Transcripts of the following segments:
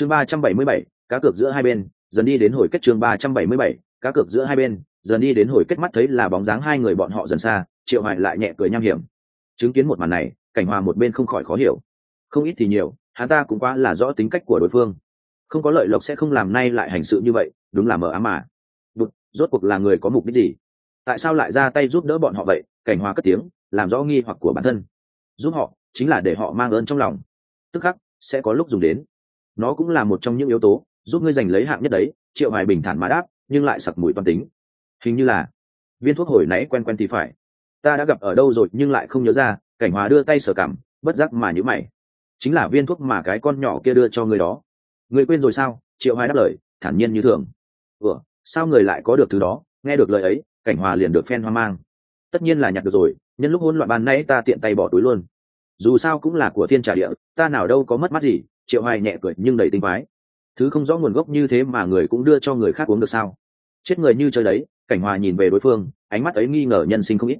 chương ba trăm bảy mươi bảy cá cược giữa hai bên dần đi đến hồi kết chương ba trăm bảy mươi bảy cá cược giữa hai bên dần đi đến hồi kết mắt thấy là bóng dáng hai người bọn họ dần xa triệu hoài lại nhẹ cười nham hiểm. Chứng kiến một màn này cảnh hòa một bên không khỏi khó hiểu. Không ít thì nhiều hắn ta cũng quá là rõ tính cách của đối phương. Không có lợi lộc sẽ không làm nay lại hành sự như vậy đúng là mờ ám mà. Đột, rốt cuộc là người có mục đích gì? Tại sao lại ra tay giúp đỡ bọn họ vậy? Cảnh hòa cất tiếng làm rõ nghi hoặc của bản thân. Giúp họ chính là để họ mang ơn trong lòng. Tức khắc sẽ có lúc dùng đến nó cũng là một trong những yếu tố giúp ngươi giành lấy hạng nhất đấy. Triệu hoài bình thản mà đáp, nhưng lại sặc mùi toàn tính. Hình như là viên thuốc hồi nãy quen quen thì phải. Ta đã gặp ở đâu rồi nhưng lại không nhớ ra, cảnh hòa đưa tay sờ cảm bất giác mà nhữ mày. Chính là viên thuốc mà cái con nhỏ kia đưa cho người đó. Người quên rồi sao? Triệu hoài đáp lời, thản nhiên như thường. Ủa, sao người lại có được thứ đó? Nghe được lời ấy, cảnh hòa liền được phen hoang mang. Tất nhiên là nhặt được rồi, nhân lúc hỗn loạn ban nãy ta tiện tay bỏ túi luôn dù sao cũng là của thiên trả địa, ta nào đâu có mất mát gì, triệu hoài nhẹ cười nhưng đầy tinh quái thứ không rõ nguồn gốc như thế mà người cũng đưa cho người khác uống được sao? Chết người như chơi đấy, cảnh hòa nhìn về đối phương, ánh mắt ấy nghi ngờ nhân sinh không ít.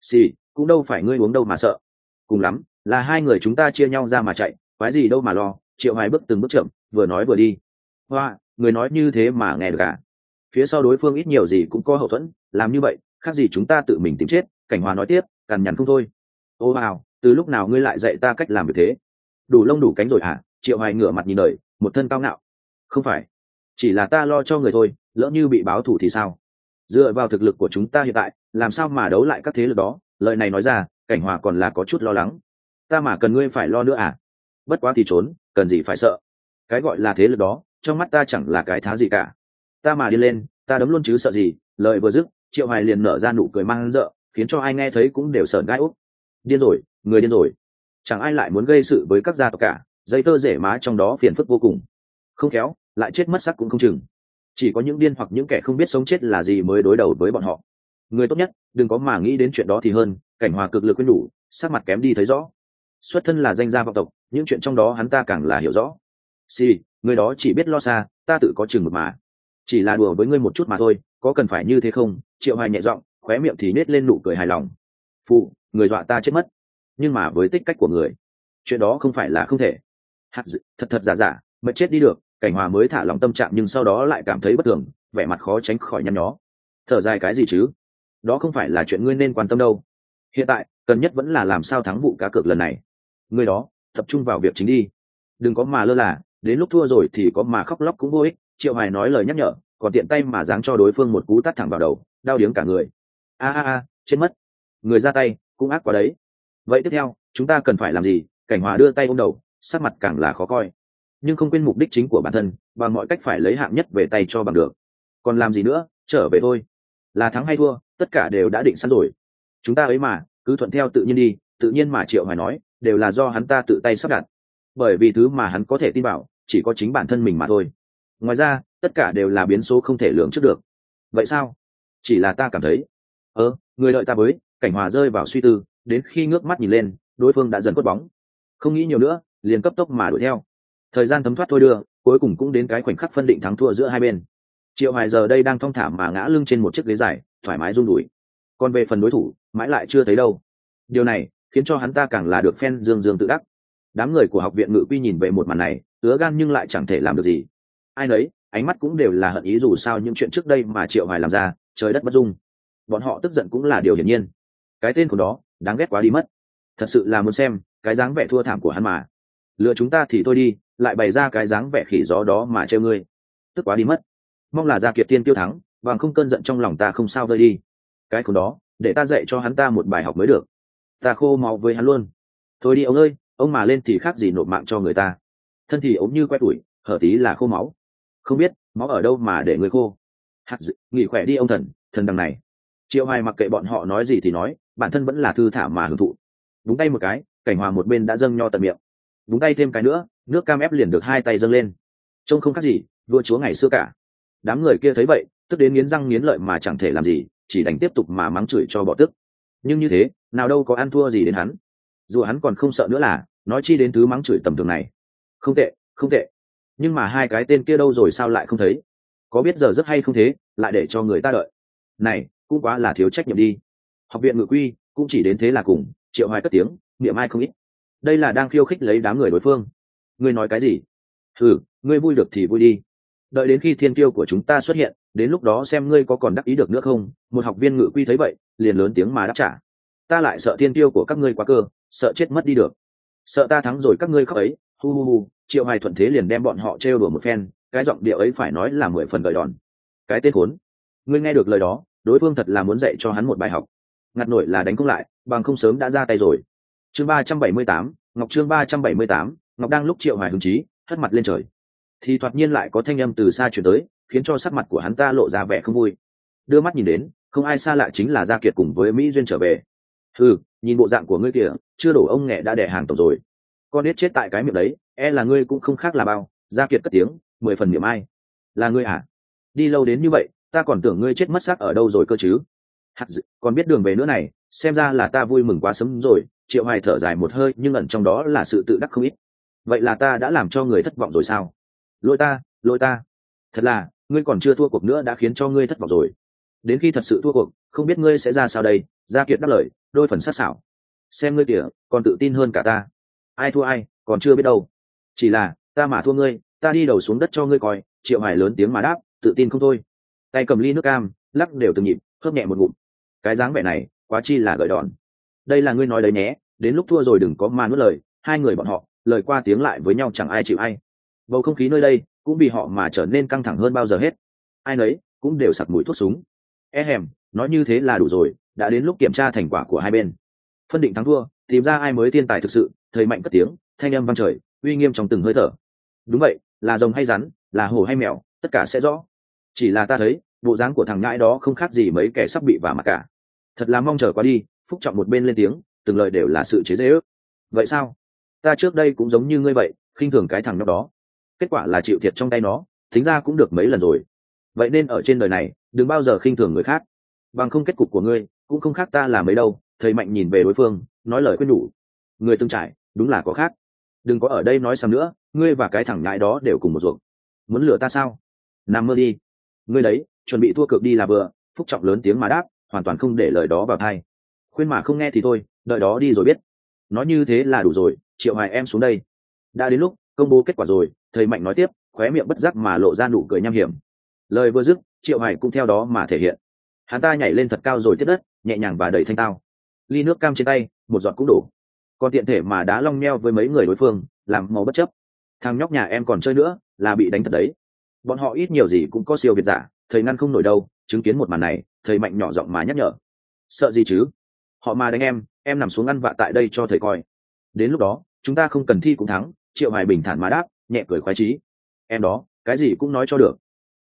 Xì, cũng đâu phải ngươi uống đâu mà sợ. Cùng lắm, là hai người chúng ta chia nhau ra mà chạy, quái gì đâu mà lo, triệu hoài bước từng bước chậm, vừa nói vừa đi. Hoa, người nói như thế mà nghe được cả phía sau đối phương ít nhiều gì cũng có hậu thuẫn, làm như vậy, khác gì chúng ta tự mình tìm chết, cảnh hòa nói tiếp, cằn nhằn không thôi. Ô, hào từ lúc nào ngươi lại dạy ta cách làm việc thế? Đủ lông đủ cánh rồi hả? Triệu hoài ngửa mặt nhìn đời, một thân cao ngạo. Không phải. Chỉ là ta lo cho người thôi, lỡ như bị báo thù thì sao? Dựa vào thực lực của chúng ta hiện tại, làm sao mà đấu lại các thế lực đó? Lời này nói ra, cảnh hòa còn là có chút lo lắng. Ta mà cần ngươi phải lo nữa à? Bất quá thì trốn, cần gì phải sợ? Cái gọi là thế lực đó, trong mắt ta chẳng là cái thá gì cả. Ta mà đi lên, ta đấm luôn chứ sợ gì? Lời vừa dứt, triệu hoài liền nở ra nụ cười mang rợ, khiến cho ai nghe thấy cũng đều sởn gai úc. Điên rồi người điên rồi. Chẳng ai lại muốn gây sự với các gia tộc cả, dây tơ rể má trong đó phiền phức vô cùng. Không khéo, lại chết mất sắc cũng không chừng. Chỉ có những điên hoặc những kẻ không biết sống chết là gì mới đối đầu với bọn họ. Người tốt nhất, đừng có mà nghĩ đến chuyện đó thì hơn, cảnh hòa cực lực quên đủ, sắc mặt kém đi thấy rõ. Xuất thân là danh gia vọng tộc, những chuyện trong đó hắn ta càng là hiểu rõ. Si người đó chỉ biết lo xa, ta tự có chừng một mà. Chỉ là đùa với ngươi một chút mà thôi, có cần phải như thế không? Triệu hoài nhẹ giọng, khóe miệng thì nết lên nụ cười hài lòng. Phụ, người dọa ta chết mất nhưng mà với tích cách của người chuyện đó không phải là không thể. Hạt dự, thật thật giả giả mất chết đi được cảnh hòa mới thả lòng tâm trạng nhưng sau đó lại cảm thấy bất thường vẻ mặt khó tránh khỏi nhăn nhó. Thở dài cái gì chứ? Đó không phải là chuyện ngươi nên quan tâm đâu. Hiện tại cần nhất vẫn là làm sao thắng vụ cá cược lần này. Ngươi đó tập trung vào việc chính đi. Đừng có mà lơ là đến lúc thua rồi thì có mà khóc lóc cũng vô ích triệu hoài nói lời nhắc nhở còn tiện tay mà giáng cho đối phương một cú tát thẳng vào đầu đau điếng cả người. A a a chết mất. Người ra tay cũng ác quá đấy vậy tiếp theo, chúng ta cần phải làm gì? Cảnh hòa đưa tay ôm đầu, sắc mặt càng là khó coi. Nhưng không quên mục đích chính của bản thân, bằng mọi cách phải lấy hạng nhất về tay cho bằng được. Còn làm gì nữa? Trở về thôi. Là thắng hay thua, tất cả đều đã định sẵn rồi. Chúng ta ấy mà, cứ thuận theo tự nhiên đi, tự nhiên mà triệu hoài nói, đều là do hắn ta tự tay sắp đặt. Bởi vì thứ mà hắn có thể tin vào chỉ có chính bản thân mình mà thôi. Ngoài ra, tất cả đều là biến số không thể lường trước được. Vậy sao? Chỉ là ta cảm thấy. Ơ người đợi ta với, cảnh hòa rơi vào suy tư đến khi ngước mắt nhìn lên, đối phương đã dần quất bóng. Không nghĩ nhiều nữa, liền cấp tốc mà đuổi theo. Thời gian thấm thoát thôi đưa, cuối cùng cũng đến cái khoảnh khắc phân định thắng thua giữa hai bên. Triệu hoài giờ đây đang thong thả mà ngã lưng trên một chiếc ghế dài, thoải mái run đùi còn về phần đối thủ, mãi lại chưa thấy đâu. Điều này khiến cho hắn ta càng là được phen dương dương tự đắc. Đám người của học viện ngự quy nhìn về một màn này, ứa gan nhưng lại chẳng thể làm được gì. Ai nấy, ánh mắt cũng đều là hận ý dù sao những chuyện trước đây mà triệu hoài làm ra, trời đất bất dung. Bọn họ tức giận cũng là điều hiển nhiên. Cái tên của đó đáng ghét quá đi mất. Thật sự là muốn xem cái dáng vẻ thua thảm của hắn mà. Lựa chúng ta thì thôi đi lại bày ra cái dáng vẻ khỉ gió đó mà treo ngươi. Tức quá đi mất. Mong là gia kiệt tiên tiêu thắng bằng không cơn giận trong lòng ta không sao vơi đi. Cái khổ đó để ta dạy cho hắn ta một bài học mới được. Ta khô máu với hắn luôn. Thôi đi ông ơi ông mà lên thì khác gì nộp mạng cho người ta. Thân thì ốm như quét ủi hở tí là khô máu. Không biết máu ở đâu mà để người khô. Hạt dự, nghỉ khỏe đi ông thần thần đằng này triệu hoài mặc kệ bọn họ nói gì thì nói, bản thân vẫn là thư thả mà hưởng thụ. Đúng tay một cái, cảnh hòa một bên đã dâng nho tận miệng. Đúng tay thêm cái nữa, nước cam ép liền được hai tay dâng lên. Trông không khác gì, vua chúa ngày xưa cả. Đám người kia thấy vậy, tức đến nghiến răng nghiến lợi mà chẳng thể làm gì, chỉ đánh tiếp tục mà mắng chửi cho bỏ tức. Nhưng như thế, nào đâu có ăn thua gì đến hắn. Dù hắn còn không sợ nữa là, nói chi đến thứ mắng chửi tầm thường này. Không tệ không tệ. Nhưng mà hai cái tên kia đâu rồi sao lại không thấy? Có biết giờ rất hay không thế, lại để cho người ta đợi. Này cũng quá là thiếu trách nhiệm đi. Học viện ngự quy cũng chỉ đến thế là cùng, triệu hoài cất tiếng, niệm ai không ít. Đây là đang khiêu khích lấy đám người đối phương. Ngươi nói cái gì? Ừ ngươi vui được thì vui đi. Đợi đến khi thiên tiêu của chúng ta xuất hiện, đến lúc đó xem ngươi có còn đắc ý được nữa không? Một học viên ngự quy thấy vậy, liền lớn tiếng mà đáp trả. Ta lại sợ thiên tiêu của các ngươi quá cơ, sợ chết mất đi được. Sợ ta thắng rồi các ngươi khóc ấy. Hu hu hu, triệu hoài thuận thế liền đem bọn họ trêu đùa một phen, cái giọng điệu ấy phải nói là mười phần gợi đòn. Cái tên khốn. Ngươi nghe được lời đó đối phương thật là muốn dạy cho hắn một bài học. Ngặt nổi là đánh công lại, bằng không sớm đã ra tay rồi. Chương ba trăm bảy mươi tám, ngọc chương ba trăm bảy mươi tám, ngọc đang lúc triệu hoài hứng chí, hất mặt lên trời. Thì thoạt nhiên lại có thanh âm từ xa chuyển tới, khiến cho sắc mặt của hắn ta lộ ra vẻ không vui. Đưa mắt nhìn đến, không ai xa lạ chính là gia kiệt cùng với mỹ duyên trở về. Ừ nhìn bộ dạng của ngươi kìa, chưa đổ ông nghệ đã đẻ hàng tổng rồi. Con biết chết tại cái miệng đấy e là ngươi cũng không khác là bao. Gia kiệt cất tiếng, mười phần miệng ai. Là ngươi à? Đi lâu đến như vậy ta còn tưởng ngươi chết mất xác ở đâu rồi cơ chứ? Hạt dự, còn biết đường về nữa này, xem ra là ta vui mừng quá sớm rồi. Triệu hoài thở dài một hơi, nhưng ẩn trong đó là sự tự đắc không ít. Vậy là ta đã làm cho người thất vọng rồi sao? Lỗi ta lỗi ta. Thật là, ngươi còn chưa thua cuộc nữa đã khiến cho ngươi thất vọng rồi. Đến khi thật sự thua cuộc, không biết ngươi sẽ ra sao đây? Ra kiệt đắc lời, đôi phần sát sảo. Xem ngươi kìa, còn tự tin hơn cả ta. Ai thua ai, còn chưa biết đâu. Chỉ là, ta mà thua ngươi, ta đi đầu xuống đất cho ngươi coi. Triệu hải lớn tiếng mà đáp, tự tin không thôi tay cầm ly nước cam, lắc đều từng nhịp khớp nhẹ một ngụm. Cái dáng vẻ này, quá chi là gợi đòn. Đây là ngươi nói đấy nhé, đến lúc thua rồi đừng có mà nuốt lời, hai người bọn họ, lời qua tiếng lại với nhau chẳng ai chịu ai. Bầu không khí nơi đây, cũng vì họ mà trở nên căng thẳng hơn bao giờ hết. Ai nấy, cũng đều sặc mũi thuốc súng. E hèm, nói như thế là đủ rồi, đã đến lúc kiểm tra thành quả của hai bên. Phân định thắng thua, tìm ra ai mới thiên tài thực sự, thầy mạnh cất tiếng, thanh âm vang trời, uy nghiêm trong từng hơi thở. Đúng vậy, là rồng hay rắn, là hổ hay mèo, tất cả sẽ rõ chỉ là ta thấy, bộ dáng của thằng ngãi đó không khác gì mấy kẻ sắp bị vả mặt cả. Thật là mong chờ quá đi, phúc trọng một bên lên tiếng, từng lời đều là sự chế dễ ước vậy sao? Ta trước đây cũng giống như ngươi vậy, khinh thường cái thằng nhóc đó. Kết quả là chịu thiệt trong tay nó thính ra cũng được mấy lần rồi. Vậy nên ở trên đời này, đừng bao giờ khinh thường người khác. Bằng không kết cục của ngươi, cũng không khác ta là mấy đâu, thầy mạnh nhìn về đối phương, nói lời khuyên nhủ. Người từng trải, đúng là có khác. Đừng có ở đây nói sao nữa, ngươi và cái thằng nhãi đó đều cùng một ruộng. Muốn lừa ta sao? Nằm mơ đi ngươi đấy, chuẩn bị thua cược đi là vừa, phúc trọng lớn tiếng mà đáp, hoàn toàn không để lời đó vào thai khuyên mà không nghe thì thôi, đợi đó đi rồi biết. Nói như thế là đủ rồi, triệu hoài em xuống đây. Đã đến lúc, công bố kết quả rồi, thầy mạnh nói tiếp, khóe miệng bất giác mà lộ ra nụ cười nham hiểm. Lời vừa dứt, triệu hoài cũng theo đó mà thể hiện. Hắn ta nhảy lên thật cao rồi tiếp đất, nhẹ nhàng và đầy thanh tao. Ly nước cam trên tay, một giọt cũng đổ còn tiện thể mà đá long meo với mấy người đối phương, làm màu bất chấp. Thằng nhóc nhà em còn chơi nữa, là bị đánh thật đấy bọn họ ít nhiều gì cũng có siêu việt giả, thầy ngăn không nổi đâu, chứng kiến một màn này, thầy mạnh nhỏ giọng mà nhắc nhở. Sợ gì chứ? Họ mà đánh em em nằm xuống ăn vạ tại đây cho thầy coi. Đến lúc đó, chúng ta không cần thi cũng thắng, triệu hoài bình thản mà đáp, nhẹ cười khoái trí em đó, cái gì cũng nói cho được.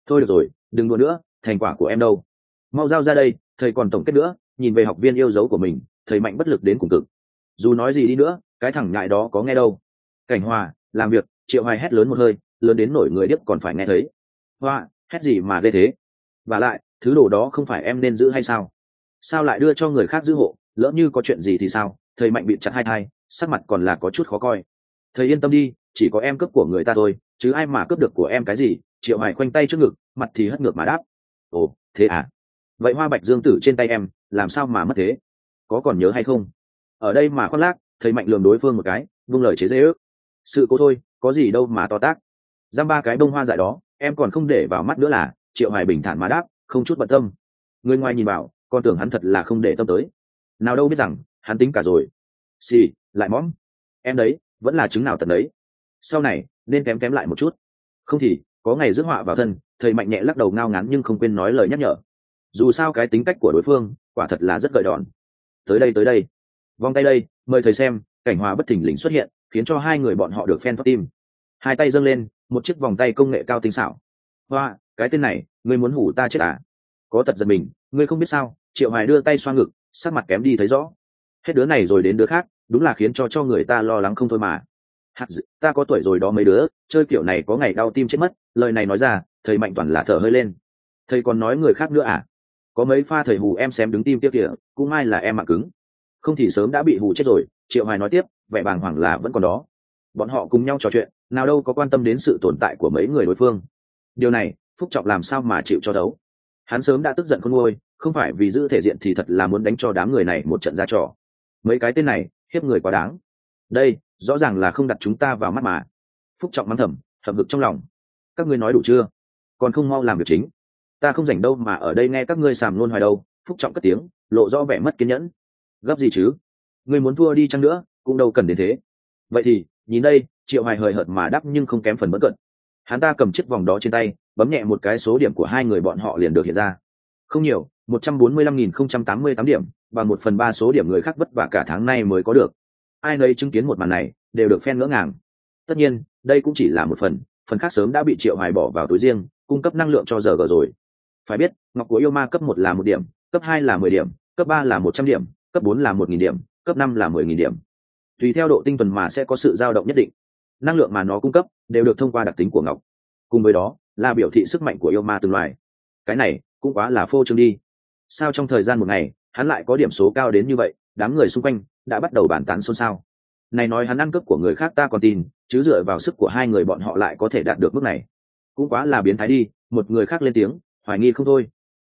Thôi được rồi, đừng đùa nữa, thành quả của em đâu. Mau giao ra đây, thầy còn tổng kết nữa, nhìn về học viên yêu dấu của mình, thầy mạnh bất lực đến cùng cực. Dù nói gì đi nữa, cái thẳng ngại đó có nghe đâu. Cảnh hòa, làm việc, triệu hoài hét lớn một hơi, lớn đến nổi người điếc còn phải nghe thấy hoa, hét gì mà ghê thế? Và lại, thứ đồ đó không phải em nên giữ hay sao? Sao lại đưa cho người khác giữ hộ, lỡ như có chuyện gì thì sao? Thầy mạnh bị chặt hai thai, sắc mặt còn là có chút khó coi. Thầy yên tâm đi, chỉ có em cướp của người ta thôi, chứ ai mà cướp được của em cái gì? Triệu hải khoanh tay trước ngực, mặt thì hất ngược mà đáp. Ồ, thế à? Vậy hoa bạch dương tử trên tay em, làm sao mà mất thế? Có còn nhớ hay không? Ở đây mà khoác lác, thầy mạnh lường đối phương một cái, vung lời chế dễ ước sự cố thôi, có gì đâu mà to tác. Giam ba cái bông hoa dại đó em còn không để vào mắt nữa là, triệu hoài bình thản mà đáp, không chút bận tâm. Người ngoài nhìn vào, con tưởng hắn thật là không để tâm tới. Nào đâu biết rằng, hắn tính cả rồi. Xì, lại mõm. Em đấy, vẫn là chứng nào tận đấy. Sau này, nên kém kém lại một chút. Không thì, có ngày rước họa vào thân, thầy mạnh nhẹ lắc đầu ngao ngán nhưng không quên nói lời nhắc nhở. Dù sao cái tính cách của đối phương, quả thật là rất gợi đòn. Tới đây tới đây. Vòng tay đây, mời thầy xem, cảnh hòa bất thình lình xuất hiện, khiến cho hai người bọn họ được phen thoát tim. Hai tay dâng lên một chiếc vòng tay công nghệ cao tinh xảo. Hoa cái tên này ngươi muốn hủ ta chết à? Có tật giật mình ngươi không biết sao triệu hoài đưa tay xoa ngực sắc mặt kém đi thấy rõ. Hết đứa này rồi đến đứa khác đúng là khiến cho cho người ta lo lắng không thôi mà. Hạt dự, ta có tuổi rồi đó mấy đứa chơi kiểu này có ngày đau tim chết mất lời này nói ra thầy mạnh toàn là thở hơi lên. Thầy còn nói người khác nữa à? Có mấy pha thầy hù em xem đứng tim tiếp kìa cũng may là em mạng cứng. Không thì sớm đã bị hù chết rồi triệu hoài nói tiếp vẻ bàng hoàng là vẫn còn đó. Bọn họ cùng nhau trò chuyện nào đâu có quan tâm đến sự tồn tại của mấy người đối phương. Điều này, phúc trọng làm sao mà chịu cho đấu? Hắn sớm đã tức giận con ngôi không phải vì giữ thể diện thì thật là muốn đánh cho đám người này một trận ra trò. Mấy cái tên này, hiếp người quá đáng. Đây, rõ ràng là không đặt chúng ta vào mắt mà. Phúc trọng mắng thầm thầm ngực trong lòng. Các ngươi nói đủ chưa? Còn không mau làm việc chính. Ta không rảnh đâu mà ở đây nghe các ngươi sàm luôn hoài đâu. Phúc trọng cất tiếng, lộ rõ vẻ mất kiên nhẫn. Gấp gì chứ? Ngươi muốn thua đi chăng nữa, cũng đâu cần đến thế. Vậy thì, nhìn đây triệu hoài hời hợt mà đắp nhưng không kém phần bất cận. Hắn ta cầm chiếc vòng đó trên tay, bấm nhẹ một cái số điểm của hai người bọn họ liền được hiện ra. Không nhiều, một trăm bốn mươi lăm nghìn không trăm tám mươi tám điểm, và một phần ba số điểm người khác vất vả cả tháng nay mới có được. Ai nấy chứng kiến một màn này, đều được phen ngỡ ngàng. Tất nhiên, đây cũng chỉ là một phần phần khác sớm đã bị triệu hoài bỏ vào túi riêng, cung cấp năng lượng cho giờ gờ rồi. Phải biết, ngọc của yêu ma cấp một là một điểm, cấp hai là mười điểm, cấp ba là một trăm điểm, cấp bốn là một nghìn điểm, cấp năm là mười nghìn điểm. Tùy theo độ tinh tuần mà sẽ có sự dao động nhất định năng lượng mà nó cung cấp đều được thông qua đặc tính của ngọc. Cùng với đó, là biểu thị sức mạnh của yêu ma từng loài cái này cũng quá là phô trương đi. Sao trong thời gian một ngày, hắn lại có điểm số cao đến như vậy, đám người xung quanh đã bắt đầu bàn tán xôn xao. Này nói hắn ăn cướp của người khác ta còn tin, chứ dựa vào sức của hai người bọn họ lại có thể đạt được mức này. Cũng quá là biến thái đi, một người khác lên tiếng, hoài nghi không thôi.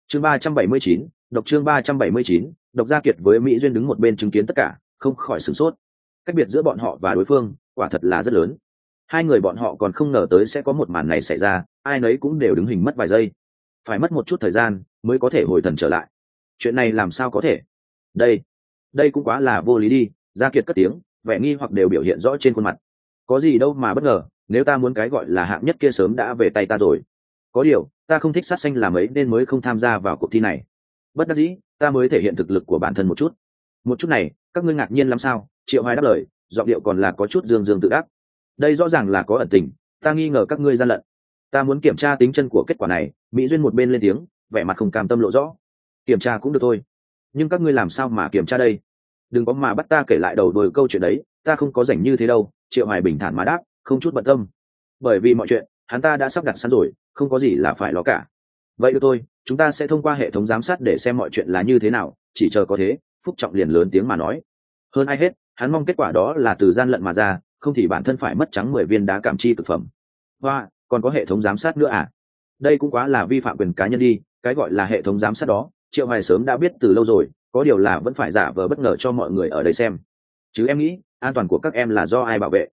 Chương ba trăm bảy mươi chín, độc chương ba trăm bảy mươi chín, độc gia kiệt với mỹ duyên đứng một bên chứng kiến tất cả, không khỏi sửng sốt. Cách biệt giữa bọn họ và đối phương quả thật là rất lớn. Hai người bọn họ còn không ngờ tới sẽ có một màn này xảy ra, ai nấy cũng đều đứng hình mất vài giây. Phải mất một chút thời gian mới có thể hồi thần trở lại. Chuyện này làm sao có thể? Đây đây cũng quá là vô lý đi, gia kiệt cất tiếng, vẻ nghi hoặc đều biểu hiện rõ trên khuôn mặt. Có gì đâu mà bất ngờ, nếu ta muốn cái gọi là hạng nhất kia sớm đã về tay ta rồi. Có điều, ta không thích sát xanh làm ấy nên mới không tham gia vào cuộc thi này. Bất đắc dĩ, ta mới thể hiện thực lực của bản thân một chút. Một chút này, các ngươi ngạc nhiên làm sao? Triệu hoài đáp lời giọng điệu còn là có chút dương dương tự đắc. Đây rõ ràng là có ẩn tình, ta nghi ngờ các ngươi gian lận. Ta muốn kiểm tra tính chân của kết quả này, mỹ duyên một bên lên tiếng, vẻ mặt không cam tâm lộ rõ. Kiểm tra cũng được thôi. Nhưng các ngươi làm sao mà kiểm tra đây? Đừng có mà bắt ta kể lại đầu đuôi câu chuyện đấy, ta không có rảnh như thế đâu, triệu hoài bình thản mà đáp, không chút bận tâm. Bởi vì mọi chuyện, hắn ta đã sắp đặt sẵn rồi, không có gì là phải lo cả. Vậy được thôi, chúng ta sẽ thông qua hệ thống giám sát để xem mọi chuyện là như thế nào, chỉ chờ có thế, phúc trọng liền lớn tiếng mà nói. Hơn ai hết hắn mong kết quả đó là từ gian lận mà ra, không thì bản thân phải mất trắng mười viên đá cảm chi thực phẩm. Hoa, còn có hệ thống giám sát nữa à? Đây cũng quá là vi phạm quyền cá nhân đi, cái gọi là hệ thống giám sát đó, triệu hoài sớm đã biết từ lâu rồi, có điều là vẫn phải giả vờ bất ngờ cho mọi người ở đây xem. Chứ em nghĩ, an toàn của các em là do ai bảo vệ?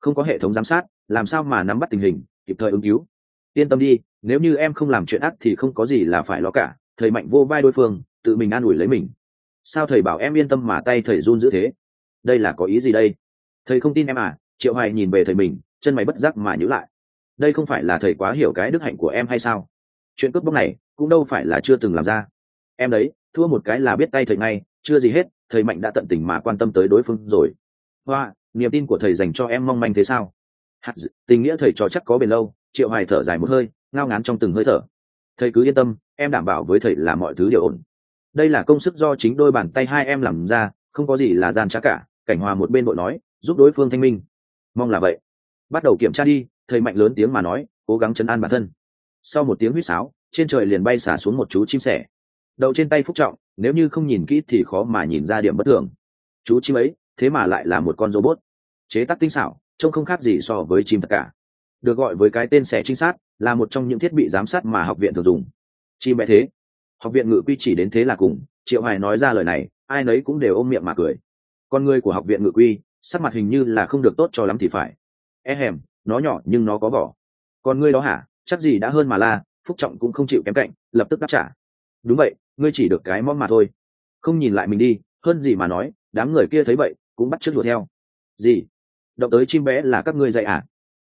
Không có hệ thống giám sát, làm sao mà nắm bắt tình hình, kịp thời ứng cứu? Yên tâm đi, nếu như em không làm chuyện ác thì không có gì là phải lo cả, thầy mạnh vô vai đối phương, tự mình an ủi lấy mình. Sao thầy bảo em yên tâm mà tay thầy run giữ thế? Đây là có ý gì đây? Thầy không tin em à? Triệu hoài nhìn về thầy mình, chân mày bất giác mà nhữ lại. Đây không phải là thầy quá hiểu cái đức hạnh của em hay sao? Chuyện cướp bóc này, cũng đâu phải là chưa từng làm ra. Em đấy, thua một cái là biết tay thầy ngay, chưa gì hết, thầy mạnh đã tận tình mà quan tâm tới đối phương rồi. Hoa, niềm tin của thầy dành cho em mong manh thế sao? Hạt tình nghĩa thầy trò chắc có bền lâu, triệu hoài thở dài một hơi, ngao ngán trong từng hơi thở. Thầy cứ yên tâm, em đảm bảo với thầy là mọi thứ đều ổn. Đây là công sức do chính đôi bàn tay hai em làm ra, không có gì là gian trá cả cảnh hòa một bên bộ nói, giúp đối phương thanh minh. Mong là vậy. Bắt đầu kiểm tra đi, thầy mạnh lớn tiếng mà nói, cố gắng chấn an bản thân. Sau một tiếng huýt sáo, trên trời liền bay xả xuống một chú chim sẻ. Đậu trên tay phúc trọng, nếu như không nhìn kỹ thì khó mà nhìn ra điểm bất thường. Chú chim ấy, thế mà lại là một con robot. Chế tác tinh xảo, trông không khác gì so với chim tất cả. Được gọi với cái tên xẻ trinh sát, là một trong những thiết bị giám sát mà học viện thường dùng. Chim bé thế. Học viện ngự quy chỉ đến thế là cùng, triệu hoài nói ra lời này, ai nấy cũng đều ôm miệng mà cười con người của học viện ngự quy, sắc mặt hình như là không được tốt cho lắm thì phải. E hèm, nó nhỏ nhưng nó có vỏ. Còn ngươi đó hả? Chắc gì đã hơn mà la, phúc trọng cũng không chịu kém cạnh, lập tức đáp trả. Đúng vậy, ngươi chỉ được cái món mà thôi. Không nhìn lại mình đi, hơn gì mà nói, đám người kia thấy vậy, cũng bắt chước đuổi theo. Gì? Động tới chim bé là các ngươi dạy à?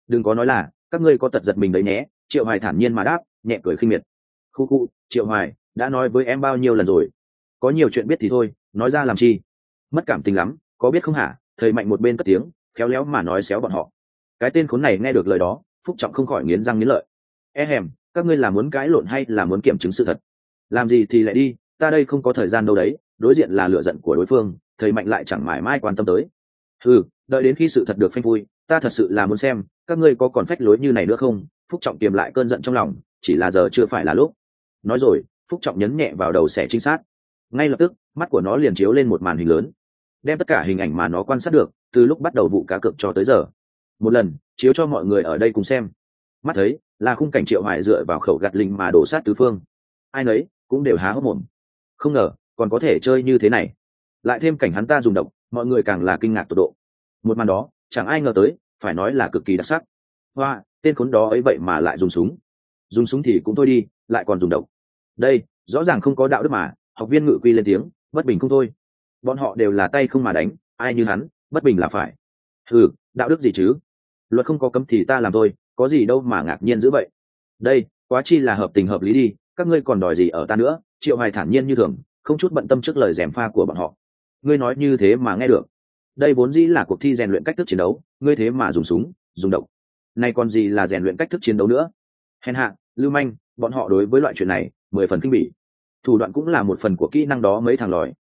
Đừng có nói là, các ngươi có tật giật mình đấy nhé, triệu hoài thản nhiên mà đáp, nhẹ cười khinh miệt. Khu khu, triệu hoài, đã nói với em bao nhiêu lần rồi? Có nhiều chuyện biết thì thôi, nói ra làm chi? Mất cảm tình lắm, có biết không hả? Thầy mạnh một bên cất tiếng, khéo léo mà nói xéo bọn họ. Cái tên khốn này nghe được lời đó, phúc trọng không khỏi nghiến răng nghiến lợi. E hèm, các ngươi là muốn cãi lộn hay là muốn kiểm chứng sự thật? Làm gì thì lại đi, ta đây không có thời gian đâu đấy, đối diện là lựa giận của đối phương, thầy mạnh lại chẳng mãi mai quan tâm tới. Ừ đợi đến khi sự thật được phanh phui, ta thật sự là muốn xem, các ngươi có còn phách lối như này nữa không? Phúc trọng kiềm lại cơn giận trong lòng, chỉ là giờ chưa phải là lúc. Nói rồi, phúc trọng nhấn nhẹ vào đầu xẻ trinh sát ngay lập tức, mắt của nó liền chiếu lên một màn hình lớn. Đem tất cả hình ảnh mà nó quan sát được, từ lúc bắt đầu vụ cá cược cho tới giờ. Một lần, chiếu cho mọi người ở đây cùng xem. Mắt thấy, là khung cảnh triệu hoài dựa vào khẩu gạt linh mà đổ sát tứ phương. Ai nấy, cũng đều há hốc mồm. Không ngờ, còn có thể chơi như thế này. Lại thêm cảnh hắn ta dùng độc, mọi người càng là kinh ngạc tột độ. Một màn đó, chẳng ai ngờ tới, phải nói là cực kỳ đặc sắc. Hoa, tên khốn đó ấy vậy mà lại dùng súng. Dùng súng thì cũng thôi đi, lại còn dùng độc. Đây, rõ ràng không có đạo đức mà học viên ngự quy lên tiếng, bất bình không thôi. Bọn họ đều là tay không mà đánh, ai như hắn, bất bình là phải. Ừ đạo đức gì chứ? Luật không có cấm thì ta làm thôi, có gì đâu mà ngạc nhiên dữ vậy. Đây, quá chi là hợp tình hợp lý đi, các ngươi còn đòi gì ở ta nữa? Triệu hoài thản nhiên như thường, không chút bận tâm trước lời gièm pha của bọn họ. Ngươi nói như thế mà nghe được. Đây vốn dĩ là cuộc thi rèn luyện cách thức chiến đấu, ngươi thế mà dùng súng, dùng độc. Nay còn gì là rèn luyện cách thức chiến đấu nữa? Hèn hạ, lưu manh, bọn họ đối với loại chuyện này, mười phần kinh bỉ thủ đoạn cũng là một phần của kỹ năng đó mấy thằng lòi.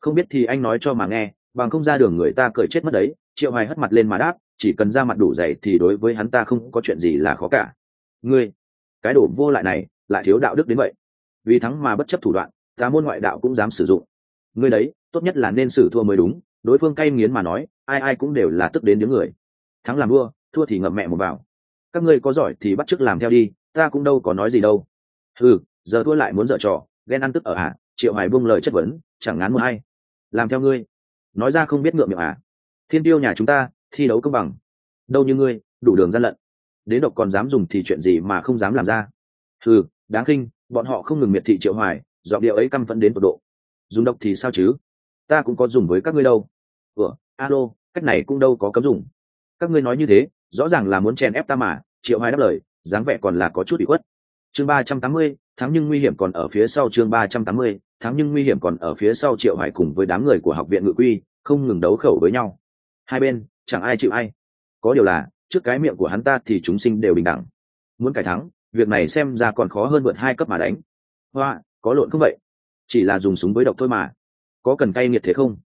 Không biết thì anh nói cho mà nghe, bằng không ra đường người ta cười chết mất đấy, triệu hoài hất mặt lên mà đáp, chỉ cần ra mặt đủ dày thì đối với hắn ta không có chuyện gì là khó cả. Ngươi, cái đổ vô lại này, lại thiếu đạo đức đến vậy. Vì thắng mà bất chấp thủ đoạn, ta môn ngoại đạo cũng dám sử dụng. Ngươi đấy, tốt nhất là nên xử thua mới đúng, đối phương cay nghiến mà nói, ai ai cũng đều là tức đến những người. Thắng làm đua thua thì ngậm mẹ một vào. Các ngươi có giỏi thì bắt chước làm theo đi, ta cũng đâu có nói gì đâu. Ừ giờ thua lại muốn dở trò ghen ăn tức ở à triệu hoài buông lời chất vấn, chẳng ngán một hay làm theo ngươi. Nói ra không biết ngượng miệng à. Thiên tiêu nhà chúng ta, thi đấu công bằng. Đâu như ngươi, đủ đường gian lận. Đến độc còn dám dùng thì chuyện gì mà không dám làm ra. Ừ đáng khinh, bọn họ không ngừng miệt thị triệu hoài, giọng điệu ấy căm phẫn đến tột độ. Dùng độc thì sao chứ? Ta cũng có dùng với các ngươi đâu. Ủa, alo, cách này cũng đâu có cấm dùng. Các ngươi nói như thế, rõ ràng là muốn chèn ép ta mà, triệu hoài đáp lời, dáng vẻ còn là có chút bị khuất. Chương ba trăm tám mươi thắng nhưng nguy hiểm còn ở phía sau chương ba trăm tám mươi, thắng nhưng nguy hiểm còn ở phía sau triệu hải cùng với đám người của học viện ngự quy, không ngừng đấu khẩu với nhau. Hai bên, chẳng ai chịu ai. Có điều là, trước cái miệng của hắn ta thì chúng sinh đều bình đẳng. Muốn cải thắng, việc này xem ra còn khó hơn vượt hai cấp mà đánh. Hoa, có lộn không vậy? Chỉ là dùng súng với độc thôi mà. Có cần cay nghiệt thế không?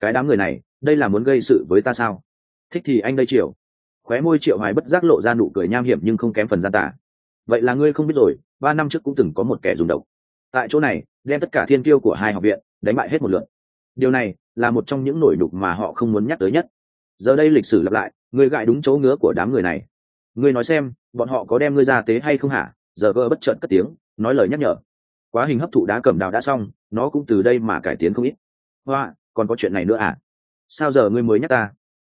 Cái đám người này, đây là muốn gây sự với ta sao? Thích thì anh đây triệu. Khóe môi triệu hoài bất giác lộ ra nụ cười nham hiểm nhưng không kém phần gian tả vậy là ngươi không biết rồi, ba năm trước cũng từng có một kẻ dùng độc. Tại chỗ này, đem tất cả thiên kiêu của hai học viện đánh bại hết một lượt. Điều này là một trong những nổi đục mà họ không muốn nhắc tới nhất. Giờ đây lịch sử lặp lại, ngươi gại đúng chỗ ngứa của đám người này. Ngươi nói xem, bọn họ có đem ngươi ra tế hay không hả? Giờ gơ bất chợt cất tiếng, nói lời nhắc nhở. Quá hình hấp thụ đá cẩm đào đã xong, nó cũng từ đây mà cải tiến không ít. Hoa, còn có chuyện này nữa à? Sao giờ ngươi mới nhắc ta?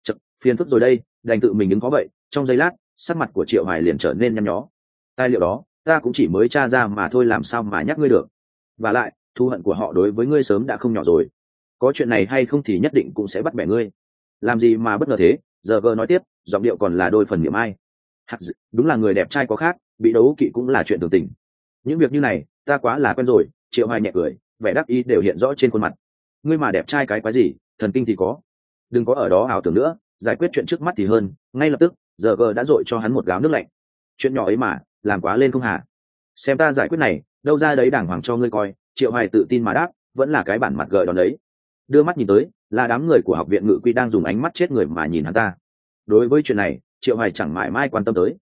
Chật, phiền phức rồi đây, đành tự mình đứng có vậy, trong giây lát, sắc mặt của triệu hoài liền trở nên nhăn nhó tài liệu đó, ta cũng chỉ mới tra ra mà thôi, làm sao mà nhắc ngươi được? Và lại thu hận của họ đối với ngươi sớm đã không nhỏ rồi. Có chuyện này hay không thì nhất định cũng sẽ bắt bẻ ngươi. Làm gì mà bất ngờ thế? Giờ gờ nói tiếp, giọng điệu còn là đôi phần niệm ai. Hạt đúng là người đẹp trai có khác, bị đấu kỵ cũng là chuyện thường tình. Những việc như này, ta quá là quen rồi, triệu hoài nhẹ cười, vẻ đắc ý đều hiện rõ trên khuôn mặt. Ngươi mà đẹp trai cái quái gì, thần kinh thì có. Đừng có ở đó ảo tưởng nữa, giải quyết chuyện trước mắt thì hơn, ngay lập tức giờ gờ đã dội cho hắn một gáo nước lạnh. Chuyện nhỏ ấy mà làm quá lên không hả xem ta giải quyết này, đâu ra đấy đàng hoàng cho ngươi coi, triệu hoài tự tin mà đáp, vẫn là cái bản mặt gợi đòn đấy. Đưa mắt nhìn tới, là đám người của học viện ngự quy đang dùng ánh mắt chết người mà nhìn hắn ta. Đối với chuyện này, triệu hoài chẳng mãi mai quan tâm tới.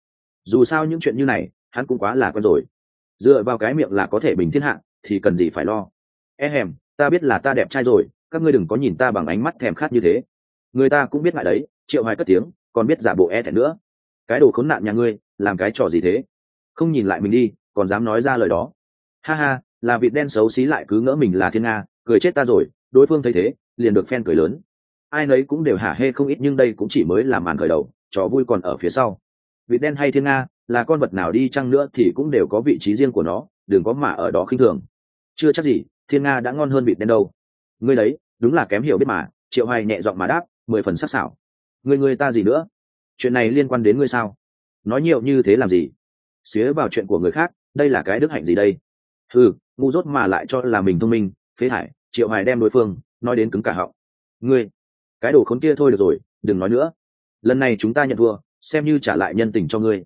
Dù sao những chuyện như này, hắn cũng quá là quen rồi. Dựa vào cái miệng là có thể bình thiên hạ, thì cần gì phải lo. E hèm, ta biết là ta đẹp trai rồi, các ngươi đừng có nhìn ta bằng ánh mắt thèm khát như thế. Người ta cũng biết ngại đấy, triệu hoài cất tiếng, còn biết giả bộ e thẹn nữa. Cái đồ khốn nạn nhà ngươi, làm cái trò gì thế? Không nhìn lại mình đi, còn dám nói ra lời đó. Ha ha, là vịt đen xấu xí lại cứ ngỡ mình là thiên nga, cười chết ta rồi, đối phương thấy thế, liền được phen cười lớn. Ai nấy cũng đều hả hê không ít nhưng đây cũng chỉ mới là màn khởi đầu, trò vui còn ở phía sau. Vịt đen hay thiên nga, là con vật nào đi chăng nữa thì cũng đều có vị trí riêng của nó, đừng có mà ở đó khinh thường. Chưa chắc gì, thiên nga đã ngon hơn vịt đen đâu. Ngươi đấy, đúng là kém hiểu biết mà, triệu hoài nhẹ giọng mà đáp, mười phần sắc sảo. Người người ta gì nữa? Chuyện này liên quan đến ngươi sao? Nói nhiều như thế làm gì? Xía vào chuyện của người khác, đây là cái đức hạnh gì đây? Ừ ngu dốt mà lại cho là mình thông minh, phế thải, triệu hoài đem đối phương, nói đến cứng cả họng. Ngươi, cái đồ khốn kia thôi được rồi, đừng nói nữa. Lần này chúng ta nhận thua, xem như trả lại nhân tình cho ngươi.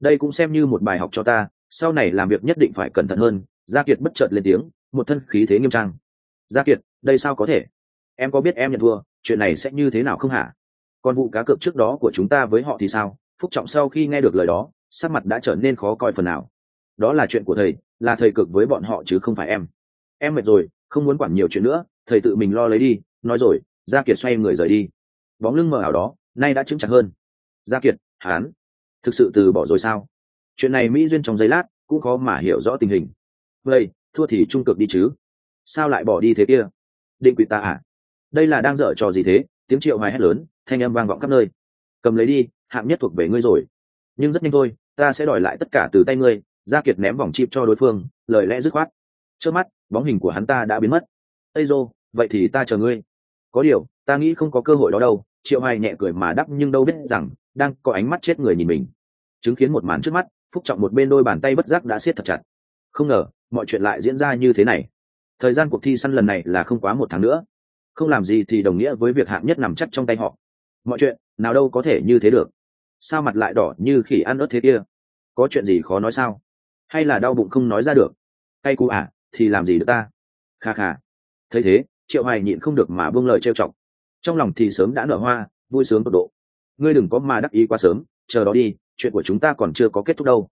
Đây cũng xem như một bài học cho ta, sau này làm việc nhất định phải cẩn thận hơn. Gia kiệt bất chợt lên tiếng, một thân khí thế nghiêm trang. Gia kiệt, đây sao có thể? Em có biết em nhận thua, chuyện này sẽ như thế nào không hả? Còn vụ cá cược trước đó của chúng ta với họ thì sao? Phúc trọng sau khi nghe được lời đó sắc mặt đã trở nên khó coi phần nào. Đó là chuyện của thầy, là thầy cực với bọn họ chứ không phải em. Em mệt rồi, không muốn quản nhiều chuyện nữa, thầy tự mình lo lấy đi, nói rồi, gia kiệt xoay người rời đi. Bóng lưng mờ ảo đó, nay đã chứng chặt hơn. Gia kiệt hán thực sự từ bỏ rồi sao? Chuyện này mỹ duyên trong giây lát, cũng khó mà hiểu rõ tình hình. Vậy, thua thì trung cực đi chứ? Sao lại bỏ đi thế kia? Định quỵ ta à? Đây là đang dở trò gì thế? Tiếng triệu hoài hét lớn, thanh âm vang vọng khắp nơi. Cầm lấy đi, hạng nhất thuộc về ngươi rồi nhưng rất nhanh thôi, ta sẽ đòi lại tất cả từ tay ngươi, gia kiệt ném vòng chip cho đối phương, lời lẽ dứt khoát. Trước mắt, bóng hình của hắn ta đã biến mất. Ây dô, vậy thì ta chờ ngươi. Có điều, ta nghĩ không có cơ hội đó đâu, triệu hoài nhẹ cười mà đắp nhưng đâu biết rằng, đang có ánh mắt chết người nhìn mình. Chứng kiến một màn trước mắt, phúc trọng một bên đôi bàn tay bất giác đã siết thật chặt. Không ngờ, mọi chuyện lại diễn ra như thế này. Thời gian cuộc thi săn lần này là không quá một tháng nữa. Không làm gì thì đồng nghĩa với việc hạng nhất nằm chắc trong tay họ. Mọi chuyện, nào đâu có thể như thế được sao mặt lại đỏ như khỉ ăn ớt thế kia? Có chuyện gì khó nói sao? Hay là đau bụng không nói ra được? Cay cụ à thì làm gì được ta? Kha kha. Thấy thế, triệu hoài nhịn không được mà buông lời trêu chọc. Trong lòng thì sớm đã nở hoa, vui sướng tột độ. Ngươi đừng có mà đắc ý quá sớm, chờ đó đi, chuyện của chúng ta còn chưa có kết thúc đâu.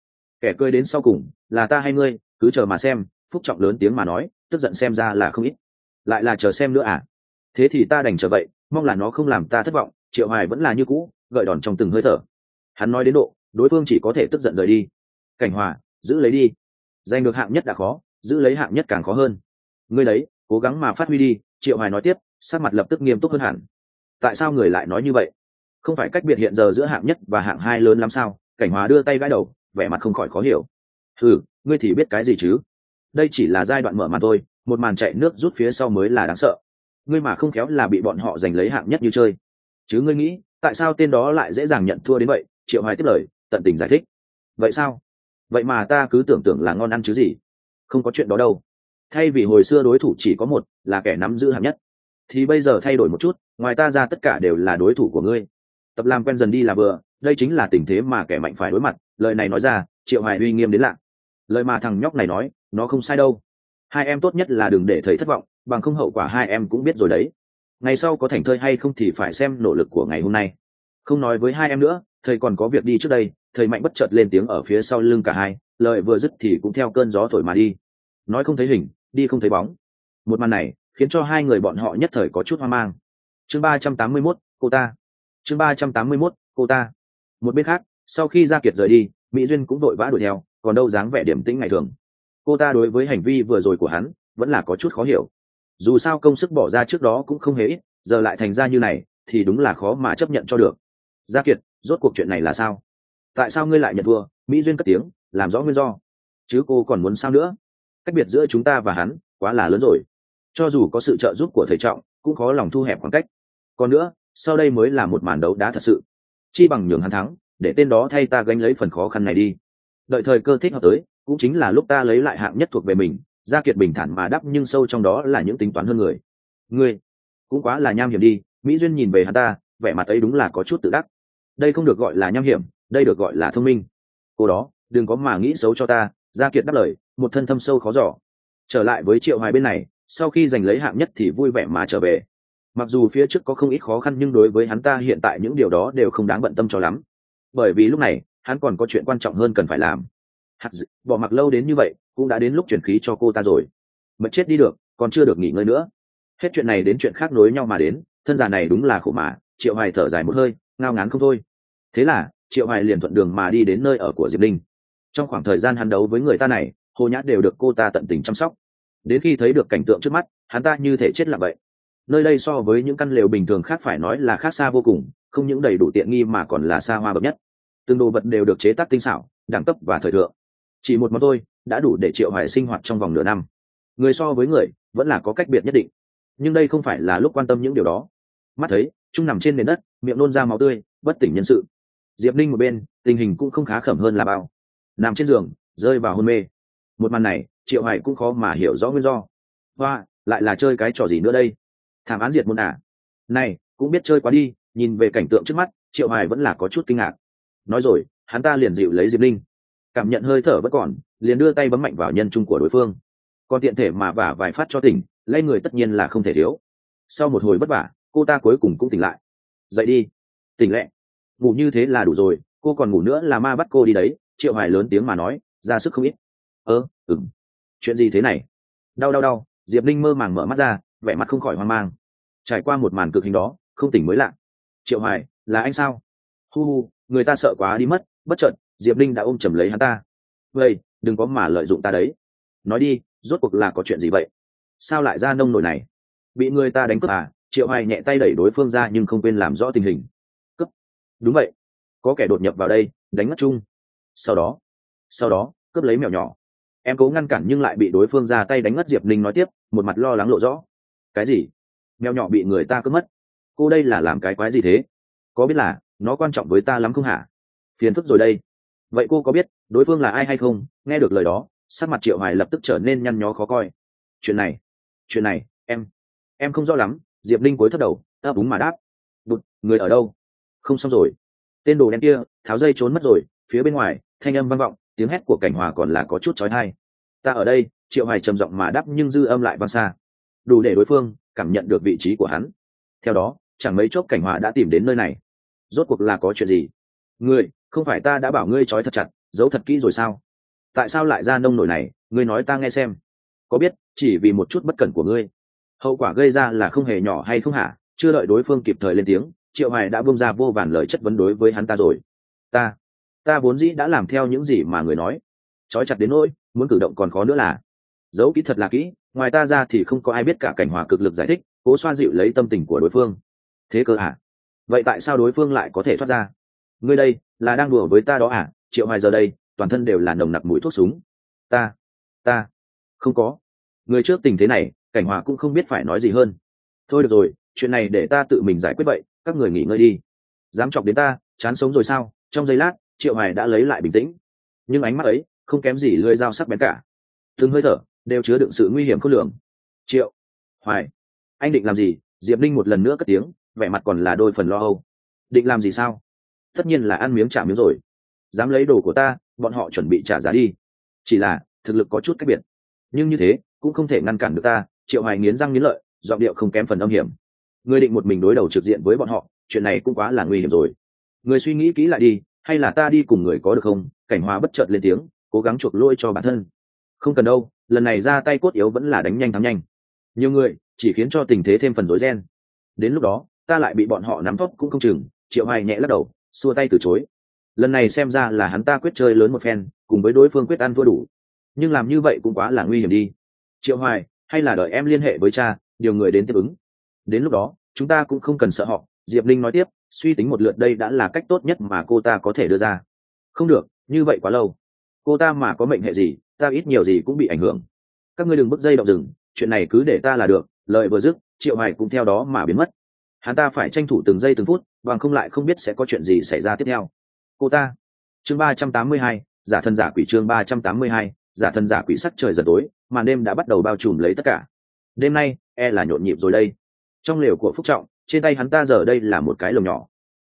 Kẻ cười đến sau cùng, là ta hay ngươi, cứ chờ mà xem, phúc trọng lớn tiếng mà nói, tức giận xem ra là không ít. Lại là chờ xem nữa à? Thế thì ta đành chờ vậy, mong là nó không làm ta thất vọng, triệu hoài vẫn là như cũ gợi đòn trong từng hơi thở. Hắn nói đến độ, đối phương chỉ có thể tức giận rời đi. Cảnh hòa, giữ lấy đi. Giành được hạng nhất đã khó, giữ lấy hạng nhất càng khó hơn. Ngươi đấy, cố gắng mà phát huy đi, triệu hoài nói tiếp, sắc mặt lập tức nghiêm túc hơn hẳn. Tại sao người lại nói như vậy? Không phải cách biệt hiện giờ giữa hạng nhất và hạng hai lớn lắm sao? Cảnh hòa đưa tay gãi đầu, vẻ mặt không khỏi khó hiểu. Ừ ngươi thì biết cái gì chứ? Đây chỉ là giai đoạn mở màn thôi, một màn chạy nước rút phía sau mới là đáng sợ. Ngươi mà không khéo là bị bọn họ giành lấy hạng nhất như chơi. Chứ ngươi nghĩ tại sao tên đó lại dễ dàng nhận thua đến vậy? Triệu hoài tiếp lời, tận tình giải thích. Vậy sao? Vậy mà ta cứ tưởng tượng là ngon ăn chứ gì? Không có chuyện đó đâu. Thay vì hồi xưa đối thủ chỉ có một, là kẻ nắm giữ hạng nhất. Thì bây giờ thay đổi một chút, ngoài ta ra tất cả đều là đối thủ của ngươi. Tập làm quen dần đi là vừa, đây chính là tình thế mà kẻ mạnh phải đối mặt, lời này nói ra, triệu hoài uy nghiêm đến lạ. Lời mà thằng nhóc này nói, nó không sai đâu. Hai em tốt nhất là đừng để thấy thất vọng, bằng không hậu quả hai em cũng biết rồi đấy ngày sau có thành thơi hay không thì phải xem nỗ lực của ngày hôm nay. Không nói với hai em nữa thầy còn có việc đi trước đây thầy mạnh bất chợt lên tiếng ở phía sau lưng cả hai lời vừa dứt thì cũng theo cơn gió thổi mà đi. Nói không thấy hình đi không thấy bóng. Một màn này khiến cho hai người bọn họ nhất thời có chút hoang mang. Chương ba trăm tám mươi 381, cô ta. Chương ba trăm tám mươi 381, cô ta. Một bên khác sau khi gia kiệt rời đi mỹ duyên cũng đội vã đuổi theo còn đâu dáng vẻ điểm tĩnh ngày thường. Cô ta đối với hành vi vừa rồi của hắn vẫn là có chút khó hiểu dù sao công sức bỏ ra trước đó cũng không hề ít, giờ lại thành ra như này, thì đúng là khó mà chấp nhận cho được. Gia kiệt, rốt cuộc chuyện này là sao? Tại sao ngươi lại nhận thua? Mỹ duyên cất tiếng, làm rõ nguyên do. Chứ cô còn muốn sao nữa? Cách biệt giữa chúng ta và hắn, quá là lớn rồi. Cho dù có sự trợ giúp của thầy trọng, cũng khó lòng thu hẹp khoảng cách. Còn nữa, sau đây mới là một màn đấu đá thật sự. Chi bằng nhường hắn thắng, để tên đó thay ta gánh lấy phần khó khăn này đi. Đợi thời cơ thích hợp tới, cũng chính là lúc ta lấy lại hạng nhất thuộc về mình gia kiệt bình thản mà đáp nhưng sâu trong đó là những tính toán hơn người. Ngươi cũng quá là nham hiểm đi, mỹ duyên nhìn về hắn ta, vẻ mặt ấy đúng là có chút tự đắc. Đây không được gọi là nham hiểm, đây được gọi là thông minh. Cô đó, đừng có mà nghĩ xấu cho ta, gia kiệt đáp lời, một thân thâm sâu khó giỏ trở lại với triệu hoài bên này, sau khi giành lấy hạng nhất thì vui vẻ mà trở về. Mặc dù phía trước có không ít khó khăn nhưng đối với hắn ta hiện tại những điều đó đều không đáng bận tâm cho lắm. Bởi vì lúc này, hắn còn có chuyện quan trọng hơn cần phải làm hạt dị, bỏ mặc lâu đến như vậy, cũng đã đến lúc chuyển khí cho cô ta rồi. Mật chết đi được, còn chưa được nghỉ ngơi nữa. Hết chuyện này đến chuyện khác nối nhau mà đến, thân già này đúng là khổ mà, triệu hoài thở dài một hơi, ngao ngán không thôi. Thế là, triệu hoài liền thuận đường mà đi đến nơi ở của diệp linh trong khoảng thời gian hắn đấu với người ta này, hồ nhã đều được cô ta tận tình chăm sóc. Đến khi thấy được cảnh tượng trước mắt, hắn ta như thể chết là vậy. Nơi đây so với những căn lều bình thường khác phải nói là khác xa vô cùng, không những đầy đủ tiện nghi mà còn là xa hoa bậc nhất. Từng đồ vật đều được chế tác tinh xảo, đẳng cấp và thời thượng chỉ một món thôi, đã đủ để triệu hoài sinh hoạt trong vòng nửa năm. Người so với người, vẫn là có cách biệt nhất định. Nhưng đây không phải là lúc quan tâm những điều đó. Mắt thấy trung nằm trên nền đất, miệng nôn ra máu tươi, bất tỉnh nhân sự. Diệp ninh một bên, tình hình cũng không khá khẩm hơn là bao. Nằm trên giường, rơi vào hôn mê. Một màn này, triệu hoài cũng khó mà hiểu rõ nguyên do. Hoa, lại là chơi cái trò gì nữa đây? Thảm án diệt môn à? Này, cũng biết chơi quá đi, nhìn về cảnh tượng trước mắt, triệu hoài vẫn là có chút kinh ngạc. Nói rồi, hắn ta liền dịu lấy diệp linh cảm nhận hơi thở vẫn còn, liền đưa tay bấm mạnh vào nhân trung của đối phương. Còn tiện thể mà vả vài phát cho tỉnh, lay người tất nhiên là không thể thiếu. Sau một hồi vất vả, cô ta cuối cùng cũng tỉnh lại. Dậy đi. Tỉnh lẹ. Ngủ như thế là đủ rồi, cô còn ngủ nữa là ma bắt cô đi đấy, triệu hoài lớn tiếng mà nói, ra sức không ít. Ơ ừng chuyện gì thế này? Đau đau đau, diệp linh mơ màng mở mắt ra, vẻ mặt không khỏi hoang mang. Trải qua một màn cực hình đó, không tỉnh mới lạ. Triệu hoài, là anh sao? Hu hu, người ta sợ quá đi mất, bất chợt diệp linh đã ôm chầm lấy hắn ta. Vậy, đừng có mà lợi dụng ta đấy. Nói đi, rốt cuộc là có chuyện gì vậy? Sao lại ra nông nổi này? Bị người ta đánh cướp à? Triệu hoài nhẹ tay đẩy đối phương ra nhưng không quên làm rõ tình hình. Cướp. Đúng vậy. Có kẻ đột nhập vào đây, đánh mất chung. Sau đó sau đó, cướp lấy mèo nhỏ. Em cố ngăn cản nhưng lại bị đối phương ra tay đánh mất diệp linh nói tiếp, một mặt lo lắng lộ rõ. Cái gì? Mèo nhỏ bị người ta cướp mất? Cô đây là làm cái quái gì thế? Có biết là nó quan trọng với ta lắm không hả? Phiền phức rồi đây vậy cô có biết đối phương là ai hay không? Nghe được lời đó, sắc mặt triệu hoài lập tức trở nên nhăn nhó khó coi. Chuyện này chuyện này, em em không rõ lắm. Diệp linh cúi thất đầu, ấp úng mà đáp. Bụt người ở đâu? Không xong rồi. Tên đồ đen kia, tháo dây trốn mất rồi. Phía bên ngoài, thanh âm vang vọng, tiếng hét của cảnh hòa còn là có chút trói thai ta ở đây, triệu hoài trầm giọng mà đáp nhưng dư âm lại vang xa. Đủ để đối phương cảm nhận được vị trí của hắn. Theo đó, chẳng mấy chốc cảnh hòa đã tìm đến nơi này. Rốt cuộc là có chuyện gì? Người không phải ta đã bảo ngươi trói thật chặt, giấu thật kỹ rồi sao? Tại sao lại ra nông nổi này? Ngươi nói ta nghe xem. Có biết, chỉ vì một chút bất cẩn của ngươi. Hậu quả gây ra là không hề nhỏ hay không hả? Chưa đợi đối phương kịp thời lên tiếng, triệu hoài đã bông ra vô vàn lời chất vấn đối với hắn ta rồi. Ta ta vốn dĩ đã làm theo những gì mà người nói. Trói chặt đến nỗi, muốn cử động còn khó nữa là. Giấu kỹ thật là kỹ, ngoài ta ra thì không có ai biết cả cảnh hòa cực lực giải thích, cố xoa dịu lấy tâm tình của đối phương. Thế cơ hả? Vậy tại sao đối phương lại có thể thoát ra? Ngươi đây, là đang đùa với ta đó à? Triệu hoài giờ đây, toàn thân đều là nồng nặc mũi thuốc súng. Ta ta, không có. Người trước tình thế này, cảnh hòa cũng không biết phải nói gì hơn. Thôi được rồi, chuyện này để ta tự mình giải quyết vậy, các người nghỉ ngơi đi. Dám chọc đến ta, chán sống rồi sao? Trong giây lát, triệu hoài đã lấy lại bình tĩnh. Nhưng ánh mắt ấy, không kém gì lưỡi dao sắc bén cả. Từng hơi thở, đều chứa đựng sự nguy hiểm khôn lường. Triệu hoài, anh định làm gì? Diệp linh một lần nữa cất tiếng, vẻ mặt còn là đôi phần lo âu. Định làm gì sao? Tất nhiên là ăn miếng trả miếng rồi. Dám lấy đồ của ta, bọn họ chuẩn bị trả giá đi. Chỉ là, thực lực có chút cách biệt. Nhưng như thế, cũng không thể ngăn cản được ta, triệu hoài nghiến răng nghiến lợi, giọng điệu không kém phần âm hiểm. Người định một mình đối đầu trực diện với bọn họ, chuyện này cũng quá là nguy hiểm rồi. Người suy nghĩ kỹ lại đi, hay là ta đi cùng người có được không? Cảnh hóa bất chợt lên tiếng, cố gắng chuộc lỗi cho bản thân. Không cần đâu, lần này ra tay cốt yếu vẫn là đánh nhanh thắng nhanh. Nhiều người, chỉ khiến cho tình thế thêm phần rối ren. Đến lúc đó, ta lại bị bọn họ nắm thóp cũng không chừng, triệu hoài nhẹ lắc đầu xua tay từ chối. Lần này xem ra là hắn ta quyết chơi lớn một phen, cùng với đối phương quyết ăn thua đủ. Nhưng làm như vậy cũng quá là nguy hiểm đi. Triệu hoài, hay là đợi em liên hệ với cha, điều người đến tiếp ứng. Đến lúc đó, chúng ta cũng không cần sợ họ, diệp linh nói tiếp, suy tính một lượt đây đã là cách tốt nhất mà cô ta có thể đưa ra. Không được, như vậy quá lâu. Cô ta mà có mệnh hệ gì, ta ít nhiều gì cũng bị ảnh hưởng. Các ngươi đừng bước dây động rừng, chuyện này cứ để ta là được lợi vừa dứt, triệu hoài cũng theo đó mà biến mất hắn ta phải tranh thủ từng giây từng phút, bằng không lại không biết sẽ có chuyện gì xảy ra tiếp theo. Cô ta. Chương ba trăm tám mươi hai, giả thân giả quỷ chương ba trăm tám mươi hai, giả thân giả quỷ sắc trời giật tối, màn đêm đã bắt đầu bao trùm lấy tất cả. Đêm nay e là nhộn nhịp rồi đây. Trong lều của phúc trọng, trên tay hắn ta giờ đây là một cái lồng nhỏ.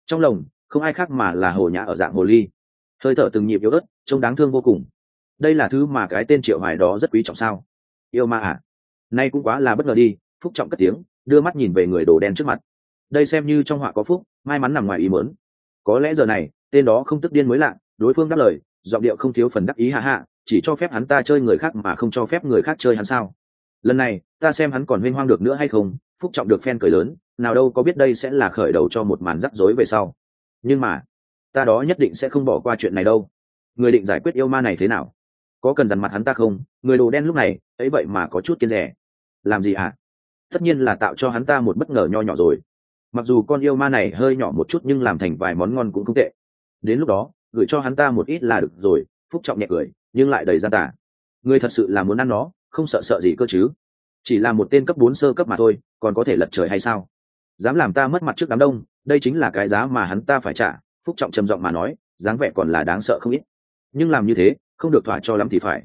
Trong lồng, không ai khác mà là hồ nhã ở dạng hồ ly. Hơi thở từng nhịp yếu ớt, trông đáng thương vô cùng. Đây là thứ mà cái tên triệu hoài đó rất quý trọng sao? Yêu ma à? Nay cũng quá là bất ngờ đi, phúc trọng cất tiếng, đưa mắt nhìn về người đồ đen trước mặt đây xem như trong họa có phúc, may mắn nằm ngoài ý mớn có lẽ giờ này, tên đó không tức điên mới lạ, đối phương đáp lời, giọng điệu không thiếu phần đắc ý hạ hạ chỉ cho phép hắn ta chơi người khác mà không cho phép người khác chơi hắn sao. Lần này, ta xem hắn còn huyên hoang được nữa hay không, phúc trọng được phen cười lớn, nào đâu có biết đây sẽ là khởi đầu cho một màn rắc rối về sau. Nhưng mà, ta đó nhất định sẽ không bỏ qua chuyện này đâu. Người định giải quyết yêu ma này thế nào? Có cần dằn mặt hắn ta không? Người đồ đen lúc này, ấy vậy mà có chút kiên rẻ. Làm gì à tất nhiên là tạo cho hắn ta một bất ngờ nho nhỏ rồi mặc dù con yêu ma này hơi nhỏ một chút nhưng làm thành vài món ngon cũng không tệ. Đến lúc đó, gửi cho hắn ta một ít là được rồi, phúc trọng nhẹ cười, nhưng lại đầy gian tả người thật sự là muốn ăn nó, không sợ sợ gì cơ chứ? Chỉ là một tên cấp bốn sơ cấp mà thôi, còn có thể lật trời hay sao? Dám làm ta mất mặt trước đám đông, đây chính là cái giá mà hắn ta phải trả, phúc trọng trầm giọng mà nói, dáng vẻ còn là đáng sợ không ít. Nhưng làm như thế, không được thỏa cho lắm thì phải.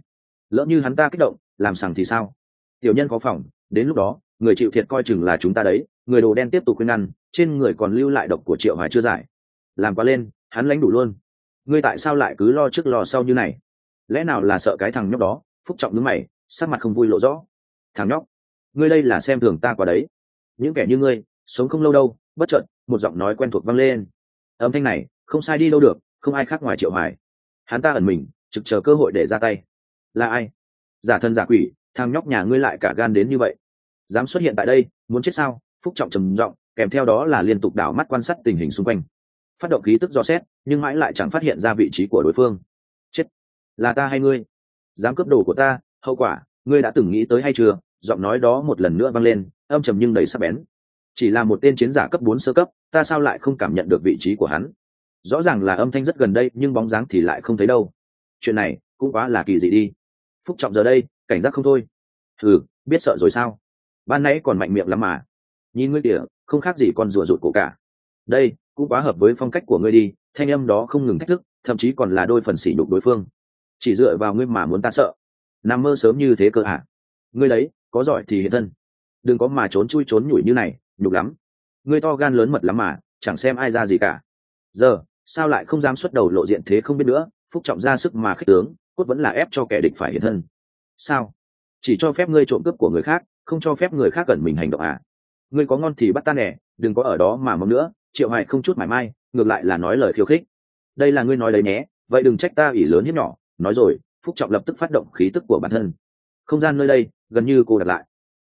Lỡ như hắn ta kích động, làm sằng thì sao? Tiểu nhân có phòng, đến lúc đó, người chịu thiệt coi chừng là chúng ta đấy người đồ đen tiếp tục khuyên ngăn, trên người còn lưu lại độc của triệu hoài chưa giải. Làm quá lên, hắn lánh đủ luôn. Ngươi tại sao lại cứ lo trước lo sau như này? Lẽ nào là sợ cái thằng nhóc đó? Phúc trọng đứng mày, sắc mặt không vui lộ rõ. Thằng nhóc, ngươi đây là xem thường ta qua đấy. Những kẻ như ngươi, sống không lâu đâu, bất chợt, một giọng nói quen thuộc vang lên. Âm thanh này, không sai đi đâu được, không ai khác ngoài triệu hoài. Hắn ta ẩn mình, trực chờ cơ hội để ra tay. Là ai? Giả thân giả quỷ, thằng nhóc nhà ngươi lại cả gan đến như vậy. Dám xuất hiện tại đây, muốn chết sao? Phúc trọng trầm giọng, kèm theo đó là liên tục đảo mắt quan sát tình hình xung quanh. Phát động khí tức do xét, nhưng mãi lại chẳng phát hiện ra vị trí của đối phương. Chết! Là ta hay ngươi? Dám cướp đồ của ta, hậu quả, ngươi đã từng nghĩ tới hay chưa? Giọng nói đó một lần nữa vang lên, âm trầm nhưng đầy sắc bén. Chỉ là một tên chiến giả cấp bốn sơ cấp, ta sao lại không cảm nhận được vị trí của hắn? Rõ ràng là âm thanh rất gần đây, nhưng bóng dáng thì lại không thấy đâu. Chuyện này, cũng quá là kỳ dị đi. Phúc trọng giờ đây, cảnh giác không thôi. Ừ biết sợ rồi sao? Ban nãy còn mạnh miệng lắm mà nhìn ngươi kìa, không khác gì con rùa rụt cổ cả. Đây, cũng quá hợp với phong cách của ngươi đi, thanh âm đó không ngừng thách thức, thậm chí còn là đôi phần sỉ nhục đối phương. Chỉ dựa vào ngươi mà muốn ta sợ. Nằm mơ sớm như thế cơ ạ ngươi đấy, có giỏi thì hiện thân. Đừng có mà trốn chui trốn nhủi như này, nhục lắm. Ngươi to gan lớn mật lắm mà, chẳng xem ai ra gì cả. Giờ, sao lại không dám xuất đầu lộ diện thế không biết nữa, phúc trọng ra sức mà khích tướng, cốt vẫn là ép cho kẻ địch phải hiện thân. Sao? Chỉ cho phép ngươi trộm cướp của người khác, không cho phép người khác gần mình hành động à? Ngươi có ngon thì bắt ta nẻ đừng có ở đó mà mong nữa, triệu hoài không chút mải mai ngược lại là nói lời khiêu khích. Đây là ngươi nói đấy nhé, vậy đừng trách ta ỷ lớn hiếp nhỏ, nói rồi, phúc trọng lập tức phát động khí tức của bản thân. Không gian nơi đây, gần như cô đặt lại.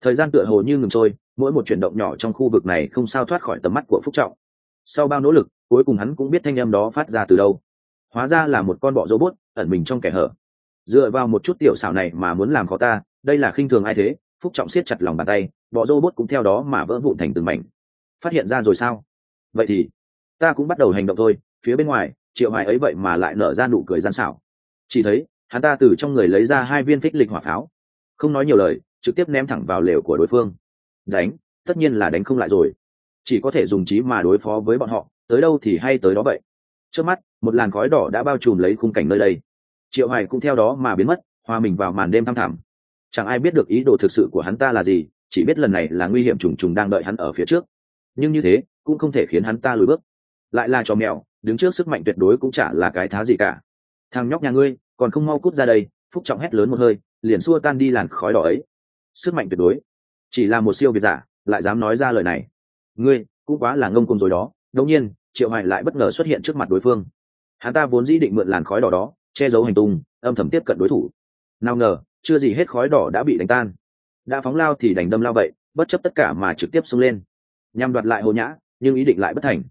Thời gian tựa hồ như ngừng trôi, mỗi một chuyển động nhỏ trong khu vực này không sao thoát khỏi tầm mắt của phúc trọng. Sau bao nỗ lực, cuối cùng hắn cũng biết thanh âm đó phát ra từ đâu. Hóa ra là một con bọ robot, ẩn mình trong kẻ hở. Dựa vào một chút tiểu xảo này mà muốn làm khó ta, đây là khinh thường ai thế? Phúc trọng siết chặt lòng bàn tay bọ robot cũng theo đó mà vỡ vụn thành từng mảnh. Phát hiện ra rồi sao? Vậy thì, ta cũng bắt đầu hành động thôi. Phía bên ngoài, triệu hoài ấy vậy mà lại nở ra nụ cười gian xảo. Chỉ thấy, hắn ta từ trong người lấy ra hai viên phích lịch hỏa pháo. Không nói nhiều lời, trực tiếp ném thẳng vào lều của đối phương. Đánh, tất nhiên là đánh không lại rồi. Chỉ có thể dùng trí mà đối phó với bọn họ, tới đâu thì hay tới đó vậy. Trước mắt, một làn khói đỏ đã bao trùm lấy khung cảnh nơi đây. Triệu hoài cũng theo đó mà biến mất, hòa mình vào màn đêm thăm thẳm. Chẳng ai biết được ý đồ thực sự của hắn ta là gì chỉ biết lần này là nguy hiểm trùng trùng đang đợi hắn ở phía trước. Nhưng như thế, cũng không thể khiến hắn ta lùi bước. Lại là trò mèo, đứng trước sức mạnh tuyệt đối cũng chả là cái thá gì cả. Thằng nhóc nhà ngươi, còn không mau cút ra đây, phúc trọng hét lớn một hơi, liền xua tan đi làn khói đỏ ấy. Sức mạnh tuyệt đối. Chỉ là một siêu việt giả, lại dám nói ra lời này. Ngươi, cũng quá là ngông cùng rồi đó. Đột nhiên, triệu hoài lại bất ngờ xuất hiện trước mặt đối phương. Hắn ta vốn dĩ định mượn làn khói đỏ đó, che giấu hành tung, âm thầm tiếp cận đối thủ. Nào ngờ, chưa gì hết khói đỏ đã bị đánh tan đã phóng lao thì đành đâm lao vậy, bất chấp tất cả mà trực tiếp xông lên. Nhằm đoạt lại hồ nhã, nhưng ý định lại bất thành.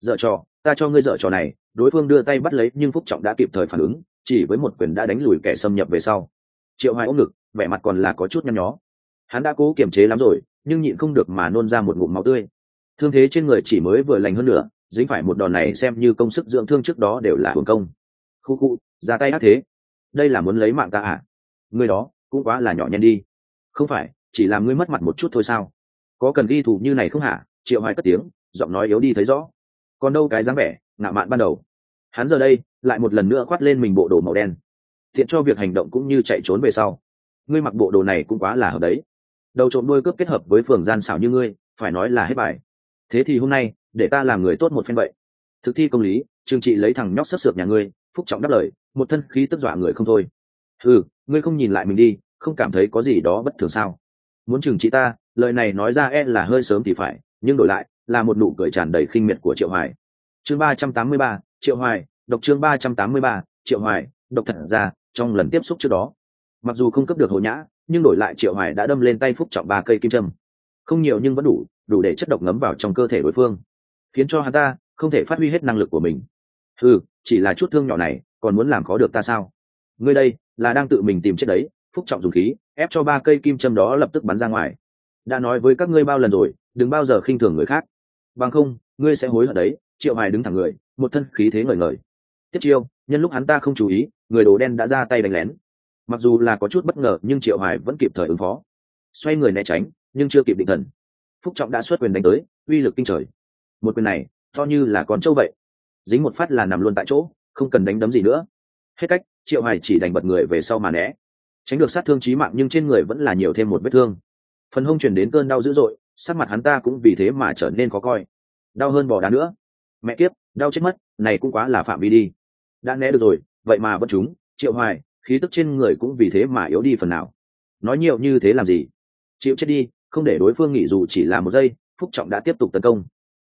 Dợ trò, ta cho ngươi dợ trò này, đối phương đưa tay bắt lấy, nhưng phúc trọng đã kịp thời phản ứng, chỉ với một quyền đã đánh lùi kẻ xâm nhập về sau. Triệu hoài ôm ngực, vẻ mặt còn là có chút nhăn nhó. Hắn đã cố kiềm chế lắm rồi, nhưng nhịn không được mà nôn ra một ngụm máu tươi. Thương thế trên người chỉ mới vừa lành hơn nữa dính phải một đòn này xem như công sức dưỡng thương trước đó đều là hưởng công. Khu cụ ra tay ác thế. Đây là muốn lấy mạng ta à? Người đó, cũng quá là nhỏ nhen đi không phải, chỉ làm ngươi mất mặt một chút thôi sao? Có cần ghi thù như này không hả? Triệu hoài cất tiếng, giọng nói yếu đi thấy rõ. Còn đâu cái dáng vẻ ngạo mạn ban đầu. Hắn giờ đây, lại một lần nữa khoát lên mình bộ đồ màu đen. Thiện cho việc hành động cũng như chạy trốn về sau. Ngươi mặc bộ đồ này cũng quá là hợp đấy. Đầu trộm đuôi cướp kết hợp với phường gian xảo như ngươi, phải nói là hết bài. Thế thì hôm nay, để ta làm người tốt một phen vậy. Thực thi công lý, trương trị lấy thằng nhóc sắp sược nhà ngươi, phúc trọng đáp lời, một thân khí tức dọa người không thôi. Ừ ngươi không nhìn lại mình đi không cảm thấy có gì đó bất thường sao? Muốn trừng trị ta, lời này nói ra e là hơi sớm thì phải, nhưng đổi lại, là một nụ cười tràn đầy khinh miệt của triệu hoài. Chương ba trăm tám mươi ba, triệu hoài, độc chương ba trăm tám mươi ba, triệu hoài, độc thật ra, trong lần tiếp xúc trước đó. Mặc dù không cấp được hồ nhã, nhưng đổi lại triệu hoài đã đâm lên tay phúc trọng ba cây kim châm. Không nhiều nhưng vẫn đủ đủ để chất độc ngấm vào trong cơ thể đối phương. Khiến cho hắn ta không thể phát huy hết năng lực của mình. Ừ chỉ là chút thương nhỏ này, còn muốn làm khó được ta sao? Ngươi đây, là đang tự mình tìm chết đấy phúc trọng dùng khí, ép cho ba cây kim châm đó lập tức bắn ra ngoài. Đã nói với các ngươi bao lần rồi, đừng bao giờ khinh thường người khác. Bằng không, ngươi sẽ hối hận đấy, triệu hoài đứng thẳng người, một thân khí thế ngời ngời. Tiếp chiêu, nhân lúc hắn ta không chú ý, người đồ đen đã ra tay đánh lén. Mặc dù là có chút bất ngờ, nhưng triệu hoài vẫn kịp thời ứng phó. Xoay người né tránh, nhưng chưa kịp định thần. Phúc trọng đã xuất quyền đánh tới, uy lực kinh trời. Một quyền này, to như là con trâu vậy. Dính một phát là nằm luôn tại chỗ, không cần đánh đấm gì nữa. Hết cách, triệu hoài chỉ đánh bật người về sau mà né tránh được sát thương chí mạng nhưng trên người vẫn là nhiều thêm một vết thương. Phần hông chuyển đến cơn đau dữ dội, sắc mặt hắn ta cũng vì thế mà trở nên khó coi. Đau hơn bò đá nữa. Mẹ kiếp, đau chết mất, này cũng quá là phạm vi đi. Đã né được rồi, vậy mà vẫn chúng triệu hoài, khí tức trên người cũng vì thế mà yếu đi phần nào. Nói nhiều như thế làm gì? Chịu chết đi, không để đối phương nghỉ dù chỉ là một giây, phúc trọng đã tiếp tục tấn công.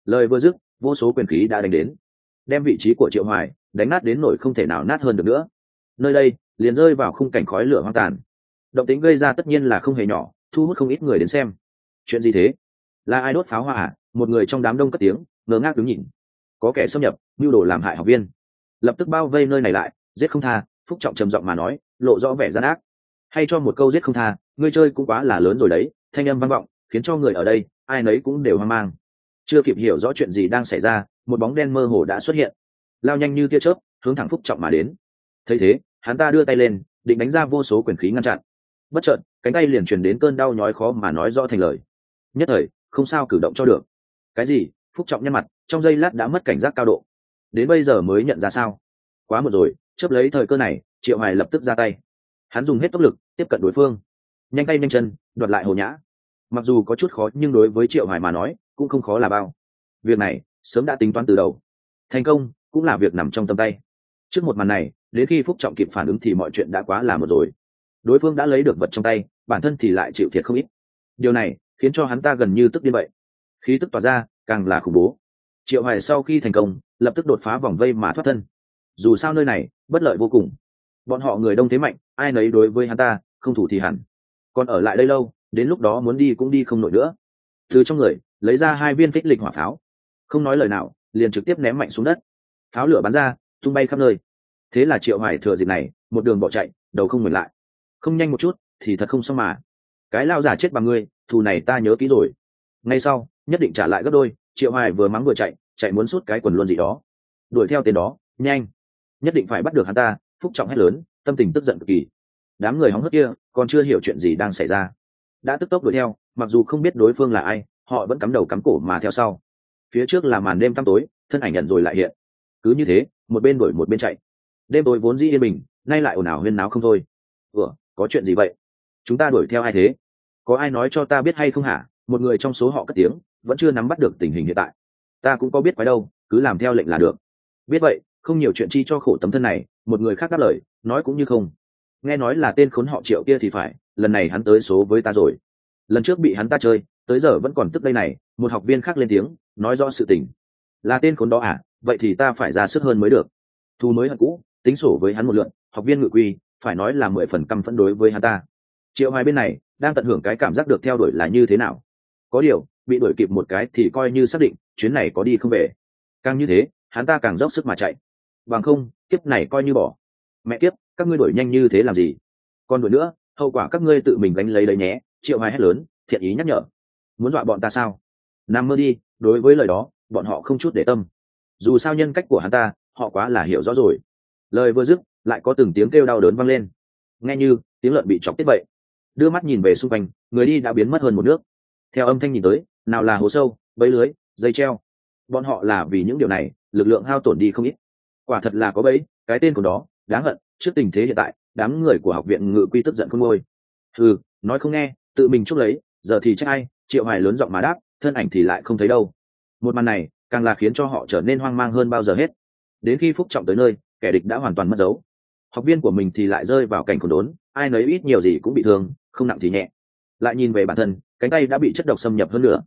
Lời vừa dứt, vô số quyền khí đã đánh đến. Đem vị trí của triệu hoài, đánh nát đến nỗi không thể nào nát hơn được nữa. Nơi đây liền rơi vào khung cảnh khói lửa hoang tàn. Động tính gây ra tất nhiên là không hề nhỏ, thu hút không ít người đến xem. Chuyện gì thế? Là ai đốt pháo hoa à? Một người trong đám đông cất tiếng, ngơ ngác đứng nhìn. Có kẻ xâm nhập, mưu đồ làm hại học viên. Lập tức bao vây nơi này lại, giết không tha, phúc trọng trầm giọng mà nói, lộ rõ vẻ gian ác. Hay cho một câu giết không tha, ngươi chơi cũng quá là lớn rồi đấy, thanh âm vang vọng, khiến cho người ở đây, ai nấy cũng đều hoang mang. Chưa kịp hiểu rõ chuyện gì đang xảy ra, một bóng đen mơ hồ đã xuất hiện. Lao nhanh như tia chớp, hướng thẳng phúc trọng mà đến. Thấy thế hắn ta đưa tay lên, định đánh ra vô số quyền khí ngăn chặn. Bất chợt, cánh tay liền truyền đến cơn đau nhói khó mà nói rõ thành lời. Nhất thời, không sao cử động cho được. Cái gì? Phúc trọng nhăn mặt, trong giây lát đã mất cảnh giác cao độ. Đến bây giờ mới nhận ra sao? Quá một rồi, chớp lấy thời cơ này, triệu hoài lập tức ra tay. Hắn dùng hết tốc lực, tiếp cận đối phương. Nhanh tay nhanh chân, đoạt lại hồ nhã. Mặc dù có chút khó, nhưng đối với triệu hoài mà nói, cũng không khó là bao. Việc này, sớm đã tính toán từ đầu. Thành công, cũng là việc nằm trong tầm tay. Trước một màn này đến khi phúc trọng kịp phản ứng thì mọi chuyện đã quá là một rồi. Đối phương đã lấy được vật trong tay, bản thân thì lại chịu thiệt không ít. Điều này khiến cho hắn ta gần như tức điên vậy. Khí tức tỏa ra, càng là khủng bố. Triệu hoài sau khi thành công, lập tức đột phá vòng vây mà thoát thân. Dù sao nơi này, bất lợi vô cùng. Bọn họ người đông thế mạnh, ai nấy đối với hắn ta, không thủ thì hẳn. Còn ở lại đây lâu, đến lúc đó muốn đi cũng đi không nổi nữa. Từ trong người, lấy ra hai viên phích lịch hỏa pháo. Không nói lời nào, liền trực tiếp ném mạnh xuống đất. Pháo lửa bắn ra, tung bay khắp nơi thế là triệu hoài thừa dịp này, một đường bỏ chạy, đầu không ngừng lại. Không nhanh một chút, thì thật không xong mà. Cái lao giả chết bằng ngươi, thù này ta nhớ kỹ rồi. Ngay sau, nhất định trả lại gấp đôi, triệu hoài vừa mắng vừa chạy chạy muốn suốt cái quần luôn gì đó. Đuổi theo tên đó, nhanh. Nhất định phải bắt được hắn ta, phúc trọng hét lớn, tâm tình tức giận cực kỳ. Đám người hóng hớt kia, còn chưa hiểu chuyện gì đang xảy ra. Đã tức tốc đuổi theo, mặc dù không biết đối phương là ai, họ vẫn cắm đầu cắm cổ mà theo sau. Phía trước là màn đêm tăm tối, thân ảnh nhận rồi lại hiện. Cứ như thế, một bên đuổi một bên chạy đêm tối vốn dĩ yên bình, nay lại ồn ào huyên náo không thôi. Ủa, có chuyện gì vậy? Chúng ta đuổi theo ai thế? Có ai nói cho ta biết hay không hả? Một người trong số họ cất tiếng, vẫn chưa nắm bắt được tình hình hiện tại. Ta cũng có biết quái đâu, cứ làm theo lệnh là được. Biết vậy, không nhiều chuyện chi cho khổ tấm thân này, một người khác đáp lời, nói cũng như không. Nghe nói là tên khốn họ triệu kia thì phải, lần này hắn tới số với ta rồi. Lần trước bị hắn ta chơi, tới giờ vẫn còn tức đây này, một học viên khác lên tiếng, nói rõ sự tình. Là tên khốn đó à vậy thì ta phải ra sức hơn mới được. Thu mới hận cũ tính sổ với hắn một lượn, học viên ngự quy, phải nói là mười phần căm phẫn đối với hắn ta. Triệu hoài bên này, đang tận hưởng cái cảm giác được theo đuổi là như thế nào? Có điều, bị đuổi kịp một cái thì coi như xác định, chuyến này có đi không về. Càng như thế, hắn ta càng dốc sức mà chạy. Bằng không, kiếp này coi như bỏ. Mẹ kiếp, các ngươi đuổi nhanh như thế làm gì? Còn đuổi nữa, hậu quả các ngươi tự mình gánh lấy đấy nhé, triệu hoài hét lớn, thiện ý nhắc nhở. Muốn dọa bọn ta sao? Nằm mơ đi, đối với lời đó, bọn họ không chút để tâm. Dù sao nhân cách của hắn ta, họ quá là hiểu rõ rồi lời vừa dứt, lại có từng tiếng kêu đau đớn vang lên. Nghe như tiếng lợn bị chọc tiết vậy. Đưa mắt nhìn về xung quanh, người đi đã biến mất hơn một nước. Theo âm thanh nhìn tới, nào là hố sâu, bẫy lưới, dây treo. Bọn họ là vì những điều này, lực lượng hao tổn đi không ít. Quả thật là có bẫy, cái tên của đó, đáng hận, trước tình thế hiện tại, đám người của học viện ngự quy tức giận không ngôi. Ừ nói không nghe, tự mình chúc lấy, giờ thì chắc ai, triệu hoài lớn giọng mà đáp, thân ảnh thì lại không thấy đâu. Một màn này, càng là khiến cho họ trở nên hoang mang hơn bao giờ hết. Đến khi phúc trọng tới nơi kẻ địch đã hoàn toàn mất dấu. Học viên của mình thì lại rơi vào cảnh khốn đốn, ai nấy ít nhiều gì cũng bị thương, không nặng thì nhẹ. Lại nhìn về bản thân, cánh tay đã bị chất độc xâm nhập hơn nữa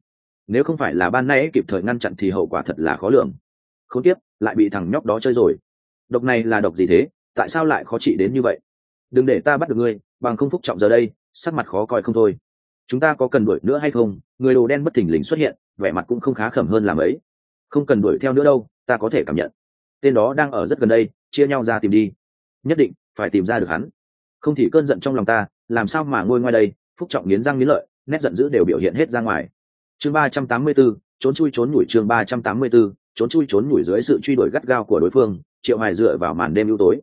nếu không phải là ban nay kịp thời ngăn chặn thì hậu quả thật là khó lường. Không tiếp lại bị thằng nhóc đó chơi rồi. Độc này là độc gì thế? Tại sao lại khó trị đến như vậy? Đừng để ta bắt được ngươi, bằng không phúc trọng giờ đây, sắc mặt khó coi không thôi. Chúng ta có cần đuổi nữa hay không? Người đồ đen bất thình lình xuất hiện, vẻ mặt cũng không khá khẩm hơn làm ấy. Không cần đuổi theo nữa đâu, ta có thể cảm nhận. Tên đó đang ở rất gần đây chia nhau ra tìm đi. Nhất định phải tìm ra được hắn. Không thì cơn giận trong lòng ta làm sao mà ngôi ngoài đây? Phúc trọng nghiến răng nghiến lợi nét giận dữ đều biểu hiện hết ra ngoài. Chương ba trăm tám mươi 384, trốn chui trốn nhủi chương ba trăm tám mươi 384, trốn chui trốn nhủi dưới sự truy đuổi gắt gao của đối phương triệu hoài dựa vào màn đêm ưu tối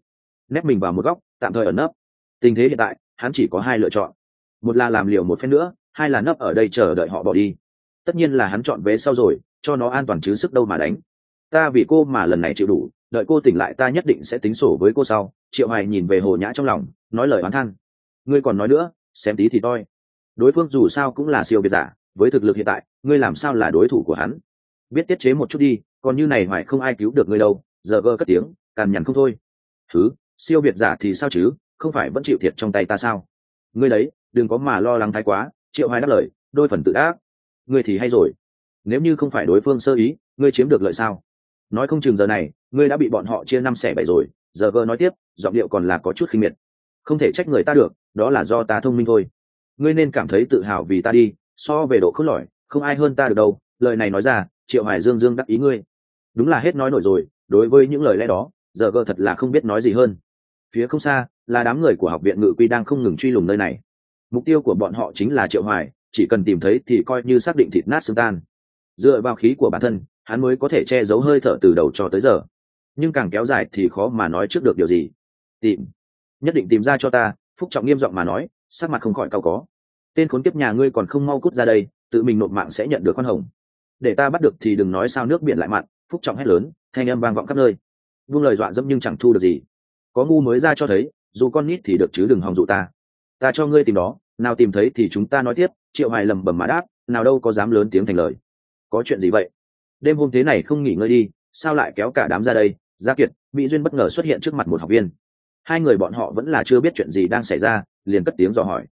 nép mình vào một góc tạm thời ở nấp. Tình thế hiện tại hắn chỉ có hai lựa chọn. Một là làm liều một phen nữa hai là nấp ở đây chờ đợi họ bỏ đi. Tất nhiên là hắn chọn vé sau rồi cho nó an toàn chứ sức đâu mà đánh. Ta vì cô mà lần này chịu đủ đợi cô tỉnh lại ta nhất định sẽ tính sổ với cô sau. Triệu hoài nhìn về hồ nhã trong lòng, nói lời oán than. Ngươi còn nói nữa, xem tí thì toi. Đối phương dù sao cũng là siêu biệt giả, với thực lực hiện tại, ngươi làm sao là đối thủ của hắn? Biết tiết chế một chút đi, còn như này hoài không ai cứu được ngươi đâu, giờ gơ cất tiếng, càn nhằn không thôi. Thứ, siêu biệt giả thì sao chứ, không phải vẫn chịu thiệt trong tay ta sao? Ngươi đấy, đừng có mà lo lắng thái quá, triệu hoài đáp lời, đôi phần tự ác ngươi thì hay rồi. Nếu như không phải đối phương sơ ý, ngươi chiếm được lợi sao? Nói không chừng giờ này ngươi đã bị bọn họ chia năm xẻ bảy rồi, giờ gơ nói tiếp, giọng điệu còn là có chút khinh miệt. Không thể trách người ta được, đó là do ta thông minh thôi. Ngươi nên cảm thấy tự hào vì ta đi, so về độ khốt lỏi không ai hơn ta được đâu, lời này nói ra, triệu hải dương dương đắc ý ngươi. Đúng là hết nói nổi rồi, đối với những lời lẽ đó, giờ gơ thật là không biết nói gì hơn. Phía không xa, là đám người của học viện ngự quy đang không ngừng truy lùng nơi này. Mục tiêu của bọn họ chính là triệu hoài, chỉ cần tìm thấy thì coi như xác định thịt nát xương tan. Dựa vào khí của bản thân, hắn mới có thể che giấu hơi thở từ đầu cho tới giờ nhưng càng kéo dài thì khó mà nói trước được điều gì. Tìm. Nhất định tìm ra cho ta, phúc trọng nghiêm giọng mà nói, sắc mặt không khỏi cao có. Tên khốn kiếp nhà ngươi còn không mau cút ra đây, tự mình nộp mạng sẽ nhận được khoan hồng. Để ta bắt được thì đừng nói sao nước biển lại mặn, phúc trọng hét lớn, thanh âm vang vọng khắp nơi. Vương lời dọa dẫm nhưng chẳng thu được gì. Có ngu mới ra cho thấy, dù con nít thì được chứ đừng hòng dụ ta. Ta cho ngươi tìm đó, nào tìm thấy thì chúng ta nói tiếp, triệu hoài lầm bầm mà đáp, nào đâu có dám lớn tiếng thành lời. Có chuyện gì vậy? Đêm hôm thế này không nghỉ ngơi đi, sao lại kéo cả đám ra đây? Gia kiệt mỹ duyên bất ngờ xuất hiện trước mặt một học viên. Hai người bọn họ vẫn là chưa biết chuyện gì đang xảy ra, liền cất tiếng dò hỏi.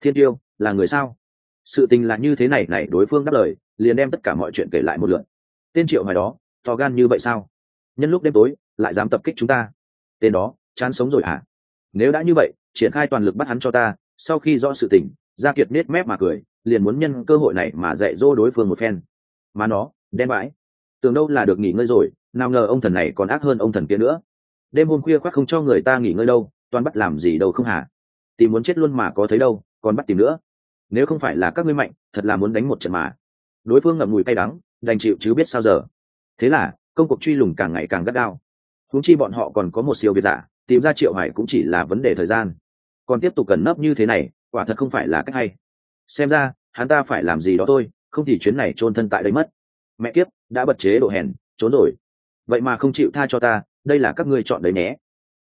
Thiên tiêu, là người sao? Sự tình là như thế này này đối phương đáp lời, liền đem tất cả mọi chuyện kể lại một lượt. Tên triệu hoài đó, to gan như vậy sao? Nhân lúc đêm tối, lại dám tập kích chúng ta. Tên đó, chán sống rồi hả? Nếu đã như vậy, triển khai toàn lực bắt hắn cho ta. Sau khi rõ sự tình, gia kiệt nết mép mà cười, liền muốn nhân cơ hội này mà dạy dỗ đối phương một phen. Mà nó, đen bãi tưởng đâu là được nghỉ ngơi rồi, nào ngờ ông thần này còn ác hơn ông thần kia nữa. Đêm hôm khuya khoác không cho người ta nghỉ ngơi đâu, toàn bắt làm gì đâu không hả? Tìm muốn chết luôn mà có thấy đâu, còn bắt tìm nữa. Nếu không phải là các ngươi mạnh, thật là muốn đánh một trận mà. Đối phương ngậm mùi cay đắng, đành chịu chứ biết sao giờ. Thế là, công cuộc truy lùng càng ngày càng gắt gao. Húng chi bọn họ còn có một siêu việt giả, tìm ra triệu hải cũng chỉ là vấn đề thời gian. Còn tiếp tục cần nấp như thế này, quả thật không phải là cách hay. Xem ra, hắn ta phải làm gì đó thôi, không thì chuyến này chôn thân tại đây mất. Mẹ kiếp! Đã bật chế độ hèn, trốn rồi. Vậy mà không chịu tha cho ta, đây là các ngươi chọn đấy nhé.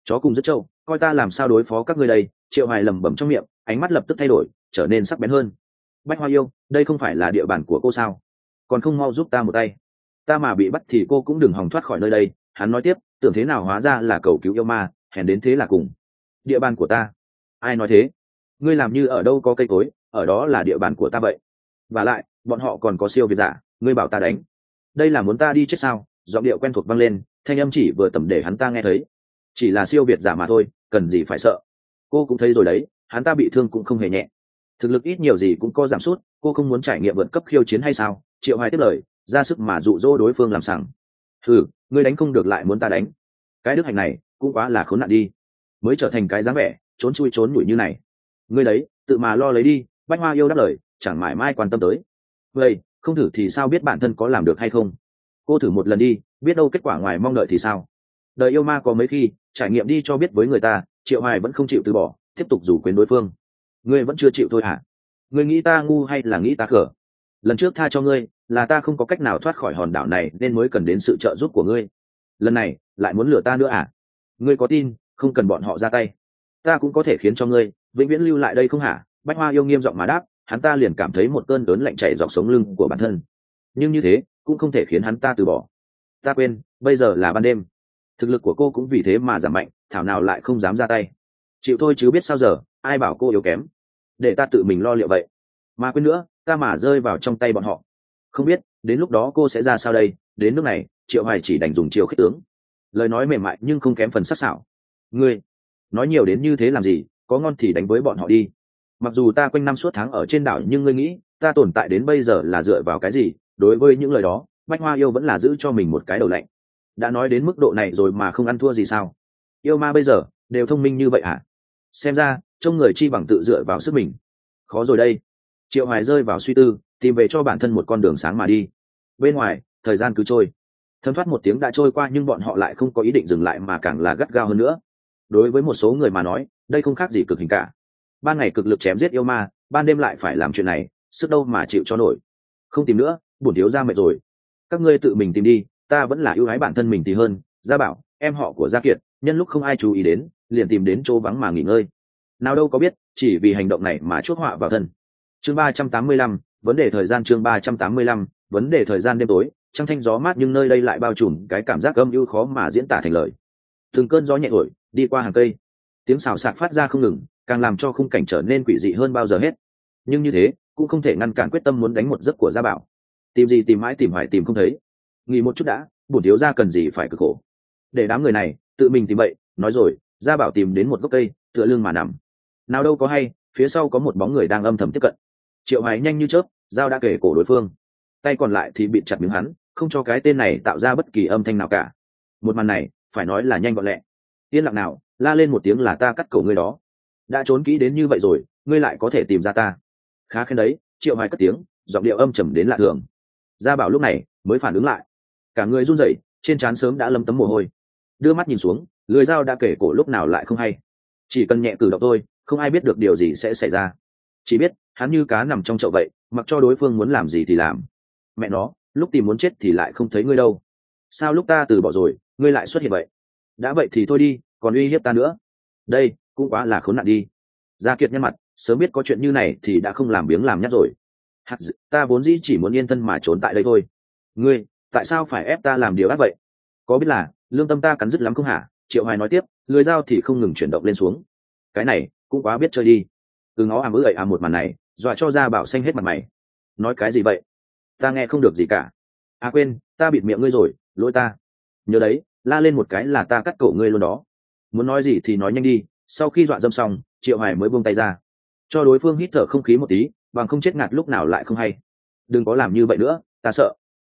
Chó cùng rất trâu, coi ta làm sao đối phó các ngươi đây? Triệu hoài lẩm bẩm trong miệng, ánh mắt lập tức thay đổi, trở nên sắc bén hơn. Bách hoa yêu, đây không phải là địa bàn của cô sao? Còn không mau giúp ta một tay. Ta mà bị bắt thì cô cũng đừng hòng thoát khỏi nơi đây, hắn nói tiếp, tưởng thế nào hóa ra là cầu cứu yêu ma, hèn đến thế là cùng. Địa bàn của ta. Ai nói thế? Ngươi làm như ở đâu có cây cối, ở đó là địa bàn của ta vậy. Và lại, bọn họ còn có siêu việt giả, ngươi bảo ta đánh đây là muốn ta đi chết sao? Giọng điệu quen thuộc vang lên, thanh âm chỉ vừa tầm để hắn ta nghe thấy. Chỉ là siêu việt giả mà thôi, cần gì phải sợ? Cô cũng thấy rồi đấy, hắn ta bị thương cũng không hề nhẹ. Thực lực ít nhiều gì cũng có giảm sút, cô không muốn trải nghiệm vượt cấp khiêu chiến hay sao? Triệu hoài tiếp lời, ra sức mà dụ dỗ đối phương làm sảng. ừ ngươi đánh không được lại muốn ta đánh. Cái đức hạnh này, cũng quá là khốn nạn đi. Mới trở thành cái dáng vẻ, trốn chui trốn nhủi như này. Ngươi đấy, tự mà lo lấy đi, bách hoa yêu đáp lời, chẳng mãi mai quan tâm tới. Vậy không thử thì sao biết bản thân có làm được hay không? Cô thử một lần đi, biết đâu kết quả ngoài mong đợi thì sao? Đời yêu ma có mấy khi, trải nghiệm đi cho biết với người ta, triệu hoài vẫn không chịu từ bỏ, tiếp tục rủ quyền đối phương. Ngươi vẫn chưa chịu thôi hả? Ngươi nghĩ ta ngu hay là nghĩ ta khở lần trước tha cho ngươi, là ta không có cách nào thoát khỏi hòn đảo này, nên mới cần đến sự trợ giúp của ngươi. Lần này, lại muốn lừa ta nữa à? Ngươi có tin, không cần bọn họ ra tay. Ta cũng có thể khiến cho ngươi, vĩnh viễn lưu lại đây không hả? Bách hoa yêu nghiêm giọng mà đáp hắn ta liền cảm thấy một cơn lớn lạnh chảy dọc sống lưng của bản thân. Nhưng như thế, cũng không thể khiến hắn ta từ bỏ. Ta quên, bây giờ là ban đêm. Thực lực của cô cũng vì thế mà giảm mạnh, thảo nào lại không dám ra tay. Chịu thôi chứ biết sao giờ, ai bảo cô yếu kém? Để ta tự mình lo liệu vậy. Mà quên nữa, ta mà rơi vào trong tay bọn họ. Không biết, đến lúc đó cô sẽ ra sao đây? Đến lúc này, triệu hoài chỉ đành dùng chiều khích tướng. Lời nói mềm mại nhưng không kém phần sắc sảo. Ngươi, nói nhiều đến như thế làm gì? Có ngon thì đánh với bọn họ đi mặc dù ta quanh năm suốt tháng ở trên đảo nhưng ngươi nghĩ, ta tồn tại đến bây giờ là dựa vào cái gì? Đối với những lời đó, bách hoa yêu vẫn là giữ cho mình một cái đầu lạnh. Đã nói đến mức độ này rồi mà không ăn thua gì sao? Yêu ma bây giờ, đều thông minh như vậy hả? Xem ra, trông người chi bằng tự dựa vào sức mình. Khó rồi đây. Triệu hoài rơi vào suy tư, tìm về cho bản thân một con đường sáng mà đi. Bên ngoài, thời gian cứ trôi. Thấm thoát một tiếng đã trôi qua nhưng bọn họ lại không có ý định dừng lại mà càng là gắt gao hơn nữa. Đối với một số người mà nói, đây không khác gì cực hình cả ban ngày cực lực chém giết yêu ma, ban đêm lại phải làm chuyện này, sức đâu mà chịu cho nổi. Không tìm nữa, bổn thiếu ra mệt rồi. Các ngươi tự mình tìm đi, ta vẫn là ưu ái bản thân mình thì hơn. Gia bảo, em họ của gia kiệt, nhân lúc không ai chú ý đến, liền tìm đến chỗ vắng mà nghỉ ngơi. Nào đâu có biết, chỉ vì hành động này mà chuốc họa vào thân. Chương ba trăm tám mươi lăm, vấn đề thời gian chương ba trăm tám mươi lăm, vấn đề thời gian đêm tối. Trăng thanh gió mát nhưng nơi đây lại bao trùm cái cảm giác âm ưu khó mà diễn tả thành lời. Từng cơn gió nhẹ thổi, đi qua hàng cây. Tiếng xào xạc phát ra không ngừng càng làm cho khung cảnh trở nên quỷ dị hơn bao giờ hết. Nhưng như thế, cũng không thể ngăn cản quyết tâm muốn đánh một giấc của gia bảo. Tìm gì tìm mãi tìm hoài tìm không thấy. Nghỉ một chút đã, bổn thiếu ra cần gì phải cực khổ. Để đám người này, tự mình tìm vậy, nói rồi, gia bảo tìm đến một gốc cây, tựa lưng mà nằm. Nào đâu có hay, phía sau có một bóng người đang âm thầm tiếp cận. Triệu hoài nhanh như chớp dao đã kể cổ đối phương. Tay còn lại thì bị chặt miếng hắn, không cho cái tên này tạo ra bất kỳ âm thanh nào cả. Một màn này, phải nói là nhanh gọn lẹ. Yên lặng nào, la lên một tiếng là ta cắt cổ ngươi đó đã trốn kỹ đến như vậy rồi, ngươi lại có thể tìm ra ta. Khá khen đấy, triệu hoài cất tiếng, giọng điệu âm trầm đến lạ thường. Gia bảo lúc này mới phản ứng lại. Cả người run rẩy, trên trán sớm đã lâm tấm mồ hôi. Đưa mắt nhìn xuống lưới dao đã kể cổ lúc nào lại không hay. Chỉ cần nhẹ cử động thôi, không ai biết được điều gì sẽ xảy ra. Chỉ biết, hắn như cá nằm trong chậu vậy, mặc cho đối phương muốn làm gì thì làm. Mẹ nó, lúc tìm muốn chết thì lại không thấy ngươi đâu. Sao lúc ta từ bỏ rồi, ngươi lại xuất hiện vậy? Đã vậy thì thôi đi, còn uy hiếp ta nữa. Đây cũng quá là khốn nạn đi. Gia kiệt nhăn mặt sớm biết có chuyện như này thì đã không làm biếng làm nhát rồi. Hạt dự, ta vốn dĩ chỉ muốn yên thân mà trốn tại đây thôi. Ngươi tại sao phải ép ta làm điều ác vậy? Có biết là lương tâm ta cắn dứt lắm không hả? Triệu hoài nói tiếp lưới dao thì không ngừng chuyển động lên xuống. Cái này cũng quá biết chơi đi. Từ ngó ảm ư ậy à một màn này dọa cho ra bảo xanh hết mặt mày. Nói cái gì vậy? Ta nghe không được gì cả. À quên ta bịt miệng ngươi rồi lỗi ta. Nhớ đấy la lên một cái là ta cắt cổ ngươi luôn đó. Muốn nói gì thì nói nhanh đi sau khi dọa dâm xong, triệu hoài mới buông tay ra. Cho đối phương hít thở không khí một tí, bằng không chết ngạt lúc nào lại không hay. Đừng có làm như vậy nữa, ta sợ.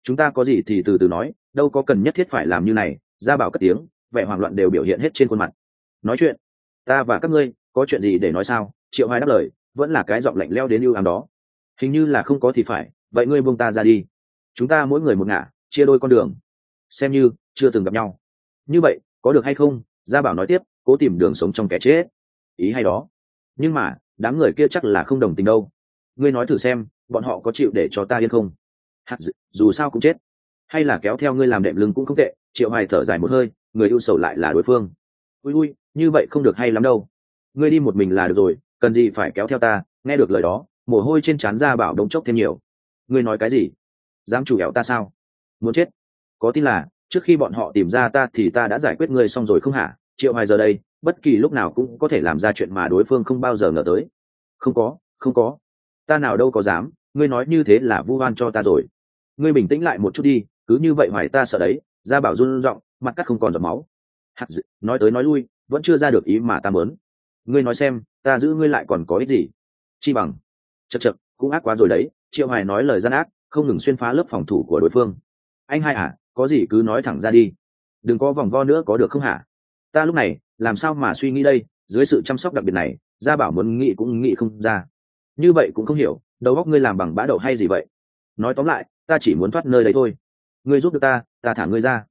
Chúng ta có gì thì từ từ nói, đâu có cần nhất thiết phải làm như này gia bảo cất tiếng, vẻ hoảng loạn đều biểu hiện hết trên khuôn mặt. Nói chuyện. Ta và các ngươi, có chuyện gì để nói sao? Triệu hoài đáp lời, vẫn là cái giọng lạnh leo đến ưu ám đó. Hình như là không có thì phải, vậy ngươi buông ta ra đi. Chúng ta mỗi người một ngả, chia đôi con đường. Xem như chưa từng gặp nhau. Như vậy, có được hay không? Gia bảo nói tiếp cố tìm đường sống trong kẻ chết. Ý hay đó. Nhưng mà đám người kia chắc là không đồng tình đâu. Ngươi nói thử xem bọn họ có chịu để cho ta yên không? Hạt dự, dù sao cũng chết. Hay là kéo theo ngươi làm đệm lưng cũng không tệ triệu hoài thở dài một hơi người ưu sầu lại là đối phương. Ui ui như vậy không được hay lắm đâu. Ngươi đi một mình là được rồi cần gì phải kéo theo ta nghe được lời đó mồ hôi trên trán ra bảo đống chốc thêm nhiều. Ngươi nói cái gì? Dám chủ éo ta sao? Muốn chết? Có tin là trước khi bọn họ tìm ra ta thì ta đã giải quyết ngươi xong rồi không hả? Triệu hoài giờ đây bất kỳ lúc nào cũng có thể làm ra chuyện mà đối phương không bao giờ ngờ tới. Không có không có. Ta nào đâu có dám ngươi nói như thế là vu oan cho ta rồi. Ngươi bình tĩnh lại một chút đi cứ như vậy hoài ta sợ đấy ra bảo run r mặt cắt không còn giọt máu. Hạt dự, nói tới nói lui vẫn chưa ra được ý mà ta mớn ngươi nói xem ta giữ ngươi lại còn có ích gì? Chi bằng. Chật chật cũng ác quá rồi đấy triệu hoài nói lời gian ác không ngừng xuyên phá lớp phòng thủ của đối phương. Anh hai à có gì cứ nói thẳng ra đi. Đừng có vòng vo nữa có được không hả? Ta lúc này, làm sao mà suy nghĩ đây? Dưới sự chăm sóc đặc biệt này, gia bảo muốn nghĩ cũng nghĩ không ra. Như vậy cũng không hiểu, đầu óc ngươi làm bằng bã đậu hay gì vậy? Nói tóm lại, ta chỉ muốn thoát nơi đấy thôi. Ngươi giúp được ta ta thả ngươi ra.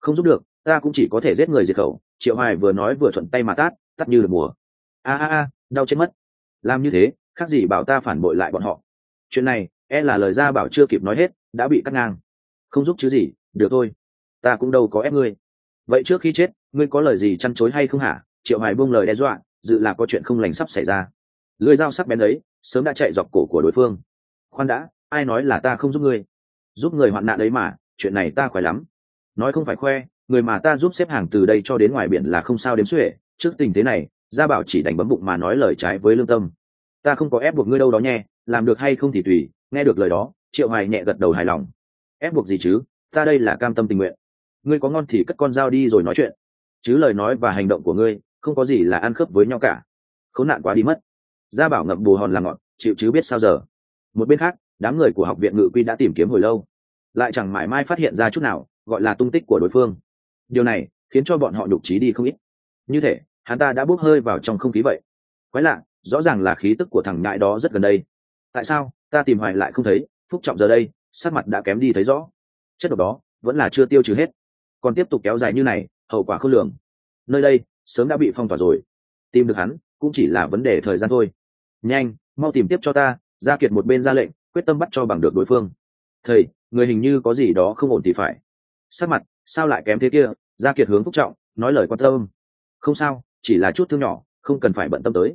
Không giúp được, ta cũng chỉ có thể giết người diệt khẩu. Triệu hoài vừa nói vừa thuận tay mà tát tắt như được mùa. A a a, đau chết mất. Làm như thế, khác gì bảo ta phản bội lại bọn họ. Chuyện này e là lời gia bảo chưa kịp nói hết, đã bị cắt ngang. Không giúp chứ gì, được thôi. Ta cũng đâu có ép ngươi. Vậy trước khi chết ngươi có lời gì chăn chối hay không hả? Triệu hoài buông lời đe dọa, dự là có chuyện không lành sắp xảy ra. Lưỡi dao sắc bén ấy sớm đã chạy dọc cổ của đối phương. Khoan đã, ai nói là ta không giúp ngươi? Giúp người hoạn nạn đấy mà, chuyện này ta khỏe lắm. Nói không phải khoe, người mà ta giúp xếp hàng từ đây cho đến ngoài biển là không sao đếm xuể. Trước tình thế này, gia bảo chỉ đánh bấm bụng mà nói lời trái với lương tâm. Ta không có ép buộc ngươi đâu đó nhé, làm được hay không thì tùy, nghe được lời đó, triệu hoài nhẹ gật đầu hài lòng. Ép buộc gì chứ? Ta đây là cam tâm tình nguyện. Ngươi có ngon thì cất con dao đi rồi nói chuyện chứ lời nói và hành động của ngươi không có gì là ăn khớp với nhau cả. Khốn nạn quá đi mất. Gia bảo ngậm bù hòn là ngọn, chịu chứ biết sao giờ. Một bên khác, đám người của học viện ngự quy đã tìm kiếm hồi lâu. Lại chẳng mãi mai phát hiện ra chút nào, gọi là tung tích của đối phương. Điều này khiến cho bọn họ nhục trí đi không ít. Như thể, hắn ta đã bốc hơi vào trong không khí vậy. Quái lạ, rõ ràng là khí tức của thằng ngại đó rất gần đây. Tại sao, ta tìm hoài lại không thấy, phúc trọng giờ đây, sắc mặt đã kém đi thấy rõ. Chất độc đó, vẫn là chưa tiêu trừ hết. Còn tiếp tục kéo dài như này hậu quả không lường. Nơi đây, sớm đã bị phong tỏa rồi. Tìm được hắn, cũng chỉ là vấn đề thời gian thôi. Nhanh, mau tìm tiếp cho ta, gia kiệt một bên ra lệnh, quyết tâm bắt cho bằng được đối phương. Thầy, người hình như có gì đó không ổn thì phải. Sắc mặt, sao lại kém thế kia? Gia kiệt hướng phúc trọng, nói lời quan tâm. Không sao, chỉ là chút thương nhỏ, không cần phải bận tâm tới.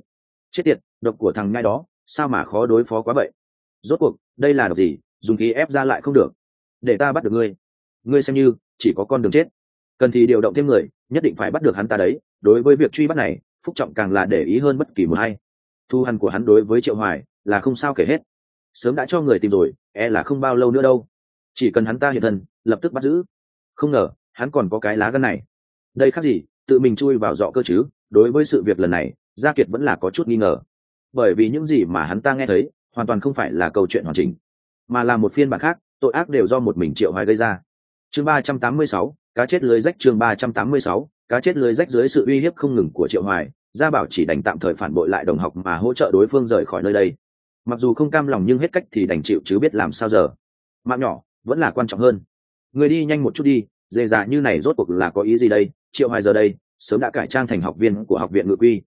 Chết tiệt, độc của thằng nhai đó, sao mà khó đối phó quá vậy? Rốt cuộc, đây là độc gì? Dùng khí ép ra lại không được. Để ta bắt được ngươi. Ngươi xem như, chỉ có con đường chết cần thì điều động thêm người, nhất định phải bắt được hắn ta đấy. Đối với việc truy bắt này, phúc trọng càng là để ý hơn bất kỳ một hay thu hằn của hắn đối với triệu hoài là không sao kể hết. Sớm đã cho người tìm rồi e là không bao lâu nữa đâu. Chỉ cần hắn ta hiện thân, lập tức bắt giữ. Không ngờ, hắn còn có cái lá gân này. Đây khác gì, tự mình chui vào dọ cơ chứ. Đối với sự việc lần này, gia kiệt vẫn là có chút nghi ngờ. Bởi vì những gì mà hắn ta nghe thấy, hoàn toàn không phải là câu chuyện hoàn chỉnh, mà là một phiên bản khác, tội ác đều do một mình triệu hoài gây ra. Chương ba trăm tám mươi sáu cá chết lưới rách chương ba trăm tám mươi sáu, cá chết lưới rách dưới sự uy hiếp không ngừng của triệu hoài, gia bảo chỉ đành tạm thời phản bội lại đồng học mà hỗ trợ đối phương rời khỏi nơi đây. Mặc dù không cam lòng nhưng hết cách thì đành chịu chứ biết làm sao giờ. Mạng nhỏ, vẫn là quan trọng hơn. Người đi nhanh một chút đi dề dạ như này rốt cuộc là có ý gì đây? Triệu hoài giờ đây, sớm đã cải trang thành học viên của học viện ngự quy.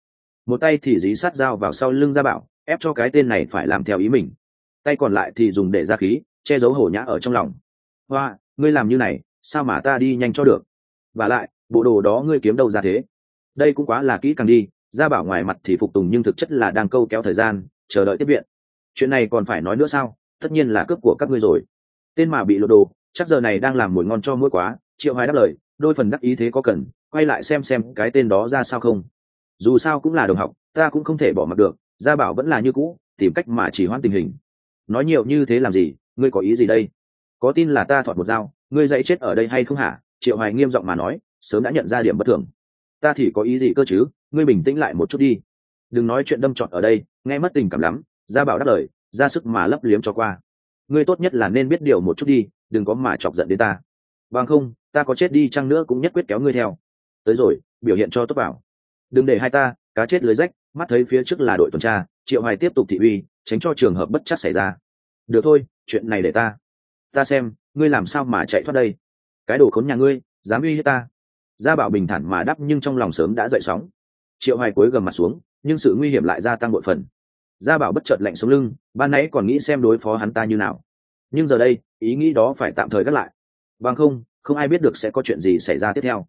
Một tay thì dí sát dao vào sau lưng gia bảo, ép cho cái tên này phải làm theo ý mình. Tay còn lại thì dùng để ra khí, che giấu hổ nhã ở trong lòng. Hoa, ngươi làm như này sao mà ta đi nhanh cho được? Và lại, bộ đồ đó ngươi kiếm đâu ra thế? Đây cũng quá là kỹ càng đi gia bảo ngoài mặt thì phục tùng nhưng thực chất là đang câu kéo thời gian, chờ đợi tiếp viện. Chuyện này còn phải nói nữa sao? Tất nhiên là cướp của các ngươi rồi. Tên mà bị lộ đồ, chắc giờ này đang làm mồi ngon cho mỗi quá, triệu hoài đáp lời, đôi phần đắc ý thế có cần, quay lại xem xem cái tên đó ra sao không. Dù sao cũng là đồng học, ta cũng không thể bỏ mặc được, gia bảo vẫn là như cũ, tìm cách mà chỉ hoãn tình hình. Nói nhiều như thế làm gì? Ngươi có ý gì đây? Có tin là ta thọt một dao ngươi dạy chết ở đây hay không hả? Triệu hoài nghiêm giọng mà nói, sớm đã nhận ra điểm bất thường. Ta thì có ý gì cơ chứ? Ngươi bình tĩnh lại một chút đi. Đừng nói chuyện đâm trọt ở đây, nghe mất tình cảm lắm. Gia bảo đáp lời, ra sức mà lấp liếm cho qua. Ngươi tốt nhất là nên biết điều một chút đi, đừng có mà chọc giận đến ta. Bằng không, ta có chết đi chăng nữa cũng nhất quyết kéo ngươi theo. Tới rồi, biểu hiện cho tốt bảo. đừng để hai ta, cá chết lưới rách, mắt thấy phía trước là đội tuần tra, triệu hoài tiếp tục thị uy, tránh cho trường hợp bất chắc xảy ra. Được thôi, chuyện này để ta. Ta xem ngươi làm sao mà chạy thoát đây? Cái đồ khốn nhà ngươi, dám uy hiếp ta. Gia bảo bình thản mà đắp nhưng trong lòng sớm đã dậy sóng. Triệu hoài cuối gầm mặt xuống, nhưng sự nguy hiểm lại gia tăng bội phần. Gia bảo bất chợt lạnh sống lưng, ban nãy còn nghĩ xem đối phó hắn ta như nào. Nhưng giờ đây, ý nghĩ đó phải tạm thời gác lại. Bằng không không ai biết được sẽ có chuyện gì xảy ra tiếp theo.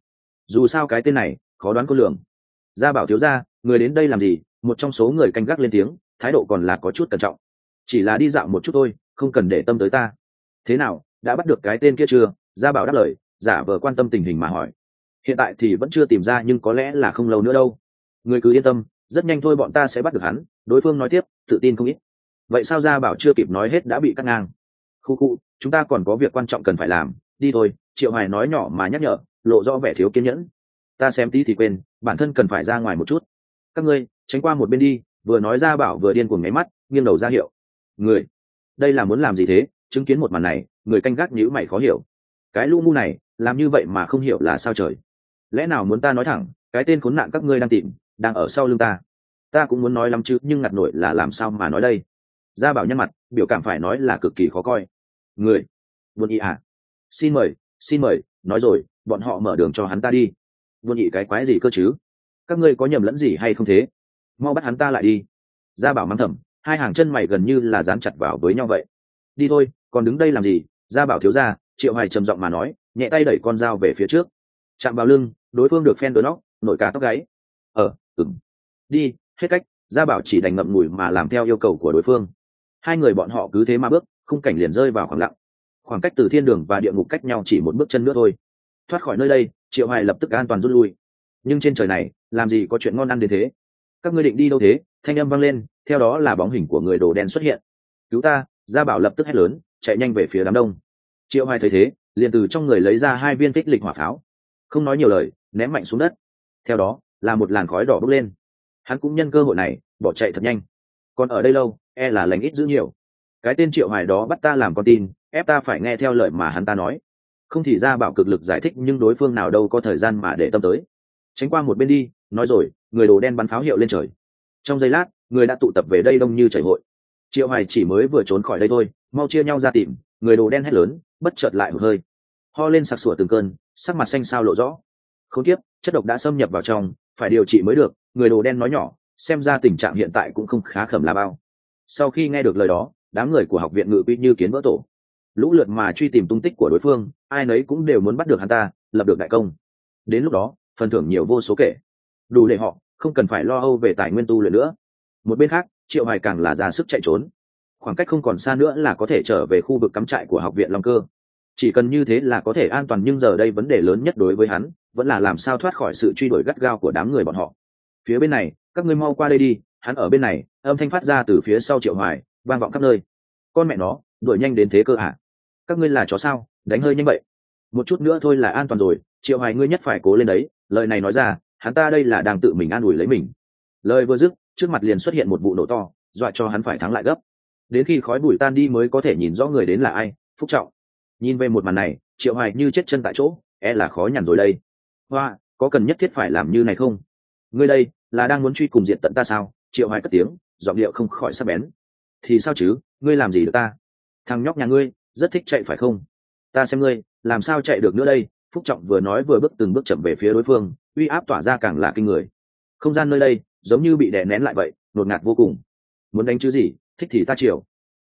Dù sao cái tên này, khó đoán có lường gia bảo thiếu gia, người đến đây làm gì? Một trong số người canh gác lên tiếng, thái độ còn là có chút cẩn trọng. Chỉ là đi dạo một chút thôi, không cần để tâm tới ta. Thế nào đã bắt được cái tên kia chưa? Gia bảo đáp lời, giả vờ quan tâm tình hình mà hỏi. Hiện tại thì vẫn chưa tìm ra, nhưng có lẽ là không lâu nữa đâu. Người cứ yên tâm, rất nhanh thôi bọn ta sẽ bắt được hắn. Đối phương nói tiếp, tự tin không ít. Vậy sao gia bảo chưa kịp nói hết đã bị cắt ngang? Khu khu, chúng ta còn có việc quan trọng cần phải làm. Đi thôi, triệu hoài nói nhỏ mà nhắc nhở, lộ rõ vẻ thiếu kiên nhẫn. Ta xem tí thì quên, bản thân cần phải ra ngoài một chút. Các ngươi, tránh qua một bên đi, vừa nói ra bảo vừa điên cuồng máy mắt, nghiêng đầu ra hiệu. Người, đây là muốn làm gì thế? Chứng kiến một màn này người canh gác nhữ mày khó hiểu. Cái lũ ngu này, làm như vậy mà không hiểu là sao trời. Lẽ nào muốn ta nói thẳng, cái tên khốn nạn các ngươi đang tìm, đang ở sau lưng ta? Ta cũng muốn nói lắm chứ, nhưng ngặt nổi là làm sao mà nói đây? Gia bảo nhăn mặt, biểu cảm phải nói là cực kỳ khó coi. Người buồn ý à. Xin mời xin mời, nói rồi, bọn họ mở đường cho hắn ta đi. Buồn ý cái quái gì cơ chứ? Các ngươi có nhầm lẫn gì hay không thế? Mau bắt hắn ta lại đi. Gia bảo mắng thầm, hai hàng chân mày gần như là dán chặt vào với nhau vậy. Đi thôi còn đứng đây làm gì? Gia bảo thiếu ra triệu hoài trầm giọng mà nói, nhẹ tay đẩy con dao về phía trước. Chạm vào lưng, đối phương được phen đôi nóc nổi cả tóc gáy. Ờ ừng đi, hết cách, gia bảo chỉ đành ngậm ngùi mà làm theo yêu cầu của đối phương. Hai người bọn họ cứ thế mà bước, khung cảnh liền rơi vào khoảng lặng. Khoảng cách từ thiên đường và địa ngục cách nhau chỉ một bước chân nữa thôi. Thoát khỏi nơi đây, triệu hoài lập tức an toàn rút lui. Nhưng trên trời này, làm gì có chuyện ngon ăn đến thế? Các ngươi định đi đâu thế? Thanh âm vang lên, theo đó là bóng hình của người đồ đen xuất hiện. Cứu ta, gia bảo lập tức hét lớn chạy nhanh về phía đám đông. Triệu hoài thấy thế, liền từ trong người lấy ra hai viên tích lịch hỏa pháo. Không nói nhiều lời, ném mạnh xuống đất. Theo đó, là một làn khói đỏ bốc lên. Hắn cũng nhân cơ hội này, bỏ chạy thật nhanh. Còn ở đây lâu e là lành ít giữ nhiều. Cái tên triệu hoài đó bắt ta làm con tin, ép ta phải nghe theo lời mà hắn ta nói. Không thì ra bảo cực lực giải thích nhưng đối phương nào đâu có thời gian mà để tâm tới. Tránh qua một bên đi, nói rồi, người đồ đen bắn pháo hiệu lên trời. Trong giây lát, người đã tụ tập về đây đông như chảy hội. Triệu hoài chỉ mới vừa trốn khỏi đây thôi mau chia nhau ra tìm, người đồ đen hét lớn, bất chợt lại một hơi. Ho lên sặc sủa từng cơn, sắc mặt xanh xao lộ rõ. Không tiếp, chất độc đã xâm nhập vào trong, phải điều trị mới được, người đồ đen nói nhỏ, xem ra tình trạng hiện tại cũng không khá khẩm là bao. Sau khi nghe được lời đó, đám người của học viện ngự quy như kiến vỡ tổ. Lũ lượt mà truy tìm tung tích của đối phương, ai nấy cũng đều muốn bắt được hắn ta, lập được đại công. Đến lúc đó, phần thưởng nhiều vô số kể. Đủ để họ, không cần phải lo âu về tài nguyên tu luyện nữa. Một bên khác, triệu hoài càng là ra sức chạy trốn khoảng cách không còn xa nữa là có thể trở về khu vực cắm trại của học viện long cơ. Chỉ cần như thế là có thể an toàn, nhưng giờ đây vấn đề lớn nhất đối với hắn vẫn là làm sao thoát khỏi sự truy đuổi gắt gao của đám người bọn họ. Phía bên này, các ngươi mau qua đây đi, hắn ở bên này, âm thanh phát ra từ phía sau triệu hoài, vang vọng khắp nơi. Con mẹ nó, đuổi nhanh đến thế cơ hả? Các ngươi là chó sao, đánh hơi nhanh vậy? Một chút nữa thôi là an toàn rồi, triệu hoài ngươi nhất phải cố lên đấy, lời này nói ra, hắn ta đây là đang tự mình an ủi lấy mình. Lời vừa dứt, trước mặt liền xuất hiện một vụ nổ to, dọa cho hắn phải thắng lại gấp đến khi khói bụi tan đi mới có thể nhìn rõ người đến là ai, phúc trọng. Nhìn về một màn này, triệu hoài như chết chân tại chỗ e là khó nhằn rồi đây. Hoa, có cần nhất thiết phải làm như này không? Ngươi đây, là đang muốn truy cùng diện tận ta sao? Triệu hoài cất tiếng, giọng điệu không khỏi sắc bén. Thì sao chứ, ngươi làm gì được ta? Thằng nhóc nhà ngươi, rất thích chạy phải không? Ta xem ngươi, làm sao chạy được nữa đây? Phúc trọng vừa nói vừa bước từng bước chậm về phía đối phương, uy áp tỏa ra càng là kinh người. Không gian nơi đây, giống như bị đè nén lại vậy nột ngạt vô cùng. Muốn đánh chứ gì? Thích thì ta chiều.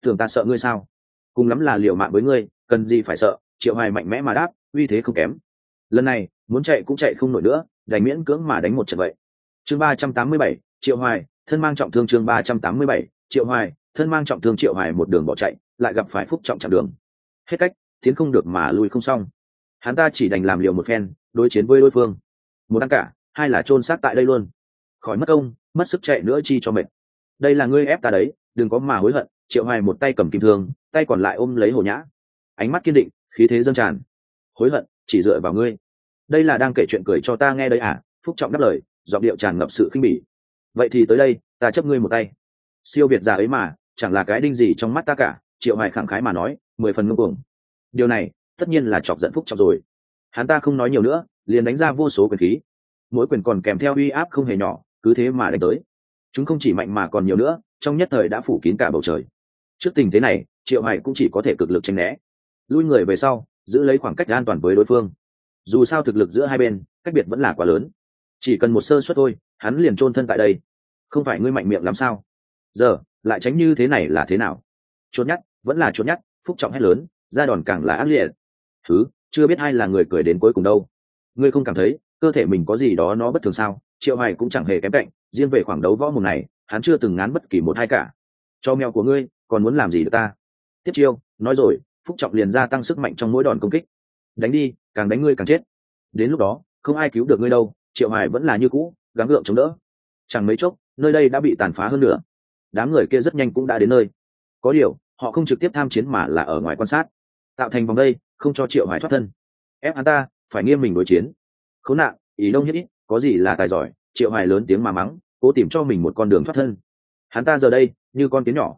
Tưởng ta sợ ngươi sao? Cùng lắm là liều mạng với ngươi, cần gì phải sợ? Triệu hoài mạnh mẽ mà đáp, uy thế không kém. Lần này, muốn chạy cũng chạy không nổi nữa, đành miễn cưỡng mà đánh một trận vậy. Chương ba trăm tám mươi bảy, triệu hoài, thân mang trọng thương chương ba trăm tám mươi bảy, triệu hoài, thân mang trọng thương triệu hoài một đường bỏ chạy, lại gặp phải phúc trọng chặn đường. Hết cách, tiến không được mà lui không xong. Hắn ta chỉ đành làm liều một phen, đối chiến với đối phương. Một ăn cả, hai là chôn xác tại đây luôn. Khỏi mất công, mất sức chạy nữa chi cho mệt. Đây là ngươi ép ta đấy đừng có mà hối hận, triệu hoài một tay cầm kim thương, tay còn lại ôm lấy hồ nhã. Ánh mắt kiên định, khí thế dâng tràn. Hối hận, chỉ dựa vào ngươi. Đây là đang kể chuyện cười cho ta nghe đấy à? Phúc trọng đáp lời, giọng điệu tràn ngập sự khinh bỉ. Vậy thì tới đây, ta chấp ngươi một tay. Siêu việt già ấy mà, chẳng là cái đinh gì trong mắt ta cả, triệu hoài khẳng khái mà nói, mười phần ngưng cuồng điều này, tất nhiên là chọc giận phúc trọng rồi. Hắn ta không nói nhiều nữa, liền đánh ra vô số quyền khí. Mỗi quyền còn kèm theo uy áp không hề nhỏ, cứ thế mà đánh tới chúng không chỉ mạnh mà còn nhiều nữa trong nhất thời đã phủ kín cả bầu trời. Trước tình thế này triệu hải cũng chỉ có thể cực lực tranh né. Lui người về sau giữ lấy khoảng cách an toàn với đối phương. Dù sao thực lực giữa hai bên cách biệt vẫn là quá lớn. Chỉ cần một sơ suất thôi hắn liền chôn thân tại đây. Không phải ngươi mạnh miệng làm sao? Giờ lại tránh như thế này là thế nào? Chốt nhất vẫn là chốt nhất, phúc trọng hét lớn ra đòn càng là ác liệt. Thứ chưa biết ai là người cười đến cuối cùng đâu. Ngươi không cảm thấy cơ thể mình có gì đó nó bất thường sao? Triệu hoài cũng chẳng hề kém cạnh, riêng về khoảng đấu võ mồm này, hắn chưa từng ngán bất kỳ một hai cả. Cho mèo của ngươi, còn muốn làm gì được ta? Tiếp chiêu, nói rồi, phúc trọng liền gia tăng sức mạnh trong mỗi đòn công kích. Đánh đi, càng đánh ngươi càng chết. Đến lúc đó, không ai cứu được ngươi đâu, triệu hoài vẫn là như cũ, gắng gượng chống đỡ. Chẳng mấy chốc, nơi đây đã bị tàn phá hơn nữa đám người kia rất nhanh cũng đã đến nơi. Có điều, họ không trực tiếp tham chiến mà là ở ngoài quan sát. Tạo thành vòng đây, không cho triệu hoài thoát thân. Ép hắn ta, phải nghiêm mình đối chiến. Khốn nạn, ý đông nhất ít có gì là tài giỏi, triệu hoài lớn tiếng mà mắng, cố tìm cho mình một con đường thoát thân. Hắn ta giờ đây, như con kiến nhỏ.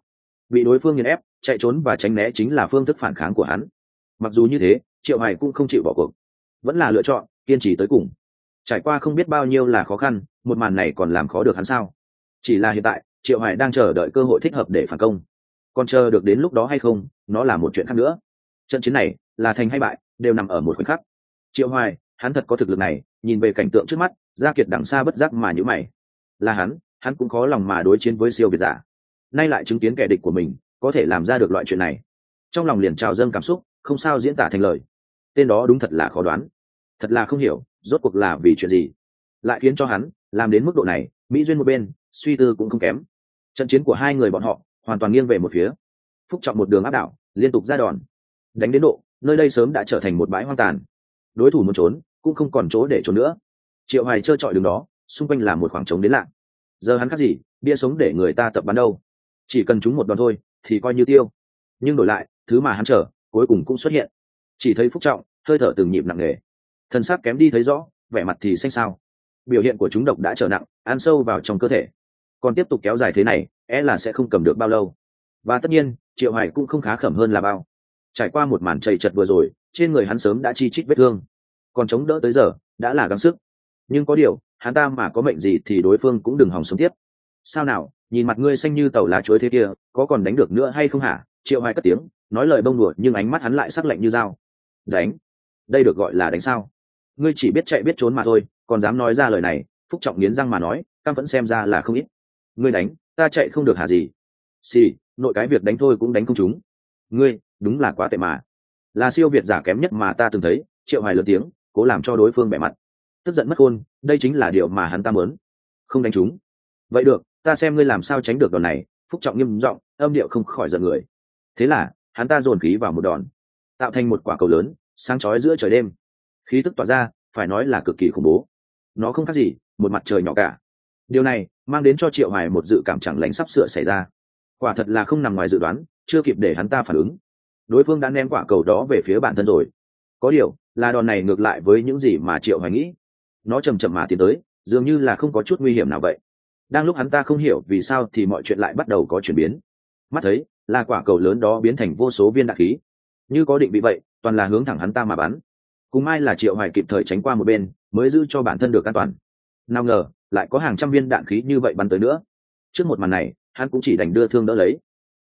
Bị đối phương nghiền ép, chạy trốn và tránh né chính là phương thức phản kháng của hắn. Mặc dù như thế, triệu hoài cũng không chịu bỏ cuộc. Vẫn là lựa chọn, kiên trì tới cùng. Trải qua không biết bao nhiêu là khó khăn, một màn này còn làm khó được hắn sao? Chỉ là hiện tại, triệu hoài đang chờ đợi cơ hội thích hợp để phản công. Còn chờ được đến lúc đó hay không, nó là một chuyện khác nữa. Trận chiến này, là thành hay bại, đều nằm ở một khoảnh khắc. Triệu hoài, hắn thật có thực lực này nhìn về cảnh tượng trước mắt, gia kiệt đằng xa bất giác mà nhữ mày. Là hắn hắn cũng khó lòng mà đối chiến với siêu việt giả. Nay lại chứng kiến kẻ địch của mình có thể làm ra được loại chuyện này. Trong lòng liền trào dâng cảm xúc, không sao diễn tả thành lời. Tên đó đúng thật là khó đoán. Thật là không hiểu, rốt cuộc là vì chuyện gì. Lại khiến cho hắn làm đến mức độ này, mỹ duyên một bên, suy tư cũng không kém. Trận chiến của hai người bọn họ hoàn toàn nghiêng về một phía. Phúc trọng một đường áp đảo, liên tục ra đòn. Đánh đến độ, nơi đây sớm đã trở thành một bãi hoang tàn. Đối thủ muốn trốn cũng không còn chỗ để trốn nữa. Triệu hoài trơ trọi đường đó, xung quanh là một khoảng trống đến lạ. Giờ hắn khác gì, bia sống để người ta tập bắn đâu? Chỉ cần chúng một đòn thôi, thì coi như tiêu. Nhưng đổi lại, thứ mà hắn chờ, cuối cùng cũng xuất hiện. Chỉ thấy phúc trọng, hơi thở từng nhịp nặng nề. Thân xác kém đi thấy rõ, vẻ mặt thì xanh xao. Biểu hiện của chúng độc đã trở nặng, ăn sâu vào trong cơ thể. Còn tiếp tục kéo dài thế này é e là sẽ không cầm được bao lâu. Và tất nhiên, triệu hải cũng không khá khẩm hơn là bao. Trải qua một màn chầy chật vừa rồi, trên người hắn sớm đã chi chít vết thương còn chống đỡ tới giờ, đã là gắng sức. Nhưng có điều, hắn ta mà có mệnh gì thì đối phương cũng đừng hòng sống tiếp. Sao nào, nhìn mặt ngươi xanh như tàu lá chuối thế kia, có còn đánh được nữa hay không hả? Triệu hoài cất tiếng, nói lời bông đùa, nhưng ánh mắt hắn lại sắc lạnh như dao. Đánh. Đây được gọi là đánh sao? Ngươi chỉ biết chạy biết trốn mà thôi, còn dám nói ra lời này, phúc trọng nghiến răng mà nói, cam vẫn xem ra là không ít. Ngươi đánh, ta chạy không được hả gì? Xì, nội cái việc đánh thôi cũng đánh không chúng ngươi, đúng là quá tệ mà. Là siêu việt giả kém nhất mà ta từng thấy, triệu hoài lớn tiếng cố làm cho đối phương bẻ mặt. Tức giận mất khôn, đây chính là điều mà hắn ta muốn. Không đánh chúng. Vậy được, ta xem ngươi làm sao tránh được đòn này, phúc trọng nghiêm giọng, âm điệu không khỏi giận người. Thế là, hắn ta dồn khí vào một đòn, tạo thành một quả cầu lớn, sáng chói giữa trời đêm. Khí tức tỏa ra, phải nói là cực kỳ khủng bố. Nó không khác gì, một mặt trời nhỏ cả. Điều này, mang đến cho triệu hoài một dự cảm chẳng lành sắp sửa xảy ra. Quả thật là không nằm ngoài dự đoán, chưa kịp để hắn ta phản ứng. Đối phương đã ném quả cầu đó về phía bản thân rồi có điều, là đòn này ngược lại với những gì mà triệu hoài nghĩ. Nó chầm chậm mà tiến tới, dường như là không có chút nguy hiểm nào vậy. Đang lúc hắn ta không hiểu vì sao thì mọi chuyện lại bắt đầu có chuyển biến. Mắt thấy, là quả cầu lớn đó biến thành vô số viên đạn khí. Như có định bị vậy, toàn là hướng thẳng hắn ta mà bắn. Cùng mai là triệu hoài kịp thời tránh qua một bên, mới giữ cho bản thân được an toàn. Nào ngờ, lại có hàng trăm viên đạn khí như vậy bắn tới nữa. Trước một màn này, hắn cũng chỉ đành đưa thương đỡ lấy.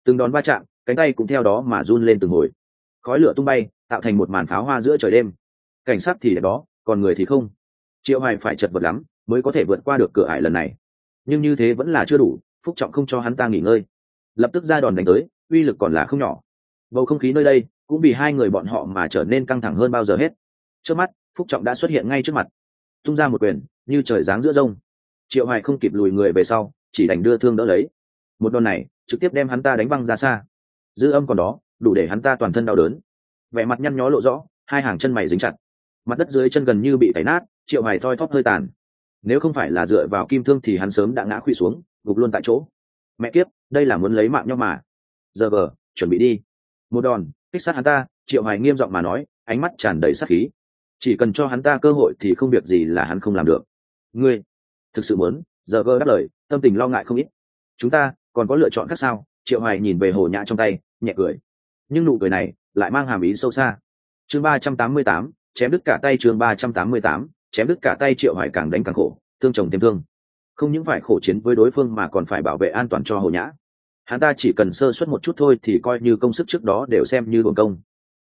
Từng đón va chạm, cánh tay cũng theo đó mà run lên từng hồi khói lửa tung bay, tạo thành một màn pháo hoa giữa trời đêm. Cảnh sát thì đẹp đó, còn người thì không. Triệu hoài phải chật vật lắm mới có thể vượt qua được cửa ải lần này. Nhưng như thế vẫn là chưa đủ, phúc trọng không cho hắn ta nghỉ ngơi. Lập tức ra đòn đánh tới, uy lực còn là không nhỏ. Bầu không khí nơi đây cũng vì hai người bọn họ mà trở nên căng thẳng hơn bao giờ hết. Trước mắt, phúc trọng đã xuất hiện ngay trước mặt. Tung ra một quyền, như trời giáng giữa rông. Triệu hoài không kịp lùi người về sau, chỉ đành đưa thương đỡ lấy. Một đòn này, trực tiếp đem hắn ta đánh văng ra xa. Dư âm còn đó đủ để hắn ta toàn thân đau đớn. Vẻ mặt nhăn nhó lộ rõ, hai hàng chân mày dính chặt. Mặt đất dưới chân gần như bị tẩy nát, triệu hoài thoi thóp hơi tàn. Nếu không phải là dựa vào kim thương thì hắn sớm đã ngã khuỵu xuống, gục luôn tại chỗ. Mẹ kiếp, đây là muốn lấy mạng nhau mà. Giờ vờ, chuẩn bị đi. Một đòn, kích sát hắn ta, triệu hoài nghiêm giọng mà nói, ánh mắt tràn đầy sát khí. Chỉ cần cho hắn ta cơ hội thì không việc gì là hắn không làm được. Ngươi, thực sự muốn? Giờ vờ đáp lời, tâm tình lo ngại không ít. Chúng ta, còn có lựa chọn khác sao? Triệu hoài nhìn về hồ nhã trong tay, nhẹ cười nhưng nụ cười này lại mang hàm ý sâu xa. Chương ba trăm tám mươi tám, chém đứt cả tay chương ba trăm tám mươi tám, chém đứt cả tay triệu hải càng đánh càng khổ, thương chồng thêm thương. Không những phải khổ chiến với đối phương mà còn phải bảo vệ an toàn cho hồ nhã. Hắn ta chỉ cần sơ suất một chút thôi thì coi như công sức trước đó đều xem như đồn công.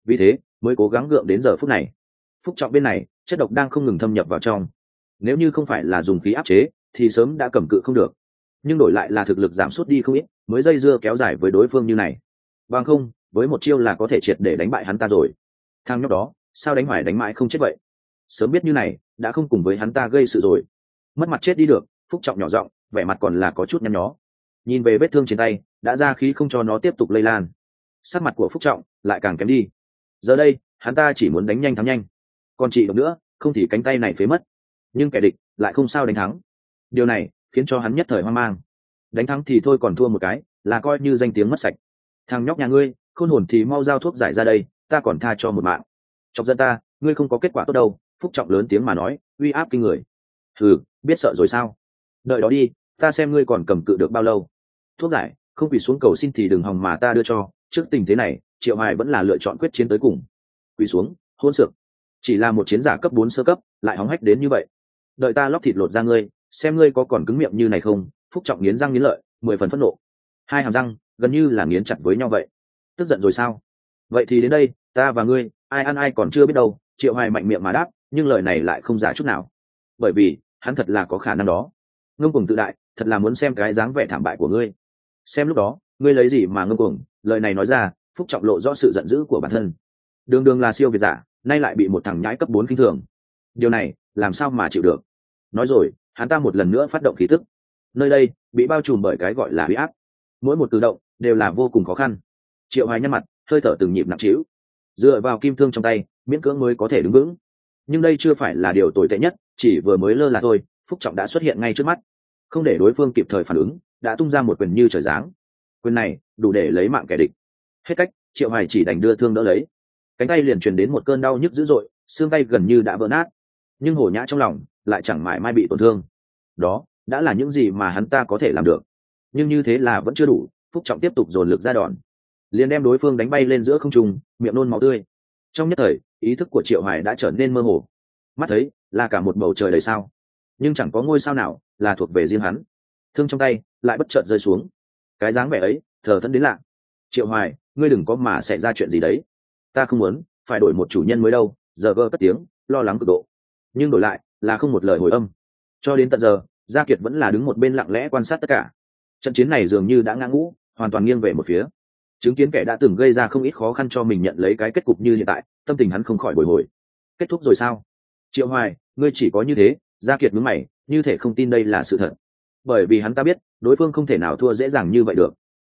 Vì thế, mới cố gắng gượng đến giờ phút này. Phúc trọng bên này, chất độc đang không ngừng thâm nhập vào trong. Nếu như không phải là dùng khí áp chế, thì sớm đã cầm cự không được. Nhưng đổi lại là thực lực giảm sút đi không ít, mới dây dưa kéo dài với đối phương như này. Bằng không với một chiêu là có thể triệt để đánh bại hắn ta rồi. Thang nhóc đó, sao đánh hoài đánh mãi không chết vậy? Sớm biết như này, đã không cùng với hắn ta gây sự rồi. Mất mặt chết đi được, phúc trọng nhỏ giọng, vẻ mặt còn là có chút nhăn nhó. Nhìn về vết thương trên tay, đã ra khí không cho nó tiếp tục lây lan. Sắc mặt của phúc trọng lại càng kém đi. Giờ đây, hắn ta chỉ muốn đánh nhanh thắng nhanh. Còn chị động nữa, không thì cánh tay này phế mất. Nhưng kẻ địch lại không sao đánh thắng. Điều này khiến cho hắn nhất thời hoang mang. Đánh thắng thì thôi còn thua một cái, là coi như danh tiếng mất sạch. Thằng nhóc nhà ngươi khôn hồn thì mau giao thuốc giải ra đây, ta còn tha cho một mạng. Chọc dân ta, ngươi không có kết quả tốt đâu, phúc trọng lớn tiếng mà nói, uy áp kinh người. Thử biết sợ rồi sao? Đợi đó đi, ta xem ngươi còn cầm cự được bao lâu. Thuốc giải, không quỳ xuống cầu xin thì đừng hòng mà ta đưa cho, trước tình thế này, triệu hoài vẫn là lựa chọn quyết chiến tới cùng. Quỳ xuống, hôn sược chỉ là một chiến giả cấp bốn sơ cấp, lại hóng hách đến như vậy. Đợi ta lóc thịt lột ra ngươi, xem ngươi có còn cứng miệng như này không, phúc trọng nghiến răng nghiến lợi, mười phần phẫn nộ. Hai hàm răng, gần như là nghiến chặt với nhau vậy tức giận rồi sao? Vậy thì đến đây, ta và ngươi, ai ăn ai còn chưa biết đâu, triệu hoài mạnh miệng mà đáp, nhưng lời này lại không giả chút nào. Bởi vì, hắn thật là có khả năng đó. Ngông cùng tự đại, thật là muốn xem cái dáng vẻ thảm bại của ngươi. Xem lúc đó, ngươi lấy gì mà ngông cuồng, lời này nói ra, phúc trọng lộ rõ sự giận dữ của bản thân. Đường đường là siêu việt giả, nay lại bị một thằng nhãi cấp bốn kinh thường. Điều này, làm sao mà chịu được? Nói rồi, hắn ta một lần nữa phát động khí tức. Nơi đây, bị bao trùm bởi cái gọi là huy áp. Mỗi một cử động, đều là vô cùng khó khăn triệu hoài nhăn mặt, hơi thở từng nhịp nặng trĩu. Dựa vào kim thương trong tay, miễn cưỡng mới có thể đứng vững. Nhưng đây chưa phải là điều tồi tệ nhất, chỉ vừa mới lơ là thôi, phúc trọng đã xuất hiện ngay trước mắt. Không để đối phương kịp thời phản ứng, đã tung ra một quyền như trời giáng. Quyền này, đủ để lấy mạng kẻ địch. Hết cách, triệu hoài chỉ đành đưa thương đỡ lấy. Cánh tay liền truyền đến một cơn đau nhức dữ dội, xương tay gần như đã vỡ nát. Nhưng hổ nhã trong lòng, lại chẳng mãi mai bị tổn thương. Đó, đã là những gì mà hắn ta có thể làm được. Nhưng như thế là vẫn chưa đủ, phúc trọng tiếp tục dồn lực ra đòn liền đem đối phương đánh bay lên giữa không trung, miệng nôn máu tươi. Trong nhất thời, ý thức của triệu hoài đã trở nên mơ hồ. Mắt thấy, là cả một bầu trời đầy sao. Nhưng chẳng có ngôi sao nào là thuộc về riêng hắn. Thương trong tay, lại bất chợt rơi xuống. Cái dáng vẻ ấy, thờ thẫn đến lạ. Triệu hoài ngươi đừng có mà xảy ra chuyện gì đấy. Ta không muốn, phải đổi một chủ nhân mới đâu. Giờ vơ cất tiếng, lo lắng cực độ. Nhưng đổi lại, là không một lời hồi âm. Cho đến tận giờ, gia kiệt vẫn là đứng một bên lặng lẽ quan sát tất cả. Trận chiến này dường như đã ngã ngũ, hoàn toàn nghiêng về một phía chứng kiến kẻ đã từng gây ra không ít khó khăn cho mình nhận lấy cái kết cục như hiện tại, tâm tình hắn không khỏi bồi hồi. Kết thúc rồi sao? Triệu hoài, ngươi chỉ có như thế, gia kiệt mướn mày, như thể không tin đây là sự thật. Bởi vì hắn ta biết, đối phương không thể nào thua dễ dàng như vậy được.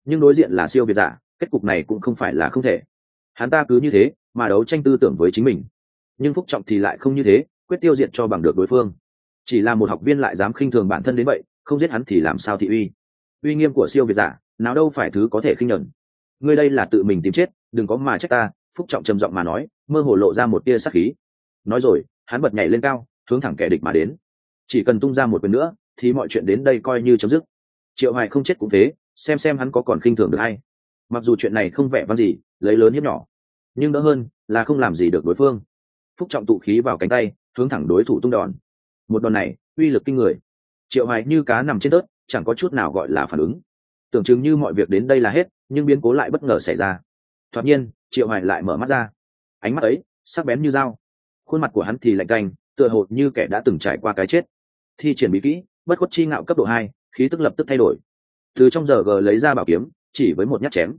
Nhưng đối diện là siêu việt giả, kết cục này cũng không phải là không thể. Hắn ta cứ như thế, mà đấu tranh tư tưởng với chính mình. Nhưng phúc trọng thì lại không như thế, quyết tiêu diệt cho bằng được đối phương. Chỉ là một học viên lại dám khinh thường bản thân đến vậy, không giết hắn thì làm sao thị uy? Uy nghiêm của siêu việt giả, nào đâu phải thứ có thể khinh nhẫn ngươi đây là tự mình tìm chết, đừng có mà trách ta, phúc trọng trầm giọng mà nói, mơ hồ lộ ra một tia sắc khí. Nói rồi, hắn bật nhảy lên cao, hướng thẳng kẻ địch mà đến. Chỉ cần tung ra một quyền nữa, thì mọi chuyện đến đây coi như chấm dứt. Triệu hoài không chết cũng thế, xem xem hắn có còn khinh thường được hay. Mặc dù chuyện này không vẻ vang gì, lấy lớn hiếp nhỏ, nhưng đỡ hơn là không làm gì được đối phương. Phúc trọng tụ khí vào cánh tay, hướng thẳng đối thủ tung đòn. Một đòn này, uy lực kinh người. Triệu hoài như cá nằm trên tớt chẳng có chút nào gọi là phản ứng tưởng chừng như mọi việc đến đây là hết, nhưng biến cố lại bất ngờ xảy ra. Thoạt nhiên, triệu hoài lại mở mắt ra. Ánh mắt ấy, sắc bén như dao. Khuôn mặt của hắn thì lạnh canh, tựa hồ như kẻ đã từng trải qua cái chết. Thi triển bí kỹ, bất khuất chi ngạo cấp độ hai, khí tức lập tức thay đổi. Từ trong giờ g lấy ra bảo kiếm, chỉ với một nhát chém.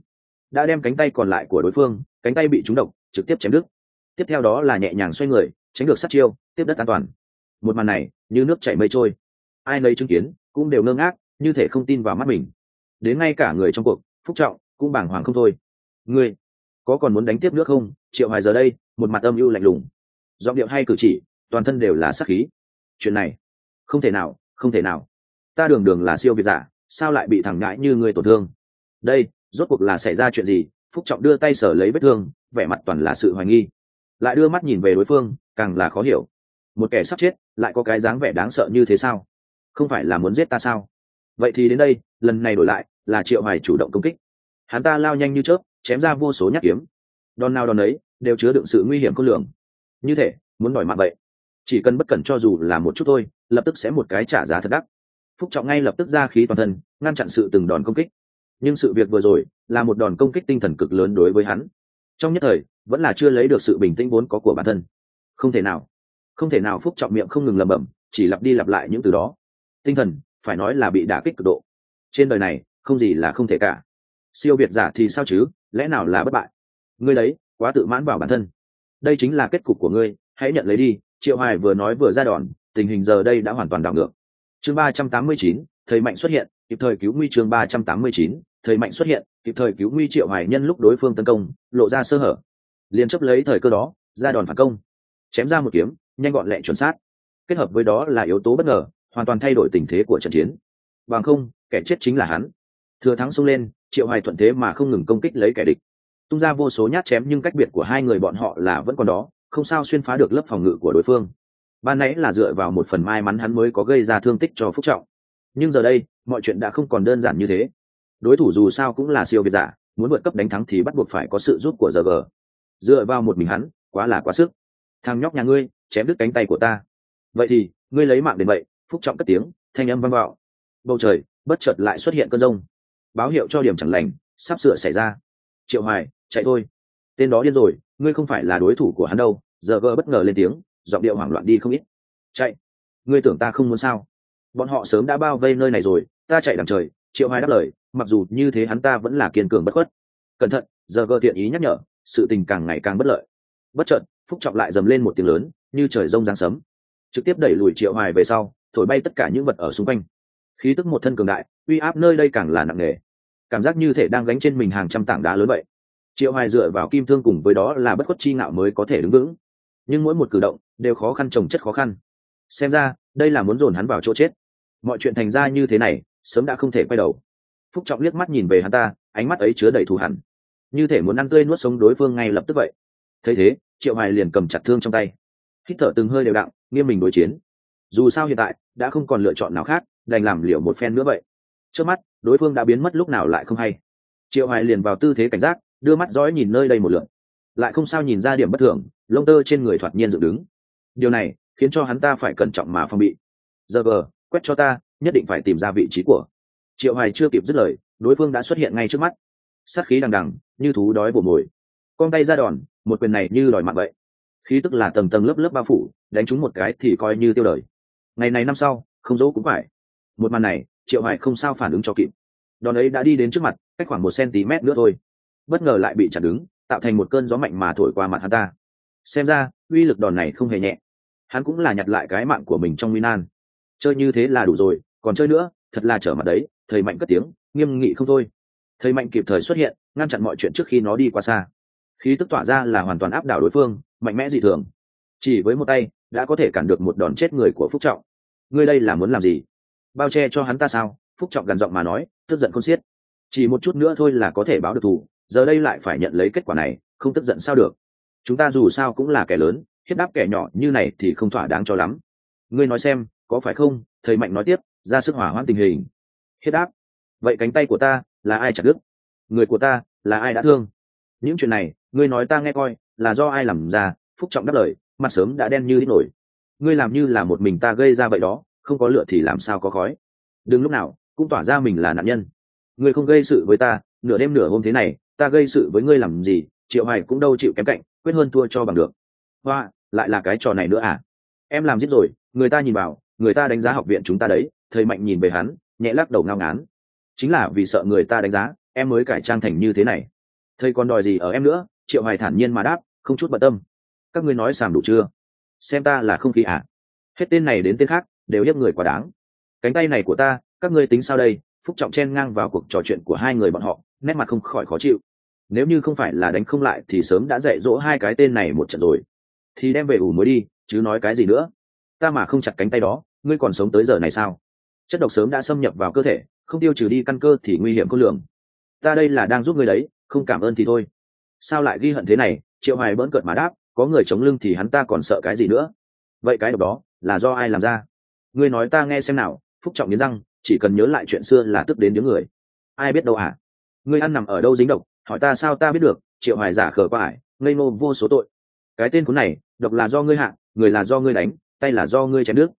Đã đem cánh tay còn lại của đối phương, cánh tay bị trúng độc, trực tiếp chém đứt. Tiếp theo đó là nhẹ nhàng xoay người, tránh được sát chiêu, tiếp đất an toàn. Một màn này, như nước chảy mây trôi. Ai nấy chứng kiến, cũng đều ngơ ngác, như thể không tin vào mắt mình đến ngay cả người trong cuộc, phúc trọng cũng bàng hoàng không thôi. Ngươi có còn muốn đánh tiếp nữa không? Triệu hoài giờ đây, một mặt âm u lạnh lùng. Giọng điệu hay cử chỉ, toàn thân đều là sắc khí. Chuyện này, không thể nào, không thể nào. Ta đường đường là siêu việt giả, sao lại bị thằng ngãi như ngươi tổn thương? Đây, rốt cuộc là xảy ra chuyện gì? Phúc trọng đưa tay sở lấy vết thương, vẻ mặt toàn là sự hoài nghi. Lại đưa mắt nhìn về đối phương, càng là khó hiểu. Một kẻ sắp chết, lại có cái dáng vẻ đáng sợ như thế sao? Không phải là muốn giết ta sao? Vậy thì đến đây, lần này đổi lại là triệu hoài chủ động công kích. Hắn ta lao nhanh như chớp, chém ra vô số nhát kiếm. Đòn nào đòn ấy đều chứa đựng sự nguy hiểm khôn lường. Như thể, muốn đòi mạng vậy. Chỉ cần bất cẩn cho dù là một chút thôi, lập tức sẽ một cái trả giá thật đắt. Phúc trọng ngay lập tức ra khí toàn thân, ngăn chặn sự từng đòn công kích. Nhưng sự việc vừa rồi là một đòn công kích tinh thần cực lớn đối với hắn. Trong nhất thời, vẫn là chưa lấy được sự bình tĩnh vốn có của bản thân. Không thể nào. Không thể nào phúc trọng miệng không ngừng lẩm bẩm, chỉ lặp đi lặp lại những từ đó. Tinh thần phải nói là bị đả kích cực độ. Trên đời này, không gì là không thể cả. Siêu việt giả thì sao chứ? Lẽ nào là bất bại? Ngươi đấy, quá tự mãn vào bản thân. Đây chính là kết cục của ngươi, hãy nhận lấy đi. Triệu hoài vừa nói vừa ra đòn, tình hình giờ đây đã hoàn toàn đảo ngược. Chương ba trăm tám mươi chín, thầy mạnh xuất hiện, kịp thời cứu nguy chương ba trăm tám mươi chín, thầy mạnh xuất hiện, kịp thời cứu nguy triệu hoài nhân lúc đối phương tấn công, lộ ra sơ hở. Liền chấp lấy thời cơ đó, ra đòn phản công. Chém ra một kiếm, nhanh gọn lẹ chuẩn xác. Kết hợp với đó là yếu tố bất ngờ hoàn toàn thay đổi tình thế của trận chiến. Bằng không, kẻ chết chính là hắn. Thừa thắng xông lên, triệu hoài thuận thế mà không ngừng công kích lấy kẻ địch. Tung ra vô số nhát chém nhưng cách biệt của hai người bọn họ là vẫn còn đó, không sao xuyên phá được lớp phòng ngự của đối phương. Ban nãy là dựa vào một phần may mắn hắn mới có gây ra thương tích cho phúc trọng. Nhưng giờ đây, mọi chuyện đã không còn đơn giản như thế. Đối thủ dù sao cũng là siêu việt giả, muốn vượt cấp đánh thắng thì bắt buộc phải có sự giúp của giờ g dựa vào một mình hắn, quá là quá sức. Thằng nhóc nhà ngươi, chém đứt cánh tay của ta. Vậy thì, ngươi lấy mạng đến vậy phúc trọng cất tiếng, thanh âm vang vọng. bầu trời, bất chợt lại xuất hiện cơn rông. Báo hiệu cho điểm chẳng lành, sắp sửa xảy ra. Triệu hoài, chạy thôi. Tên đó điên rồi, ngươi không phải là đối thủ của hắn đâu. Giờ gờ bất ngờ lên tiếng, giọng điệu hoảng loạn đi không ít. Chạy. Ngươi tưởng ta không muốn sao? Bọn họ sớm đã bao vây nơi này rồi, ta chạy đằng trời. Triệu hoài đáp lời, mặc dù như thế hắn ta vẫn là kiên cường bất khuất. Cẩn thận, giờ gờ tiện ý nhắc nhở, sự tình càng ngày càng bất lợi. Bất chợt, phúc trọng lại dầm lên một tiếng lớn, như trời rông giáng sấm. Trực tiếp đẩy lùi triệu hoài về sau thổi bay tất cả những vật ở xung quanh. Khí tức một thân cường đại, uy áp nơi đây càng là nặng nề. Cảm giác như thể đang gánh trên mình hàng trăm tảng đá lớn vậy. Triệu hoài dựa vào kim thương cùng với đó là bất khuất chi ngạo mới có thể đứng vững. Nhưng mỗi một cử động đều khó khăn trồng chất khó khăn. Xem ra, đây là muốn dồn hắn vào chỗ chết. Mọi chuyện thành ra như thế này, sớm đã không thể quay đầu. Phúc trọng liếc mắt nhìn về hắn ta, ánh mắt ấy chứa đầy thù hẳn như thể muốn ăn tươi nuốt sống đối phương ngay lập tức vậy. Thấy thế, triệu hoài liền cầm chặt thương trong tay. Hít thở từng hơi đều đặn, nghiêm mình đối chiến dù sao hiện tại đã không còn lựa chọn nào khác, đành làm liệu một phen nữa vậy. Trước mắt, đối phương đã biến mất lúc nào lại không hay. Triệu hoài liền vào tư thế cảnh giác, đưa mắt dõi nhìn nơi đây một lượt. Lại không sao nhìn ra điểm bất thường, lông tơ trên người thoạt nhiên dựng đứng. Điều này khiến cho hắn ta phải cẩn trọng mà phong bị. Giờ vờ, quét cho ta, nhất định phải tìm ra vị trí của. Triệu hoài chưa kịp dứt lời, đối phương đã xuất hiện ngay trước mắt. Sát khí đằng đằng, như thú đói bổ mồi. Con tay ra đòn, một quyền này như đòi mạng vậy. Khí tức là tầng tầng lớp lớp bao phủ, đánh trúng một cái thì coi như tiêu đời ngày này năm sau, không dỗ cũng phải. Một màn này, triệu hải không sao phản ứng cho kịp. Đòn ấy đã đi đến trước mặt, cách khoảng một cm nữa thôi. Bất ngờ lại bị chặt đứng, tạo thành một cơn gió mạnh mà thổi qua mặt hắn ta. Xem ra, uy lực đòn này không hề nhẹ. Hắn cũng là nhặt lại cái mạng của mình trong nguy nan. Chơi như thế là đủ rồi, còn chơi nữa, thật là trở mặt đấy, thầy mạnh cất tiếng, nghiêm nghị không thôi. Thầy mạnh kịp thời xuất hiện, ngăn chặn mọi chuyện trước khi nó đi qua xa. Khí tức tỏa ra là hoàn toàn áp đảo đối phương, mạnh mẽ dị thường. Chỉ với một tay, đã có thể cản được một đòn chết người của phúc trọng ngươi đây là muốn làm gì? Bao che cho hắn ta sao? Phúc trọng gần giọng mà nói, tức giận không xiết. Chỉ một chút nữa thôi là có thể báo được thù, giờ đây lại phải nhận lấy kết quả này, không tức giận sao được? Chúng ta dù sao cũng là kẻ lớn, hiếp đáp kẻ nhỏ như này thì không thỏa đáng cho lắm. Ngươi nói xem, có phải không? Thầy mạnh nói tiếp, ra sức hỏa hoãn tình hình. Hiếp đáp, vậy cánh tay của ta là ai chặt đứt? Người của ta là ai đã thương? Những chuyện này, ngươi nói ta nghe coi, là do ai làm ra? Phúc trọng đáp lời, mặt sớm đã đen như đít nổi ngươi làm như là một mình ta gây ra vậy đó, không có lửa thì làm sao có khói. Đừng lúc nào, cũng tỏa ra mình là nạn nhân. Ngươi không gây sự với ta, nửa đêm nửa hôm thế này, ta gây sự với ngươi làm gì, triệu hoài cũng đâu chịu kém cạnh, quyết hơn thua cho bằng được. Hoa, lại là cái trò này nữa à? Em làm giết rồi, người ta nhìn vào, người ta đánh giá học viện chúng ta đấy, thầy mạnh nhìn về hắn, nhẹ lắc đầu ngao ngán. Chính là vì sợ người ta đánh giá, em mới cải trang thành như thế này. Thầy còn đòi gì ở em nữa? Triệu hoài thản nhiên mà đáp, không chút bận tâm. Các ngươi nói sàm đủ chưa? Xem ta là không khí à? Hết tên này đến tên khác, đều hiếp người quá đáng. Cánh tay này của ta, các ngươi tính sao đây? Phúc trọng chen ngang vào cuộc trò chuyện của hai người bọn họ, nét mặt không khỏi khó chịu. Nếu như không phải là đánh không lại thì sớm đã dạy dỗ hai cái tên này một trận rồi. Thì đem về ủ mới đi, chứ nói cái gì nữa? Ta mà không chặt cánh tay đó, ngươi còn sống tới giờ này sao? Chất độc sớm đã xâm nhập vào cơ thể, không tiêu trừ đi căn cơ thì nguy hiểm có lường. ta đây là đang giúp ngươi đấy, không cảm ơn thì thôi. Sao lại ghi hận thế này? Triệu hoài bỡn cợt mà đáp có người chống lưng thì hắn ta còn sợ cái gì nữa? Vậy cái độc đó là do ai làm ra? Ngươi nói ta nghe xem nào, phúc trọng nghiến răng, chỉ cần nhớ lại chuyện xưa là tức đến những người. Ai biết đâu à ngươi ăn nằm ở đâu dính độc? Hỏi ta sao ta biết được? Triệu hoài giả khờ quải, ngây ngô vô số tội. Cái tên khốn này, độc là do ngươi hạ, người là do ngươi đánh, tay là do ngươi chém nước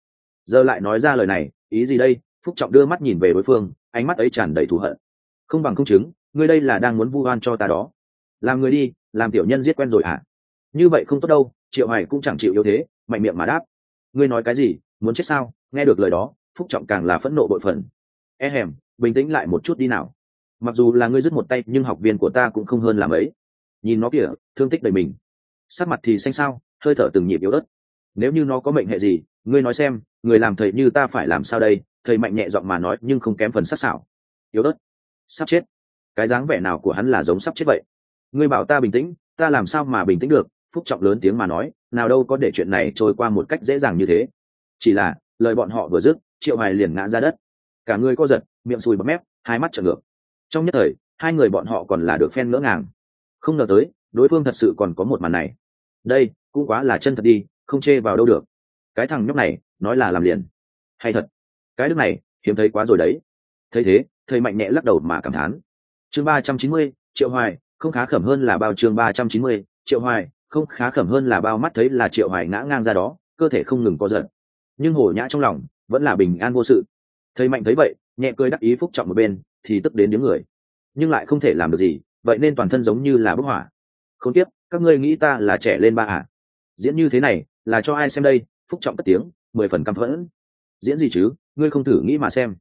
giờ lại nói ra lời này, ý gì đây? Phúc trọng đưa mắt nhìn về đối phương, ánh mắt ấy tràn đầy thù hận. Không bằng không chứng, ngươi đây là đang muốn vu oan cho ta đó. Làm người đi, làm tiểu nhân giết quen rồi à như vậy không tốt đâu, triệu hoài cũng chẳng chịu yếu thế, mạnh miệng mà đáp. Ngươi nói cái gì, muốn chết sao? Nghe được lời đó, phúc trọng càng là phẫn nộ bội phần. E hèm, bình tĩnh lại một chút đi nào. Mặc dù là ngươi dứt một tay, nhưng học viên của ta cũng không hơn làm ấy. Nhìn nó kìa, thương tích đầy mình. Sắc mặt thì xanh sao hơi thở từng nhịp yếu ớt. Nếu như nó có mệnh hệ gì, ngươi nói xem, người làm thầy như ta phải làm sao đây? Thầy mạnh nhẹ giọng mà nói, nhưng không kém phần sắc sảo. Yếu ớt. Sắp chết. Cái dáng vẻ nào của hắn là giống sắp chết vậy? Ngươi bảo ta bình tĩnh, ta làm sao mà bình tĩnh được? Phúc trọng lớn tiếng mà nói, nào đâu có để chuyện này trôi qua một cách dễ dàng như thế. Chỉ là, lời bọn họ vừa dứt, triệu hoài liền ngã ra đất. Cả người co giật, miệng sùi bọt mép, hai mắt trợn ngược. Trong nhất thời, hai người bọn họ còn là được phen ngỡ ngàng. Không ngờ tới, đối phương thật sự còn có một màn này. Đây, cũng quá là chân thật đi, không chê vào đâu được. Cái thằng nhóc này, nói là làm liền. Hay thật. Cái đức này, hiếm thấy quá rồi đấy. Thấy thế, thầy mạnh nhẹ lắc đầu mà cảm thán. Chương ba trăm chín mươi, triệu hoài, không khá khẩm hơn là bao chương ba trăm chín mươi, triệu hoài không khá khẩm hơn là bao mắt thấy là triệu hoài ngã ngang ra đó, cơ thể không ngừng co giật. Nhưng hổ nhã trong lòng vẫn là bình an vô sự. Thấy mạnh thấy vậy, nhẹ cười đắc ý phúc trọng một bên, thì tức đến tiếng người. Nhưng lại không thể làm được gì, vậy nên toàn thân giống như là bức hỏa. Không tiếp các ngươi nghĩ ta là trẻ lên ba à? Diễn như thế này, là cho ai xem đây? Phúc trọng cất tiếng, mười phần căm phẫn. Diễn gì chứ, ngươi không thử nghĩ mà xem.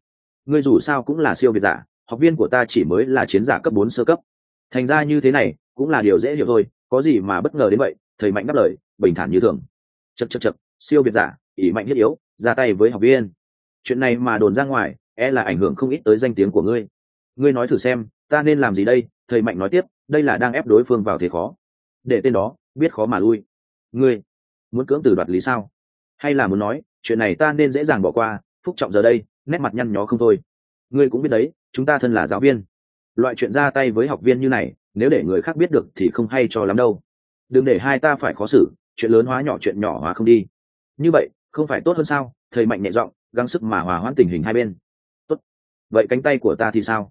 Ngươi dù sao cũng là siêu việt giả, học viên của ta chỉ mới là chiến giả cấp bốn sơ cấp. Thành ra như thế này, cũng là điều dễ hiểu thôi có gì mà bất ngờ đến vậy? Thầy mạnh đáp lời, bình thản như thường. Chật chật chật siêu việt giả, ỷ mạnh thiết yếu, ra tay với học viên. Chuyện này mà đồn ra ngoài e là ảnh hưởng không ít tới danh tiếng của ngươi. Ngươi nói thử xem, ta nên làm gì đây? Thầy mạnh nói tiếp, đây là đang ép đối phương vào thế khó. Để tên đó, biết khó mà lui. Ngươi, muốn cưỡng từ đoạt lý sao? Hay là muốn nói, chuyện này ta nên dễ dàng bỏ qua, phúc trọng giờ đây, nét mặt nhăn nhó không thôi. Ngươi cũng biết đấy, chúng ta thân là giáo viên. Loại chuyện ra tay với học viên như này nếu để người khác biết được thì không hay cho lắm đâu. Đừng để hai ta phải khó xử, chuyện lớn hóa nhỏ chuyện nhỏ hóa không đi. Như vậy, không phải tốt hơn sao? Thầy mạnh nhẹ giọng, gắng sức mà hòa hoãn tình hình hai bên. Tốt. Vậy cánh tay của ta thì sao?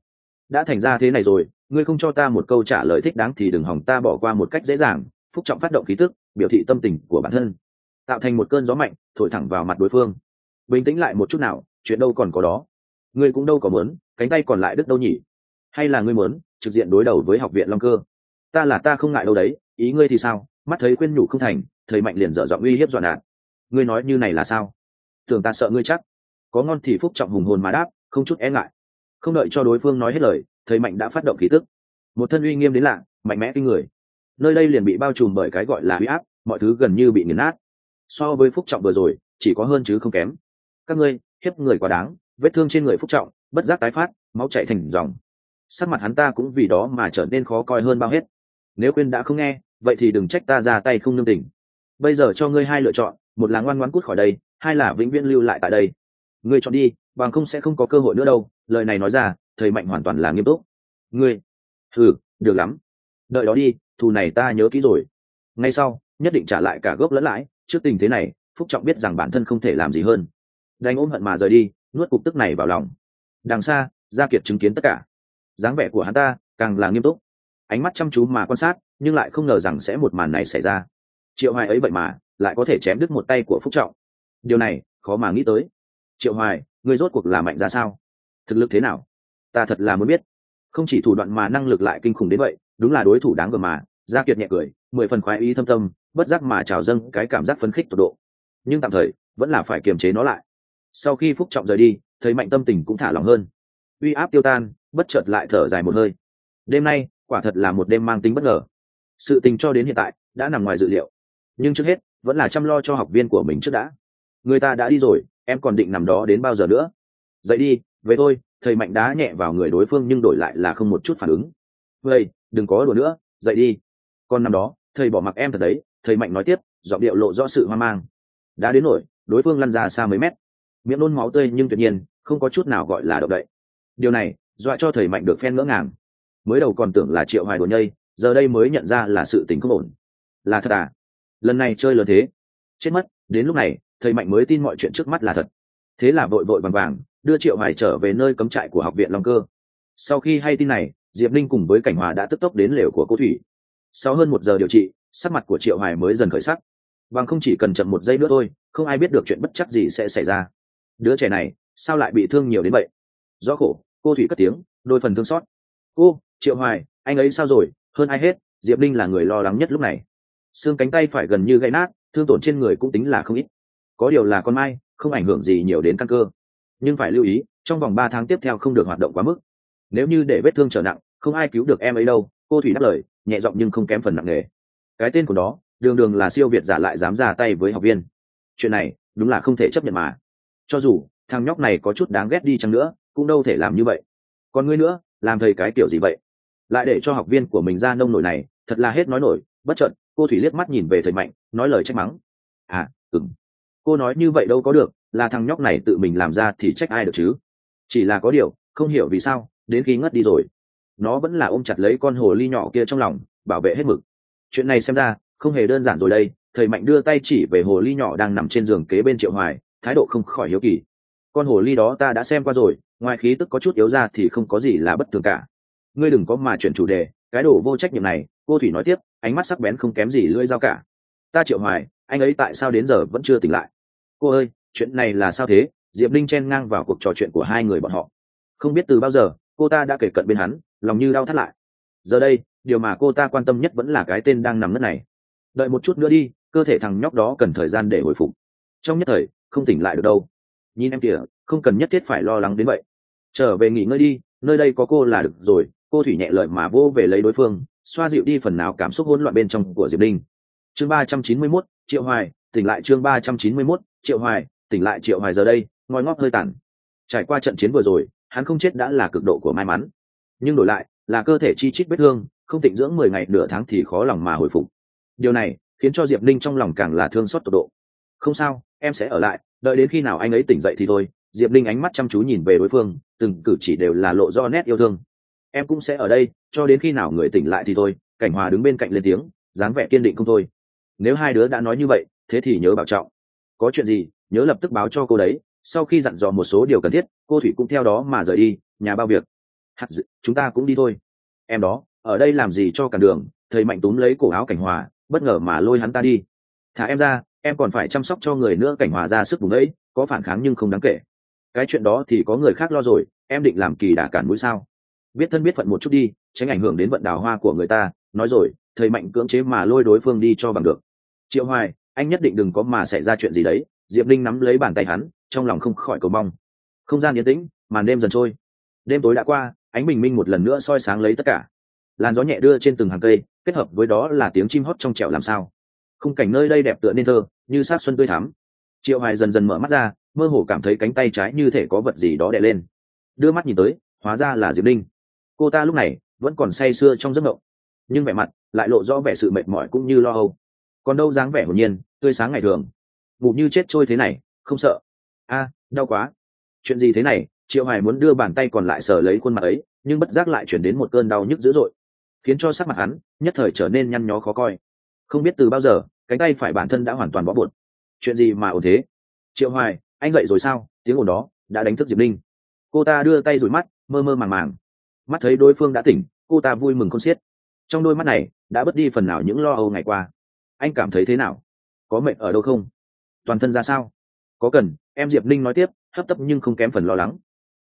Đã thành ra thế này rồi, ngươi không cho ta một câu trả lời thích đáng thì đừng hỏng ta bỏ qua một cách dễ dàng. Phúc trọng phát động khí tức, biểu thị tâm tình của bản thân. Tạo thành một cơn gió mạnh, thổi thẳng vào mặt đối phương. Bình tĩnh lại một chút nào, chuyện đâu còn có đó. Ngươi cũng đâu có muốn, cánh tay còn lại đứt đâu nhỉ? Hay là ngươi muốn trực diện đối đầu với học viện long cơ. Ta là ta không ngại đâu đấy, ý ngươi thì sao? Mắt thấy khuyên nhủ không thành, thầy mạnh liền dở dọn uy hiếp dọn nạn ngươi nói như này là sao? Tưởng ta sợ ngươi chắc. Có ngon thì phúc trọng hùng hồn mà đáp, không chút e ngại. Không đợi cho đối phương nói hết lời, thầy mạnh đã phát động khí tức. Một thân uy nghiêm đến lạ, mạnh mẽ kinh người. Nơi đây liền bị bao trùm bởi cái gọi là huy áp, mọi thứ gần như bị nghiền nát. So với phúc trọng vừa rồi, chỉ có hơn chứ không kém. Các ngươi, hiếp người quá đáng, vết thương trên người phúc trọng, bất giác tái phát, máu chạy thành dòng sắc mặt hắn ta cũng vì đó mà trở nên khó coi hơn bao hết. Nếu quên đã không nghe, vậy thì đừng trách ta ra tay không nương tình. Bây giờ cho ngươi hai lựa chọn, một là ngoan ngoãn cút khỏi đây, hai là vĩnh viễn lưu lại tại đây. Ngươi chọn đi, bằng không sẽ không có cơ hội nữa đâu, lời này nói ra, thầy mạnh hoàn toàn là nghiêm túc. Ngươi ừ được lắm. Đợi đó đi, thù này ta nhớ kỹ rồi. Ngay sau, nhất định trả lại cả gốc lẫn lãi, trước tình thế này, phúc trọng biết rằng bản thân không thể làm gì hơn. Đành ôm hận mà rời đi, nuốt cục tức này vào lòng. Đằng xa, gia kiệt chứng kiến tất cả dáng vẻ của hắn ta càng là nghiêm túc. Ánh mắt chăm chú mà quan sát, nhưng lại không ngờ rằng sẽ một màn này xảy ra. Triệu hoài ấy vậy mà lại có thể chém đứt một tay của phúc trọng. Điều này khó mà nghĩ tới. Triệu hoài người rốt cuộc là mạnh ra sao? Thực lực thế nào? Ta thật là muốn biết. Không chỉ thủ đoạn mà năng lực lại kinh khủng đến vậy, đúng là đối thủ đáng gờm mà. Gia kiệt nhẹ cười, mười phần khoái ý thâm tâm, bất giác mà trào dâng cái cảm giác phấn khích tột độ. Nhưng tạm thời, vẫn là phải kiềm chế nó lại. Sau khi phúc trọng rời đi, thấy mạnh tâm tình cũng thả lòng hơn. Uy áp tiêu tan bất chợt lại thở dài một hơi. Đêm nay, quả thật là một đêm mang tính bất ngờ. Sự tình cho đến hiện tại, đã nằm ngoài dự liệu. Nhưng trước hết, vẫn là chăm lo cho học viên của mình trước đã. Người ta đã đi rồi, em còn định nằm đó đến bao giờ nữa? Dậy đi, về thôi, thầy mạnh đá nhẹ vào người đối phương nhưng đổi lại là không một chút phản ứng. Vậy, đừng có đùa nữa, dậy đi. Còn năm đó, thầy bỏ mặc em thật đấy, thầy mạnh nói tiếp, giọng điệu lộ rõ sự hoang mang. Đã đến nổi, đối phương lăn ra xa mấy mét. Miệng nôn máu tươi nhưng tuyệt nhiên, không có chút nào gọi là động đậy. Điều này dọa cho thầy mạnh được phen ngỡ ngàng. Mới đầu còn tưởng là triệu hoài đồ nhây, giờ đây mới nhận ra là sự tình không ổn. Là thật à? Lần này chơi lớn thế. Chết mất, đến lúc này, thầy mạnh mới tin mọi chuyện trước mắt là thật. Thế là vội vội vàng vàng, đưa triệu hoài trở về nơi cấm trại của học viện long cơ. Sau khi hay tin này, diệp linh cùng với cảnh hòa đã tức tốc đến lều của cô thủy. Sau hơn một giờ điều trị, sắc mặt của triệu hoài mới dần khởi sắc. Bằng không chỉ cần chậm một giây nữa thôi, không ai biết được chuyện bất chắc gì sẽ xảy ra. Đứa trẻ này, sao lại bị thương nhiều đến vậy? Do khổ cô thủy cất tiếng, đôi phần thương xót. Cô, triệu hoài, anh ấy sao rồi? Hơn ai hết, diệp linh là người lo lắng nhất lúc này. Xương cánh tay phải gần như gãy nát, thương tổn trên người cũng tính là không ít. Có điều là con mai, không ảnh hưởng gì nhiều đến căn cơ. Nhưng phải lưu ý, trong vòng ba tháng tiếp theo không được hoạt động quá mức. Nếu như để vết thương trở nặng, không ai cứu được em ấy đâu, cô thủy đáp lời, nhẹ giọng nhưng không kém phần nặng nề. Cái tên của đó đường đường là siêu việt giả lại dám ra tay với học viên. Chuyện này, đúng là không thể chấp nhận mà. Cho dù, thằng nhóc này có chút đáng ghét đi chăng nữa cũng đâu thể làm như vậy. Còn ngươi nữa, làm thầy cái kiểu gì vậy? Lại để cho học viên của mình ra nông nổi này, thật là hết nói nổi, bất trận cô thủy liếc mắt nhìn về thầy mạnh, nói lời trách mắng. À ừng cô nói như vậy đâu có được, là thằng nhóc này tự mình làm ra thì trách ai được chứ? Chỉ là có điều, không hiểu vì sao, đến khi ngất đi rồi. Nó vẫn là ôm chặt lấy con hồ ly nhỏ kia trong lòng, bảo vệ hết mực. Chuyện này xem ra, không hề đơn giản rồi đây, thầy mạnh đưa tay chỉ về hồ ly nhỏ đang nằm trên giường kế bên triệu hoài, thái độ không khỏi hiếu kỳ. Con hồ ly đó ta đã xem qua rồi ngoài khí tức có chút yếu ra thì không có gì là bất thường cả. Ngươi đừng có mà chuyển chủ đề, cái đồ vô trách nhiệm này, cô thủy nói tiếp, ánh mắt sắc bén không kém gì lưỡi dao cả. Ta triệu hoài, anh ấy tại sao đến giờ vẫn chưa tỉnh lại? Cô ơi, chuyện này là sao thế? Diệp linh chen ngang vào cuộc trò chuyện của hai người bọn họ. Không biết từ bao giờ, cô ta đã kể cận bên hắn, lòng như đau thắt lại. Giờ đây, điều mà cô ta quan tâm nhất vẫn là cái tên đang nằm ngất này. Đợi một chút nữa đi, cơ thể thằng nhóc đó cần thời gian để hồi phục. Trong nhất thời, không tỉnh lại được đâu. Nhìn em kìa, không cần nhất thiết phải lo lắng đến vậy trở về nghỉ ngơi đi nơi đây có cô là được rồi. Cô thủy nhẹ lời mà vô về lấy đối phương xoa dịu đi phần nào cảm xúc hỗn loạn bên trong của diệp linh chương ba trăm chín mươi 391, triệu hoài tỉnh lại chương ba trăm chín mươi 391, triệu hoài tỉnh lại triệu hoài giờ đây ngoi ngóp hơi tàn trải qua trận chiến vừa rồi hắn không chết đã là cực độ của may mắn. Nhưng đổi lại là cơ thể chi chít vết thương không tịnh dưỡng mười ngày nửa tháng thì khó lòng mà hồi phục. Điều này khiến cho diệp ninh trong lòng càng là thương xót tột độ. Không sao em sẽ ở lại đợi đến khi nào anh ấy tỉnh dậy thì thôi. Diệp ninh ánh mắt chăm chú nhìn về đối phương từng cử chỉ đều là lộ do nét yêu thương. Em cũng sẽ ở đây cho đến khi nào người tỉnh lại thì thôi cảnh hòa đứng bên cạnh lên tiếng dáng vẻ kiên định không thôi. Nếu hai đứa đã nói như vậy thế thì nhớ bảo trọng. Có chuyện gì nhớ lập tức báo cho cô đấy sau khi dặn dò một số điều cần thiết cô thủy cũng theo đó mà rời đi nhà bao việc. Hạt dự, chúng ta cũng đi thôi. Em đó ở đây làm gì cho cả đường thầy mạnh túm lấy cổ áo cảnh hòa bất ngờ mà lôi hắn ta đi. Thả em ra em còn phải chăm sóc cho người nữa cảnh hòa ra sức vùng ấy có phản kháng nhưng không đáng kể cái chuyện đó thì có người khác lo rồi, em định làm kỳ đả cản mũi sao? Biết thân biết phận một chút đi, tránh ảnh hưởng đến vận đào hoa của người ta, nói rồi, thầy mạnh cưỡng chế mà lôi đối phương đi cho bằng được. Triệu hoài, anh nhất định đừng có mà xảy ra chuyện gì đấy, diệp linh nắm lấy bàn tay hắn, trong lòng không khỏi cầu mong. Không gian yên tĩnh, màn đêm dần trôi. Đêm tối đã qua, ánh bình minh một lần nữa soi sáng lấy tất cả. Làn gió nhẹ đưa trên từng hàng cây, kết hợp với đó là tiếng chim hót trong trẻo làm sao. Khung cảnh nơi đây đẹp tựa nên thơ, như sát xuân tươi thắm triệu hoài dần dần mở mắt ra, mơ hồ cảm thấy cánh tay trái như thể có vật gì đó đè lên. Đưa mắt nhìn tới, hóa ra là diệp linh cô ta lúc này vẫn còn say sưa trong giấc mộng, nhưng vẻ mặt lại lộ rõ vẻ sự mệt mỏi cũng như lo âu. Còn đâu dáng vẻ hồn nhiên, tươi sáng ngày thường. Ngủ như chết trôi thế này, không sợ. A à, đau quá. Chuyện gì thế này? Triệu hoài muốn đưa bàn tay còn lại sờ lấy khuôn mặt ấy, nhưng bất giác lại chuyển đến một cơn đau nhức dữ dội, khiến cho sắc mặt hắn nhất thời trở nên nhăn nhó khó coi. Không biết từ bao giờ, cánh tay phải bản thân đã hoàn toàn bó bột chuyện gì mà ổn thế? Triệu hoài, anh dậy rồi sao? Tiếng ồn đó đã đánh thức diệp linh cô ta đưa tay rủi mắt, mơ mơ màng màng. Mắt thấy đối phương đã tỉnh, cô ta vui mừng con xiết. Trong đôi mắt này, đã bớt đi phần nào những lo âu ngày qua. Anh cảm thấy thế nào? Có mệnh ở đâu không? Toàn thân ra sao? Có cần, em diệp linh nói tiếp, hấp tấp nhưng không kém phần lo lắng.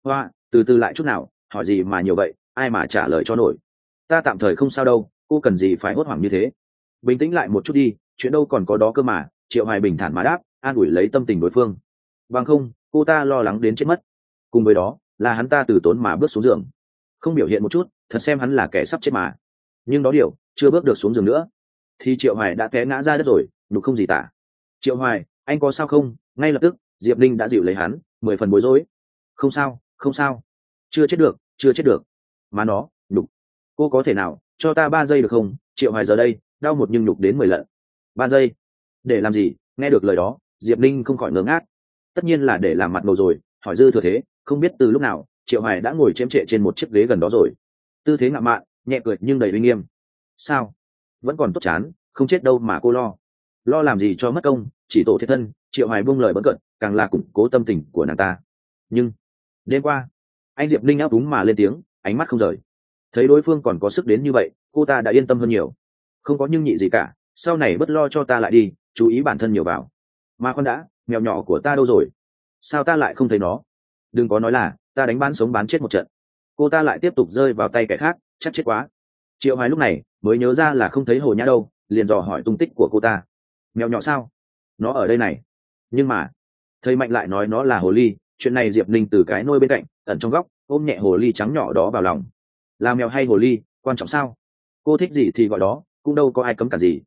Hoa, từ từ lại chút nào, hỏi gì mà nhiều vậy, ai mà trả lời cho nổi. Ta tạm thời không sao đâu, cô cần gì phải hốt hoảng như thế? Bình tĩnh lại một chút đi, chuyện đâu còn có đó cơ mà triệu hoài bình thản mà đáp, an ủi lấy tâm tình đối phương. Bằng không, cô ta lo lắng đến chết mất. Cùng với đó, là hắn ta từ tốn mà bước xuống giường. Không biểu hiện một chút, thật xem hắn là kẻ sắp chết mà. Nhưng đó điều, chưa bước được xuống giường nữa. Thì triệu hoài đã té ngã ra đất rồi, nhục không gì tả. Triệu hoài, anh có sao không? Ngay lập tức, diệp linh đã dịu lấy hắn, mười phần bối rối. Không sao không sao. Chưa chết được, chưa chết được. Mà nó, nhục. Cô có thể nào cho ta ba giây được không? Triệu hoài giờ đây, đau một nhưng nhục đến mười lần. ba giây để làm gì? Nghe được lời đó, diệp Ninh không khỏi ngớ ngác. Tất nhiên là để làm mặt đầu rồi, hỏi dư thừa thế, không biết từ lúc nào, triệu hoài đã ngồi chém trệ trên một chiếc ghế gần đó rồi. Tư thế ngạo mạn, nhẹ cười nhưng đầy uy nghiêm. Sao? Vẫn còn tốt chán, không chết đâu mà cô lo. Lo làm gì cho mất công, chỉ tổ thiết thân, triệu hoài buông lời bất cận càng là củng cố tâm tình của nàng ta. Nhưng, đêm qua, anh diệp linh áp đúng mà lên tiếng, ánh mắt không rời. Thấy đối phương còn có sức đến như vậy, cô ta đã yên tâm hơn nhiều. Không có nhưng nhị gì cả, sau này bất lo cho ta lại đi chú ý bản thân nhiều vào. Mà con đã, mèo nhỏ của ta đâu rồi? Sao ta lại không thấy nó? Đừng có nói là, ta đánh bán sống bán chết một trận. Cô ta lại tiếp tục rơi vào tay kẻ khác, chắc chết quá. Triệu hoài lúc này mới nhớ ra là không thấy hồ nhã đâu, liền dò hỏi tung tích của cô ta. Mèo nhỏ sao? Nó ở đây này. Nhưng mà, thầy mạnh lại nói nó là hồ ly, chuyện này diệp ninh từ cái nôi bên cạnh, ẩn trong góc, ôm nhẹ hồ ly trắng nhỏ đó vào lòng. Là mèo hay hồ ly, quan trọng sao? Cô thích gì thì gọi đó, cũng đâu có ai cấm cả gì.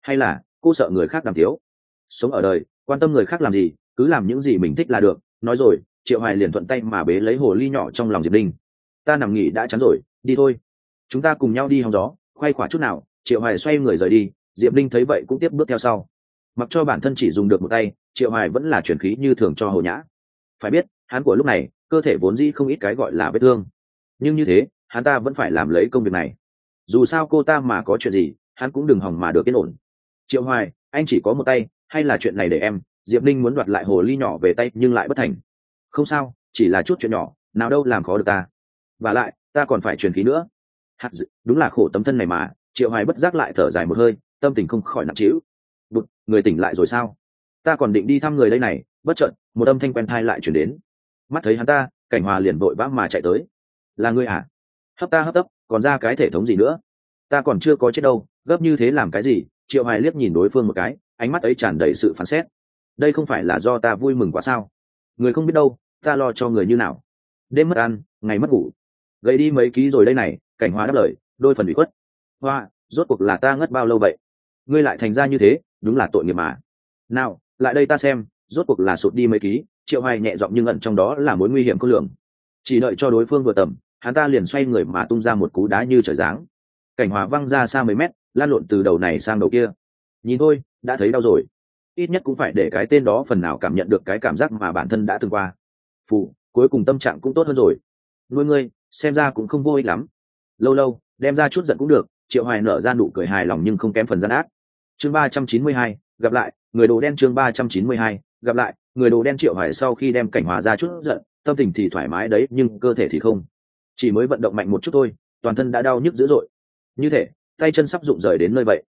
Hay là cô sợ người khác làm thiếu sống ở đời, quan tâm người khác làm gì, cứ làm những gì mình thích là được. Nói rồi, triệu hoài liền thuận tay mà bế lấy hồ ly nhỏ trong lòng diệp đinh ta nằm nghỉ đã chắn rồi, đi thôi. Chúng ta cùng nhau đi hòng gió khoay khỏa chút nào. Triệu hoài xoay người rời đi, diệp đinh thấy vậy cũng tiếp bước theo sau. Mặc cho bản thân chỉ dùng được một tay, triệu hoài vẫn là chuyển khí như thường cho hồ nhã. Phải biết, hắn của lúc này, cơ thể vốn dĩ không ít cái gọi là vết thương. Nhưng như thế, hắn ta vẫn phải làm lấy công việc này. Dù sao cô ta mà có chuyện gì, hắn cũng đừng hòng mà được yên ổn triệu hoài anh chỉ có một tay hay là chuyện này để em? Diệp Ninh muốn đoạt lại hồ ly nhỏ về tay nhưng lại bất thành. Không sao chỉ là chút chuyện nhỏ nào đâu làm khó được ta. Và lại ta còn phải truyền khí nữa. Hạt dự, đúng là khổ tấm thân này mà. Triệu hoài bất giác lại thở dài một hơi tâm tình không khỏi nặng trĩu. Bụt người tỉnh lại rồi sao? Ta còn định đi thăm người đây này bất chợt một âm thanh quen thai lại chuyển đến. Mắt thấy hắn ta cảnh hòa liền vội vã mà chạy tới. Là ngươi à? Hấp ta hấp tấp còn ra cái thể thống gì nữa? Ta còn chưa có chết đâu gấp như thế làm cái gì? Triệu hoài liếc nhìn đối phương một cái, ánh mắt ấy tràn đầy sự phán xét. Đây không phải là do ta vui mừng quá sao? Người không biết đâu, ta lo cho người như nào. Đêm mất ăn, ngày mất ngủ. Gầy đi mấy ký rồi đây này, cảnh hóa đáp lời, đôi phần bị khuất. Hoa, rốt cuộc là ta ngất bao lâu vậy? Ngươi lại thành ra như thế, đúng là tội nghiệp mà. Nào, lại đây ta xem, rốt cuộc là sụt đi mấy ký, triệu hoài nhẹ giọng nhưng ẩn trong đó là mối nguy hiểm khôn lường. Chỉ đợi cho đối phương vừa tầm, hắn ta liền xoay người mà tung ra một cú đá như trời giáng. Cảnh hòa văng ra xa mấy mét lan lộn từ đầu này sang đầu kia. Nhìn thôi, đã thấy đau rồi. Ít nhất cũng phải để cái tên đó phần nào cảm nhận được cái cảm giác mà bản thân đã từng qua. Phụ, cuối cùng tâm trạng cũng tốt hơn rồi. Nuôi ngươi, xem ra cũng không vô ích lắm. Lâu lâu, đem ra chút giận cũng được, triệu hoài nở ra nụ cười hài lòng nhưng không kém phần gian ác. Chương ba trăm chín mươi hai, gặp lại, người đồ đen chương ba trăm chín mươi hai, gặp lại, người đồ đen triệu hoài sau khi đem cảnh hòa ra chút giận, tâm tình thì thoải mái đấy, nhưng cơ thể thì không. Chỉ mới vận động mạnh một chút thôi, toàn thân đã đau nhức dữ dội. Như thế tay chân sắp rụng rời đến nơi vậy.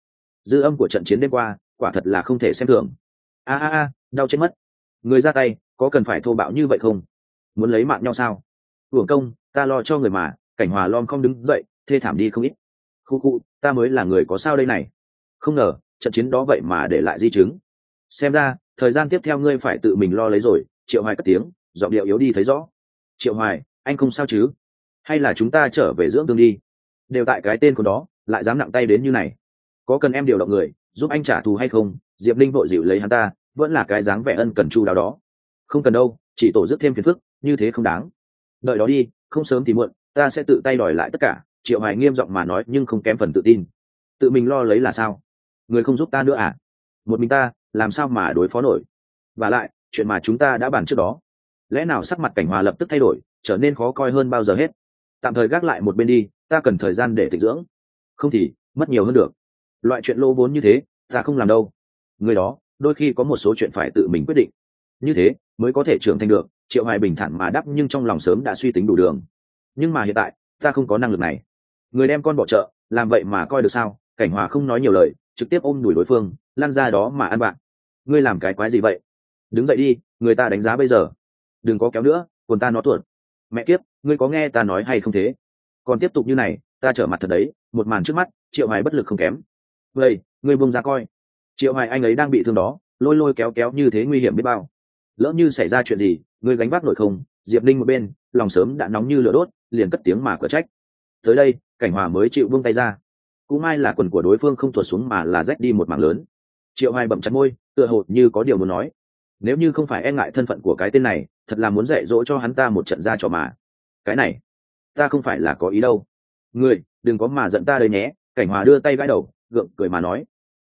Dư âm của trận chiến đêm qua, quả thật là không thể xem thường. A a a, đau chết mất. Người ra tay, có cần phải thô bạo như vậy không? Muốn lấy mạng nhau sao? Hưởng công, ta lo cho người mà, cảnh hòa lom không đứng dậy, thê thảm đi không ít. Khu khu, ta mới là người có sao đây này? Không ngờ, trận chiến đó vậy mà để lại di chứng. Xem ra, thời gian tiếp theo ngươi phải tự mình lo lấy rồi, triệu hoài cất tiếng, giọng điệu yếu đi thấy rõ. Triệu hoài, anh không sao chứ? Hay là chúng ta trở về dưỡng tương đi? Đều tại cái tên của đó lại dám nặng tay đến như này. Có cần em điều động người, giúp anh trả thù hay không? Diệp linh vội dịu lấy hắn ta, vẫn là cái dáng vẻ ân cần chu đáo đó. Không cần đâu, chỉ tổ chức thêm phiền phức, như thế không đáng. Đợi đó đi, không sớm thì muộn, ta sẽ tự tay đòi lại tất cả, triệu hoài nghiêm giọng mà nói nhưng không kém phần tự tin. Tự mình lo lấy là sao? Người không giúp ta nữa à? Một mình ta, làm sao mà đối phó nổi? Và lại, chuyện mà chúng ta đã bàn trước đó, lẽ nào sắc mặt cảnh hòa lập tức thay đổi, trở nên khó coi hơn bao giờ hết? Tạm thời gác lại một bên đi, ta cần thời gian để tịch dưỡng không thì mất nhiều hơn được. Loại chuyện lô vốn như thế, ta không làm đâu. Người đó, đôi khi có một số chuyện phải tự mình quyết định. Như thế, mới có thể trưởng thành được, triệu hoài bình thản mà đắp nhưng trong lòng sớm đã suy tính đủ đường. Nhưng mà hiện tại, ta không có năng lực này. Người đem con bỏ chợ, làm vậy mà coi được sao? Cảnh hòa không nói nhiều lời, trực tiếp ôm đuổi đối phương, lăn ra đó mà ăn bạn. Ngươi làm cái quái gì vậy? Đứng dậy đi, người ta đánh giá bây giờ. Đừng có kéo nữa còn ta nó tuột. Mẹ kiếp, ngươi có nghe ta nói hay không thế? Còn tiếp tục như này, ta trở mặt thật đấy một màn trước mắt, triệu hoài bất lực không kém. Vậy, ngươi buông ra coi. Triệu hoài anh ấy đang bị thương đó, lôi lôi kéo kéo như thế nguy hiểm biết bao. Lỡ như xảy ra chuyện gì, ngươi gánh vác nổi không? Diệp ninh một bên, lòng sớm đã nóng như lửa đốt, liền cất tiếng mà cửa trách. Tới đây, cảnh hòa mới chịu buông tay ra. Cũng may là quần của đối phương không tuột xuống mà là rách đi một mảng lớn. Triệu hoài bậm chặt môi, tựa hồ như có điều muốn nói. Nếu như không phải e ngại thân phận của cái tên này, thật là muốn dạy dỗ cho hắn ta một trận ra trò mà. Cái này, ta không phải là có ý đâu. Người đừng có mà giận ta đây nhé, cảnh hòa đưa tay gãi đầu, gượng cười mà nói.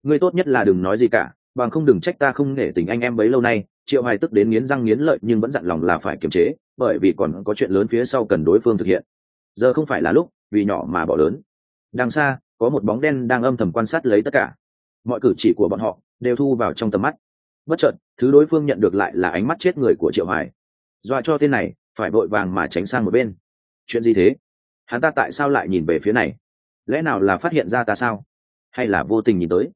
Ngươi tốt nhất là đừng nói gì cả, bằng không đừng trách ta không nể tình anh em bấy lâu nay, triệu hoài tức đến nghiến răng nghiến lợi nhưng vẫn dặn lòng là phải kiềm chế, bởi vì còn có chuyện lớn phía sau cần đối phương thực hiện. Giờ không phải là lúc, vì nhỏ mà bỏ lớn. Đằng xa, có một bóng đen đang âm thầm quan sát lấy tất cả. Mọi cử chỉ của bọn họ đều thu vào trong tầm mắt. Bất chợt, thứ đối phương nhận được lại là ánh mắt chết người của triệu hoài. Dọa cho tên này, phải vội vàng mà tránh sang một bên. Chuyện gì thế? Hắn ta tại sao lại nhìn về phía này? Lẽ nào là phát hiện ra ta sao? Hay là vô tình nhìn tới?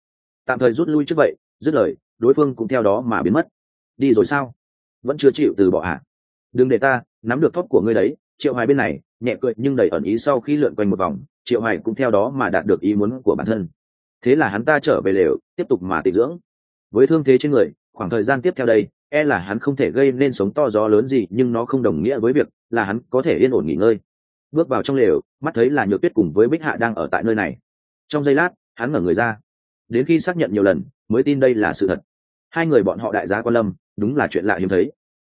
Tạm thời rút lui trước vậy, dứt lời, đối phương cũng theo đó mà biến mất. Đi rồi sao? Vẫn chưa chịu từ bỏ à? đừng để ta nắm được thóp của ngươi đấy, triệu hoài bên này, nhẹ cười nhưng đầy ẩn ý sau khi lượn quanh một vòng, triệu hoài cũng theo đó mà đạt được ý muốn của bản thân. Thế là hắn ta trở về lều, tiếp tục mà tịnh dưỡng. Với thương thế trên người, khoảng thời gian tiếp theo đây e là hắn không thể gây nên sống to gió lớn gì nhưng nó không đồng nghĩa với việc là hắn có thể yên ổn nghỉ ngơi bước vào trong lều, mắt thấy là nhược tuyết cùng với bích hạ đang ở tại nơi này. Trong giây lát, hắn ngẩng người ra. Đến khi xác nhận nhiều lần, mới tin đây là sự thật. Hai người bọn họ đại giá quan lâm, đúng là chuyện lạ hiếm thấy.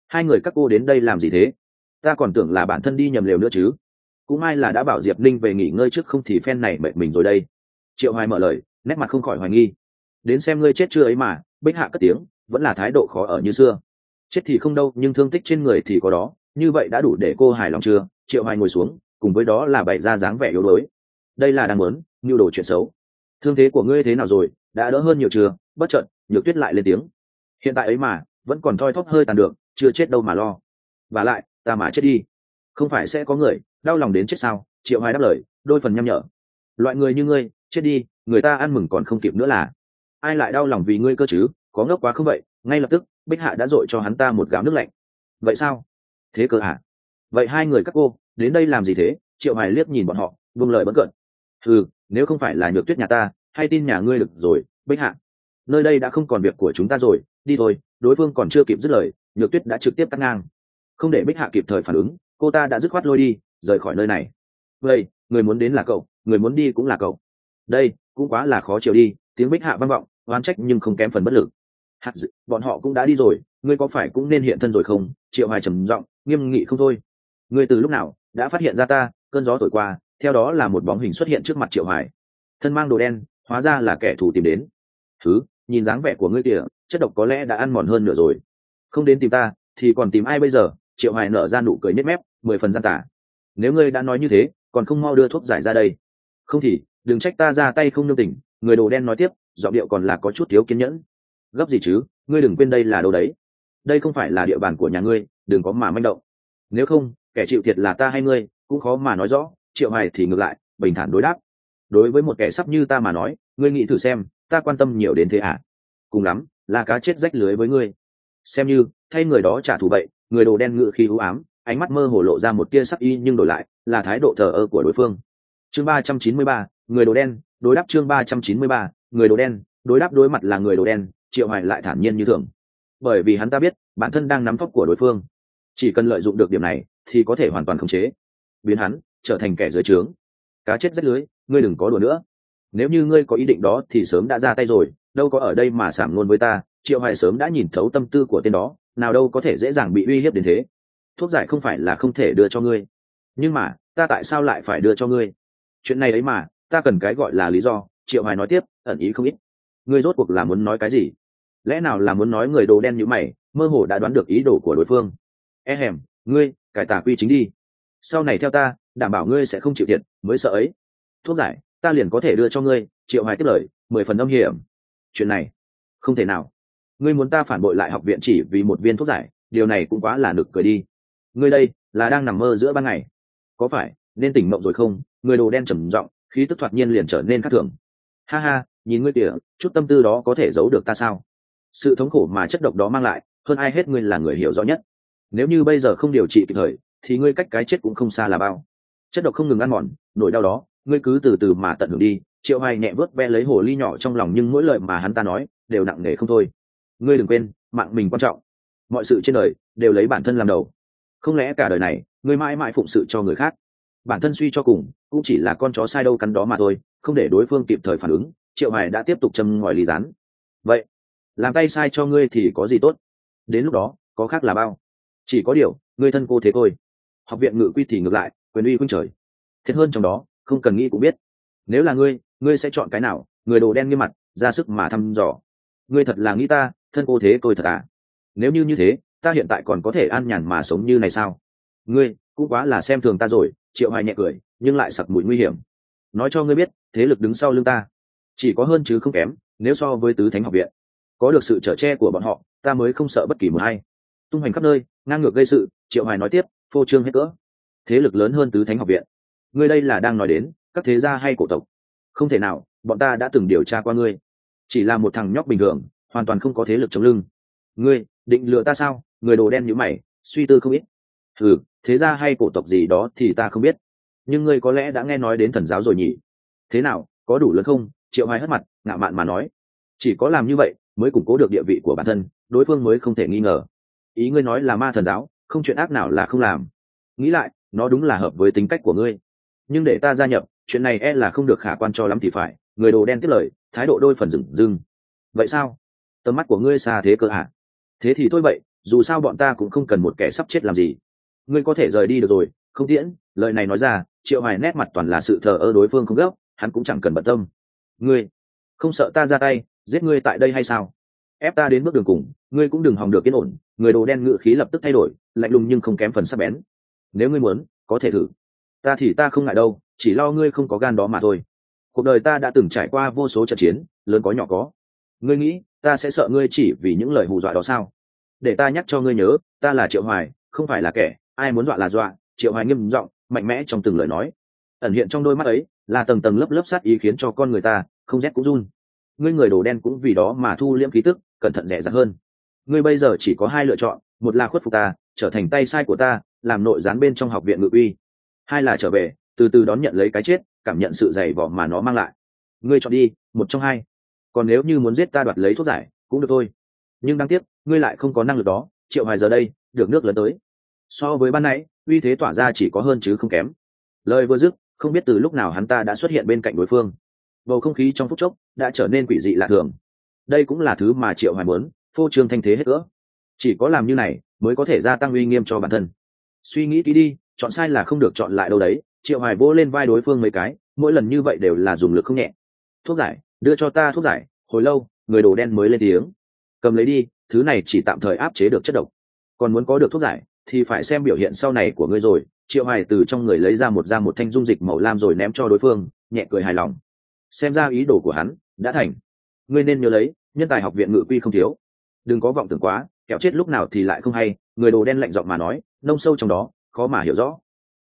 Hai người các cô đến đây làm gì thế? Ta còn tưởng là bản thân đi nhầm lều nữa chứ. Cũng may là đã bảo diệp ninh về nghỉ ngơi trước không thì phen này mệt mình rồi đây. Triệu hoài mở lời, nét mặt không khỏi hoài nghi. Đến xem ngươi chết chưa ấy mà, bích hạ cất tiếng, vẫn là thái độ khó ở như xưa. Chết thì không đâu, nhưng thương tích trên người thì có đó. Như vậy đã đủ để cô hài lòng chưa? Triệu hoài ngồi xuống cùng với đó là bày ra dáng vẻ yếu đuối. Đây là đang muốn nhu đồ chuyện xấu. Thương thế của ngươi thế nào rồi? Đã đỡ hơn nhiều chưa? Bất chợt, nhược tuyết lại lên tiếng. Hiện tại ấy mà, vẫn còn thoi thóp hơi tàn được, chưa chết đâu mà lo. Và lại, ta mà chết đi. Không phải sẽ có người đau lòng đến chết sao? Triệu hoài đáp lời, đôi phần nhăm nhở. Loại người như ngươi, chết đi, người ta ăn mừng còn không kịp nữa là. Ai lại đau lòng vì ngươi cơ chứ? Có ngốc quá không vậy? Ngay lập tức, bích hạ đã dội cho hắn ta một gáo nước lạnh. Vậy sao? Thế cơ hả? Vậy hai người các cô đến đây làm gì thế? Triệu hoài liếc nhìn bọn họ vương lời bất cận. Ừ nếu không phải là nhược tuyết nhà ta hay tin nhà ngươi được rồi bích hạ. Nơi đây đã không còn việc của chúng ta rồi đi thôi đối phương còn chưa kịp dứt lời nhược tuyết đã trực tiếp cắt ngang. Không để bích hạ kịp thời phản ứng cô ta đã dứt khoát lôi đi rời khỏi nơi này. Vậy người muốn đến là cậu người muốn đi cũng là cậu. Đây cũng quá là khó chịu đi tiếng bích hạ vang vọng oán trách nhưng không kém phần bất lực. Hạt dự, bọn họ cũng đã đi rồi ngươi có phải cũng nên hiện thân rồi không? Triệu hoài trầm giọng nghiêm nghị không thôi. Ngươi từ lúc nào đã phát hiện ra ta, cơn gió thổi qua, theo đó là một bóng hình xuất hiện trước mặt triệu hoài. Thân mang đồ đen, hóa ra là kẻ thù tìm đến. Thứ, nhìn dáng vẻ của ngươi kìa, chất độc có lẽ đã ăn mòn hơn nửa rồi. Không đến tìm ta, thì còn tìm ai bây giờ? Triệu hoài nở ra nụ cười nếp mép, mười phần gian tả. Nếu ngươi đã nói như thế, còn không mau đưa thuốc giải ra đây. Không thì, đừng trách ta ra tay không nương tình, người đồ đen nói tiếp, giọng điệu còn là có chút thiếu kiên nhẫn. Gấp gì chứ, ngươi đừng quên đây là đâu đấy. Đây không phải là địa bàn của nhà ngươi, đừng có mà manh động nếu không, kẻ chịu thiệt là ta hay ngươi, cũng khó mà nói rõ, triệu hoài thì ngược lại, bình thản đối đáp. Đối với một kẻ sắp như ta mà nói, ngươi nghĩ thử xem, ta quan tâm nhiều đến thế à? Cùng lắm, là cá chết rách lưới với ngươi. Xem như, thay người đó trả thù vậy, người đồ đen ngự khi hữu ám, ánh mắt mơ hồ lộ ra một tia sắc y nhưng đổi lại, là thái độ thờ ơ của đối phương. Chương ba trăm chín mươi ba, người đồ đen, đối đáp chương ba trăm chín mươi ba, người đồ đen, đối đáp đối mặt là người đồ đen, triệu hoài lại thản nhiên như thường. Bởi vì hắn ta biết, bản thân đang nắm tóc của đối phương chỉ cần lợi dụng được điểm này, thì có thể hoàn toàn khống chế. Biến hắn, trở thành kẻ dưới trướng. Cá chết rách lưới, ngươi đừng có đùa nữa. Nếu như ngươi có ý định đó, thì sớm đã ra tay rồi, đâu có ở đây mà sảm luôn với ta, triệu hoài sớm đã nhìn thấu tâm tư của tên đó, nào đâu có thể dễ dàng bị uy hiếp đến thế. Thuốc giải không phải là không thể đưa cho ngươi. Nhưng mà, ta tại sao lại phải đưa cho ngươi? Chuyện này ấy mà, ta cần cái gọi là lý do, triệu hoài nói tiếp, ẩn ý không ít. Ngươi rốt cuộc là muốn nói cái gì? Lẽ nào là muốn nói người đồ đen như mày, mơ hồ đã đoán được ý đồ của đối phương? E hèm, ngươi, cải tà quy chính đi. Sau này theo ta, đảm bảo ngươi sẽ không chịu thiệt, mới sợ ấy. Thuốc giải, ta liền có thể đưa cho ngươi, triệu hoài tiếp lời, mười phần âm hiểm. Chuyện này, không thể nào. Ngươi muốn ta phản bội lại học viện chỉ vì một viên thuốc giải, điều này cũng quá là nực cười đi. Ngươi đây, là đang nằm mơ giữa ban ngày. Có phải, nên tỉnh mộng rồi không? Người đồ đen trầm giọng, khí tức thoạt nhiên liền trở nên khác thường. Ha ha, nhìn ngươi kìa, chút tâm tư đó có thể giấu được ta sao? Sự thống khổ mà chất độc đó mang lại, hơn ai hết ngươi là người hiểu rõ nhất nếu như bây giờ không điều trị kịp thời, thì ngươi cách cái chết cũng không xa là bao. Chất độc không ngừng ăn mòn, nỗi đau đó, ngươi cứ từ từ mà tận hưởng đi. Triệu hoài nhẹ vớt ve lấy hồ ly nhỏ trong lòng nhưng mỗi lời mà hắn ta nói, đều nặng nề không thôi. Ngươi đừng quên, mạng mình quan trọng. Mọi sự trên đời, đều lấy bản thân làm đầu. Không lẽ cả đời này, ngươi mãi mãi phụng sự cho người khác? Bản thân suy cho cùng, cũng chỉ là con chó sai đâu cắn đó mà thôi, không để đối phương kịp thời phản ứng, triệu hoài đã tiếp tục châm ngòi ly rán. Vậy, làm tay sai cho ngươi thì có gì tốt? Đến lúc đó, có khác là bao? Chỉ có điều ngươi thân cô thế thôi. Học viện ngự quy thì ngược lại, quyền uy khuynh trời. Thiệt hơn trong đó, không cần nghĩ cũng biết. Nếu là ngươi ngươi sẽ chọn cái nào? Người đồ đen nghiêm mặt, ra sức mà thăm dò. Ngươi thật là nghĩ ta, thân cô thế tôi thật à? Nếu như như thế, ta hiện tại còn có thể an nhàn mà sống như này sao? Ngươi, cũng quá là xem thường ta rồi, triệu hoài nhẹ cười, nhưng lại sặc mùi nguy hiểm. Nói cho ngươi biết, thế lực đứng sau lưng ta. Chỉ có hơn chứ không kém, nếu so với tứ thánh học viện. Có được sự trở che của bọn họ, ta mới không sợ bất kỳ một hay tung hoành khắp nơi, ngang ngược gây sự, triệu hoài nói tiếp, phô trương hết cỡ. Thế lực lớn hơn tứ thánh học viện. Ngươi đây là đang nói đến, các thế gia hay cổ tộc? Không thể nào, bọn ta đã từng điều tra qua ngươi. Chỉ là một thằng nhóc bình thường, hoàn toàn không có thế lực chống lưng. Ngươi, định lựa ta sao? Người đồ đen như mày, suy tư không ít. Ừ thế gia hay cổ tộc gì đó thì ta không biết. Nhưng ngươi có lẽ đã nghe nói đến thần giáo rồi nhỉ? Thế nào, có đủ lớn không? Triệu hoài hất mặt, ngạo mạn mà nói. Chỉ có làm như vậy, mới củng cố được địa vị của bản thân, đối phương mới không thể nghi ngờ ý ngươi nói là ma thần giáo, không chuyện ác nào là không làm. Nghĩ lại, nó đúng là hợp với tính cách của ngươi. Nhưng để ta gia nhập, chuyện này e là không được khả quan cho lắm thì phải, người đồ đen tiếp lời, thái độ đôi phần dừng dưng. Vậy sao? Tầm mắt của ngươi xa thế cơ hả? Thế thì thôi vậy, dù sao bọn ta cũng không cần một kẻ sắp chết làm gì. Ngươi có thể rời đi được rồi, không tiễn, lời này nói ra, triệu hoài nét mặt toàn là sự thờ ơ đối phương không gấp hắn cũng chẳng cần bận tâm. Ngươi, không sợ ta ra tay, giết ngươi tại đây hay sao? Ép ta đến bước đường cùng, ngươi cũng đừng hòng được yên ổn, người đồ đen ngự khí lập tức thay đổi, lạnh lùng nhưng không kém phần sắc bén. Nếu ngươi muốn, có thể thử. Ta thì ta không ngại đâu, chỉ lo ngươi không có gan đó mà thôi. Cuộc đời ta đã từng trải qua vô số trận chiến, lớn có nhỏ có. Ngươi nghĩ, ta sẽ sợ ngươi chỉ vì những lời hù dọa đó sao? Để ta nhắc cho ngươi nhớ, ta là triệu hoài, không phải là kẻ, ai muốn dọa là dọa, triệu hoài nghiêm giọng, mạnh mẽ trong từng lời nói. Ẩn hiện trong đôi mắt ấy, là tầng tầng lớp lớp sát ý khiến cho con người ta, không rét cũng run. Ngươi người đồ đen cũng vì đó mà thu liễm khí tức cẩn thận rẻ rặt hơn. Ngươi bây giờ chỉ có hai lựa chọn, một là khuất phục ta, trở thành tay sai của ta, làm nội gián bên trong học viện ngự uy. Hai là trở về, từ từ đón nhận lấy cái chết, cảm nhận sự dày vỏ mà nó mang lại. Ngươi chọn đi, một trong hai. Còn nếu như muốn giết ta đoạt lấy thuốc giải, cũng được thôi. Nhưng đáng tiếc, ngươi lại không có năng lực đó, triệu hoài giờ đây, được nước lớn tới. So với ban nãy, uy thế tỏa ra chỉ có hơn chứ không kém. Lời vừa dứt, không biết từ lúc nào hắn ta đã xuất hiện bên cạnh đối phương. Bầu không khí trong phút chốc đã trở nên quỷ dị lạ thường đây cũng là thứ mà triệu hoài muốn phô trương thanh thế hết cỡ. Chỉ có làm như này mới có thể gia tăng uy nghiêm cho bản thân. Suy nghĩ kỹ đi, chọn sai là không được chọn lại đâu đấy. Triệu hoài vỗ lên vai đối phương mấy cái, mỗi lần như vậy đều là dùng lực không nhẹ. Thuốc giải, đưa cho ta thuốc giải, hồi lâu, người đồ đen mới lên tiếng. Cầm lấy đi, thứ này chỉ tạm thời áp chế được chất độc. Còn muốn có được thuốc giải, thì phải xem biểu hiện sau này của ngươi rồi. Triệu hoài từ trong người lấy ra một ra một thanh dung dịch màu lam rồi ném cho đối phương, nhẹ cười hài lòng. Xem ra ý đồ của hắn đã thành ngươi nên nhớ lấy, nhân tài học viện ngự quy không thiếu. Đừng có vọng tưởng quá, kẹo chết lúc nào thì lại không hay, người đồ đen lạnh giọng mà nói, nông sâu trong đó, khó mà hiểu rõ.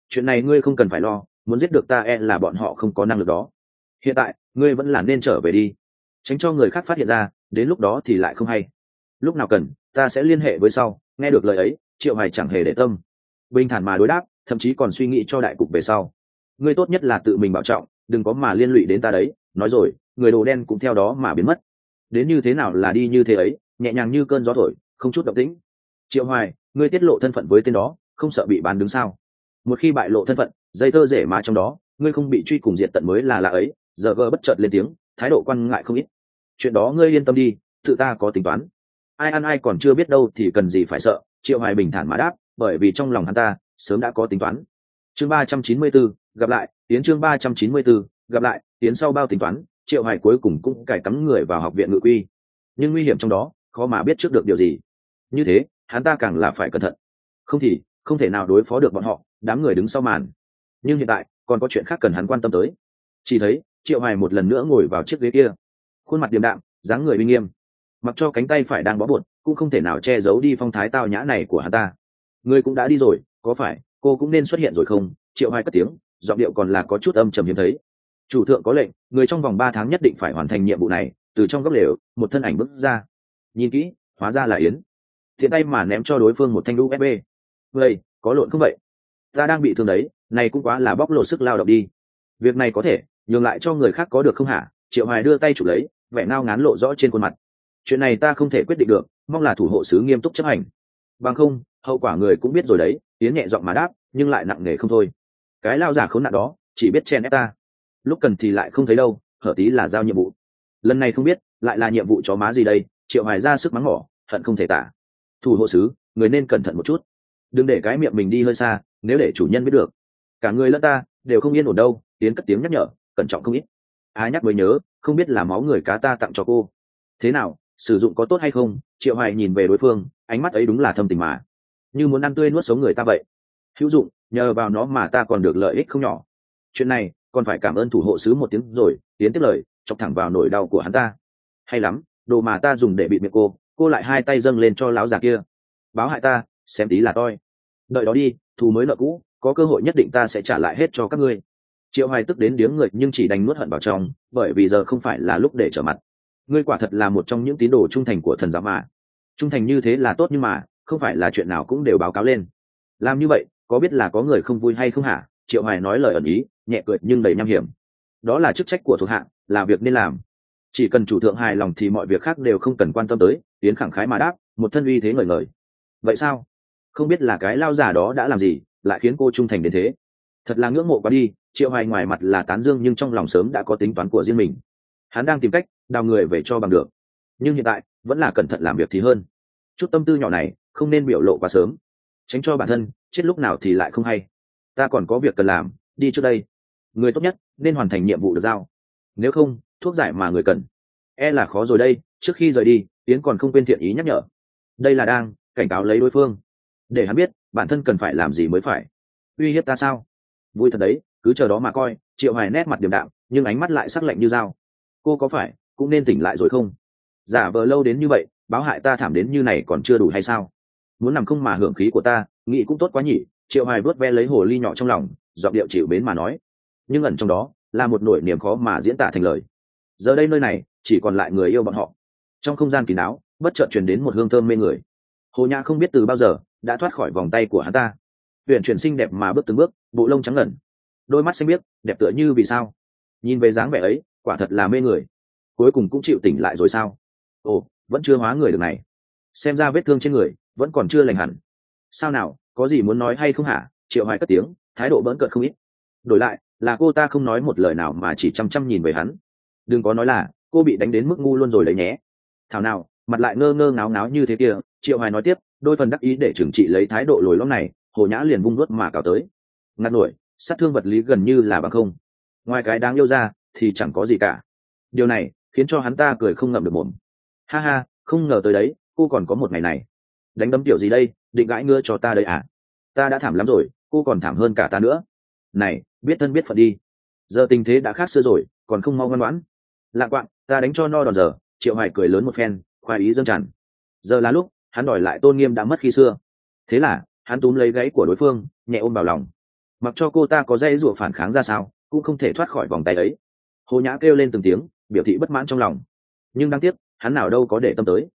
Chuyện này ngươi không cần phải lo, muốn giết được ta e là bọn họ không có năng lực đó. Hiện tại, ngươi vẫn là nên trở về đi. Tránh cho người khác phát hiện ra, đến lúc đó thì lại không hay. Lúc nào cần, ta sẽ liên hệ với sau, nghe được lời ấy, triệu hải chẳng hề để tâm. Bình thản mà đối đáp, thậm chí còn suy nghĩ cho đại cục về sau. Ngươi tốt nhất là tự mình bảo trọng, đừng có mà liên lụy đến ta đấy, nói rồi người đồ đen cũng theo đó mà biến mất. Đến như thế nào là đi như thế ấy nhẹ nhàng như cơn gió thổi không chút động tĩnh. Triệu hoài ngươi tiết lộ thân phận với tên đó không sợ bị bán đứng sao? Một khi bại lộ thân phận dây tơ rể mà trong đó ngươi không bị truy cùng diện tận mới là lạ ấy giờ gờ bất chợt lên tiếng thái độ quan ngại không ít. Chuyện đó ngươi yên tâm đi tự ta có tính toán. Ai ăn ai còn chưa biết đâu thì cần gì phải sợ triệu hoài bình thản mà đáp bởi vì trong lòng hắn ta sớm đã có tính toán. Chương ba trăm chín mươi 394, gặp lại tiến chương ba trăm chín mươi 394, gặp lại tiến sau bao tính toán triệu hoài cuối cùng cũng cài cắm người vào học viện ngự quy. Nhưng nguy hiểm trong đó, khó mà biết trước được điều gì. Như thế, hắn ta càng là phải cẩn thận. Không thì, không thể nào đối phó được bọn họ, đám người đứng sau màn. Nhưng hiện tại, còn có chuyện khác cần hắn quan tâm tới. Chỉ thấy, triệu hoài một lần nữa ngồi vào chiếc ghế kia. Khuôn mặt điềm đạm, dáng người uy nghiêm. Mặc cho cánh tay phải đang bó buộc, cũng không thể nào che giấu đi phong thái tao nhã này của hắn ta. Người cũng đã đi rồi, có phải cô cũng nên xuất hiện rồi không? Triệu hoài cất tiếng, giọng điệu còn là có chút âm trầm hiếm thấy chủ thượng có lệnh, người trong vòng ba tháng nhất định phải hoàn thành nhiệm vụ này, từ trong góc lều, một thân ảnh bước ra. Nhìn kỹ, hóa ra là yến. Thiện tay mà ném cho đối phương một thanh usb vậy, có lộn không vậy? Ta đang bị thương đấy, này cũng quá là bóc lột sức lao động đi. Việc này có thể, nhường lại cho người khác có được không hả? Triệu hoài đưa tay chụp lấy, vẻ ngao ngán lộ rõ trên khuôn mặt. Chuyện này ta không thể quyết định được, mong là thủ hộ sứ nghiêm túc chấp hành. Bằng không, hậu quả người cũng biết rồi đấy, Yến nhẹ giọng mà đáp, nhưng lại nặng nề không thôi. Cái lao giả khốn nạn đó, chỉ biết chen ép ta lúc cần thì lại không thấy đâu, hở tí là giao nhiệm vụ. Lần này không biết, lại là nhiệm vụ chó má gì đây, triệu hoài ra sức mắng mỏ, hận không thể tả. Thủ hộ sứ, người nên cẩn thận một chút. Đừng để cái miệng mình đi hơi xa, nếu để chủ nhân biết được. Cả người lẫn ta, đều không yên ổn đâu tiến cất tiếng nhắc nhở, cẩn trọng không ít. Á nhắc mới nhớ, không biết là máu người cá ta tặng cho cô. Thế nào, sử dụng có tốt hay không? Triệu hoài nhìn về đối phương, ánh mắt ấy đúng là thâm tình mà. Như muốn ăn tươi nuốt sống người ta vậy. Hữu dụng, nhờ vào nó mà ta còn được lợi ích không nhỏ. Chuyện này còn phải cảm ơn thủ hộ sứ một tiếng rồi, tiến tiếp lời, chọc thẳng vào nỗi đau của hắn ta. Hay lắm, đồ mà ta dùng để bị miệng cô cô lại hai tay dâng lên cho lão già kia. Báo hại ta, xem tí là toi. Đợi đó đi, thù mới nợ cũ, có cơ hội nhất định ta sẽ trả lại hết cho các ngươi. Triệu hoài tức đến điếng người, nhưng chỉ đành nuốt hận vào trong, bởi vì giờ không phải là lúc để trở mặt. Ngươi quả thật là một trong những tín đồ trung thành của thần giáo mà. Trung thành như thế là tốt nhưng mà, không phải là chuyện nào cũng đều báo cáo lên. Làm như vậy, có biết là có người không vui hay không hả? Triệu hoài nói lời ẩn ý, nhẹ cười nhưng đầy nham hiểm. Đó là chức trách của thuộc hạ, là việc nên làm. Chỉ cần chủ thượng hài lòng thì mọi việc khác đều không cần quan tâm tới tiến khẳng khái mà đáp, một thân uy thế ngời ngời. Vậy sao? Không biết là cái lao giả đó đã làm gì, lại khiến cô trung thành đến thế. Thật là ngưỡng mộ quá đi, triệu hoài ngoài mặt là tán dương nhưng trong lòng sớm đã có tính toán của riêng mình. Hắn đang tìm cách đào người về cho bằng được. Nhưng hiện tại, vẫn là cẩn thận làm việc thì hơn. Chút tâm tư nhỏ này không nên biểu lộ quá sớm. Tránh cho bản thân, chết lúc nào thì lại không hay ta còn có việc cần làm, đi trước đây. Người tốt nhất, nên hoàn thành nhiệm vụ được giao. Nếu không, thuốc giải mà người cần. E là khó rồi đây, trước khi rời đi tiến còn không quên thiện ý nhắc nhở. Đây là đang, cảnh cáo lấy đối phương. Để hắn biết, bản thân cần phải làm gì mới phải. Uy hiếp ta sao? Vui thật đấy, cứ chờ đó mà coi, triệu hoài nét mặt điềm đạm, nhưng ánh mắt lại sắc lạnh như dao. Cô có phải, cũng nên tỉnh lại rồi không? Giả vờ lâu đến như vậy, báo hại ta thảm đến như này còn chưa đủ hay sao? Muốn nằm không mà hưởng khí của ta, nghĩ cũng tốt quá nhỉ triệu hoài vớt ve lấy hồ ly nhỏ trong lòng, giọng điệu chịu bến mà nói. Nhưng ẩn trong đó, là một nỗi niềm khó mà diễn tả thành lời. Giờ đây nơi này, chỉ còn lại người yêu bọn họ. Trong không gian kỳ đáo, bất chợt truyền đến một hương thơm mê người. Hồ nhã không biết từ bao giờ, đã thoát khỏi vòng tay của hắn ta. Huyện chuyển xinh đẹp mà bước từng bước, bộ lông trắng ngẩn đôi mắt xanh biếc, đẹp tựa như vì sao? Nhìn về dáng vẻ ấy, quả thật là mê người. Cuối cùng cũng chịu tỉnh lại rồi sao? Ồ, vẫn chưa hóa người được này. Xem ra vết thương trên người, vẫn còn chưa lành hẳn. Sao nào có gì muốn nói hay không hả? Triệu hoài cất tiếng, thái độ bỡn cợt không ít. Đổi lại, là cô ta không nói một lời nào mà chỉ chăm chăm nhìn về hắn. Đừng có nói là, cô bị đánh đến mức ngu luôn rồi đấy nhé. Thảo nào, mặt lại ngơ ngơ ngáo ngáo như thế kia, triệu hoài nói tiếp, đôi phần đắc ý để trừng trị lấy thái độ lồi lõm này, hồ nhã liền vung đuốt mà cào tới. Ngắt nổi, sát thương vật lý gần như là bằng không. Ngoài cái đáng yêu ra, thì chẳng có gì cả. Điều này khiến cho hắn ta cười không ngậm được mồm. Ha ha, không ngờ tới đấy, cô còn có một ngày này đánh đấm tiểu gì đây, định gãi ngứa cho ta đây à? Ta đã thảm lắm rồi, cô còn thảm hơn cả ta nữa. Này, biết thân biết phận đi. Giờ tình thế đã khác xưa rồi, còn không mau ngoan ngoãn. Lạ quạng, ta đánh cho no đòn giờ, triệu Hải cười lớn một phen khoái ý dâng tràn. Giờ là lúc, hắn đòi lại tôn nghiêm đã mất khi xưa. Thế là, hắn túm lấy gáy của đối phương, nhẹ ôm vào lòng. Mặc cho cô ta có dây rủa phản kháng ra sao, cũng không thể thoát khỏi vòng tay ấy. Hồ nhã kêu lên từng tiếng, biểu thị bất mãn trong lòng. Nhưng đáng tiếc, hắn nào đâu có để tâm tới.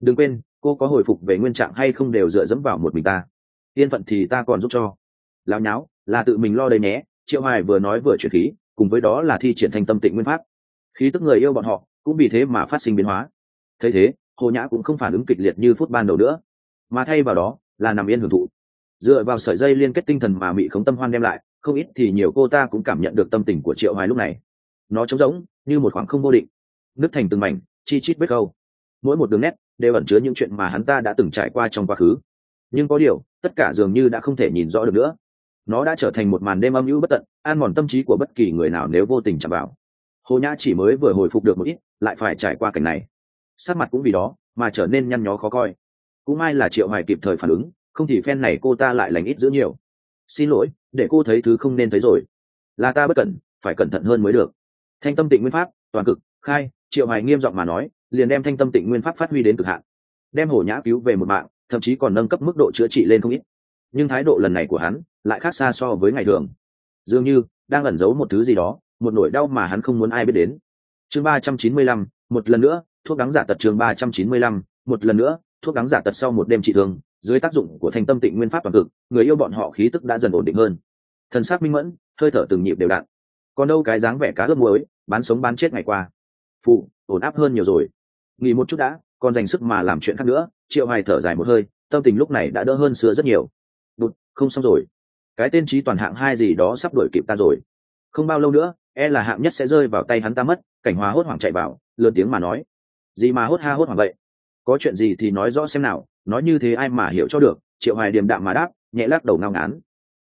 Đừng quên cô có hồi phục về nguyên trạng hay không đều dựa dẫm vào một mình ta. Yên phận thì ta còn giúp cho. Lao nháo, là tự mình lo đây nhé. Triệu hoài vừa nói vừa chuyển khí, cùng với đó là thi triển thành tâm tịnh nguyên pháp. Khí tức người yêu bọn họ, cũng vì thế mà phát sinh biến hóa. Thấy thế, hồ nhã cũng không phản ứng kịch liệt như phút ban đầu nữa. Mà thay vào đó, là nằm yên hưởng thụ. Dựa vào sợi dây liên kết tinh thần mà mị khống tâm hoan đem lại, không ít thì nhiều cô ta cũng cảm nhận được tâm tình của triệu hoài lúc này. Nó trống rỗng, như một khoảng không vô định. Nứt thành từng mảnh, chi chít vết câu. Mỗi một đường nét đều ẩn chứa những chuyện mà hắn ta đã từng trải qua trong quá khứ. Nhưng có điều, tất cả dường như đã không thể nhìn rõ được nữa. Nó đã trở thành một màn đêm âm mưu bất tận, an mòn tâm trí của bất kỳ người nào nếu vô tình chạm vào. Hồ nhã chỉ mới vừa hồi phục được một ít, lại phải trải qua cảnh này. Sát mặt cũng vì đó, mà trở nên nhăn nhó khó coi. Cũng may là triệu hoài kịp thời phản ứng, không thì phen này cô ta lại lành ít giữ nhiều. Xin lỗi, để cô thấy thứ không nên thấy rồi. Là ta bất cẩn, phải cẩn thận hơn mới được. Thanh tâm tịnh nguyên pháp, toàn cực, khai, triệu hoài nghiêm giọng mà nói liền đem thanh tâm tịnh nguyên pháp phát huy đến cực hạn, đem hổ nhã cứu về một mạng, thậm chí còn nâng cấp mức độ chữa trị lên không ít. Nhưng thái độ lần này của hắn lại khác xa so với ngày thường. Dường như đang ẩn giấu một thứ gì đó, một nỗi đau mà hắn không muốn ai biết đến. Chương ba trăm chín mươi lăm, một lần nữa, thuốc đắng giả tật chương ba trăm chín mươi lăm, một lần nữa, thuốc đắng giả tật sau một đêm trị thương, dưới tác dụng của thành tâm tịnh nguyên pháp toàn cực, người yêu bọn họ khí tức đã dần ổn định hơn. Thần sắc minh mẫn, hơi thở từng nhịp đều đặn. Còn đâu cái dáng vẻ cá ướp muối, bán sống bán chết ngày qua. Phụ, ổn áp hơn nhiều rồi nghỉ một chút đã, còn dành sức mà làm chuyện khác nữa, triệu hoài thở dài một hơi, tâm tình lúc này đã đỡ hơn xưa rất nhiều. Đụt không xong rồi. Cái tên trí toàn hạng hai gì đó sắp đuổi kịp ta rồi. Không bao lâu nữa e là hạng nhất sẽ rơi vào tay hắn ta mất, cảnh hòa hốt hoảng chạy vào, lớn tiếng mà nói. Gì mà hốt ha hốt hoảng vậy? Có chuyện gì thì nói rõ xem nào, nói như thế ai mà hiểu cho được, triệu hoài điềm đạm mà đáp, nhẹ lắc đầu ngao ngán.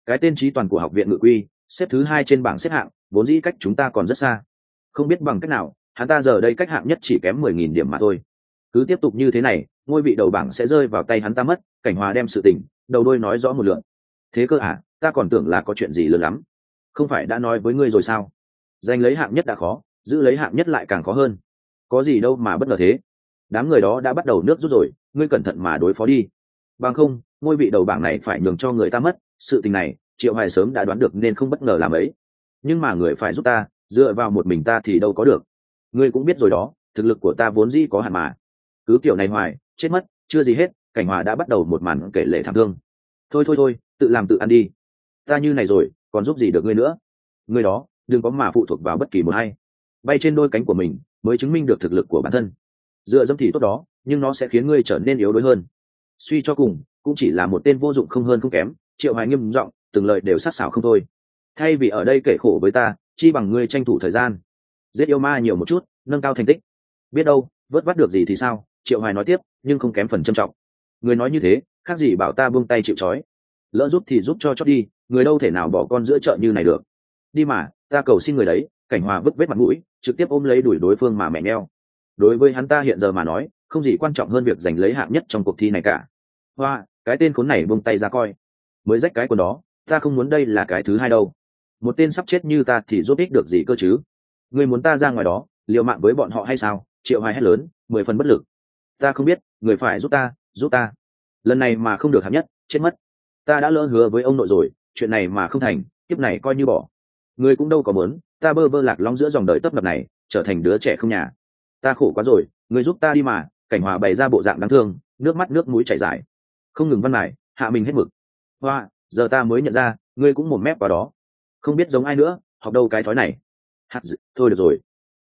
Cái tên trí toàn của học viện ngự quy, xếp thứ hai trên bảng xếp hạng, vốn dĩ cách chúng ta còn rất xa. Không biết bằng cách nào hắn ta giờ đây cách hạng nhất chỉ kém mười nghìn điểm mà thôi. Cứ tiếp tục như thế này, ngôi vị đầu bảng sẽ rơi vào tay hắn ta mất, cảnh hòa đem sự tình, đầu đôi nói rõ một lượng. Thế cơ à ta còn tưởng là có chuyện gì lớn lắm. Không phải đã nói với ngươi rồi sao? Giành lấy hạng nhất đã khó, giữ lấy hạng nhất lại càng khó hơn. Có gì đâu mà bất ngờ thế. Đám người đó đã bắt đầu nước rút rồi, ngươi cẩn thận mà đối phó đi. Bằng không, ngôi vị đầu bảng này phải nhường cho người ta mất, sự tình này, triệu hoài sớm đã đoán được nên không bất ngờ làm ấy. Nhưng mà người phải giúp ta, dựa vào một mình ta thì đâu có được ngươi cũng biết rồi đó, thực lực của ta vốn dĩ có hạn mà. Cứ kiểu này hoài, chết mất, chưa gì hết, cảnh hòa đã bắt đầu một màn kể lệ thảm thương. Thôi thôi thôi, tự làm tự ăn đi. Ta như này rồi, còn giúp gì được ngươi nữa? Ngươi đó, đừng có mà phụ thuộc vào bất kỳ một hay bay trên đôi cánh của mình, mới chứng minh được thực lực của bản thân. Dựa dẫm thì tốt đó, nhưng nó sẽ khiến ngươi trở nên yếu đuối hơn. Suy cho cùng, cũng chỉ là một tên vô dụng không hơn không kém, triệu hoài nghiêm giọng, từng lời đều sát sảo không thôi. Thay vì ở đây kể khổ với ta, chi bằng ngươi tranh thủ thời gian giết yêu ma nhiều một chút, nâng cao thành tích. Biết đâu, vớt vát được gì thì sao? Triệu hoài nói tiếp, nhưng không kém phần trầm trọng. Người nói như thế, khác gì bảo ta buông tay chịu trói. Lỡ giúp thì giúp cho chót đi, người đâu thể nào bỏ con giữa chợ như này được. Đi mà, ta cầu xin người đấy, cảnh hòa vứt vết mặt mũi, trực tiếp ôm lấy đuổi đối phương mà mẹ neo đối với hắn ta hiện giờ mà nói, không gì quan trọng hơn việc giành lấy hạng nhất trong cuộc thi này cả. Hoa, cái tên khốn này buông tay ra coi. Mới rách cái quần đó, ta không muốn đây là cái thứ hai đâu. Một tên sắp chết như ta thì giúp ích được gì cơ chứ? Người muốn ta ra ngoài đó, liều mạng với bọn họ hay sao? Triệu hoài hét lớn, mười phần bất lực. Ta không biết, người phải giúp ta giúp ta. Lần này mà không được hạng nhất, chết mất. Ta đã lỡ hứa với ông nội rồi, chuyện này mà không thành, kiếp này coi như bỏ. Người cũng đâu có muốn, ta bơ vơ lạc long giữa dòng đời tấp nập này, trở thành đứa trẻ không nhà. Ta khổ quá rồi, người giúp ta đi mà, cảnh hòa bày ra bộ dạng đáng thương, nước mắt nước mũi chảy dài. Không ngừng văn mải hạ mình hết mực. Hoa, giờ ta mới nhận ra, ngươi cũng một mép vào đó. Không biết giống ai nữa, học đâu cái thói này hạt d... thôi được rồi.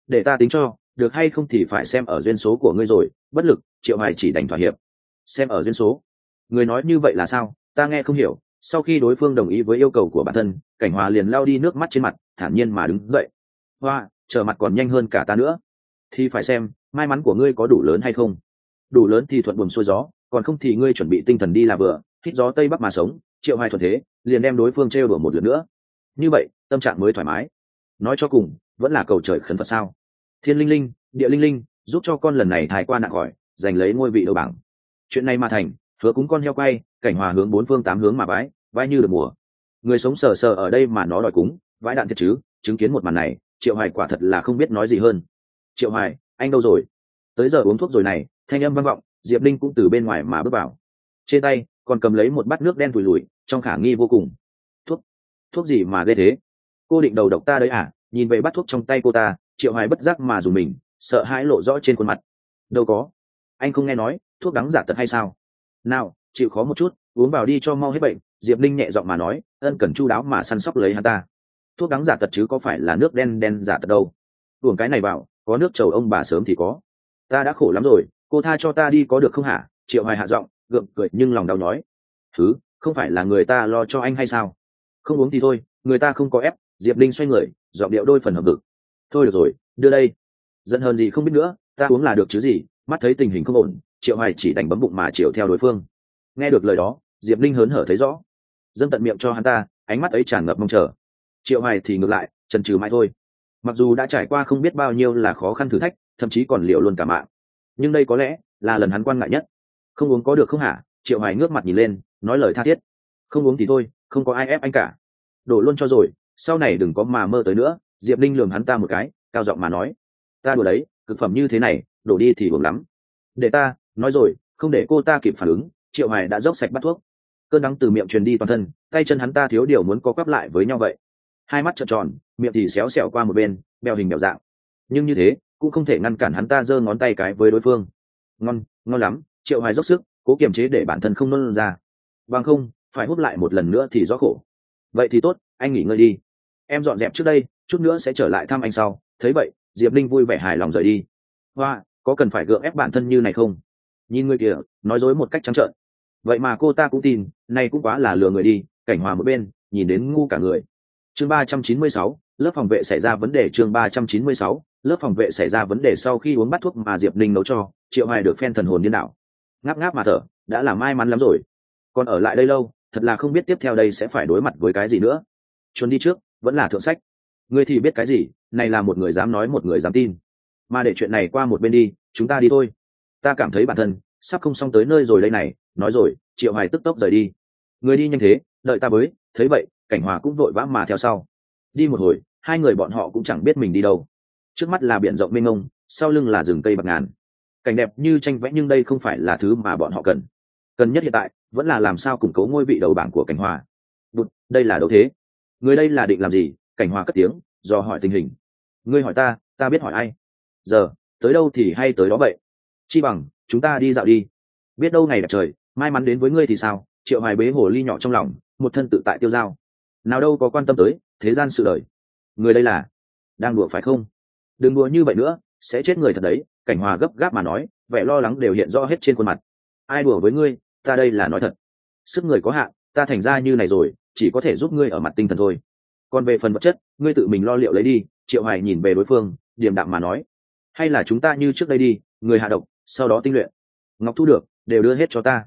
Để ta tính cho, được hay không thì phải xem ở duyên số của ngươi rồi, bất lực, triệu hoài chỉ đành thỏa hiệp. Xem ở duyên số. Người nói như vậy là sao? Ta nghe không hiểu. Sau khi đối phương đồng ý với yêu cầu của bản thân, cảnh hòa liền lao đi nước mắt trên mặt, thản nhiên mà đứng dậy. Hoa, chờ mặt còn nhanh hơn cả ta nữa. Thì phải xem, may mắn của ngươi có đủ lớn hay không. Đủ lớn thì thuận buồm xuôi gió, còn không thì ngươi chuẩn bị tinh thần đi là vừa, hít gió tây bắc mà sống. Triệu hoài thuận thế, liền đem đối phương trêu đùa một lượt nữa. Như vậy, tâm trạng mới thoải mái nói cho cùng, vẫn là cầu trời khấn phật sao? Thiên linh linh, địa linh linh, giúp cho con lần này thái qua nạn khỏi, giành lấy ngôi vị đầu bảng. Chuyện này mà thành, hứa cúng con heo quay, cảnh hòa hướng bốn phương tám hướng mà vãi vãi như được mùa. Người sống sờ sờ ở đây mà nó đòi cúng vãi đạn thiệt chứ, chứng kiến một màn này, triệu hoài quả thật là không biết nói gì hơn. Triệu hoài, anh đâu rồi? Tới giờ uống thuốc rồi này, thanh âm vang vọng, diệp linh cũng từ bên ngoài mà bước vào. Trên tay, còn cầm lấy một bát nước đen thùi lùi, trong khả nghi vô cùng. Thuốc thuốc gì mà ghê thế? Cô định đầu độc ta đấy à? Nhìn về bắt thuốc trong tay cô ta, triệu hoài bất giác mà dùng mình, sợ hãi lộ rõ trên khuôn mặt. Đâu có. Anh không nghe nói, thuốc đắng giả tật hay sao? Nào, chịu khó một chút, uống vào đi cho mau hết bệnh, diệp linh nhẹ giọng mà nói, ân cần chu đáo mà săn sóc lấy hắn ta. Thuốc đắng giả tật chứ có phải là nước đen đen giả tật đâu. Uống cái này vào, có nước trầu ông bà sớm thì có. Ta đã khổ lắm rồi, cô tha cho ta đi có được không hả? Triệu hoài hạ giọng, gượng cười nhưng lòng đau nhói. Thứ, không phải là người ta lo cho anh hay sao? Không uống thì thôi, người ta không có ép diệp linh xoay người dọn điệu đôi phần hợp vực thôi được rồi, đưa đây. Giận hơn gì không biết nữa, ta uống là được chứ gì, mắt thấy tình hình không ổn, triệu hoài chỉ đành bấm bụng mà chiều theo đối phương. Nghe được lời đó, diệp linh hớn hở thấy rõ. Dân tận miệng cho hắn ta, ánh mắt ấy tràn ngập mong chờ. Triệu hoài thì ngược lại trần trừ mãi thôi. Mặc dù đã trải qua không biết bao nhiêu là khó khăn thử thách, thậm chí còn liệu luôn cả mạng. Nhưng đây có lẽ là lần hắn quan ngại nhất. Không uống có được không hả? Triệu hoài ngước mặt nhìn lên, nói lời tha thiết. Không uống thì thôi, không có ai ép anh cả. Đổ luôn cho rồi sau này đừng có mà mơ tới nữa, diệp linh lường hắn ta một cái, cao giọng mà nói. Ta đùa đấy, cực phẩm như thế này, đổ đi thì buồn lắm. Để ta, nói rồi, không để cô ta kịp phản ứng, triệu hoài đã dốc sạch bắt thuốc. Cơn đắng từ miệng truyền đi toàn thân, tay chân hắn ta thiếu điều muốn có quắp lại với nhau vậy. Hai mắt trợn tròn, miệng thì xéo xẹo qua một bên, bèo hình bèo dạng. Nhưng như thế, cũng không thể ngăn cản hắn ta giơ ngón tay cái với đối phương. Ngon ngon lắm, triệu hoài dốc sức, cố kiềm chế để bản thân không nôn ra. Bằng không, phải hút lại một lần nữa thì rõ khổ. Vậy thì tốt, anh nghỉ ngơi đi em dọn dẹp trước đây, chút nữa sẽ trở lại thăm anh sau. Thấy vậy, diệp linh vui vẻ hài lòng rời đi. Hoa, có cần phải gượng ép bản thân như này không? Nhìn người kia nói dối một cách trắng trợn. Vậy mà cô ta cũng tin này cũng quá là lừa người đi, cảnh hòa một bên, nhìn đến ngu cả người. Chương ba trăm chín mươi sáu, lớp phòng vệ xảy ra vấn đề chương ba trăm chín mươi sáu, lớp phòng vệ xảy ra vấn đề sau khi uống bát thuốc mà diệp ninh nấu cho, triệu hoài được phen thần hồn điên đảo. Ngáp ngáp mà thở, đã là may mắn lắm rồi. Còn ở lại đây lâu, thật là không biết tiếp theo đây sẽ phải đối mặt với cái gì nữa. Chuẩn đi trước vẫn là thượng sách. Ngươi thì biết cái gì này là một người dám nói một người dám tin. Mà để chuyện này qua một bên đi chúng ta đi thôi. Ta cảm thấy bản thân sắp không xong tới nơi rồi đây này nói rồi triệu hoài tức tốc rời đi. Người đi nhanh thế đợi ta với thấy vậy cảnh hòa cũng vội vã mà theo sau. Đi một hồi hai người bọn họ cũng chẳng biết mình đi đâu. Trước mắt là biển rộng mênh mông sau lưng là rừng cây bạc ngàn. Cảnh đẹp như tranh vẽ nhưng đây không phải là thứ mà bọn họ cần. Cần nhất hiện tại vẫn là làm sao củng cố ngôi vị đầu bảng của cảnh hòa. Bụt, đây là đâu thế người đây là định làm gì? Cảnh hòa cất tiếng do hỏi tình hình. Ngươi hỏi ta ta biết hỏi ai? Giờ, tới đâu thì hay tới đó vậy? Chi bằng, chúng ta đi dạo đi. Biết đâu ngày đẹp trời, may mắn đến với ngươi thì sao? Triệu hoài bế hồ ly nhỏ trong lòng, một thân tự tại tiêu dao. Nào đâu có quan tâm tới, thế gian sự đời. Người đây là, đang đùa phải không? Đừng đùa như vậy nữa, sẽ chết người thật đấy. Cảnh hòa gấp gáp mà nói, vẻ lo lắng đều hiện rõ hết trên khuôn mặt. Ai đùa với ngươi, ta đây là nói thật. Sức người có hạn ta thành ra như này rồi, chỉ có thể giúp ngươi ở mặt tinh thần thôi. Còn về phần vật chất, ngươi tự mình lo liệu lấy đi, triệu hoài nhìn về đối phương, điềm đạm mà nói. Hay là chúng ta như trước đây đi, người hạ độc, sau đó tinh luyện. Ngọc thu được, đều đưa hết cho ta.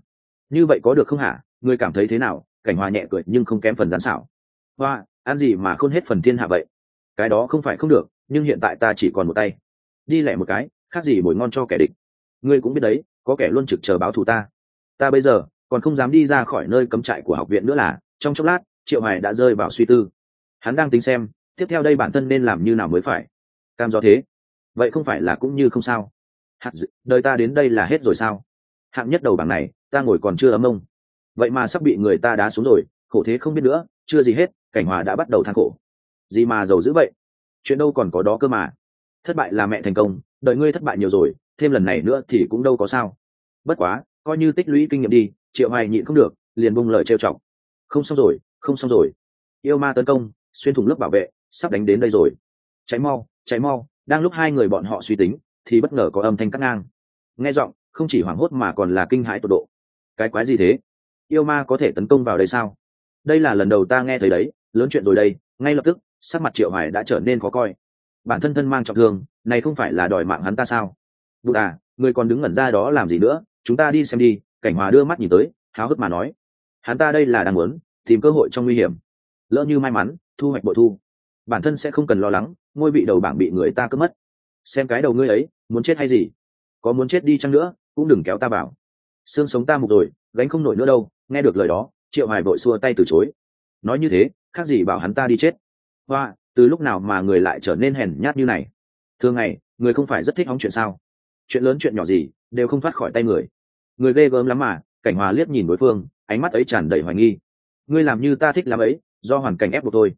Như vậy có được không hả? Ngươi cảm thấy thế nào? Cảnh hòa nhẹ cười, nhưng không kém phần gián xảo. Hoa, ăn gì mà khôn hết phần thiên hạ vậy? Cái đó không phải không được, nhưng hiện tại ta chỉ còn một tay. Đi lẻ một cái, khác gì bồi ngon cho kẻ địch. Ngươi cũng biết đấy, có kẻ luôn trực chờ báo thù ta. Ta bây giờ còn không dám đi ra khỏi nơi cấm trại của học viện nữa là, trong chốc lát, triệu hoài đã rơi vào suy tư. Hắn đang tính xem, tiếp theo đây bản thân nên làm như nào mới phải. Cam do thế. Vậy không phải là cũng như không sao? Hạt đời ta đến đây là hết rồi sao? Hạng nhất đầu bảng này, ta ngồi còn chưa ấm ông. Vậy mà sắp bị người ta đá xuống rồi, khổ thế không biết nữa, chưa gì hết, cảnh hòa đã bắt đầu than khổ. Gì mà giàu dữ vậy? Chuyện đâu còn có đó cơ mà. Thất bại là mẹ thành công đợi ngươi thất bại nhiều rồi, thêm lần này nữa thì cũng đâu có sao. Bất quá, coi như tích lũy kinh nghiệm đi triệu hoài nhịn không được, liền bung lời trêu chọc. Không xong rồi, không xong rồi. Yêu ma tấn công, xuyên thủng lớp bảo vệ, sắp đánh đến đây rồi. Cháy mau cháy mau, đang lúc hai người bọn họ suy tính, thì bất ngờ có âm thanh cắt ngang. Nghe giọng, không chỉ hoảng hốt mà còn là kinh hãi tột độ. Cái quái gì thế? Yêu ma có thể tấn công vào đây sao? Đây là lần đầu ta nghe thấy đấy, lớn chuyện rồi đây, ngay lập tức, sắc mặt triệu hoài đã trở nên khó coi. Bản thân thân mang trọng thương, này không phải là đòi mạng hắn ta sao? Bụt à người còn đứng ngẩn ra đó làm gì nữa, chúng ta đi xem đi cảnh hòa đưa mắt nhìn tới, háo hức mà nói, hắn ta đây là đang muốn tìm cơ hội trong nguy hiểm, lỡ như may mắn, thu hoạch bội thu, bản thân sẽ không cần lo lắng, ngôi vị đầu bảng bị người ta cướp mất. Xem cái đầu ngươi ấy, muốn chết hay gì? Có muốn chết đi chăng nữa, cũng đừng kéo ta vào. Xương sống ta mục rồi, gánh không nổi nữa đâu. Nghe được lời đó, triệu hải vội xua tay từ chối. Nói như thế, khác gì bảo hắn ta đi chết. Hoa, từ lúc nào mà người lại trở nên hèn nhát như này? Thường ngày người không phải rất thích hóng chuyện sao? Chuyện lớn chuyện nhỏ gì, đều không thoát khỏi tay người người ghê gớm lắm mà, cảnh hòa liếc nhìn đối phương, ánh mắt ấy tràn đầy hoài nghi. Ngươi làm như ta thích làm ấy, do hoàn cảnh ép buộc thôi.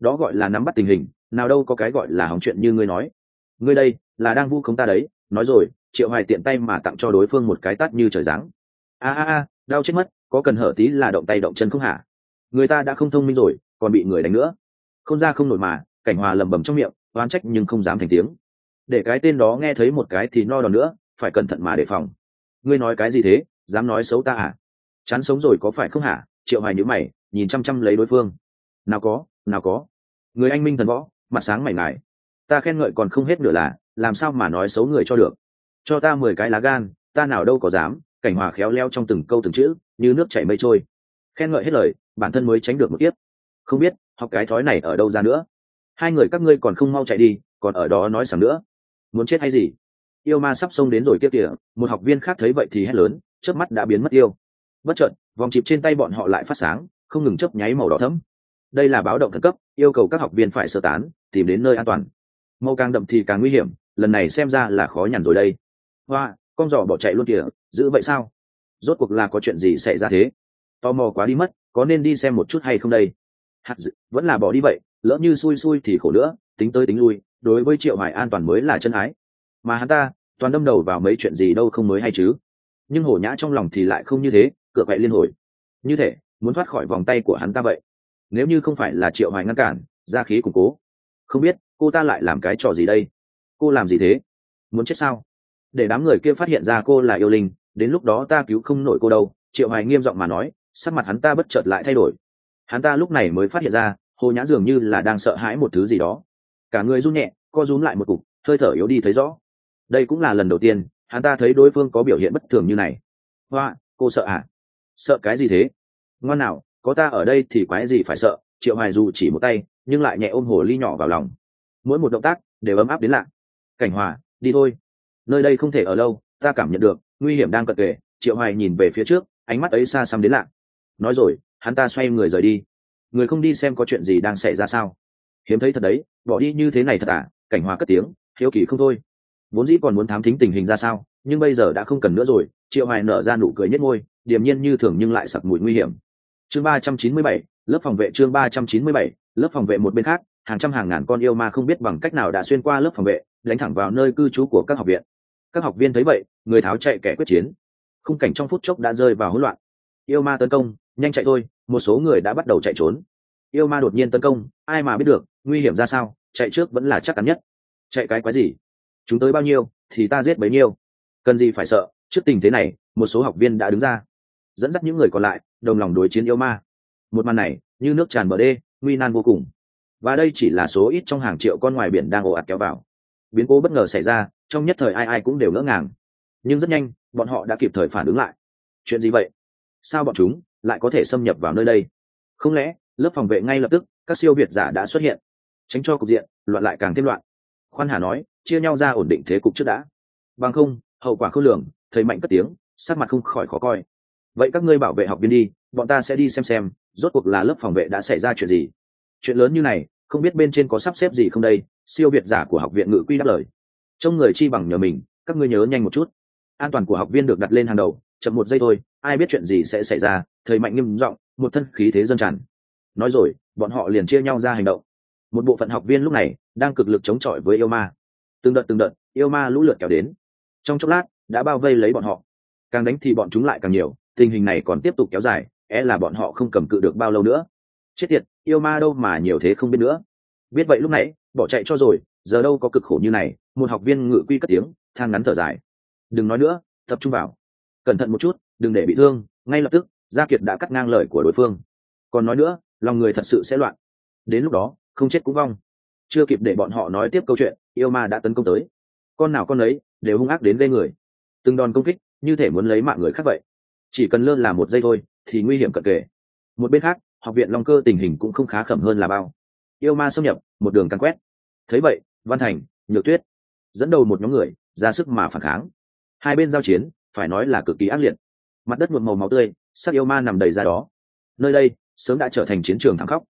Đó gọi là nắm bắt tình hình, nào đâu có cái gọi là hỏng chuyện như ngươi nói. Ngươi đây, là đang vu khống ta đấy, nói rồi, triệu hoài tiện tay mà tặng cho đối phương một cái tát như trời giáng. A a a, đau chết mất, có cần hở tí là động tay động chân không hả? Người ta đã không thông minh rồi, còn bị người đánh nữa. Không ra không nổi mà, cảnh hòa lầm bầm trong miệng, oán trách nhưng không dám thành tiếng. Để cái tên đó nghe thấy một cái thì no đòn nữa, phải cẩn thận mà đề phòng ngươi nói cái gì thế, dám nói xấu ta à? Chán sống rồi có phải không hả? Triệu hoài nhữ mày, nhìn chăm chăm lấy đối phương. Nào có nào có. Người anh minh thần võ, mặt sáng mày ngài. Ta khen ngợi còn không hết nửa là, làm sao mà nói xấu người cho được? Cho ta mười cái lá gan, ta nào đâu có dám, cảnh hòa khéo leo trong từng câu từng chữ, như nước chảy mây trôi. Khen ngợi hết lời, bản thân mới tránh được một tiếp không biết, học cái thói này ở đâu ra nữa? Hai người các ngươi còn không mau chạy đi, còn ở đó nói sẵn nữa. Muốn chết hay gì? Yêu ma sắp xông đến rồi kia kìa một học viên khác thấy vậy thì hét lớn trước mắt đã biến mất yêu. Bất chợt vòng chịp trên tay bọn họ lại phát sáng không ngừng chớp nháy màu đỏ thẫm. Đây là báo động khẩn cấp yêu cầu các học viên phải sơ tán tìm đến nơi an toàn. Màu càng đậm thì càng nguy hiểm lần này xem ra là khó nhằn rồi đây. Hoa con giỏ bỏ chạy luôn kìa giữ vậy sao? Rốt cuộc là có chuyện gì xảy ra thế? Tò mò quá đi mất có nên đi xem một chút hay không đây? Hạt dự, vẫn là bỏ đi vậy lỡ như xui xui thì khổ nữa tính tới tính lui đối với triệu hoài an toàn mới là chân ái mà hắn ta, toàn đâm đầu vào mấy chuyện gì đâu không mới hay chứ. Nhưng hổ nhã trong lòng thì lại không như thế, cửa quậy liên hồi. Như thể muốn thoát khỏi vòng tay của hắn ta vậy. Nếu như không phải là triệu hoài ngăn cản, ra khí củng cố. Không biết, cô ta lại làm cái trò gì đây? Cô làm gì thế? Muốn chết sao? Để đám người kia phát hiện ra cô là yêu linh, đến lúc đó ta cứu không nổi cô đâu. Triệu hoài nghiêm giọng mà nói, sắc mặt hắn ta bất chợt lại thay đổi. Hắn ta lúc này mới phát hiện ra, hồ nhã dường như là đang sợ hãi một thứ gì đó. Cả người run nhẹ, co rúm lại một cục, hơi thở yếu đi thấy rõ đây cũng là lần đầu tiên, hắn ta thấy đối phương có biểu hiện bất thường như này. Hoa, cô sợ à? Sợ cái gì thế? Ngoan nào, có ta ở đây thì quái gì phải sợ, triệu hoài dù chỉ một tay, nhưng lại nhẹ ôm hồ ly nhỏ vào lòng. Mỗi một động tác đều ấm áp đến lạ. Cảnh hòa, đi thôi. Nơi đây không thể ở lâu, ta cảm nhận được, nguy hiểm đang cận kề, triệu hoài nhìn về phía trước, ánh mắt ấy xa xăm đến lạ. Nói rồi, hắn ta xoay người rời đi. Người không đi xem có chuyện gì đang xảy ra sao? Hiếm thấy thật đấy, bỏ đi như thế này thật à? Cảnh hòa cất tiếng, hiếu kỳ không thôi vốn dĩ còn muốn thám thính tình hình ra sao, nhưng bây giờ đã không cần nữa rồi, triệu hoài nở ra nụ cười nhất ngôi điềm nhiên như thường nhưng lại sặc mùi nguy hiểm. Chương ba trăm chín mươi bảy, lớp phòng vệ chương ba trăm chín mươi bảy, lớp phòng vệ một bên khác, hàng trăm hàng ngàn con yêu ma không biết bằng cách nào đã xuyên qua lớp phòng vệ, đánh thẳng vào nơi cư trú của các học viện. Các học viên thấy vậy, người tháo chạy kẻ quyết chiến. Khung cảnh trong phút chốc đã rơi vào hỗn loạn. Yêu ma tấn công, nhanh chạy thôi, một số người đã bắt đầu chạy trốn. Yêu ma đột nhiên tấn công, ai mà biết được, nguy hiểm ra sao, chạy trước vẫn là chắc chắn nhất. Chạy cái quái gì? Chúng tới bao nhiêu, thì ta giết bấy nhiêu. Cần gì phải sợ, trước tình thế này, một số học viên đã đứng ra. Dẫn dắt những người còn lại, đồng lòng đối chiến yêu ma. Một màn này, như nước tràn bờ đê, nguy nan vô cùng. Và đây chỉ là số ít trong hàng triệu con ngoài biển đang ồ ạt kéo vào. Biến cố bất ngờ xảy ra, trong nhất thời ai ai cũng đều ngỡ ngàng. Nhưng rất nhanh, bọn họ đã kịp thời phản ứng lại. Chuyện gì vậy? Sao bọn chúng lại có thể xâm nhập vào nơi đây? Không lẽ, lớp phòng vệ ngay lập tức, các siêu việt giả đã xuất hiện? Tránh cho cục diện, loạn lại càng thêm loạn. Khoan hà nói chia nhau ra ổn định thế cục trước đã. Bằng không, hậu quả khôn lường, thầy mạnh cất tiếng, sắc mặt không khỏi khó coi. Vậy các ngươi bảo vệ học viên đi, bọn ta sẽ đi xem xem, rốt cuộc là lớp phòng vệ đã xảy ra chuyện gì. Chuyện lớn như này, không biết bên trên có sắp xếp gì không đây, siêu việt giả của học viện ngự quy đáp lời. Trông người chi bằng nhờ mình, các ngươi nhớ nhanh một chút. An toàn của học viên được đặt lên hàng đầu, chậm một giây thôi, ai biết chuyện gì sẽ xảy ra, thầy mạnh nghiêm giọng, một thân khí thế dân tràn. Nói rồi, bọn họ liền chia nhau ra hành động. Một bộ phận học viên lúc này đang cực lực chống chọi với yêu ma từng đợt từng đợt yêu ma lũ lượt kéo đến. Trong chốc lát, đã bao vây lấy bọn họ. Càng đánh thì bọn chúng lại càng nhiều, tình hình này còn tiếp tục kéo dài é e là bọn họ không cầm cự được bao lâu nữa. Chết tiệt, yêu ma đâu mà nhiều thế không biết nữa. Biết vậy lúc nãy, bỏ chạy cho rồi, giờ đâu có cực khổ như này, một học viên ngự quy cất tiếng, than ngắn thở dài. Đừng nói nữa, tập trung vào. Cẩn thận một chút, đừng để bị thương, ngay lập tức, gia kiệt đã cắt ngang lời của đối phương. Còn nói nữa, lòng người thật sự sẽ loạn. Đến lúc đó, không chết cũng vong chưa kịp để bọn họ nói tiếp câu chuyện, yêu ma đã tấn công tới. Con nào con ấy, đều hung ác đến gây người. Từng đòn công kích, như thể muốn lấy mạng người khác vậy. Chỉ cần lơ là một giây thôi, thì nguy hiểm cận kề. Một bên khác, học viện long cơ tình hình cũng không khá khẩm hơn là bao. Yêu ma xâm nhập, một đường căn quét. Thấy vậy, văn thành, nhược tuyết, dẫn đầu một nhóm người, ra sức mà phản kháng. Hai bên giao chiến, phải nói là cực kỳ ác liệt. Mặt đất một màu máu tươi, sắc yêu ma nằm đầy ra đó. Nơi đây, sớm đã trở thành chiến trường thắng khóc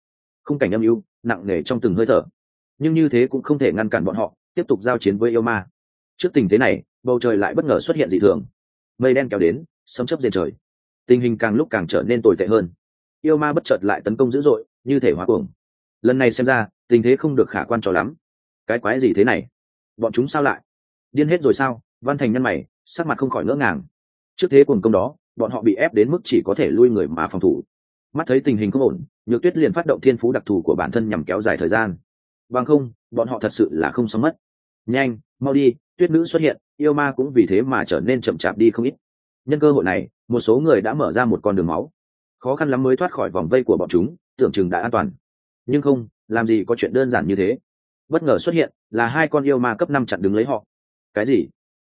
khung cảnh âm u, nặng nề trong từng hơi thở nhưng như thế cũng không thể ngăn cản bọn họ tiếp tục giao chiến với yêu ma. Trước tình thế này, bầu trời lại bất ngờ xuất hiện dị thường. Mây đen kéo đến, sấm chấp diệt trời. Tình hình càng lúc càng trở nên tồi tệ hơn. Yêu ma bất chợt lại tấn công dữ dội, như thể hóa cuồng. Lần này xem ra, tình thế không được khả quan cho lắm. Cái quái gì thế này? Bọn chúng sao lại? Điên hết rồi sao? Văn thành nhân mày, sắc mặt không khỏi ngỡ ngàng. Trước thế cuồng công đó, bọn họ bị ép đến mức chỉ có thể lui người mà phòng thủ. Mắt thấy tình hình không ổn, nhược tuyết liền phát động thiên phú đặc thù của bản thân nhằm kéo dài thời gian bằng không, bọn họ thật sự là không sống mất. Nhanh, mau đi, tuyết nữ xuất hiện, yêu ma cũng vì thế mà trở nên chậm chạp đi không ít. Nhân cơ hội này, một số người đã mở ra một con đường máu. Khó khăn lắm mới thoát khỏi vòng vây của bọn chúng, tưởng chừng đã an toàn. Nhưng không, làm gì có chuyện đơn giản như thế. Bất ngờ xuất hiện là hai con yêu ma cấp năm chặn đứng lấy họ. Cái gì?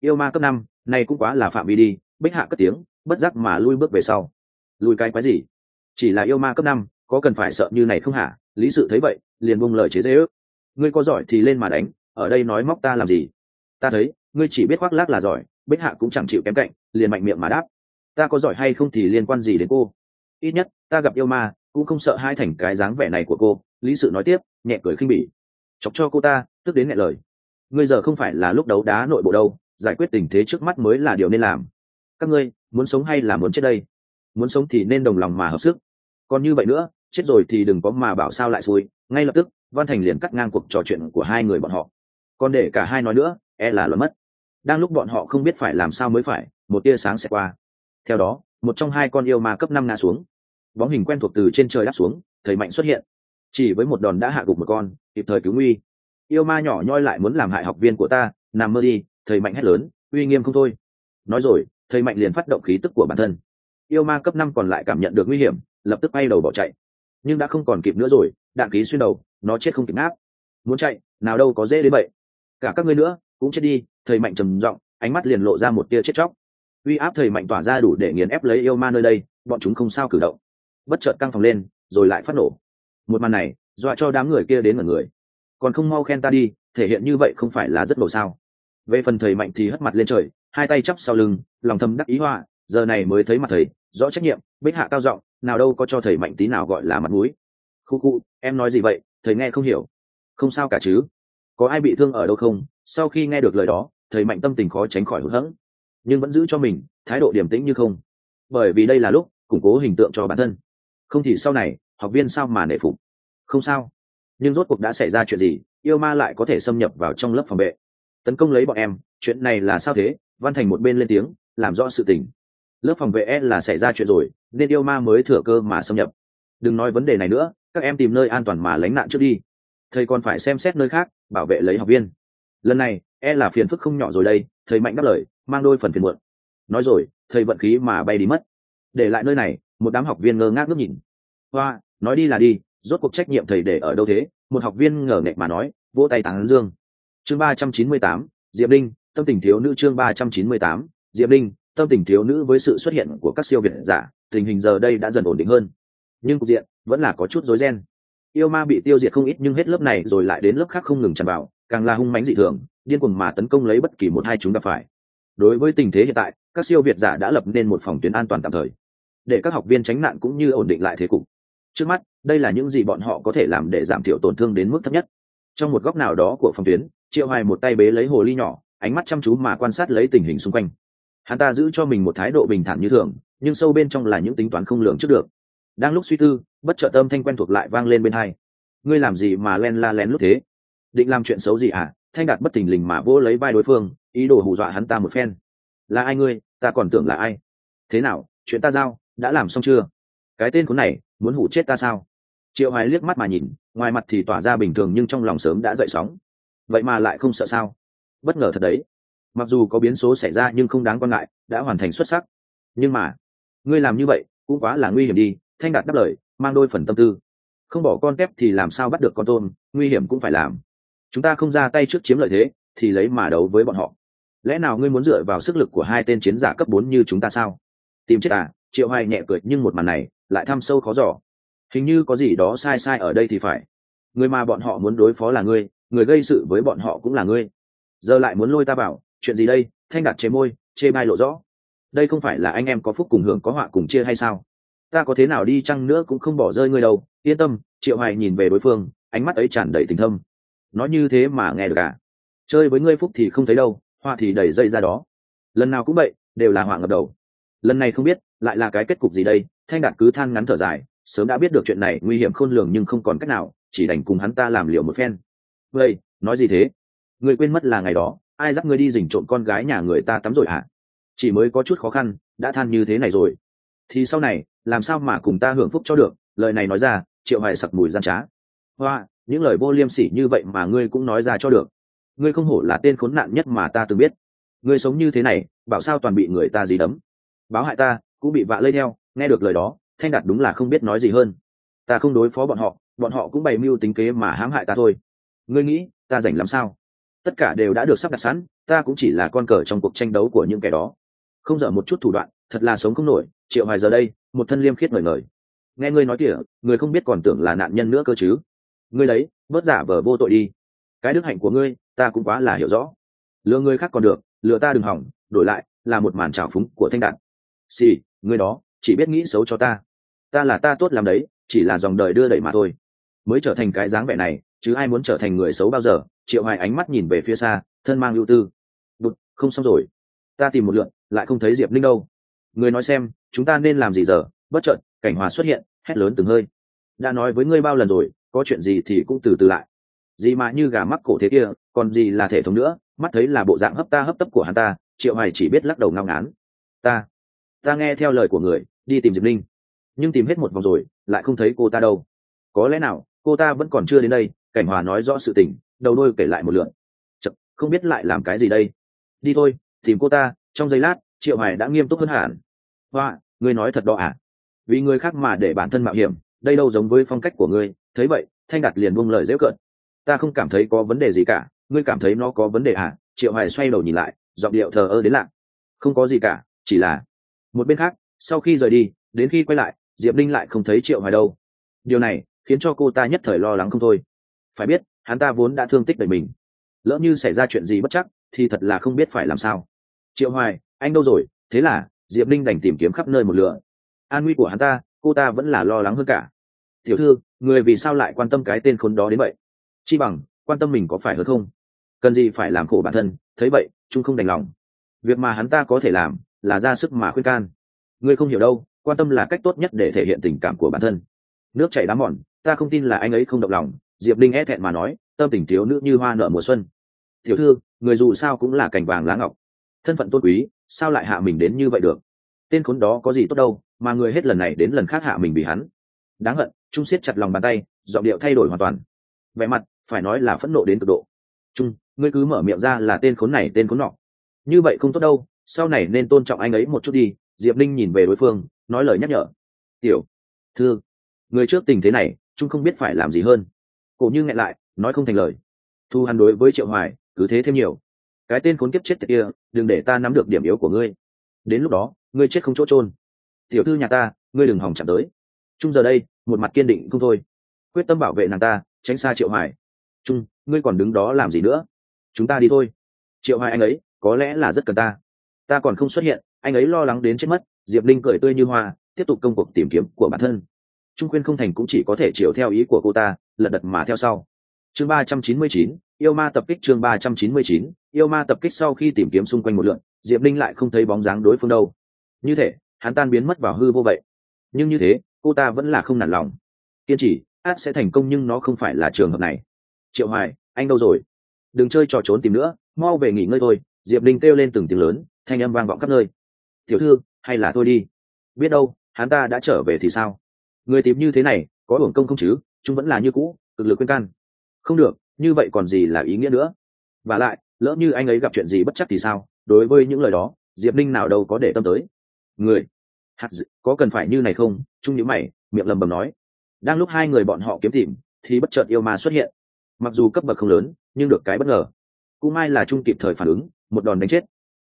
Yêu ma cấp năm, này cũng quá là phạm vi đi, bích hạ cất tiếng, bất giác mà lui bước về sau. Lùi cái quái gì? Chỉ là yêu ma cấp năm, có cần phải sợ như này không hả? Lý sự thấy vậy, liền buông lời chế dễ ước ngươi có giỏi thì lên mà đánh, ở đây nói móc ta làm gì? Ta thấy, ngươi chỉ biết khoác lác là giỏi, bích hạ cũng chẳng chịu kém cạnh, liền mạnh miệng mà đáp. Ta có giỏi hay không thì liên quan gì đến cô? Ít nhất, ta gặp yêu ma, cũng không sợ hai thành cái dáng vẻ này của cô, lý sự nói tiếp, nhẹ cười khinh bỉ. Chọc cho cô ta, tức đến nhẹ lời. Ngươi giờ không phải là lúc đấu đá nội bộ đâu, giải quyết tình thế trước mắt mới là điều nên làm. Các ngươi, muốn sống hay là muốn chết đây? Muốn sống thì nên đồng lòng mà hợp sức. Còn như vậy nữa, chết rồi thì đừng có mà bảo sao lại xui, ngay lập tức văn thành liền cắt ngang cuộc trò chuyện của hai người bọn họ. Còn để cả hai nói nữa e là luận mất. Đang lúc bọn họ không biết phải làm sao mới phải, một tia sáng sẽ qua. Theo đó, một trong hai con yêu ma cấp năm ngã xuống. Bóng hình quen thuộc từ trên trời đáp xuống, thầy mạnh xuất hiện. Chỉ với một đòn đã hạ gục một con, kịp thời cứu nguy. Yêu ma nhỏ nhoi lại muốn làm hại học viên của ta, nằm mơ đi, thầy mạnh hét lớn, uy nghiêm không thôi. Nói rồi, thầy mạnh liền phát động khí tức của bản thân. Yêu ma cấp năm còn lại cảm nhận được nguy hiểm, lập tức bay đầu bỏ chạy. Nhưng đã không còn kịp nữa rồi, đạn khí xuyên đầu nó chết không kịp ngáp. Muốn chạy, nào đâu có dễ đến vậy. Cả các ngươi nữa, cũng chết đi, thầy mạnh trầm giọng, ánh mắt liền lộ ra một tia chết chóc. Uy áp thầy mạnh tỏa ra đủ để nghiền ép lấy yêu ma nơi đây, bọn chúng không sao cử động. Bất chợt căng phòng lên, rồi lại phát nổ. Một màn này, dọa cho đám người kia đến mọi người. Còn không mau khen ta đi, thể hiện như vậy không phải là rất đồ sao? Về phần thầy mạnh thì hất mặt lên trời, hai tay chắp sau lưng, lòng thầm đắc ý hoa, giờ này mới thấy mặt thầy, rõ trách nhiệm, bích hạ cao giọng, nào đâu có cho thầy mạnh tí nào gọi là mặt mũi. Khu khu, em nói gì vậy? Thầy nghe không hiểu. Không sao cả chứ. Có ai bị thương ở đâu không? Sau khi nghe được lời đó, thầy mạnh tâm tình khó tránh khỏi hữu hẫng. Nhưng vẫn giữ cho mình thái độ điềm tĩnh như không. Bởi vì đây là lúc củng cố hình tượng cho bản thân. Không thì sau này, học viên sao mà nể phục? Không sao. Nhưng rốt cuộc đã xảy ra chuyện gì, yêu ma lại có thể xâm nhập vào trong lớp phòng vệ? Tấn công lấy bọn em, chuyện này là sao thế? Văn thành một bên lên tiếng, làm rõ sự tình. Lớp phòng vệ e là xảy ra chuyện rồi, nên yêu ma mới thừa cơ mà xâm nhập đừng nói vấn đề này nữa, các em tìm nơi an toàn mà lánh nạn trước đi. Thầy còn phải xem xét nơi khác, bảo vệ lấy học viên. Lần này e là phiền phức không nhỏ rồi đây, thầy mạnh đáp lời, mang đôi phần phiền muộn. Nói rồi, thầy vận khí mà bay đi mất. Để lại nơi này, một đám học viên ngơ ngác ngước nhìn. Hoa, nói đi là đi, rốt cuộc trách nhiệm thầy để ở đâu thế? Một học viên ngờ nghệch mà nói, vỗ tay tán dương. Chương ba trăm chín mươi tám, diệp linh tâm tình thiếu nữ chương ba trăm chín mươi tám, diệp linh tâm tình thiếu nữ với sự xuất hiện của các siêu việt giả, tình hình giờ đây đã dần ổn định hơn nhưng cục diện vẫn là có chút rối ren. Yêu ma bị tiêu diệt không ít nhưng hết lớp này rồi lại đến lớp khác không ngừng tràn vào, càng là hung mãnh dị thường, điên cuồng mà tấn công lấy bất kỳ một hai chúng gặp phải. Đối với tình thế hiện tại, các siêu việt giả đã lập nên một phòng tuyến an toàn tạm thời, để các học viên tránh nạn cũng như ổn định lại thế cục. Trước mắt, đây là những gì bọn họ có thể làm để giảm thiểu tổn thương đến mức thấp nhất. Trong một góc nào đó của phòng tuyến, triệu hoài một tay bế lấy hồ ly nhỏ, ánh mắt chăm chú mà quan sát lấy tình hình xung quanh. Hắn ta giữ cho mình một thái độ bình thản như thường, nhưng sâu bên trong là những tính toán không lường trước được đang lúc suy tư, bất chợt tâm thanh quen thuộc lại vang lên bên hai. Ngươi làm gì mà len la lén lúc thế? Định làm chuyện xấu gì à? Thanh đạt bất thình lình mà vỗ lấy vai đối phương, ý đồ hù dọa hắn ta một phen. Là ai ngươi? Ta còn tưởng là ai? Thế nào? Chuyện ta giao, đã làm xong chưa? Cái tên khốn này, muốn hủ chết ta sao? Triệu hoài liếc mắt mà nhìn, ngoài mặt thì tỏa ra bình thường nhưng trong lòng sớm đã dậy sóng. Vậy mà lại không sợ sao? Bất ngờ thật đấy. Mặc dù có biến số xảy ra nhưng không đáng quan ngại, đã hoàn thành xuất sắc. Nhưng mà, ngươi làm như vậy, cũng quá là nguy hiểm đi thanh đạt đáp lời, mang đôi phần tâm tư. Không bỏ con kép thì làm sao bắt được con tôm, nguy hiểm cũng phải làm. Chúng ta không ra tay trước chiếm lợi thế, thì lấy mà đấu với bọn họ. Lẽ nào ngươi muốn dựa vào sức lực của hai tên chiến giả cấp bốn như chúng ta sao? Tìm chết à triệu hoài nhẹ cười, nhưng một màn này lại thăm sâu khó giỏ hình như có gì đó sai sai ở đây thì phải. Người mà bọn họ muốn đối phó là ngươi, người gây sự với bọn họ cũng là ngươi. Giờ lại muốn lôi ta vào, chuyện gì đây? Thanh đạt chế môi, chê bai lộ rõ. Đây không phải là anh em có phúc cùng hưởng có họa cùng chia hay sao? Ta có thế nào đi chăng nữa cũng không bỏ rơi ngươi đâu. Yên tâm, triệu hoài nhìn về đối phương, ánh mắt ấy tràn đầy tình thâm. Nói như thế mà nghe được à? Chơi với ngươi phúc thì không thấy đâu, họa thì đẩy dây ra đó. Lần nào cũng vậy, đều là họa ngập đầu. Lần này không biết, lại là cái kết cục gì đây? Thanh đạt cứ than ngắn thở dài, sớm đã biết được chuyện này, nguy hiểm khôn lường nhưng không còn cách nào, chỉ đành cùng hắn ta làm liều một phen. Vậy, nói gì thế? Người quên mất là ngày đó, ai dắt ngươi đi dình trộm con gái nhà người ta tắm rồi hả? Chỉ mới có chút khó khăn, đã than như thế này rồi thì sau này, làm sao mà cùng ta hưởng phúc cho được? Lời này nói ra, triệu hoài sặc mùi gian trá. Hoa, những lời vô liêm sỉ như vậy mà ngươi cũng nói ra cho được. Ngươi không hổ là tên khốn nạn nhất mà ta từng biết. Ngươi sống như thế này, bảo sao toàn bị người ta gì đấm? Báo hại ta, cũng bị vạ lây theo, nghe được lời đó, thanh đạt đúng là không biết nói gì hơn. Ta không đối phó bọn họ bọn họ cũng bày mưu tính kế mà hãm hại ta thôi. Ngươi nghĩ, ta rảnh làm sao? Tất cả đều đã được sắp đặt sẵn, ta cũng chỉ là con cờ trong cuộc tranh đấu của những kẻ đó. Không dở một chút thủ đoạn, thật là sống không nổi triệu hoài giờ đây, một thân liêm khiết mời ngời. Nghe ngươi nói kìa, người không biết còn tưởng là nạn nhân nữa cơ chứ. Ngươi đấy, bớt giả vờ vô tội đi. Cái đức hạnh của ngươi, ta cũng quá là hiểu rõ. Lừa người khác còn được, lừa ta đừng hỏng, đổi lại, là một màn trào phúng của thanh đạn xì, ngươi đó, chỉ biết nghĩ xấu cho ta. Ta là ta tốt làm đấy, chỉ là dòng đời đưa đẩy mà thôi. Mới trở thành cái dáng vẻ này, chứ ai muốn trở thành người xấu bao giờ? Triệu hoài ánh mắt nhìn về phía xa, thân mang ưu tư. Bụt, không xong rồi. Ta tìm một lượn, lại không thấy diệp Ninh đâu người nói xem chúng ta nên làm gì giờ? Bất chợt cảnh hòa xuất hiện hét lớn từng hơi. Đã nói với ngươi bao lần rồi có chuyện gì thì cũng từ từ lại. Gì mà như gà mắc cổ thế kia còn gì là thể thống nữa mắt thấy là bộ dạng hấp ta hấp tấp của hắn ta triệu hoài chỉ biết lắc đầu ngao ngán. Ta ta nghe theo lời của người đi tìm diệp linh nhưng tìm hết một vòng rồi lại không thấy cô ta đâu. Có lẽ nào cô ta vẫn còn chưa đến đây cảnh hòa nói rõ sự tình đầu đôi kể lại một lượn Chật, không biết lại làm cái gì đây. Đi thôi tìm cô ta trong giây lát triệu hoài đã nghiêm túc hơn hẳn. Hoa, ngươi nói thật đó à? Vì người khác mà để bản thân mạo hiểm, đây đâu giống với phong cách của ngươi, thấy vậy, thanh đạt liền buông lời dễ cợt. Ta không cảm thấy có vấn đề gì cả, ngươi cảm thấy nó có vấn đề à? Triệu hoài xoay đầu nhìn lại, giọng điệu thờ ơ đến lạ. không có gì cả, chỉ là một bên khác, sau khi rời đi, đến khi quay lại, diệp linh lại không thấy triệu hoài đâu. Điều này khiến cho cô ta nhất thời lo lắng không thôi. Phải biết, hắn ta vốn đã thương tích đời mình. Lỡ như xảy ra chuyện gì bất chắc, thì thật là không biết phải làm sao. Triệu hoài anh đâu rồi? Thế là, diệp linh đành tìm kiếm khắp nơi một lửa an nguy của hắn ta, cô ta vẫn là lo lắng hơn cả. Tiểu thư, người vì sao lại quan tâm cái tên khốn đó đến vậy? Chi bằng, quan tâm mình có phải hơn không? Cần gì phải làm khổ bản thân, thấy vậy, chúng không đành lòng. Việc mà hắn ta có thể làm, là ra sức mà khuyên can. Ngươi không hiểu đâu, quan tâm là cách tốt nhất để thể hiện tình cảm của bản thân. Nước chảy đá mòn, ta không tin là anh ấy không động lòng, diệp linh e thẹn mà nói, tâm tình thiếu nữ như hoa nở mùa xuân. Tiểu thư, người dù sao cũng là cành vàng lá ngọc. Thân phận tôn quý sao lại hạ mình đến như vậy được? Tên khốn đó có gì tốt đâu, mà người hết lần này đến lần khác hạ mình vì hắn. Đáng hận, trung siết chặt lòng bàn tay, giọng điệu thay đổi hoàn toàn. Vẻ mặt, phải nói là phẫn nộ đến cực độ. Trung, ngươi cứ mở miệng ra là tên khốn này tên khốn nọ. Như vậy không tốt đâu, sau này nên tôn trọng anh ấy một chút đi, diệp ninh nhìn về đối phương, nói lời nhắc nhở. Tiểu, thư, người trước tình thế này, trung không biết phải làm gì hơn. Cổ như ngại lại, nói không thành lời. Thu hắn đối với triệu hoài, cứ thế thêm nhiều cái tên khốn kiếp chết tiệt kia, đừng để ta nắm được điểm yếu của ngươi. Đến lúc đó, ngươi chết không chỗ trôn tiểu thư nhà ta, ngươi đừng hòng chạm tới. Trung giờ đây, một mặt kiên định không thôi. Quyết tâm bảo vệ nàng ta, tránh xa triệu hoài. Trung ngươi còn đứng đó làm gì nữa? Chúng ta đi thôi. Triệu hoài anh ấy, có lẽ là rất cần ta. Ta còn không xuất hiện, anh ấy lo lắng đến chết mất, diệp linh cười tươi như hoa, tiếp tục công cuộc tìm kiếm của bản thân. Trung khuyên không thành cũng chỉ có thể chiều theo ý của cô ta, lật đật mà theo sau chương ba trăm chín mươi chín yêu ma tập kích chương ba trăm chín mươi chín yêu ma tập kích sau khi tìm kiếm xung quanh một lượn diệp linh lại không thấy bóng dáng đối phương đâu. Như thế, hắn tan biến mất vào hư vô vậy. Nhưng như thế cô ta vẫn là không nản lòng. Kiên trì át sẽ thành công nhưng nó không phải là trường hợp này. Triệu hoài anh đâu rồi? Đừng chơi trò trốn tìm nữa mau về nghỉ ngơi thôi. Diệp linh kêu lên từng tiếng lớn thanh âm vang vọng khắp nơi. Tiểu thư hay là thôi đi. Biết đâu hắn ta đã trở về thì sao? Người tìm như thế này có hưởng công không chứ? Chúng vẫn là như cũ cực lực khuyên can không được, như vậy còn gì là ý nghĩa nữa? Và lại, lỡ như anh ấy gặp chuyện gì bất chắc thì sao? Đối với những lời đó, diệp Ninh nào đâu có để tâm tới. Người hạt dự có cần phải như này không? Trung nhữ mày, miệng lầm bầm nói. Đang lúc hai người bọn họ kiếm tìm, thì bất chợt yêu ma xuất hiện. Mặc dù cấp bậc không lớn, nhưng được cái bất ngờ. Cũng may là trung kịp thời phản ứng, một đòn đánh chết.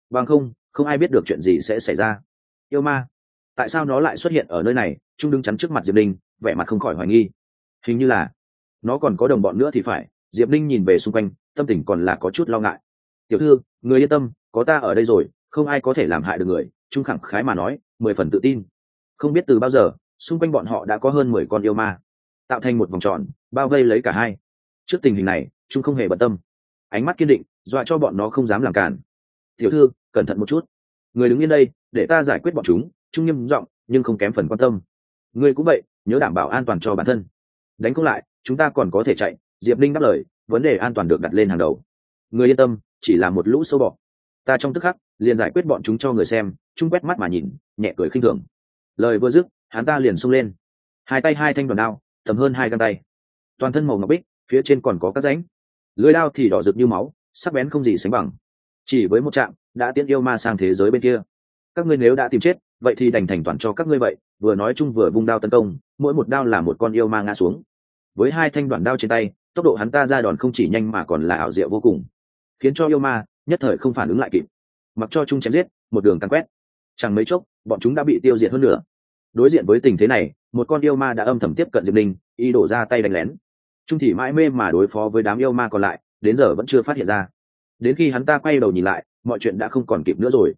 Bằng không không ai biết được chuyện gì sẽ xảy ra. Yêu ma, tại sao nó lại xuất hiện ở nơi này? Trung đứng chắn trước mặt diệp linh vẻ mặt không khỏi hoài nghi. Hình như là nó còn có đồng bọn nữa thì phải, diệp Ninh nhìn về xung quanh, tâm tình còn là có chút lo ngại. Tiểu thư, người yên tâm, có ta ở đây rồi, không ai có thể làm hại được người. Trung khẳng khái mà nói, mười phần tự tin. Không biết từ bao giờ, xung quanh bọn họ đã có hơn mười con yêu ma, tạo thành một vòng tròn, bao vây lấy cả hai. Trước tình hình này, trung không hề bận tâm. Ánh mắt kiên định, dọa cho bọn nó không dám làm cản tiểu thư, cẩn thận một chút. Người đứng yên đây, để ta giải quyết bọn chúng. Trung nghiêm giọng, nhưng không kém phần quan tâm. Người cũng vậy, nhớ đảm bảo an toàn cho bản thân đánh không lại, chúng ta còn có thể chạy, diệp linh đáp lời, vấn đề an toàn được đặt lên hàng đầu. Người yên tâm, chỉ là một lũ sâu bọ. Ta trong tức khắc, liền giải quyết bọn chúng cho người xem, Chung quét mắt mà nhìn, nhẹ cười khinh thường. Lời vừa dứt, hắn ta liền xông lên. Hai tay hai thanh đoàn đao tầm hơn hai găng tay. Toàn thân màu ngọc bích, phía trên còn có các rãnh. Lưới đao thì đỏ rực như máu, sắc bén không gì sánh bằng. Chỉ với một chạm đã tiễn yêu ma sang thế giới bên kia. Các ngươi nếu đã tìm chết vậy thì đành thành toàn cho các ngươi vậy, vừa nói chung vừa vung đao tấn công, mỗi một đao là một con yêu ma ngã xuống. Với hai thanh đoạn đao trên tay, tốc độ hắn ta ra đòn không chỉ nhanh mà còn là ảo diệu vô cùng, khiến cho yêu ma nhất thời không phản ứng lại kịp. Mặc cho chung chém giết, một đường càn quét. Chẳng mấy chốc, bọn chúng đã bị tiêu diệt hơn nữa đối diện với tình thế này, một con yêu ma đã âm thầm tiếp cận diệp linh y đổ ra tay đánh lén. Trung thì mãi mê mà đối phó với đám yêu ma còn lại, đến giờ vẫn chưa phát hiện ra. Đến khi hắn ta quay đầu nhìn lại, mọi chuyện đã không còn kịp nữa rồi.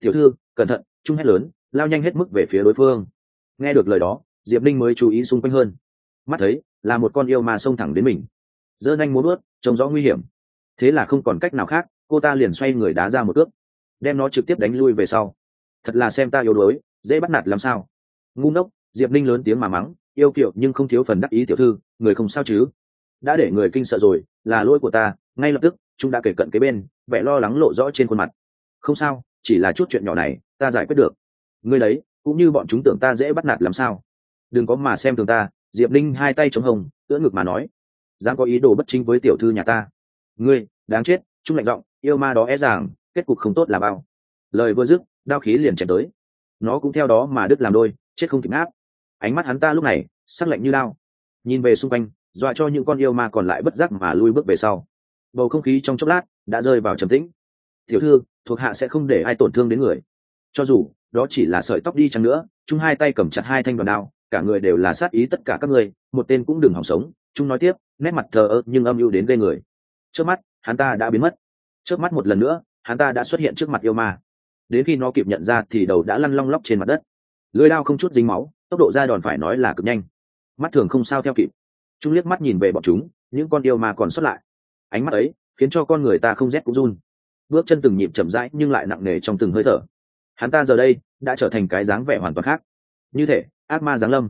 Tiểu thư, cẩn thận trung hét lớn lao nhanh hết mức về phía đối phương. Nghe được lời đó, diệp linh mới chú ý xung quanh hơn. Mắt thấy, là một con yêu mà xông thẳng đến mình. Dơ nhanh muốn ướt trông rõ nguy hiểm. Thế là không còn cách nào khác, cô ta liền xoay người đá ra một ước đem nó trực tiếp đánh lui về sau. Thật là xem ta yếu đuối, dễ bắt nạt làm sao. Ngu ngốc, diệp linh lớn tiếng mà mắng, yêu kiệu nhưng không thiếu phần đắc ý tiểu thư, người không sao chứ. Đã để người kinh sợ rồi, là lỗi của ta, ngay lập tức, chúng đã kể cận cái bên, vẻ lo lắng lộ rõ trên khuôn mặt. Không sao, chỉ là chút chuyện nhỏ này, ta giải quyết được ngươi đấy, cũng như bọn chúng tưởng ta dễ bắt nạt làm sao? Đừng có mà xem thường ta, diệp linh hai tay chống hồng tưỡng ngực mà nói. Dám có ý đồ bất chính với tiểu thư nhà ta. Ngươi, đáng chết trung lạnh giọng, yêu ma đó é rằng, kết cục không tốt là bao. Lời vừa dứt, đao khí liền chém tới. Nó cũng theo đó mà đứt làm đôi, chết không kịp áp ánh mắt hắn ta lúc này, sắc lạnh như lao. Nhìn về xung quanh, dọa cho những con yêu ma còn lại bất giác mà lui bước về sau. Bầu không khí trong chốc lát đã rơi vào trầm tĩnh. Tiểu thư, thuộc hạ sẽ không để ai tổn thương đến người. Cho dù đó chỉ là sợi tóc đi chăng nữa chúng hai tay cầm chặt hai thanh đoàn đao, cả người đều là sát ý tất cả các người, một tên cũng đừng hỏng sống. Chúng nói tiếp, nét mặt thờ ơ nhưng âm ưu đến gây người. Trước mắt, hắn ta đã biến mất. Trước mắt một lần nữa, hắn ta đã xuất hiện trước mặt yêu ma. Đến khi nó kịp nhận ra thì đầu đã lăn long lóc trên mặt đất. Lưới đao không chút dính máu, tốc độ ra đòn phải nói là cực nhanh. Mắt thường không sao theo kịp. Chúng liếc mắt nhìn về bọn chúng, những con yêu ma còn xuất lại. Ánh mắt ấy khiến cho con người ta không rét cũng run. Bước chân từng nhịp chậm rãi nhưng lại nặng nề trong từng hơi thở hắn ta giờ đây đã trở thành cái dáng vẻ hoàn toàn khác. Như thể, ác ma giáng lâm.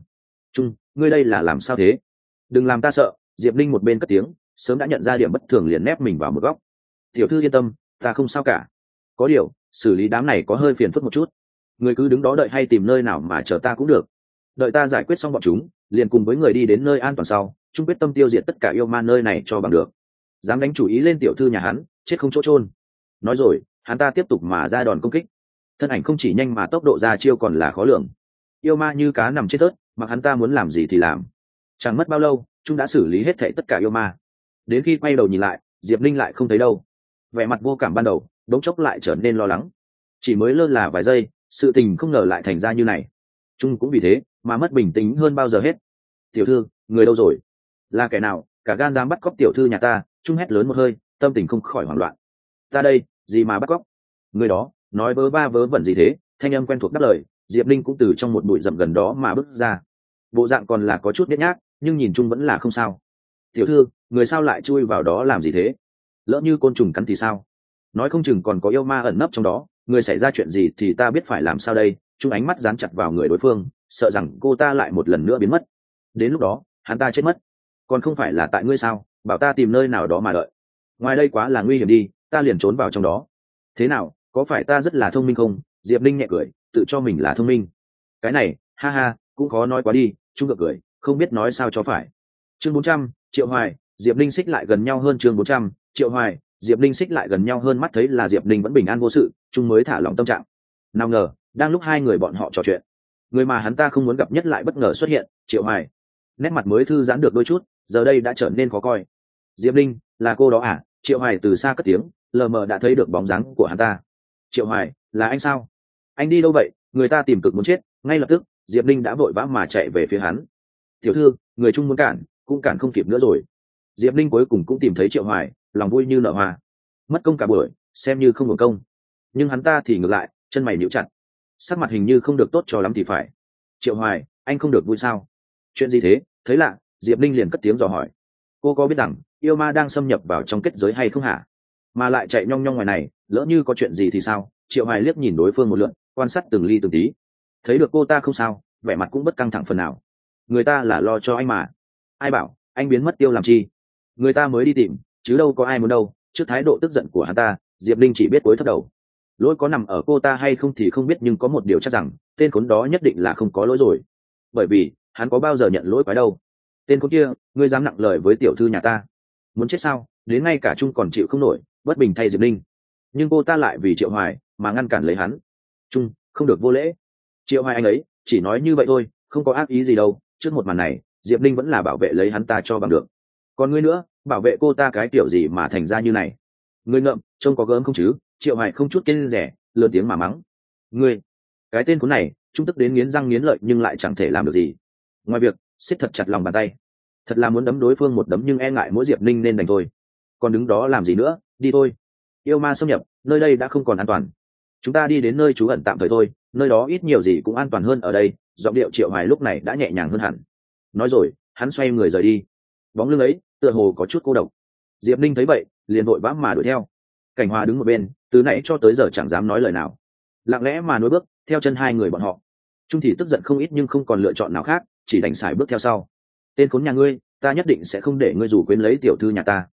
Trung, ngươi đây là làm sao thế? Đừng làm ta sợ, diệp linh một bên cất tiếng, sớm đã nhận ra điểm bất thường liền nép mình vào một góc. Tiểu thư yên tâm, ta không sao cả. Có điều, xử lý đám này có hơi phiền phức một chút. Người cứ đứng đó đợi hay tìm nơi nào mà chờ ta cũng được. Đợi ta giải quyết xong bọn chúng, liền cùng với người đi đến nơi an toàn sau, trung quyết tâm tiêu diệt tất cả yêu ma nơi này cho bằng được. Dám đánh chủ ý lên tiểu thư nhà hắn, chết không chỗ trôn nói rồi, hắn ta tiếp tục mà ra đòn công kích thân ảnh không chỉ nhanh mà tốc độ ra chiêu còn là khó lường. Yêu ma như cá nằm chết tớt mặc hắn ta muốn làm gì thì làm. Chẳng mất bao lâu, chúng đã xử lý hết thệ tất cả yêu ma. Đến khi quay đầu nhìn lại, diệp linh lại không thấy đâu. Vẻ mặt vô cảm ban đầu, đống chốc lại trở nên lo lắng. Chỉ mới lơ là vài giây, sự tình không ngờ lại thành ra như này. Trung cũng vì thế mà mất bình tĩnh hơn bao giờ hết. Tiểu thư, người đâu rồi? Là kẻ nào? Cả gan dám bắt cóc tiểu thư nhà ta? Trung hét lớn một hơi, tâm tình không khỏi hoảng loạn. Ta đây, gì mà bắt cóc? Người đó nói vớ ba vớ vẩn gì thế, thanh âm quen thuộc đáp lời, diệp linh cũng từ trong một bụi rậm gần đó mà bước ra. Bộ dạng còn là có chút biết nhác, nhưng nhìn chung vẫn là không sao. Tiểu thư, người sao lại chui vào đó làm gì thế? Lỡ như côn trùng cắn thì sao? Nói không chừng còn có yêu ma ẩn nấp trong đó, người xảy ra chuyện gì thì ta biết phải làm sao đây. Chung ánh mắt dán chặt vào người đối phương, sợ rằng cô ta lại một lần nữa biến mất. Đến lúc đó, hắn ta chết mất. Còn không phải là tại ngươi sao? Bảo ta tìm nơi nào đó mà đợi. Ngoài đây quá là nguy hiểm đi, ta liền trốn vào trong đó. Thế nào? Có phải ta rất là thông minh không? Diệp linh nhẹ cười, tự cho mình là thông minh. Cái này, ha ha, cũng khó nói quá đi, trung ngược cười, không biết nói sao cho phải. Chương bốn trăm, triệu hoài, diệp linh xích lại gần nhau hơn chương bốn trăm, triệu hoài, diệp linh xích lại gần nhau hơn mắt thấy là diệp linh vẫn bình an vô sự, trung mới thả lòng tâm trạng. Nào ngờ, đang lúc hai người bọn họ trò chuyện, người mà hắn ta không muốn gặp nhất lại bất ngờ xuất hiện, triệu hoài. Nét mặt mới thư giãn được đôi chút, giờ đây đã trở nên khó coi. Diệp linh là cô đó à? Triệu hoài từ xa cất tiếng, lờ mờ đã thấy được bóng dáng của hắn ta triệu hoài, là anh sao? Anh đi đâu vậy? Người ta tìm cực muốn chết, ngay lập tức, diệp linh đã vội vã mà chạy về phía hắn. Tiểu thư, người trung muốn cản, cũng cản không kịp nữa rồi. Diệp linh cuối cùng cũng tìm thấy triệu hoài, lòng vui như nở hoa. Mất công cả buổi, xem như không hưởng công. Nhưng hắn ta thì ngược lại, chân mày níu chặt. Sắc mặt hình như không được tốt cho lắm thì phải. Triệu hoài, anh không được vui sao? Chuyện gì thế? Thấy lạ, diệp linh liền cất tiếng dò hỏi. Cô có biết rằng, yêu ma đang xâm nhập vào trong kết giới hay không hả? Mà lại chạy nhong nhong ngoài này, lỡ như có chuyện gì thì sao? Triệu hoài liếc nhìn đối phương một lượn, quan sát từng ly từng tí. Thấy được cô ta không sao, vẻ mặt cũng bất căng thẳng phần nào. Người ta là lo cho anh mà. Ai bảo, anh biến mất tiêu làm chi? Người ta mới đi tìm, chứ đâu có ai muốn đâu. Trước thái độ tức giận của hắn ta, diệp linh chỉ biết cối thất đầu. Lỗi có nằm ở cô ta hay không thì không biết nhưng có một điều chắc rằng, tên khốn đó nhất định là không có lỗi rồi. Bởi vì, hắn có bao giờ nhận lỗi quái đâu. Tên khốn kia, ngươi dám nặng lời với tiểu thư nhà ta. Muốn chết sao? Đến ngay cả trung còn chịu không nổi bất bình thay diệp linh nhưng cô ta lại vì triệu hoài mà ngăn cản lấy hắn trung không được vô lễ triệu hoài anh ấy chỉ nói như vậy thôi, không có ác ý gì đâu, trước một màn này, diệp linh vẫn là bảo vệ lấy hắn ta cho bằng được. Còn ngươi nữa, bảo vệ cô ta cái kiểu gì mà thành ra như này? Ngươi ngậm, trông có gớm không chứ? Triệu hoài không chút kiên rẻ, lớn tiếng mà mắng. Ngươi, cái tên khốn này, trung tức đến nghiến răng nghiến lợi nhưng lại chẳng thể làm được gì. Ngoài việc, siết thật chặt lòng bàn tay. Thật là muốn đấm đối phương một đấm nhưng e ngại mỗi diệp ninh nên đành thôi. Còn đứng đó làm gì nữa? Đi thôi. Yêu ma xâm nhập, nơi đây đã không còn an toàn. Chúng ta đi đến nơi trú ẩn tạm thời thôi, nơi đó ít nhiều gì cũng an toàn hơn ở đây, giọng điệu triệu hoài lúc này đã nhẹ nhàng hơn hẳn. Nói rồi, hắn xoay người rời đi. Bóng lưng ấy, tựa hồ có chút cô độc. Diệp ninh thấy vậy, liền vội vã mà đuổi theo. Cảnh hòa đứng một bên, từ nãy cho tới giờ chẳng dám nói lời nào. Lặng lẽ mà nối bước, theo chân hai người bọn họ. Trung thì tức giận không ít nhưng không còn lựa chọn nào khác, chỉ đành xài bước theo sau. Tên khốn nhà ngươi, ta nhất định sẽ không để ngươi rủ quên lấy tiểu thư nhà ta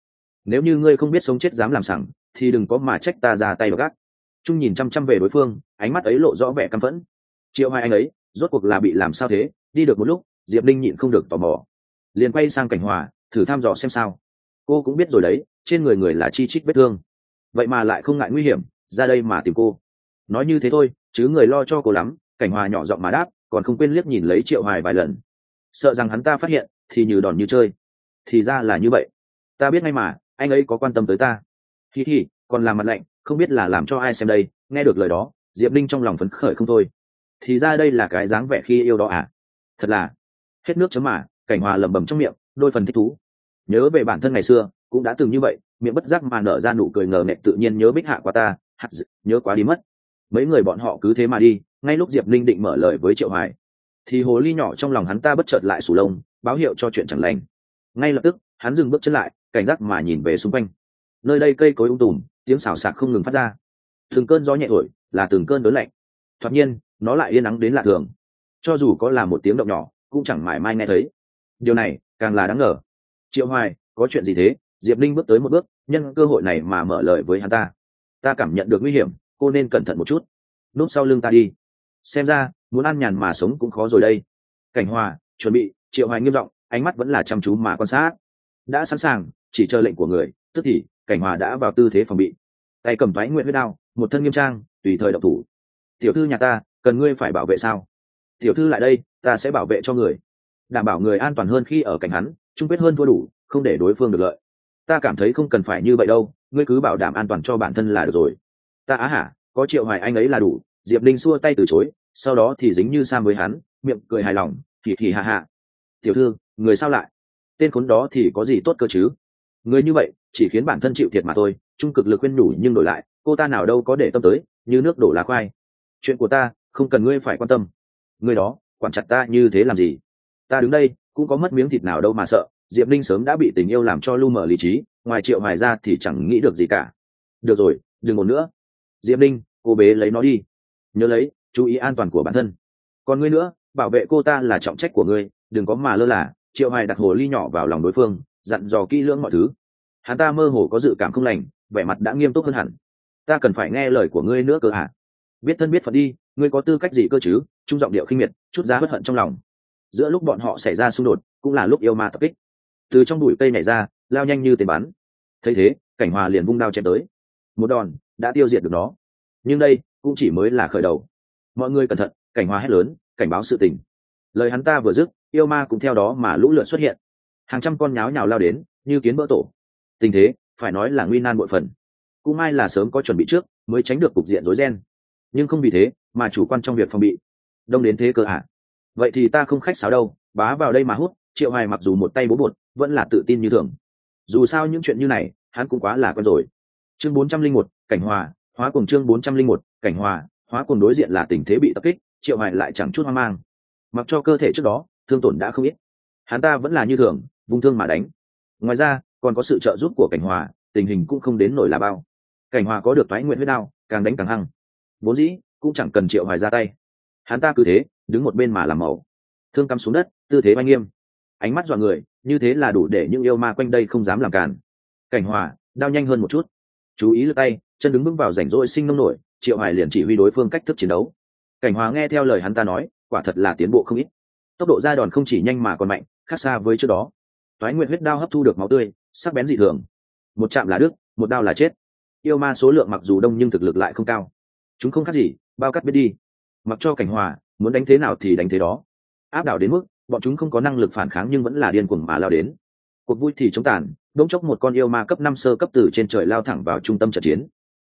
nếu như ngươi không biết sống chết dám làm sẵn thì đừng có mà trách ta ra tay vào gác. Trung nhìn chăm chăm về đối phương, ánh mắt ấy lộ rõ vẻ căm phẫn. Triệu hai anh ấy, rốt cuộc là bị làm sao thế? Đi được một lúc, diệp linh nhịn không được tò mò. Liền quay sang cảnh hòa, thử thăm dò xem sao. Cô cũng biết rồi đấy, trên người người là chi trích vết thương. Vậy mà lại không ngại nguy hiểm, ra đây mà tìm cô. Nói như thế thôi, chứ người lo cho cô lắm. Cảnh hòa nhỏ giọng mà đáp, còn không quên liếc nhìn lấy triệu hoài vài lần. Sợ rằng hắn ta phát hiện, thì như đòn như chơi. Thì ra là như vậy. Ta biết ngay mà anh ấy có quan tâm tới ta. Hi hi còn làm mặt lạnh không biết là làm cho ai xem đây nghe được lời đó diệp linh trong lòng phấn khởi không thôi. Thì ra đây là cái dáng vẻ khi yêu đó à? Thật là hết nước chấm mà cảnh hòa lẩm bẩm trong miệng đôi phần thích thú. Nhớ về bản thân ngày xưa cũng đã từng như vậy miệng bất giác mà nở ra nụ cười ngờ nghệch tự nhiên nhớ bích hạ qua ta hạt dự, nhớ quá đi mất. Mấy người bọn họ cứ thế mà đi ngay lúc diệp linh định mở lời với triệu hoài thì hồ ly nhỏ trong lòng hắn ta bất chợt lại sủ lông báo hiệu cho chuyện chẳng lành. Ngay lập tức hắn dừng bước chân lại, cảnh giác mà nhìn về xung quanh. Nơi đây cây cối ung tùm, tiếng xào xạc không ngừng phát ra. Từng cơn gió nhẹ thổi, là từng cơn đớn lạnh. Thoạt nhiên, nó lại yên nắng đến lạ thường. Cho dù có là một tiếng động nhỏ, cũng chẳng mải mai nghe thấy. Điều này, càng là đáng ngờ. Triệu hoài, có chuyện gì thế? Diệp linh bước tới một bước, nhân cơ hội này mà mở lời với hắn ta. Ta cảm nhận được nguy hiểm, cô nên cẩn thận một chút. Núp sau lưng ta đi. Xem ra, muốn ăn nhàn mà sống cũng khó rồi đây. Cảnh hòa, chuẩn bị. Triệu hoài nghiêm giọng, ánh mắt vẫn là chăm chú mà quan sát đã sẵn sàng, chỉ chờ lệnh của người, tức thì, cảnh hòa đã vào tư thế phòng bị. Tay cầm thoái nguyện huyết đao, một thân nghiêm trang, tùy thời độc thủ. Tiểu thư nhà ta, cần ngươi phải bảo vệ sao? Tiểu thư lại đây, ta sẽ bảo vệ cho người. Đảm bảo người an toàn hơn khi ở cạnh hắn trung quyết hơn thua đủ, không để đối phương được lợi. Ta cảm thấy không cần phải như vậy đâu, ngươi cứ bảo đảm an toàn cho bản thân là được rồi. Ta á hả, có triệu hoài anh ấy là đủ, diệp linh xua tay từ chối, sau đó thì dính như sam với hắn, miệng cười hài lòng, thì thì hạ hạ tiểu thư, người sao lại? Tên khốn đó thì có gì tốt cơ chứ? Người như vậy, chỉ khiến bản thân chịu thiệt mà thôi, trung cực lực khuyên nhủ nhưng đổi lại, cô ta nào đâu có để tâm tới, như nước đổ lá khoai. Chuyện của ta, không cần ngươi phải quan tâm. Người đó, quản chặt ta như thế làm gì? Ta đứng đây, cũng có mất miếng thịt nào đâu mà sợ, diệp linh sớm đã bị tình yêu làm cho lu mờ lý trí, ngoài triệu hoài ra thì chẳng nghĩ được gì cả. Được rồi, đừng một nữa. Diệp linh cô bế lấy nó đi. Nhớ lấy, chú ý an toàn của bản thân. Còn ngươi nữa, bảo vệ cô ta là trọng trách của ngươi, đừng có mà lơ là triệu hoài đặt hồ ly nhỏ vào lòng đối phương, dặn dò kỹ lưỡng mọi thứ. Hắn ta mơ hồ có dự cảm không lành, vẻ mặt đã nghiêm túc hơn hẳn. Ta cần phải nghe lời của ngươi nữa cơ hả? Biết thân biết phận đi, ngươi có tư cách gì cơ chứ? Trung giọng điệu khinh miệt, chút giá bất hận trong lòng. Giữa lúc bọn họ xảy ra xung đột, cũng là lúc yêu ma tập kích. Từ trong bụi cây này ra, lao nhanh như tên bắn. Thấy thế, cảnh hòa liền vung đao chém tới. Một đòn, đã tiêu diệt được nó. Nhưng đây, cũng chỉ mới là khởi đầu. Mọi người cẩn thận, cảnh hòa hét lớn, cảnh báo sự tình. Lời hắn ta vừa dứt yêu ma cũng theo đó mà lũ lượt xuất hiện. Hàng trăm con nháo nhào lao đến, như kiến vỡ tổ. Tình thế, phải nói là nguy nan bội phần. Cũng may là sớm có chuẩn bị trước, mới tránh được cục diện rối ren. Nhưng không vì thế, mà chủ quan trong việc phòng bị. Đông đến thế cơ ạ vậy thì ta không khách sáo đâu, bá vào đây mà hút, triệu hoài mặc dù một tay bố bột, vẫn là tự tin như thường. Dù sao những chuyện như này, hắn cũng quá là con rồi. Chương bốn trăm linh một, cảnh hòa, hóa cùng chương bốn trăm linh một, cảnh hòa, hóa cùng đối diện là tình thế bị tập kích, triệu hoài lại chẳng chút hoang mang. Mặc cho cơ thể trước đó thương tổn đã không ít. Hắn ta vẫn là như thường, vung thương mà đánh. Ngoài ra, còn có sự trợ giúp của cảnh hòa, tình hình cũng không đến nổi là bao. Cảnh hòa có được thoái nguyện huyết đao, càng đánh càng hăng. Vốn dĩ, cũng chẳng cần triệu hoài ra tay. Hắn ta cứ thế, đứng một bên mà làm màu thương cắm xuống đất, tư thế oanh nghiêm. Ánh mắt dọa người, như thế là đủ để những yêu ma quanh đây không dám làm cản cảnh hòa, đao nhanh hơn một chút. Chú ý lượt tay, chân đứng bước vào rảnh rỗi sinh nông nổi, triệu hoài liền chỉ huy đối phương cách thức chiến đấu. Cảnh hòa nghe theo lời hắn ta nói, quả thật là tiến bộ không ít tốc độ ra đòn không chỉ nhanh mà còn mạnh, khác xa với trước đó. Toái nguyện huyết đao hấp thu được máu tươi, sắc bén dị thường. Một chạm là đứt, một đao là chết. Yêu ma số lượng mặc dù đông nhưng thực lực lại không cao. Chúng không khác gì, bao cắt biết đi. Mặc cho cảnh hòa, muốn đánh thế nào thì đánh thế đó. Áp đảo đến mức, bọn chúng không có năng lực phản kháng nhưng vẫn là điên cuồng mà lao đến. Cuộc vui thì chống tàn, đống chốc một con yêu ma cấp năm sơ cấp từ trên trời lao thẳng vào trung tâm trận chiến.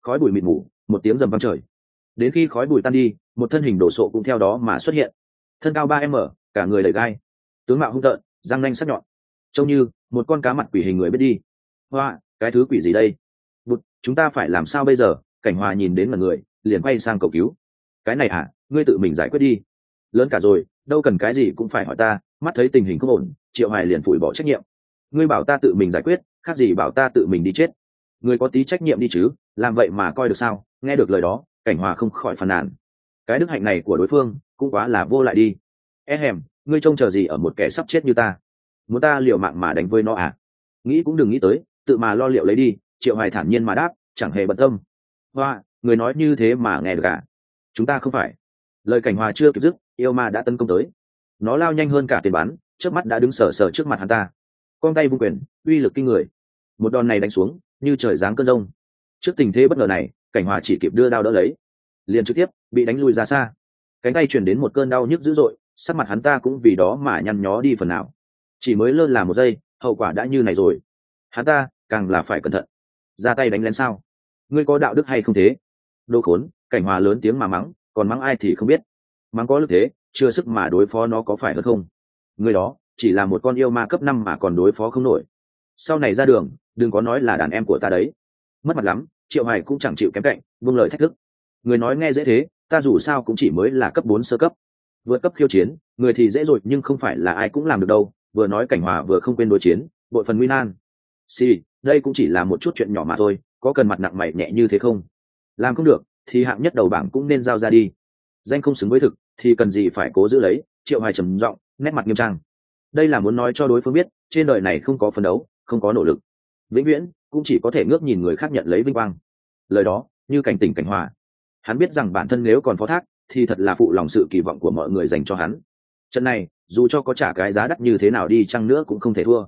Khói bụi mịt mù, một tiếng rầm vang trời. Đến khi khói bụi tan đi, một thân hình đổ sộ cũng theo đó mà xuất hiện. Thân cao ba m cả người đầy gai. Tướng mạo hung tợn, răng nanh sắc nhọn. Trông như một con cá mặt quỷ hình người biết đi. Hoa, cái thứ quỷ gì đây? Bụt, chúng ta phải làm sao bây giờ? Cảnh hòa nhìn đến mọi người, liền quay sang cầu cứu. Cái này à ngươi tự mình giải quyết đi. Lớn cả rồi, đâu cần cái gì cũng phải hỏi ta, mắt thấy tình hình không ổn, triệu hoài liền phủi bỏ trách nhiệm. Ngươi bảo ta tự mình giải quyết, khác gì bảo ta tự mình đi chết. Ngươi có tí trách nhiệm đi chứ, làm vậy mà coi được sao? Nghe được lời đó, cảnh hòa không khỏi phàn nàn. Cái đức hạnh này của đối phương cũng quá là vô lại đi e hèm, ngươi trông chờ gì ở một kẻ sắp chết như ta? Muốn ta liều mạng mà đánh với nó à? Nghĩ cũng đừng nghĩ tới, tự mà lo liệu lấy đi, triệu hoài thản nhiên mà đáp, chẳng hề bận tâm. Hoa, người nói như thế mà nghe được cả à? chúng ta không phải. Lời cảnh hòa chưa kịp dứt, yêu ma đã tấn công tới. Nó lao nhanh hơn cả tiền bắn trước mắt đã đứng sờ sờ trước mặt hắn ta. Con tay vung quyền, uy lực kinh người. Một đòn này đánh xuống, như trời giáng cơn rông. Trước tình thế bất ngờ này, cảnh hòa chỉ kịp đưa đao đỡ lấy. Liền trực tiếp, bị đánh lùi ra xa. Cánh tay chuyển đến một cơn đau nhức dữ dội sắc mặt hắn ta cũng vì đó mà nhăn nhó đi phần nào. Chỉ mới lơ là một giây, hậu quả đã như này rồi. Hắn ta, càng là phải cẩn thận. Ra tay đánh lén sao? Ngươi có đạo đức hay không thế? Đô khốn, cảnh hòa lớn tiếng mà mắng, còn mắng ai thì không biết. Mắng có lực thế, chưa sức mà đối phó nó có phải hơn không? Ngươi đó, chỉ là một con yêu ma cấp năm mà còn đối phó không nổi. Sau này ra đường, đừng có nói là đàn em của ta đấy. Mất mặt lắm, triệu hoài cũng chẳng chịu kém cạnh vương lời thách thức. Người nói nghe dễ thế, ta dù sao cũng chỉ mới là cấp bốn sơ cấp vượt cấp khiêu chiến, người thì dễ rồi nhưng không phải là ai cũng làm được đâu, vừa nói cảnh hòa vừa không quên đối chiến bội phần nguy nan. Si đây cũng chỉ là một chút chuyện nhỏ mà thôi, có cần mặt nặng mày nhẹ như thế không? Làm không được, thì hạng nhất đầu bảng cũng nên giao ra đi. Danh không xứng với thực, thì cần gì phải cố giữ lấy, triệu hoài trầm giọng, nét mặt nghiêm trang. Đây là muốn nói cho đối phương biết, trên đời này không có phấn đấu, không có nỗ lực. Vĩnh viễn, cũng chỉ có thể ngước nhìn người khác nhận lấy vinh quang. Lời đó, như cảnh tỉnh cảnh hòa. Hắn biết rằng bản thân nếu còn phó thác thì thật là phụ lòng sự kỳ vọng của mọi người dành cho hắn. Trận này, dù cho có trả cái giá đắt như thế nào đi chăng nữa cũng không thể thua.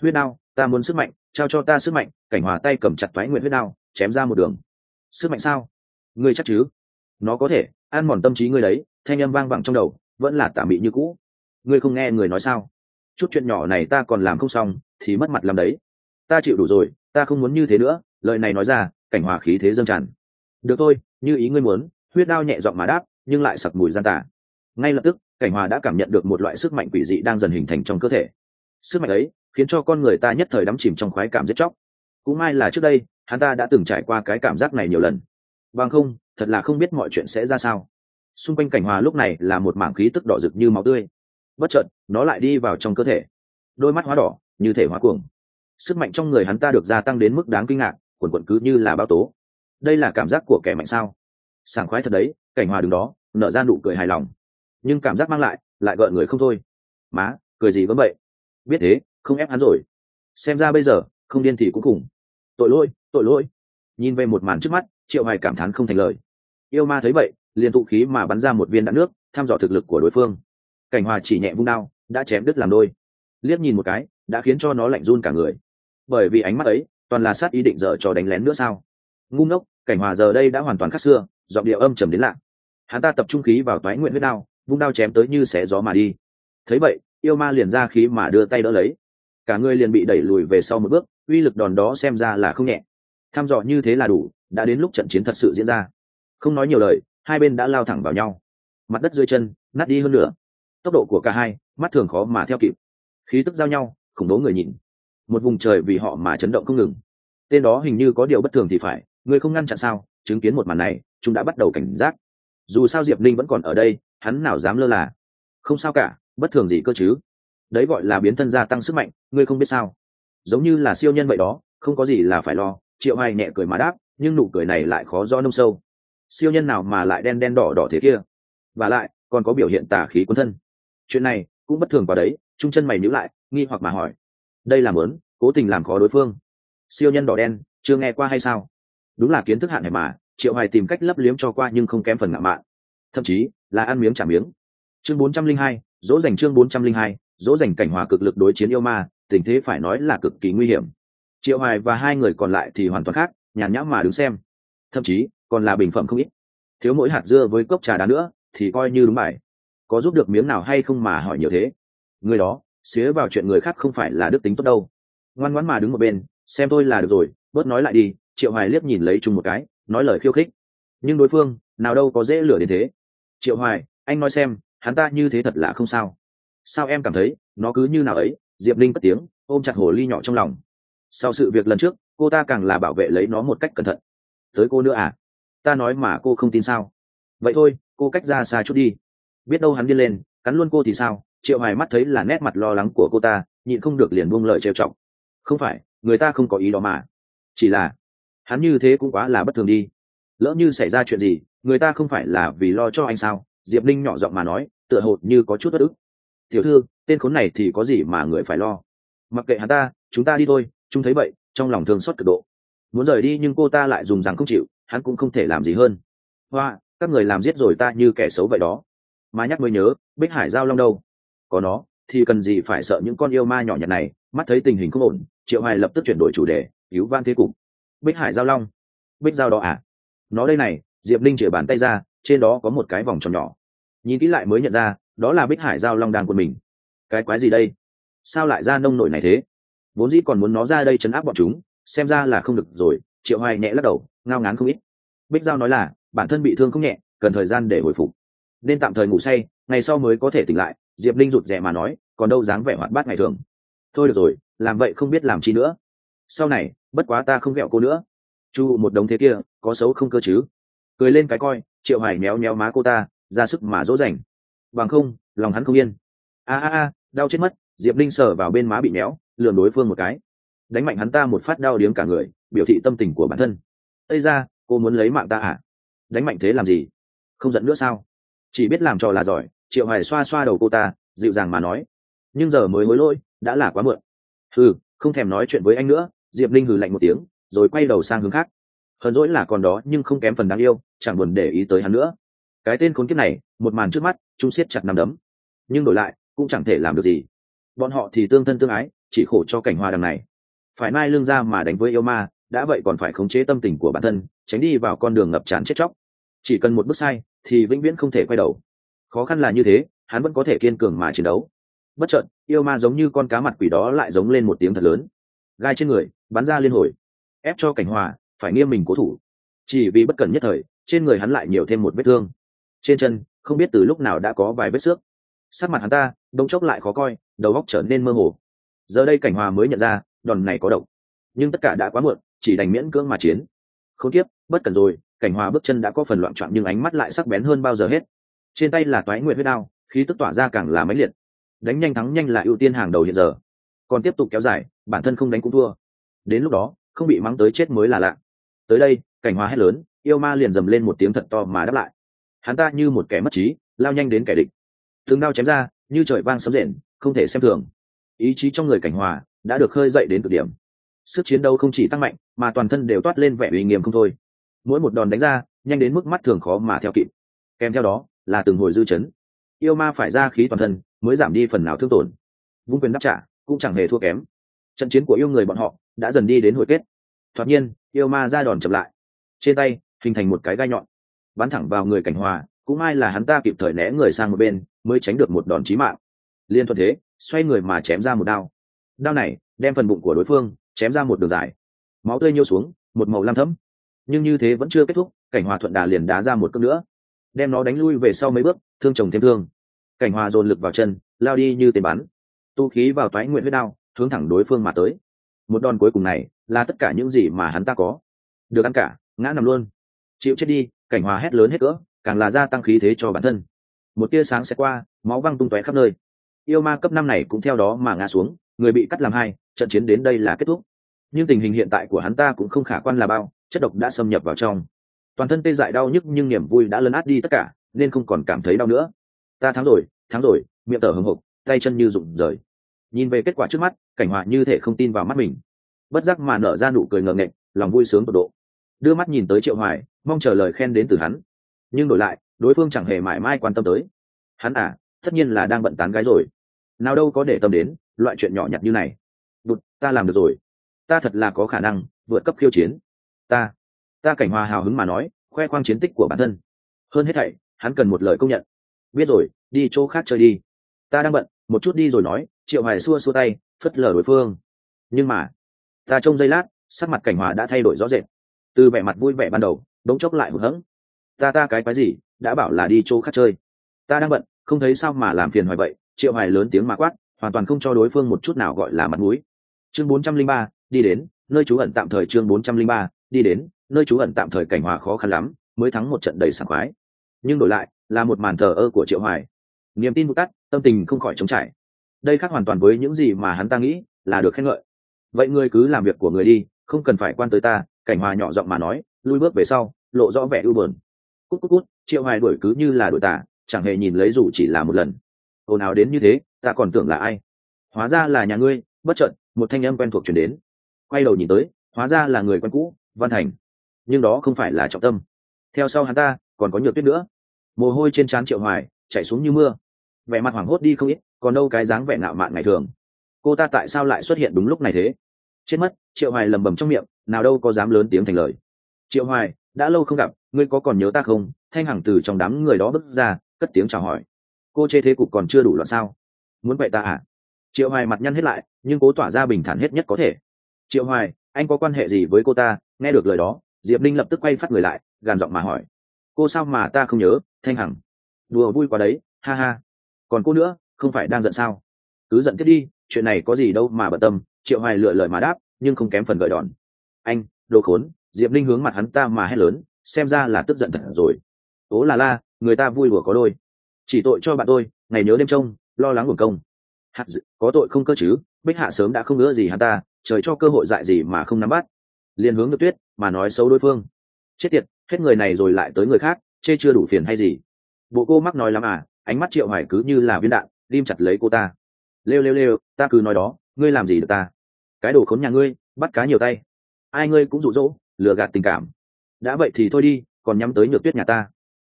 Huyết đao, ta muốn sức mạnh, trao cho ta sức mạnh, cảnh hòa tay cầm chặt thoái nguyện huyết đao, chém ra một đường. Sức mạnh sao? Ngươi chắc chứ? Nó có thể, ăn mòn tâm trí ngươi đấy, thanh âm vang vẳng trong đầu, vẫn là tạm bị như cũ. Ngươi không nghe người nói sao? Chút chuyện nhỏ này ta còn làm không xong, thì mất mặt làm đấy. Ta chịu đủ rồi, ta không muốn như thế nữa, lời này nói ra, cảnh hòa khí thế dâng tràn. Được thôi, như ý ngươi muốn, huyết đao nhẹ giọng mà đáp nhưng lại sặc mùi gian tả ngay lập tức, cảnh hòa đã cảm nhận được một loại sức mạnh quỷ dị đang dần hình thành trong cơ thể. Sức mạnh ấy khiến cho con người ta nhất thời đắm chìm trong khoái cảm giết chóc. Cũng may là trước đây, hắn ta đã từng trải qua cái cảm giác này nhiều lần. Bằng không, thật là không biết mọi chuyện sẽ ra sao. Xung quanh cảnh hòa lúc này là một mảng khí tức đỏ rực như máu tươi. Bất chợt, nó lại đi vào trong cơ thể. Đôi mắt hóa đỏ, như thể hóa cuồng. Sức mạnh trong người hắn ta được gia tăng đến mức đáng kinh ngạc, quần quận cứ như là bao tố. Đây là cảm giác của kẻ mạnh sao? Sảng khoái thật đấy cảnh hòa đứng đó, nở ra nụ cười hài lòng. Nhưng cảm giác mang lại lại gợn người không thôi. Má, cười gì vẫn vậy? Biết thế, không ép hắn rồi. Xem ra bây giờ, không điên thì cũng cùng tội lỗi tội lỗi. Nhìn về một màn trước mắt, triệu hoài cảm thán không thành lời. Yêu ma thấy vậy, liền tụ khí mà bắn ra một viên đạn nước, thăm dò thực lực của đối phương. Cảnh hòa chỉ nhẹ vung đao, đã chém đứt làm đôi. Liếc nhìn một cái, đã khiến cho nó lạnh run cả người. Bởi vì ánh mắt ấy, toàn là sát ý định dở cho đánh lén nữa sao? Ngu ngốc, cảnh hòa giờ đây đã hoàn toàn khác xưa giọng điệu âm trầm đến lạ. Hắn ta tập trung khí vào toái nguyện huyết đao, vung đao chém tới như xé gió mà đi. Thấy vậy, yêu ma liền ra khí mà đưa tay đỡ lấy. Cả người liền bị đẩy lùi về sau một bước, uy lực đòn đó xem ra là không nhẹ. Tham dò như thế là đủ, đã đến lúc trận chiến thật sự diễn ra. Không nói nhiều lời, hai bên đã lao thẳng vào nhau. Mặt đất dưới chân, nát đi hơn nữa tốc độ của cả hai, mắt thường khó mà theo kịp. Khí tức giao nhau, khủng bố người nhìn. Một vùng trời vì họ mà chấn động không ngừng. Tên đó hình như có điều bất thường thì phải, người không ngăn chặn sao? Chứng kiến một màn này, chúng đã bắt đầu cảnh giác. Dù sao diệp linh vẫn còn ở đây, hắn nào dám lơ là? Không sao cả, bất thường gì cơ chứ? Đấy gọi là biến thân gia tăng sức mạnh, ngươi không biết sao? Giống như là siêu nhân vậy đó, không có gì là phải lo, triệu hai nhẹ cười mà đáp, nhưng nụ cười này lại khó do nông sâu. Siêu nhân nào mà lại đen đen đỏ đỏ thế kia? Và lại, còn có biểu hiện tả khí quân thân. Chuyện này, cũng bất thường vào đấy, trung chân mày nhữ lại, nghi hoặc mà hỏi. Đây là mớn cố tình làm khó đối phương. Siêu nhân đỏ đen, chưa nghe qua hay sao? Đúng là kiến thức hạn này mà triệu hoài tìm cách lấp liếm cho qua nhưng không kém phần ngạo mạn. Thậm chí là ăn miếng trả miếng. Chương 402, dỗ dành chương 402, dỗ dành cảnh hòa cực lực đối chiến yêu ma tình thế phải nói là cực kỳ nguy hiểm. Triệu hoài và hai người còn lại thì hoàn toàn khác nhàn nhã mà đứng xem. Thậm chí còn là bình phẩm không ít. Thiếu mỗi hạt dưa với cốc trà đá nữa thì coi như đúng bài. Có giúp được miếng nào hay không mà hỏi nhiều thế. Người đó xía vào chuyện người khác không phải là đức tính tốt đâu. Ngoan ngoãn mà đứng một bên xem tôi là được rồi bớt nói lại đi triệu hoài liếc nhìn lấy chung một cái, nói lời khiêu khích. Nhưng đối phương, nào đâu có dễ lửa đến thế. Triệu hoài, anh nói xem, hắn ta như thế thật là không sao. Sao em cảm thấy, nó cứ như nào ấy, diệp linh cất tiếng, ôm chặt hồ ly nhỏ trong lòng. Sau sự việc lần trước, cô ta càng là bảo vệ lấy nó một cách cẩn thận. Tới cô nữa à? Ta nói mà cô không tin sao? Vậy thôi, cô cách ra xa chút đi. Biết đâu hắn điên lên, cắn luôn cô thì sao? Triệu hoài mắt thấy là nét mặt lo lắng của cô ta, nhịn không được liền buông lời trêu chọc. Không phải, người ta không có ý đó mà. Chỉ là hắn như thế cũng quá là bất thường đi. Lỡ như xảy ra chuyện gì, người ta không phải là vì lo cho anh sao? Diệp linh nhỏ giọng mà nói, tựa hồ như có chút bất ức. Tiểu thư, tên khốn này thì có gì mà người phải lo? Mặc kệ hắn ta, chúng ta đi thôi, chúng thấy vậy, trong lòng thương xót cực độ. Muốn rời đi nhưng cô ta lại dùng rằng không chịu, hắn cũng không thể làm gì hơn. Hoa, các người làm giết rồi ta như kẻ xấu vậy đó. Mà nhắc mới nhớ, bích hải giao long đâu? Có nó, thì cần gì phải sợ những con yêu ma nhỏ nhặt này? Mắt thấy tình hình không ổn, triệu hoài lập tức chuyển đổi chủ đề, cứu van thế cục bích hải giao long. Bích giao đó à? Nó đây này, diệp linh chĩa bàn tay ra, trên đó có một cái vòng tròn nhỏ. Nhìn kỹ lại mới nhận ra, đó là bích hải giao long đang của mình. Cái quái gì đây? Sao lại ra nông nổi này thế? Vốn dĩ còn muốn nó ra đây chấn áp bọn chúng, xem ra là không được rồi, triệu hoài nhẹ lắc đầu, ngao ngán không ít. Bích giao nói là, bản thân bị thương không nhẹ, cần thời gian để hồi phục. Nên tạm thời ngủ say, ngày sau mới có thể tỉnh lại, diệp linh rụt rè mà nói, còn đâu dáng vẻ hoạt bát ngày thường. Thôi được rồi, làm vậy không biết làm chi nữa. Sau này bất quá ta không ghẹo cô nữa. Chu một đống thế kia, có xấu không cơ chứ? Cười lên cái coi, triệu hải méo méo má cô ta, ra sức mà dỗ dành. Bằng không, lòng hắn không yên. A a a, đau chết mất, diệp linh sờ vào bên má bị méo, lườm đối phương một cái. Đánh mạnh hắn ta một phát đau điếng cả người, biểu thị tâm tình của bản thân. Ây ra cô muốn lấy mạng ta à? Đánh mạnh thế làm gì? Không giận nữa sao? Chỉ biết làm trò là giỏi, triệu hải xoa xoa đầu cô ta, dịu dàng mà nói. Nhưng giờ mới hối lỗi, đã là quá muộn. Ừ không thèm nói chuyện với anh nữa diệp linh hừ lạnh một tiếng, rồi quay đầu sang hướng khác. Hờn dỗi là còn đó, nhưng không kém phần đáng yêu, chẳng buồn để ý tới hắn nữa. Cái tên khốn kiếp này, một màn trước mắt, chúng siết chặt nằm đấm. Nhưng đổi lại, cũng chẳng thể làm được gì. Bọn họ thì tương thân tương ái, chỉ khổ cho cảnh hoa đằng này. Phải mai lương ra mà đánh với yêu ma, đã vậy còn phải khống chế tâm tình của bản thân, tránh đi vào con đường ngập tràn chết chóc. Chỉ cần một bước sai, thì vĩnh viễn không thể quay đầu. Khó khăn là như thế, hắn vẫn có thể kiên cường mà chiến đấu. Bất chợt, yêu ma giống như con cá mặt quỷ đó lại giống lên một tiếng thật lớn gai trên người, bắn ra liên hồi. Ép cho cảnh hòa, phải nghiêm mình cố thủ. Chỉ vì bất cần nhất thời, trên người hắn lại nhiều thêm một vết thương. Trên chân, không biết từ lúc nào đã có vài vết xước. Sắc mặt hắn ta đông chốc lại khó coi, đầu góc trở nên mơ hồ. Giờ đây cảnh hòa mới nhận ra, đòn này có độc. Nhưng tất cả đã quá muộn, chỉ đành miễn cưỡng mà chiến. Không tiếp, bất cần rồi, cảnh hòa bước chân đã có phần loạn trọn nhưng ánh mắt lại sắc bén hơn bao giờ hết. Trên tay là toái nguyện huyết đao, khí tức tỏa ra càng là máy liệt. Đánh nhanh thắng nhanh là ưu tiên hàng đầu hiện giờ. Còn tiếp tục kéo dài bản thân không đánh cũng thua. Đến lúc đó, không bị mắng tới chết mới là lạ. Tới đây, cảnh hòa hét lớn, yêu ma liền dầm lên một tiếng thật to mà đáp lại. Hắn ta như một kẻ mất trí, lao nhanh đến kẻ địch. Thương đao chém ra, như trời vang sấm rền, không thể xem thường. Ý chí trong người cảnh hòa đã được khơi dậy đến cực điểm. Sức chiến đấu không chỉ tăng mạnh, mà toàn thân đều toát lên vẻ uy nghiêm không thôi. Mỗi một đòn đánh ra, nhanh đến mức mắt thường khó mà theo kịp. Kèm theo đó, là từng hồi dư chấn. Yêu ma phải ra khí toàn thân, mới giảm đi phần nào thương tổn. Vung quyền đáp trả, cũng chẳng hề thua kém trận chiến của yêu người bọn họ đã dần đi đến hồi kết. Thoạt nhiên, yêu ma ra đòn chậm lại. Trên tay, hình thành một cái gai nhọn. Bắn thẳng vào người cảnh hòa, cũng may là hắn ta kịp thời né người sang một bên, mới tránh được một đòn chí mạng. Liên thuận thế, xoay người mà chém ra một đao. Đao này, đem phần bụng của đối phương, chém ra một đường dài. Máu tươi nhô xuống, một màu lam thấm nhưng như thế vẫn chưa kết thúc, cảnh hòa thuận đà liền đá ra một cước nữa. Đem nó đánh lui về sau mấy bước, thương chồng thêm thương. Cảnh hòa dồn lực vào chân, lao đi như tiền bắn. Tu khí vào toái nguyện huyết đao hướng thẳng đối phương mà tới. Một đòn cuối cùng này là tất cả những gì mà hắn ta có. Được ăn cả, ngã nằm luôn. Chịu chết đi, cảnh hòa hét lớn hết cỡ, càng là gia tăng khí thế cho bản thân. Một tia sáng sẽ qua, máu văng tung tóe khắp nơi. Yêu ma cấp năm này cũng theo đó mà ngã xuống, người bị cắt làm hai, trận chiến đến đây là kết thúc. Nhưng tình hình hiện tại của hắn ta cũng không khả quan là bao, chất độc đã xâm nhập vào trong. Toàn thân tê dại đau nhức nhưng niềm vui đã lấn át đi tất cả, nên không còn cảm thấy đau nữa. Ta thắng rồi thắng rồi, miệng tở hưng hục tay chân như rụng rời nhìn về kết quả trước mắt, cảnh họa như thể không tin vào mắt mình. Bất giác mà nở ra nụ cười ngờ nghệch, lòng vui sướng tột độ. Đưa mắt nhìn tới triệu hoài, mong chờ lời khen đến từ hắn. Nhưng đổi lại, đối phương chẳng hề mãi mai quan tâm tới. Hắn à tất nhiên là đang bận tán gái rồi. Nào đâu có để tâm đến, loại chuyện nhỏ nhặt như này. Đụt, ta làm được rồi. Ta thật là có khả năng vượt cấp khiêu chiến. Ta ta cảnh hòa hào hứng mà nói, khoe khoang chiến tích của bản thân. Hơn hết thảy, hắn cần một lời công nhận. Biết rồi, đi chỗ khác chơi đi. Ta đang bận một chút đi rồi nói triệu hoài xua xua tay phất lờ đối phương. Nhưng mà ta trông giây lát sắc mặt cảnh hòa đã thay đổi rõ rệt. Từ vẻ mặt vui vẻ ban đầu đống chốc lại hụt hẫng. Ta ta cái cái gì đã bảo là đi chỗ khác chơi. Ta đang bận không thấy sao mà làm phiền hoài vậy triệu hoài lớn tiếng mà quát hoàn toàn không cho đối phương một chút nào gọi là mặt mũi. Chương 403, đi đến nơi chú ẩn tạm thời chương 403, đi đến nơi chú ẩn tạm thời cảnh hòa khó khăn lắm mới thắng một trận đầy sảng khoái. Nhưng đổi lại là một màn thờ ơ của triệu hoài niềm tin vụt tắt, tâm tình không khỏi chống trải. Đây khác hoàn toàn với những gì mà hắn ta nghĩ là được khen ngợi. Vậy ngươi cứ làm việc của người đi, không cần phải quan tới ta, cảnh hòa nhỏ giọng mà nói, lui bước về sau, lộ rõ vẻ ưu bờn. cút cút cút, triệu hoài đuổi cứ như là đuổi tả chẳng hề nhìn lấy dù chỉ là một lần. Ồn ào đến như thế, ta còn tưởng là ai? Hóa ra là nhà ngươi, bất chợt, một thanh âm quen thuộc chuyển đến. Quay đầu nhìn tới, hóa ra là người quen cũ, văn thành. Nhưng đó không phải là trọng tâm. Theo sau hắn ta, còn có nhiều tuyết nữa. Mồ hôi trên trán triệu hoài, chảy xuống như mưa vẻ mặt hoảng hốt đi không ít, còn đâu cái dáng vẻ nạo mạn ngày thường. Cô ta tại sao lại xuất hiện đúng lúc này thế? Chết mất, triệu hoài lầm bầm trong miệng, nào đâu có dám lớn tiếng thành lời. Triệu hoài, đã lâu không gặp, ngươi có còn nhớ ta không? Thanh hằng từ trong đám người đó bước ra, cất tiếng chào hỏi. Cô chê thế cục còn chưa đủ loạn sao? Muốn vậy ta à? Triệu hoài mặt nhăn hết lại, nhưng cố tỏa ra bình thản hết nhất có thể. Triệu hoài, anh có quan hệ gì với cô ta? Nghe được lời đó, diệp linh lập tức quay phát người lại, gàn giọng mà hỏi. Cô sao mà ta không nhớ, thanh hằng? Đùa vui quá đấy, ha ha còn cô nữa không phải đang giận sao? Cứ giận tiếp đi chuyện này có gì đâu mà bận tâm triệu hoài lựa lời mà đáp nhưng không kém phần gợi đòn. Anh đồ khốn diệp linh hướng mặt hắn ta mà hét lớn xem ra là tức giận thật rồi. Ố là la người ta vui đùa có đôi. Chỉ tội cho bạn tôi ngày nhớ đêm trông lo lắng buồn công. Hạt dự, có tội không cơ chứ bích hạ sớm đã không ngỡ gì hắn ta trời cho cơ hội dại gì mà không nắm bắt. Liền hướng được tuyết mà nói xấu đối phương. Chết tiệt hết người này rồi lại tới người khác chê chưa đủ phiền hay gì. Bộ cô mắc nói lắm à ánh mắt triệu hoài cứ như là viên đạn, lim chặt lấy cô ta. Lêu lêu lêu, ta cứ nói đó, ngươi làm gì được ta? Cái đồ khốn nhà ngươi, bắt cá nhiều tay. Ai ngươi cũng rụ rỗ lừa gạt tình cảm. Đã vậy thì thôi đi, còn nhắm tới nhược tuyết nhà ta.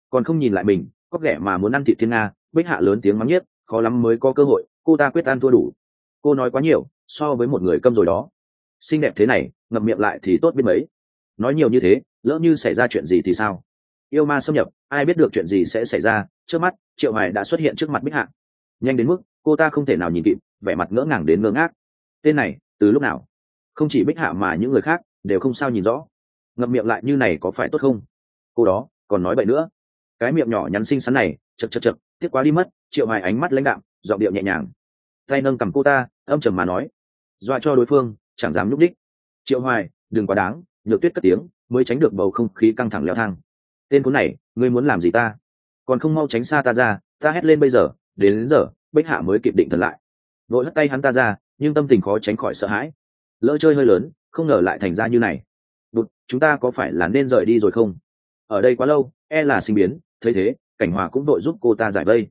Còn không nhìn lại mình, có ghẻ mà muốn ăn thịt thiên nga, bích hạ lớn tiếng mắng nhiếc, khó lắm mới có cơ hội, cô ta quyết ăn thua đủ. Cô nói quá nhiều, so với một người câm rồi đó. Xinh đẹp thế này, ngậm miệng lại thì tốt biết mấy. Nói nhiều như thế, lỡ như xảy ra chuyện gì thì sao? Yêu ma xâm nhập, ai biết được chuyện gì sẽ xảy ra, trước mắt, triệu hoài đã xuất hiện trước mặt bích hạ. Nhanh đến mức, cô ta không thể nào nhìn kịp, vẻ mặt ngỡ ngàng đến ngơ ngác. Tên này, từ lúc nào? Không chỉ bích hạ mà những người khác, đều không sao nhìn rõ. Ngậm miệng lại như này có phải tốt không? Cô đó, còn nói vậy nữa. Cái miệng nhỏ nhắn xinh xắn này, chật chật chật, tiếc quá đi mất, triệu hoài ánh mắt lãnh đạm, giọng điệu nhẹ nhàng. Tay nâng cầm cô ta, âm trầm mà nói. Dọa cho đối phương, chẳng dám nhúc đích triệu hoài, đừng quá đáng, nhược tuyết cất tiếng, mới tránh được bầu không khí căng thẳng leo thang tên cuốn này ngươi muốn làm gì ta? Còn không mau tránh xa ta ra ta hét lên bây giờ đến, đến giờ bích hạ mới kịp định thần lại. Vội hất tay hắn ta ra nhưng tâm tình khó tránh khỏi sợ hãi. Lỡ chơi hơi lớn không ngờ lại thành ra như này. Đụt chúng ta có phải là nên rời đi rồi không? Ở đây quá lâu e là sinh biến thấy thế cảnh hòa cũng đội giúp cô ta giải vây.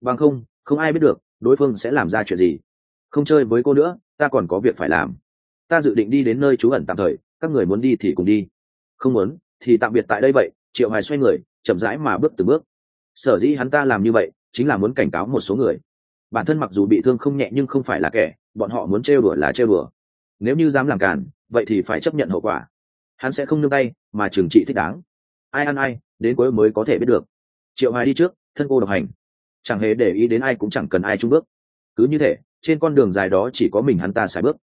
Bằng không không ai biết được đối phương sẽ làm ra chuyện gì. Không chơi với cô nữa ta còn có việc phải làm. Ta dự định đi đến nơi trú ẩn tạm thời các người muốn đi thì cùng đi. Không muốn thì tạm biệt tại đây vậy triệu hoài xoay người, chậm rãi mà bước từng bước. Sở dĩ hắn ta làm như vậy, chính là muốn cảnh cáo một số người. Bản thân mặc dù bị thương không nhẹ nhưng không phải là kẻ, bọn họ muốn trêu đùa là trêu đùa. Nếu như dám làm càn, vậy thì phải chấp nhận hậu quả. Hắn sẽ không nương tay, mà trừng trị thích đáng. Ai ăn ai, đến cuối mới có thể biết được. Triệu hoài đi trước, thân cô độc hành. Chẳng hề để ý đến ai cũng chẳng cần ai chung bước. Cứ như thế, trên con đường dài đó chỉ có mình hắn ta xài bước.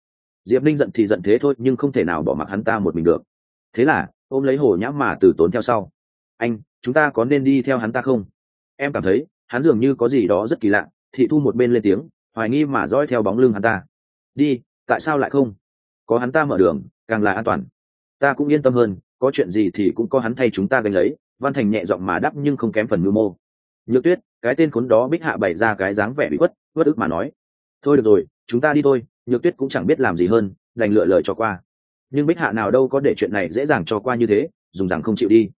Diệp Ninh giận thì giận thế thôi, nhưng không thể nào bỏ mặc hắn ta một mình được. Thế là, ôm lấy hồ nhãm mà từ tốn theo sau anh, chúng ta có nên đi theo hắn ta không? Em cảm thấy, hắn dường như có gì đó rất kỳ lạ, thị thu một bên lên tiếng, hoài nghi mà dõi theo bóng lưng hắn ta. Đi, tại sao lại không? Có hắn ta mở đường, càng là an toàn. Ta cũng yên tâm hơn, có chuyện gì thì cũng có hắn thay chúng ta gánh lấy, văn thành nhẹ giọng mà đắp nhưng không kém phần mưu mô. Nhược tuyết, cái tên khốn đó bích hạ bày ra cái dáng vẻ bị khuất bất ức mà nói. Thôi được rồi, chúng ta đi thôi, nhược tuyết cũng chẳng biết làm gì hơn, đành lựa lời cho qua. Nhưng bích hạ nào đâu có để chuyện này dễ dàng cho qua như thế, dùng rằng không chịu đi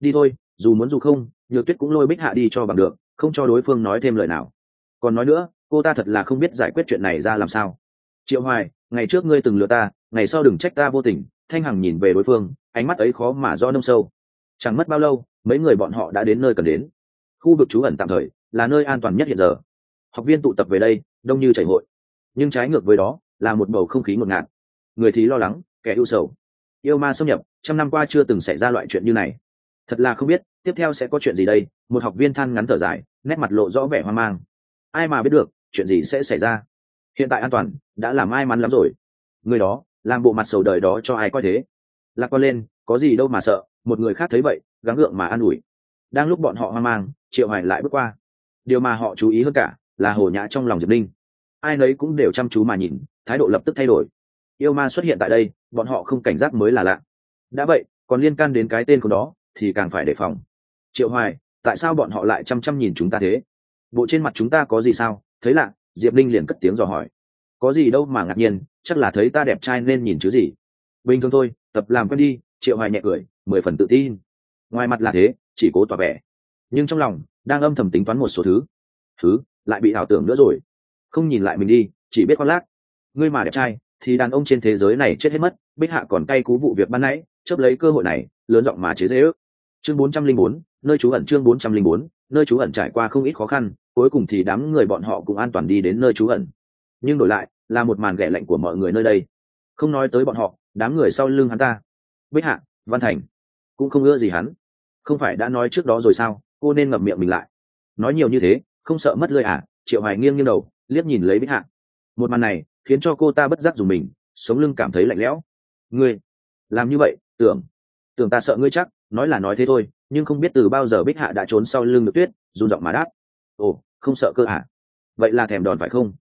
đi thôi, dù muốn dù không, nhược tuyết cũng lôi bích hạ đi cho bằng được, không cho đối phương nói thêm lời nào. Còn nói nữa, cô ta thật là không biết giải quyết chuyện này ra làm sao. Triệu hoài, ngày trước ngươi từng lừa ta, ngày sau đừng trách ta vô tình, thanh hằng nhìn về đối phương, ánh mắt ấy khó mà do nông sâu. Chẳng mất bao lâu, mấy người bọn họ đã đến nơi cần đến. Khu vực trú ẩn tạm thời, là nơi an toàn nhất hiện giờ. Học viên tụ tập về đây, đông như chảy hội. Nhưng trái ngược với đó, là một bầu không khí ngột ngạt. Người thì lo lắng, kẻ ưu sầu. Yêu ma xâm nhập, trăm năm qua chưa từng xảy ra loại chuyện như này thật là không biết, tiếp theo sẽ có chuyện gì đây? Một học viên than ngắn thở dài, nét mặt lộ rõ vẻ hoang mang. Ai mà biết được, chuyện gì sẽ xảy ra? Hiện tại an toàn, đã làm ai mắn lắm rồi? Người đó, làm bộ mặt sầu đời đó cho ai coi thế? Lạc quan lên, có gì đâu mà sợ, một người khác thấy vậy, gắng gượng mà an ủi. Đang lúc bọn họ hoang mang, triệu hoài lại bước qua. Điều mà họ chú ý hơn cả, là hồ nhã trong lòng diệp linh ai nấy cũng đều chăm chú mà nhìn, thái độ lập tức thay đổi. Yêu ma xuất hiện tại đây, bọn họ không cảnh giác mới là lạ. Đã vậy, còn liên can đến cái tên của đó thì càng phải đề phòng. Triệu hoài, tại sao bọn họ lại chăm chăm nhìn chúng ta thế? Bộ trên mặt chúng ta có gì sao? Thấy lạ, diệp linh liền cất tiếng dò hỏi. Có gì đâu mà ngạc nhiên, chắc là thấy ta đẹp trai nên nhìn chứ gì. Bình thường thôi, tập làm quen đi, triệu hoài nhẹ cười, mười phần tự tin. Ngoài mặt là thế, chỉ cố tỏ vẻ. Nhưng trong lòng, đang âm thầm tính toán một số thứ. Thứ, lại bị ảo tưởng nữa rồi. Không nhìn lại mình đi, chỉ biết con lác. Ngươi mà đẹp trai, thì đàn ông trên thế giới này chết hết mất, bích hạ còn cay cú vụ việc ban nãy, chớp lấy cơ hội này lớn giọng mà chế dễ ước. Chương bốn trăm linh bốn, nơi trú ẩn chương bốn trăm linh bốn, nơi trú ẩn trải qua không ít khó khăn, cuối cùng thì đám người bọn họ cũng an toàn đi đến nơi trú ẩn. Nhưng đổi lại, là một màn ghẻ lạnh của mọi người nơi đây. Không nói tới bọn họ, đám người sau lưng hắn ta. Bích hạ, văn thành, cũng không ưa gì hắn. Không phải đã nói trước đó rồi sao, cô nên ngậm miệng mình lại. Nói nhiều như thế, không sợ mất lơi à? Triệu hoài nghiêng nghiêng đầu, liếc nhìn lấy bích hạ. Một màn này, khiến cho cô ta bất giác dùng mình, sống lưng cảm thấy lạnh lẽo. Ngươi, làm như vậy, tưởng tưởng ta sợ ngươi chắc, nói là nói thế thôi, nhưng không biết từ bao giờ bích hạ đã trốn sau lưng được tuyết, run giọng mà đáp. Ồ, không sợ cơ à vậy là thèm đòn phải không?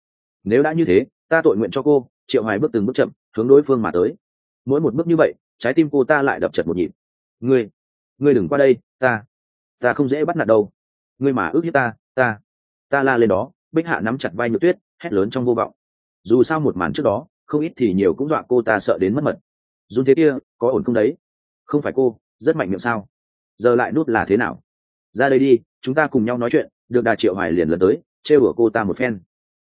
Nếu đã như thế, ta tội nguyện cho cô, triệu hoài bước từng bước chậm, hướng đối phương mà tới. Mỗi một bước như vậy, trái tim cô ta lại đập chật một nhịp. Ngươi ngươi đừng qua đây, ta ta không dễ bắt nạt đâu. Ngươi mà ước hiếp ta ta ta la lên đó, bích hạ nắm chặt vai nhược tuyết, hét lớn trong vô vọng. Dù sao một màn trước đó, không ít thì nhiều cũng dọa cô ta sợ đến mất mật. Run thế kia, có ổn không đấy? Không phải cô, rất mạnh miệng sao? Giờ lại nút là thế nào? Ra đây đi, chúng ta cùng nhau nói chuyện, được đà triệu hoài liền lần tới, trêu đùa cô ta một phen.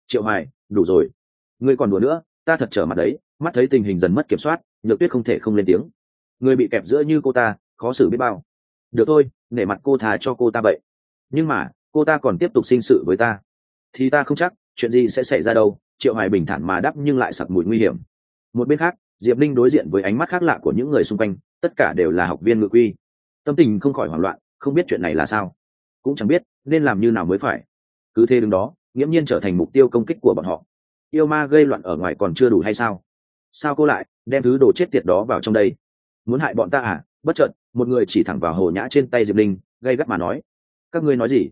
Triệu hoài, đủ rồi. Ngươi còn đùa nữa, ta thật trở mặt đấy, mắt thấy tình hình dần mất kiểm soát, nhược tuyết không thể không lên tiếng. Người bị kẹp giữa như cô ta, khó xử biết bao. Được thôi, nể mặt cô thà cho cô ta vậy. Nhưng mà, cô ta còn tiếp tục sinh sự với ta. Thì ta không chắc, chuyện gì sẽ xảy ra đâu, triệu hoài bình thản mà đắp nhưng lại sặc mùi nguy hiểm. Một bên khác, diệp linh đối diện với ánh mắt khác lạ của những người xung quanh tất cả đều là học viên ngự quy. Tâm tình không khỏi hoảng loạn, không biết chuyện này là sao. Cũng chẳng biết, nên làm như nào mới phải. Cứ thế đứng đó, nghiễm nhiên trở thành mục tiêu công kích của bọn họ. Yêu ma gây loạn ở ngoài còn chưa đủ hay sao? Sao cô lại đem thứ đồ chết tiệt đó vào trong đây? Muốn hại bọn ta à? Bất chợt, một người chỉ thẳng vào hồ nhã trên tay diệp linh gây gắt mà nói, các ngươi nói gì?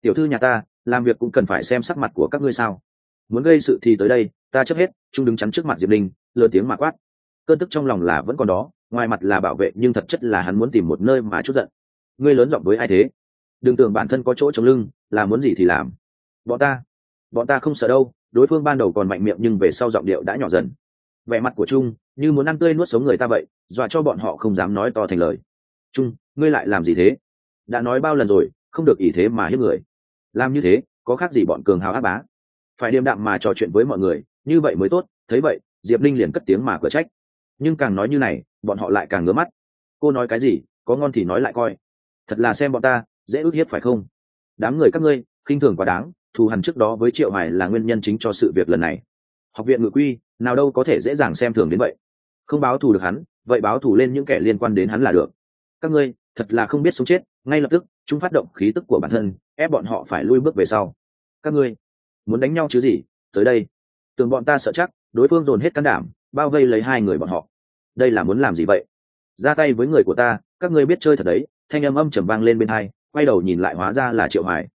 Tiểu thư nhà ta, làm việc cũng cần phải xem sắc mặt của các ngươi sao? Muốn gây sự thì tới đây, ta chấp hết. Trung đứng chắn trước mặt diệp linh lơ tiếng mà quát. Cơn tức trong lòng là vẫn còn đó ngoài mặt là bảo vệ, nhưng thật chất là hắn muốn tìm một nơi mà chút giận. Ngươi lớn giọng với ai thế? Đừng tưởng bản thân có chỗ chống lưng, là muốn gì thì làm. Bọn ta bọn ta không sợ đâu, đối phương ban đầu còn mạnh miệng nhưng về sau giọng điệu đã nhỏ dần. Vẻ mặt của trung, như muốn ăn tươi nuốt sống người ta vậy, dọa cho bọn họ không dám nói to thành lời. Trung, ngươi lại làm gì thế? Đã nói bao lần rồi, không được ý thế mà hiếp người. Làm như thế, có khác gì bọn cường hào áp bá? Phải điềm đạm mà trò chuyện với mọi người, như vậy mới tốt, thấy vậy, diệp linh liền cất tiếng mà cửa trách. Nhưng càng nói như này bọn họ lại càng ngứa mắt. Cô nói cái gì, có ngon thì nói lại coi. Thật là xem bọn ta, dễ ức hiếp phải không? Đám người các ngươi, khinh thường quá đáng, thù hằn trước đó với triệu hoài là nguyên nhân chính cho sự việc lần này. Học viện ngự quy, nào đâu có thể dễ dàng xem thường đến vậy. Không báo thù được hắn, vậy báo thù lên những kẻ liên quan đến hắn là được. Các ngươi, thật là không biết sống chết, ngay lập tức, chúng phát động khí tức của bản thân, ép bọn họ phải lui bước về sau. Các ngươi, muốn đánh nhau chứ gì? Tới đây. Tưởng bọn ta sợ chắc, đối phương dồn hết can đảm, bao vây lấy hai người bọn họ đây là muốn làm gì vậy? Ra tay với người của ta, các ngươi biết chơi thật đấy, thanh âm âm trầm vang lên bên hai, quay đầu nhìn lại hóa ra là triệu hoài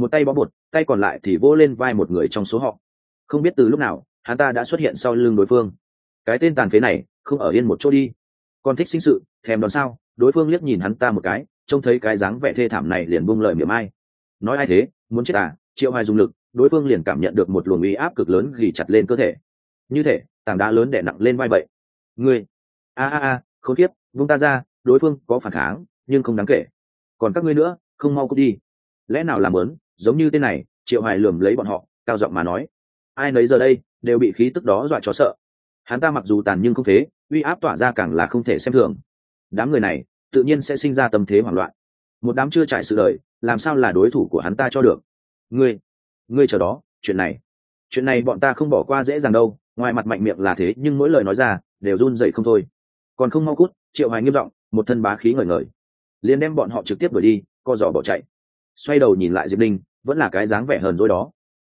một tay bó bột, tay còn lại thì vỗ lên vai một người trong số họ. Không biết từ lúc nào, hắn ta đã xuất hiện sau lưng đối phương. Cái tên tàn phế này, không ở yên một chỗ đi. Còn thích sinh sự, thèm đón sao? Đối phương liếc nhìn hắn ta một cái, trông thấy cái dáng vẻ thê thảm này liền buông lời miệng ai. Nói ai thế? Muốn chết à? Triệu hoài dùng lực, đối phương liền cảm nhận được một luồng uy áp cực lớn gỉ chặt lên cơ thể. Như thể, tảng đá lớn đè nặng lên vai vậy. Ngươi a a a không tiếp, vung ta ra, đối phương có phản kháng, nhưng không đáng kể. Còn các ngươi nữa, không mau cút đi. Lẽ nào làm lớn, giống như tên này, triệu hoài lườm lấy bọn họ, cao giọng mà nói. Ai nấy giờ đây, đều bị khí tức đó dọa cho sợ. Hắn ta mặc dù tàn nhưng không phế, uy áp tỏa ra càng là không thể xem thường. Đám người này, tự nhiên sẽ sinh ra tâm thế hoảng loạn. Một đám chưa trải sự đời, làm sao là đối thủ của hắn ta cho được? Ngươi ngươi chờ đó, chuyện này. Chuyện này bọn ta không bỏ qua dễ dàng đâu, ngoài mặt mạnh miệng là thế, nhưng mỗi lời nói ra, đều run dậy không thôi còn không mau cút, triệu hoài nghiêm giọng, một thân bá khí ngời ngời. Liền đem bọn họ trực tiếp đuổi đi, co giỏ bỏ chạy. Xoay đầu nhìn lại diệp linh vẫn là cái dáng vẻ hờn dỗi đó.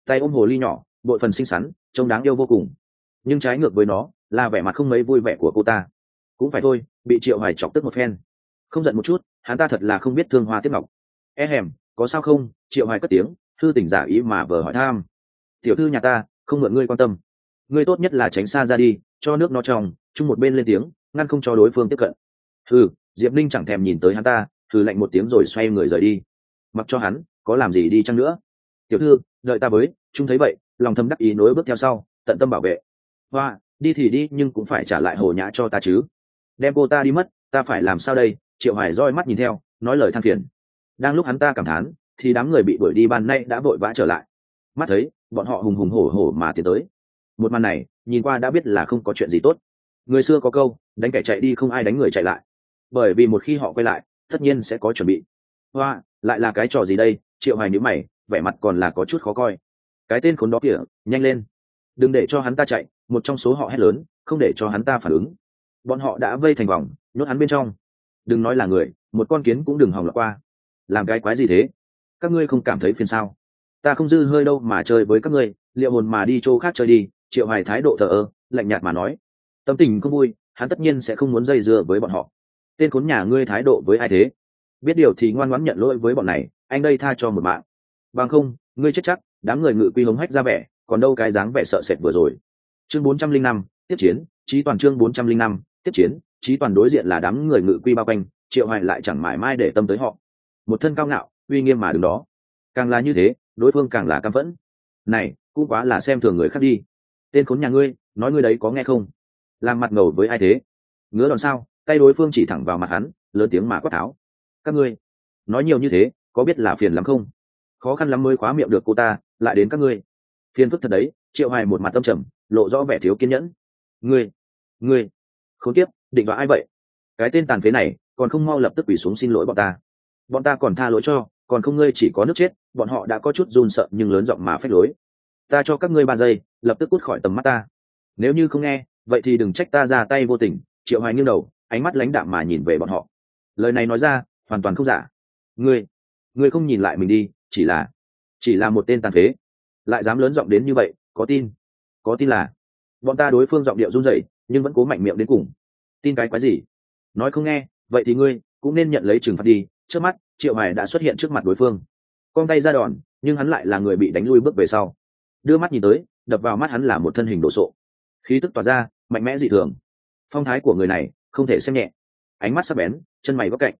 Tay ôm hồ ly nhỏ bội phần xinh xắn, trông đáng yêu vô cùng. Nhưng trái ngược với nó, là vẻ mặt không mấy vui vẻ của cô ta. Cũng phải thôi, bị triệu hoài chọc tức một phen. Không giận một chút, hắn ta thật là không biết thương hoa tiếp ngọc. E hèm, có sao không? Triệu hoài cất tiếng, thư tỉnh giả ý mà vờ hỏi tham tiểu thư nhà ta, không mượn ngươi quan tâm. Ngươi tốt nhất là tránh xa ra đi, cho nước nó trong, chung một bên lên tiếng ngăn không cho đối phương tiếp cận. Thử diệp linh chẳng thèm nhìn tới hắn ta thử lạnh một tiếng rồi xoay người rời đi. Mặc cho hắn, có làm gì đi chăng nữa? Tiểu thư, đợi ta với, chúng thấy vậy, lòng thầm đắc ý nối bước theo sau, tận tâm bảo vệ. Hoa, đi thì đi, nhưng cũng phải trả lại hồ nhã cho ta chứ. Đem cô ta đi mất, ta phải làm sao đây? Triệu hải roi mắt nhìn theo, nói lời than phiền. Đang lúc hắn ta cảm thán, thì đám người bị đuổi đi ban nay đã vội vã trở lại. Mắt thấy, bọn họ hùng hùng hổ hổ mà tiến tới. Một màn này, nhìn qua đã biết là không có chuyện gì tốt người xưa có câu, đánh kẻ chạy đi không ai đánh người chạy lại. Bởi vì một khi họ quay lại, tất nhiên sẽ có chuẩn bị. Hoa, lại là cái trò gì đây? Triệu hoài nhữ mày, vẻ mặt còn là có chút khó coi. Cái tên khốn đó kìa, nhanh lên. Đừng để cho hắn ta chạy, một trong số họ hét lớn, không để cho hắn ta phản ứng. Bọn họ đã vây thành vòng, nhốt hắn bên trong. Đừng nói là người, một con kiến cũng đừng hòng lọt qua. Làm cái quái gì thế? Các ngươi không cảm thấy phiền sao? Ta không dư hơi đâu mà chơi với các ngươi, liệu hồn mà đi chỗ khác chơi đi, triệu hoài thái độ thờ ơ, lạnh nhạt mà nói tâm tình không vui, hắn tất nhiên sẽ không muốn dây dưa với bọn họ. Tên khốn nhà ngươi thái độ với ai thế? Biết điều thì ngoan ngoãn nhận lỗi với bọn này, anh đây tha cho một mạng. Bằng không, ngươi chết chắc, đám người ngự quy hống hách ra vẻ, còn đâu cái dáng vẻ sợ sệt vừa rồi. Chương bốn trăm linh năm, tiếp chiến, trí toàn chương bốn trăm linh năm, tiếp chiến, trí toàn đối diện là đám người ngự quy bao quanh, triệu hoài lại chẳng mải mai để tâm tới họ. Một thân cao ngạo, uy nghiêm mà đứng đó. Càng là như thế, đối phương càng là căm phẫn. Này, cũng quá là xem thường người khác đi. Tên khốn nhà ngươi, nói ngươi đấy có nghe không? Làm mặt ngầu với ai thế? Ngứa đòn sao? Tay đối phương chỉ thẳng vào mặt hắn, lớn tiếng mà quát tháo. Các ngươi, nói nhiều như thế, có biết là phiền lắm không? Khó khăn lắm mới khóa miệng được cô ta, lại đến các ngươi. Phiền phức thật đấy, triệu hoài một mặt tâm trầm, lộ rõ vẻ thiếu kiên nhẫn. Ngươi ngươi không tiếp định vào ai vậy? Cái tên tàn phế này, còn không mau lập tức quỳ xuống xin lỗi bọn ta. Bọn ta còn tha lỗi cho, còn không ngươi chỉ có nước chết, bọn họ đã có chút run sợ nhưng lớn giọng mà phách lối. Ta cho các ngươi ba giây, lập tức cút khỏi tầm mắt ta. Nếu như không nghe vậy thì đừng trách ta ra tay vô tình, triệu hoài nghiêng đầu, ánh mắt lãnh đạm mà nhìn về bọn họ. Lời này nói ra, hoàn toàn không giả. Ngươi ngươi không nhìn lại mình đi, chỉ là chỉ là một tên tàn phế. Lại dám lớn giọng đến như vậy, có tin có tin là, bọn ta đối phương giọng điệu run rẩy, nhưng vẫn cố mạnh miệng đến cùng. Tin cái quái gì? Nói không nghe, vậy thì ngươi cũng nên nhận lấy trừng phạt đi. Trước mắt, triệu hoài đã xuất hiện trước mặt đối phương. Con tay ra đòn, nhưng hắn lại là người bị đánh lui bước về sau. Đưa mắt nhìn tới, đập vào mắt hắn là một thân hình đồ sộ khí tức tỏa ra, mạnh mẽ dị thường. Phong thái của người này không thể xem nhẹ. Ánh mắt sắc bén, chân mày góc cạnh.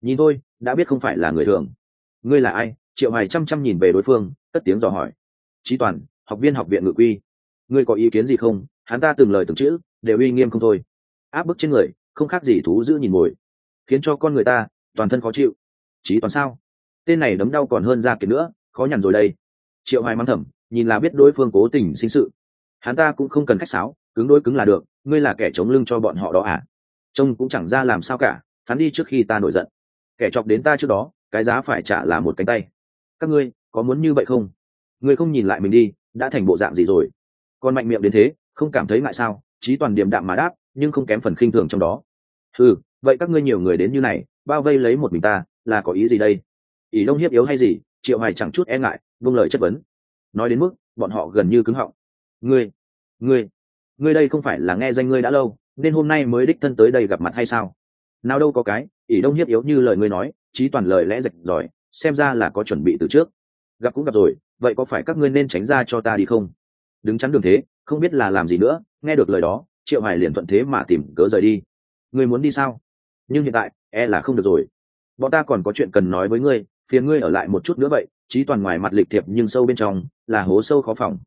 Nhìn thôi, đã biết không phải là người thường. Ngươi là ai? Triệu hoài chăm chăm nhìn về đối phương, cất tiếng dò hỏi. Trí toàn, học viên học viện ngự quy. Ngươi có ý kiến gì không? Hắn ta từng lời từng chữ, đều uy nghiêm không thôi. Áp bức trên người, không khác gì thú giữ nhìn ngồi. Khiến cho con người ta, toàn thân khó chịu. Trí toàn sao? Tên này đấm đau còn hơn ra kiệt nữa, khó nhằn rồi đây. Triệu hoài mắng thầm, nhìn là biết đối phương cố tình sinh sự hắn ta cũng không cần khách sáo, cứng đôi cứng là được, ngươi là kẻ chống lưng cho bọn họ đó à? Trông cũng chẳng ra làm sao cả phán đi trước khi ta nổi giận. Kẻ chọc đến ta trước đó, cái giá phải trả là một cánh tay. Các ngươi, có muốn như vậy không? Ngươi không nhìn lại mình đi, đã thành bộ dạng gì rồi? Còn mạnh miệng đến thế, không cảm thấy ngại sao? Trí toàn điềm đạm mà đáp, nhưng không kém phần khinh thường trong đó. Ừ vậy các ngươi nhiều người đến như này, bao vây lấy một mình ta, là có ý gì đây? Ý đông hiếp yếu hay gì? Triệu hoài chẳng chút e ngại, vung lời chất vấn. Nói đến mức, bọn họ gần như cứng họng. Ngươi ngươi ngươi đây không phải là nghe danh ngươi đã lâu, nên hôm nay mới đích thân tới đây gặp mặt hay sao? Nào đâu có cái, ỷ đông hiếp yếu như lời ngươi nói trí toàn lời lẽ rạch giỏi xem ra là có chuẩn bị từ trước. Gặp cũng gặp rồi, vậy có phải các ngươi nên tránh ra cho ta đi không? Đứng chắn đường thế, không biết là làm gì nữa, nghe được lời đó, triệu hải liền thuận thế mà tìm cớ rời đi. Ngươi muốn đi sao? Nhưng hiện tại e là không được rồi. Bọn ta còn có chuyện cần nói với ngươi, phiền ngươi ở lại một chút nữa vậy trí toàn ngoài mặt lịch thiệp nhưng sâu bên trong, là hố sâu khó phòng.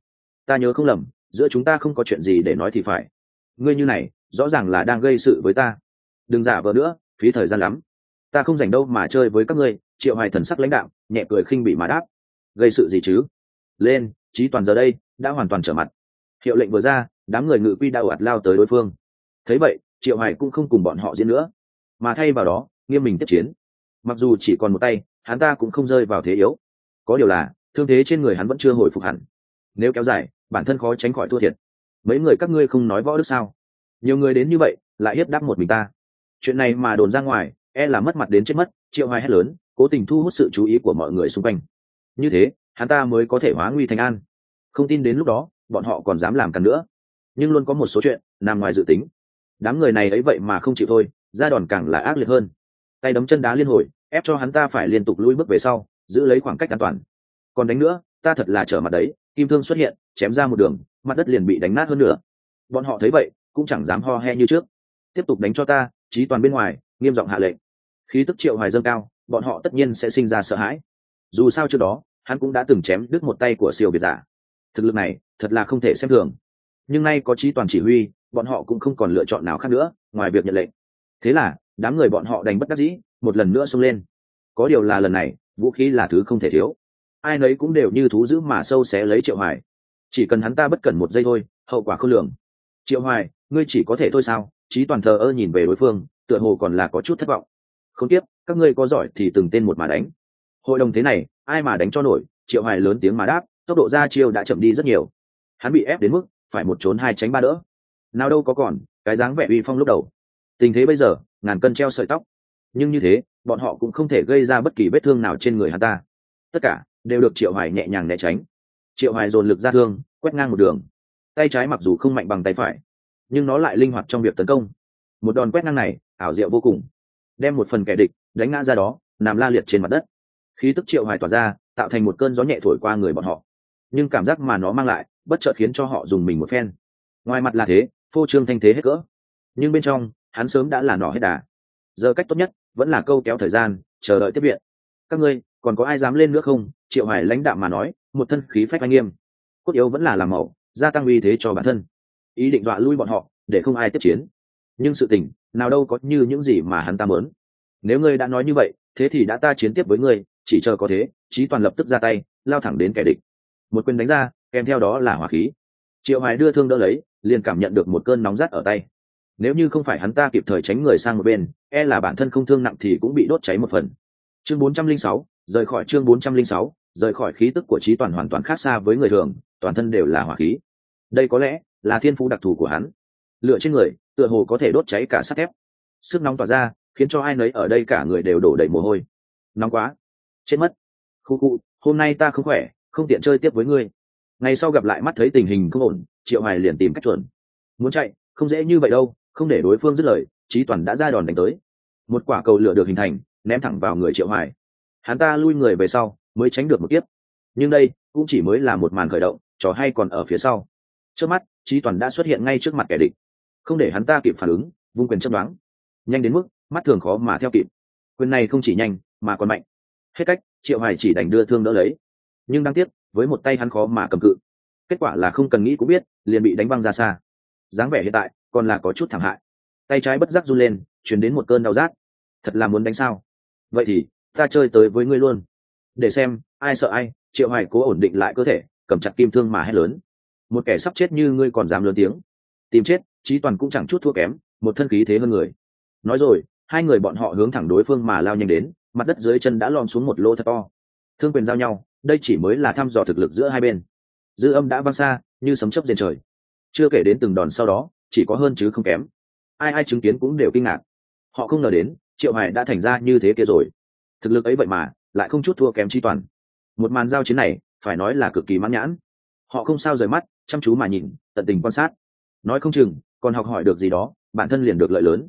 Ta nhớ không lầm giữa chúng ta không có chuyện gì để nói thì phải. Ngươi như này, rõ ràng là đang gây sự với ta. Đừng giả vờ nữa, phí thời gian lắm. Ta không dành đâu mà chơi với các ngươi, triệu hoài thần sắc lãnh đạo nhẹ cười khinh bị mà đáp. Gây sự gì chứ? Lên, trí toàn giờ đây, đã hoàn toàn trở mặt. Hiệu lệnh vừa ra, đám người ngự quy đã ạt lao tới đối phương. Thấy vậy, triệu hoài cũng không cùng bọn họ diễn nữa. Mà thay vào đó, nghiêm mình tiếp chiến. Mặc dù chỉ còn một tay, hắn ta cũng không rơi vào thế yếu. Có điều là, thương thế trên người hắn vẫn chưa hồi phục hẳn. Nếu kéo dài bản thân khó tránh khỏi thua thiệt. Mấy người các ngươi không nói võ đức sao? Nhiều người đến như vậy, lại hiếp đáp một mình ta. Chuyện này mà đồn ra ngoài e là mất mặt đến chết mất, triệu hoài hét lớn, cố tình thu hút sự chú ý của mọi người xung quanh. Như thế, hắn ta mới có thể hóa nguy thành an. Không tin đến lúc đó, bọn họ còn dám làm cần nữa. Nhưng luôn có một số chuyện, nằm ngoài dự tính. Đám người này ấy vậy mà không chịu thôi, ra đòn càng là ác liệt hơn. Tay đấm chân đá liên hồi, ép cho hắn ta phải liên tục lui bước về sau, giữ lấy khoảng cách an toàn. Còn đánh nữa, ta thật là trở mặt đấy kim thương xuất hiện, chém ra một đường, mặt đất liền bị đánh nát hơn nữa bọn họ thấy vậy, cũng chẳng dám ho he như trước. Tiếp tục đánh cho ta, trí toàn bên ngoài, nghiêm giọng hạ lệnh. Khí tức triệu hoài dâng cao, bọn họ tất nhiên sẽ sinh ra sợ hãi. Dù sao trước đó, hắn cũng đã từng chém đứt một tay của siêu việt giả. Thực lực này, thật là không thể xem thường. Nhưng nay có trí toàn chỉ huy, bọn họ cũng không còn lựa chọn nào khác nữa, ngoài việc nhận lệnh. Thế là, đám người bọn họ đành bất đắc dĩ, một lần nữa xông lên. Có điều là lần này, vũ khí là thứ không thể thiếu ai nấy cũng đều như thú dữ mà sâu xé lấy triệu hoài. Chỉ cần hắn ta bất cần một giây thôi, hậu quả không lường. Triệu hoài, ngươi chỉ có thể thôi sao? Trí toàn thờ ơ nhìn về đối phương, tựa hồ còn là có chút thất vọng. Không tiếp, các ngươi có giỏi thì từng tên một mà đánh. Hội đồng thế này, ai mà đánh cho nổi? Triệu hoài lớn tiếng mà đáp, tốc độ ra chiêu đã chậm đi rất nhiều. Hắn bị ép đến mức phải một trốn hai tránh ba đỡ. Nào đâu có còn, cái dáng vẻ uy phong lúc đầu. Tình thế bây giờ, ngàn cân treo sợi tóc. Nhưng như thế, bọn họ cũng không thể gây ra bất kỳ vết thương nào trên người hắn ta. Tất cả đều được triệu hoài nhẹ nhàng né tránh. Triệu hoài dồn lực ra thương, quét ngang một đường. Tay trái mặc dù không mạnh bằng tay phải, nhưng nó lại linh hoạt trong việc tấn công. Một đòn quét ngang này, ảo diệu vô cùng. Đem một phần kẻ địch đánh ngã ra đó, nằm la liệt trên mặt đất. Khí tức triệu hoài tỏa ra, tạo thành một cơn gió nhẹ thổi qua người bọn họ. Nhưng cảm giác mà nó mang lại, bất chợt khiến cho họ dùng mình một phen. Ngoài mặt là thế, phô trương thanh thế hết cỡ. Nhưng bên trong, hắn sớm đã là nỏ hết đà. Giờ cách tốt nhất, vẫn là câu kéo thời gian, chờ đợi tiếp viện. Các ngươi, còn có ai dám lên nữa không? Triệu hoài lãnh đạm mà nói một thân khí phách anh nghiêm. Cốt yếu vẫn là làm mẫu gia tăng uy thế cho bản thân. Ý định dọa lui bọn họ để không ai tiếp chiến. Nhưng sự tình nào đâu có như những gì mà hắn ta muốn. Nếu ngươi đã nói như vậy thế thì đã ta chiến tiếp với ngươi chỉ chờ có thế trí toàn lập tức ra tay lao thẳng đến kẻ địch. Một quyền đánh ra kèm theo đó là hỏa khí. Triệu hoài đưa thương đỡ lấy liền cảm nhận được một cơn nóng rát ở tay. Nếu như không phải hắn ta kịp thời tránh người sang một bên e là bản thân không thương nặng thì cũng bị đốt cháy một phần. Chương 406, rời khỏi chương 406, rời khỏi khí tức của trí toàn hoàn toàn khác xa với người thường, toàn thân đều là hỏa khí. Đây có lẽ là thiên phú đặc thù của hắn. Lựa trên người, tựa hồ có thể đốt cháy cả sắt thép. Sức nóng tỏa ra, khiến cho ai nấy ở đây cả người đều đổ đầy mồ hôi. Nóng quá. Chết mất. Khu cụ hôm nay ta không khỏe, không tiện chơi tiếp với ngươi. Ngày sau gặp lại mắt thấy tình hình không ổn, triệu hoài liền tìm cách chuẩn. Muốn chạy, không dễ như vậy đâu, không để đối phương dứt lời, trí toàn đã ra đòn đánh tới. Một quả cầu lửa được hình thành, ném thẳng vào người triệu hoài. Hắn ta lui người về sau mới tránh được một kiếp. Nhưng đây cũng chỉ mới là một màn khởi động, trò hay còn ở phía sau. Trước mắt trí toàn đã xuất hiện ngay trước mặt kẻ địch. Không để hắn ta kịp phản ứng, vung quyền chấp đoán. Nhanh đến mức, mắt thường khó mà theo kịp. Quyền này không chỉ nhanh, mà còn mạnh. Hết cách, triệu hoài chỉ đành đưa thương đỡ lấy. Nhưng đáng tiếc, với một tay hắn khó mà cầm cự. Kết quả là không cần nghĩ cũng biết, liền bị đánh văng ra xa. Dáng vẻ hiện tại, còn là có chút thảm hại. Tay trái bất giác run lên, chuyển đến một cơn đau rát. Thật là muốn đánh sao? Vậy thì, ta chơi tới với ngươi luôn để xem ai sợ ai, triệu hoài cố ổn định lại cơ thể, cầm chặt kim thương mà hét lớn. Một kẻ sắp chết như ngươi còn dám lớn tiếng. Tìm chết trí toàn cũng chẳng chút thua kém, một thân khí thế hơn người. Nói rồi, hai người bọn họ hướng thẳng đối phương mà lao nhanh đến, mặt đất dưới chân đã lom xuống một lô thật to. Thương quyền giao nhau, đây chỉ mới là thăm dò thực lực giữa hai bên. Dư âm đã vang xa, như sấm chớp trên trời. Chưa kể đến từng đòn sau đó, chỉ có hơn chứ không kém. Ai ai chứng kiến cũng đều kinh ngạc. Họ không ngờ đến, triệu hải đã thành ra như thế kia rồi. Thực lực ấy vậy mà lại không chút thua kém chi toàn. Một màn giao chiến này, phải nói là cực kỳ mãn nhãn. Họ không sao rời mắt, chăm chú mà nhìn, tận tình quan sát. Nói không chừng, còn học hỏi được gì đó, bản thân liền được lợi lớn.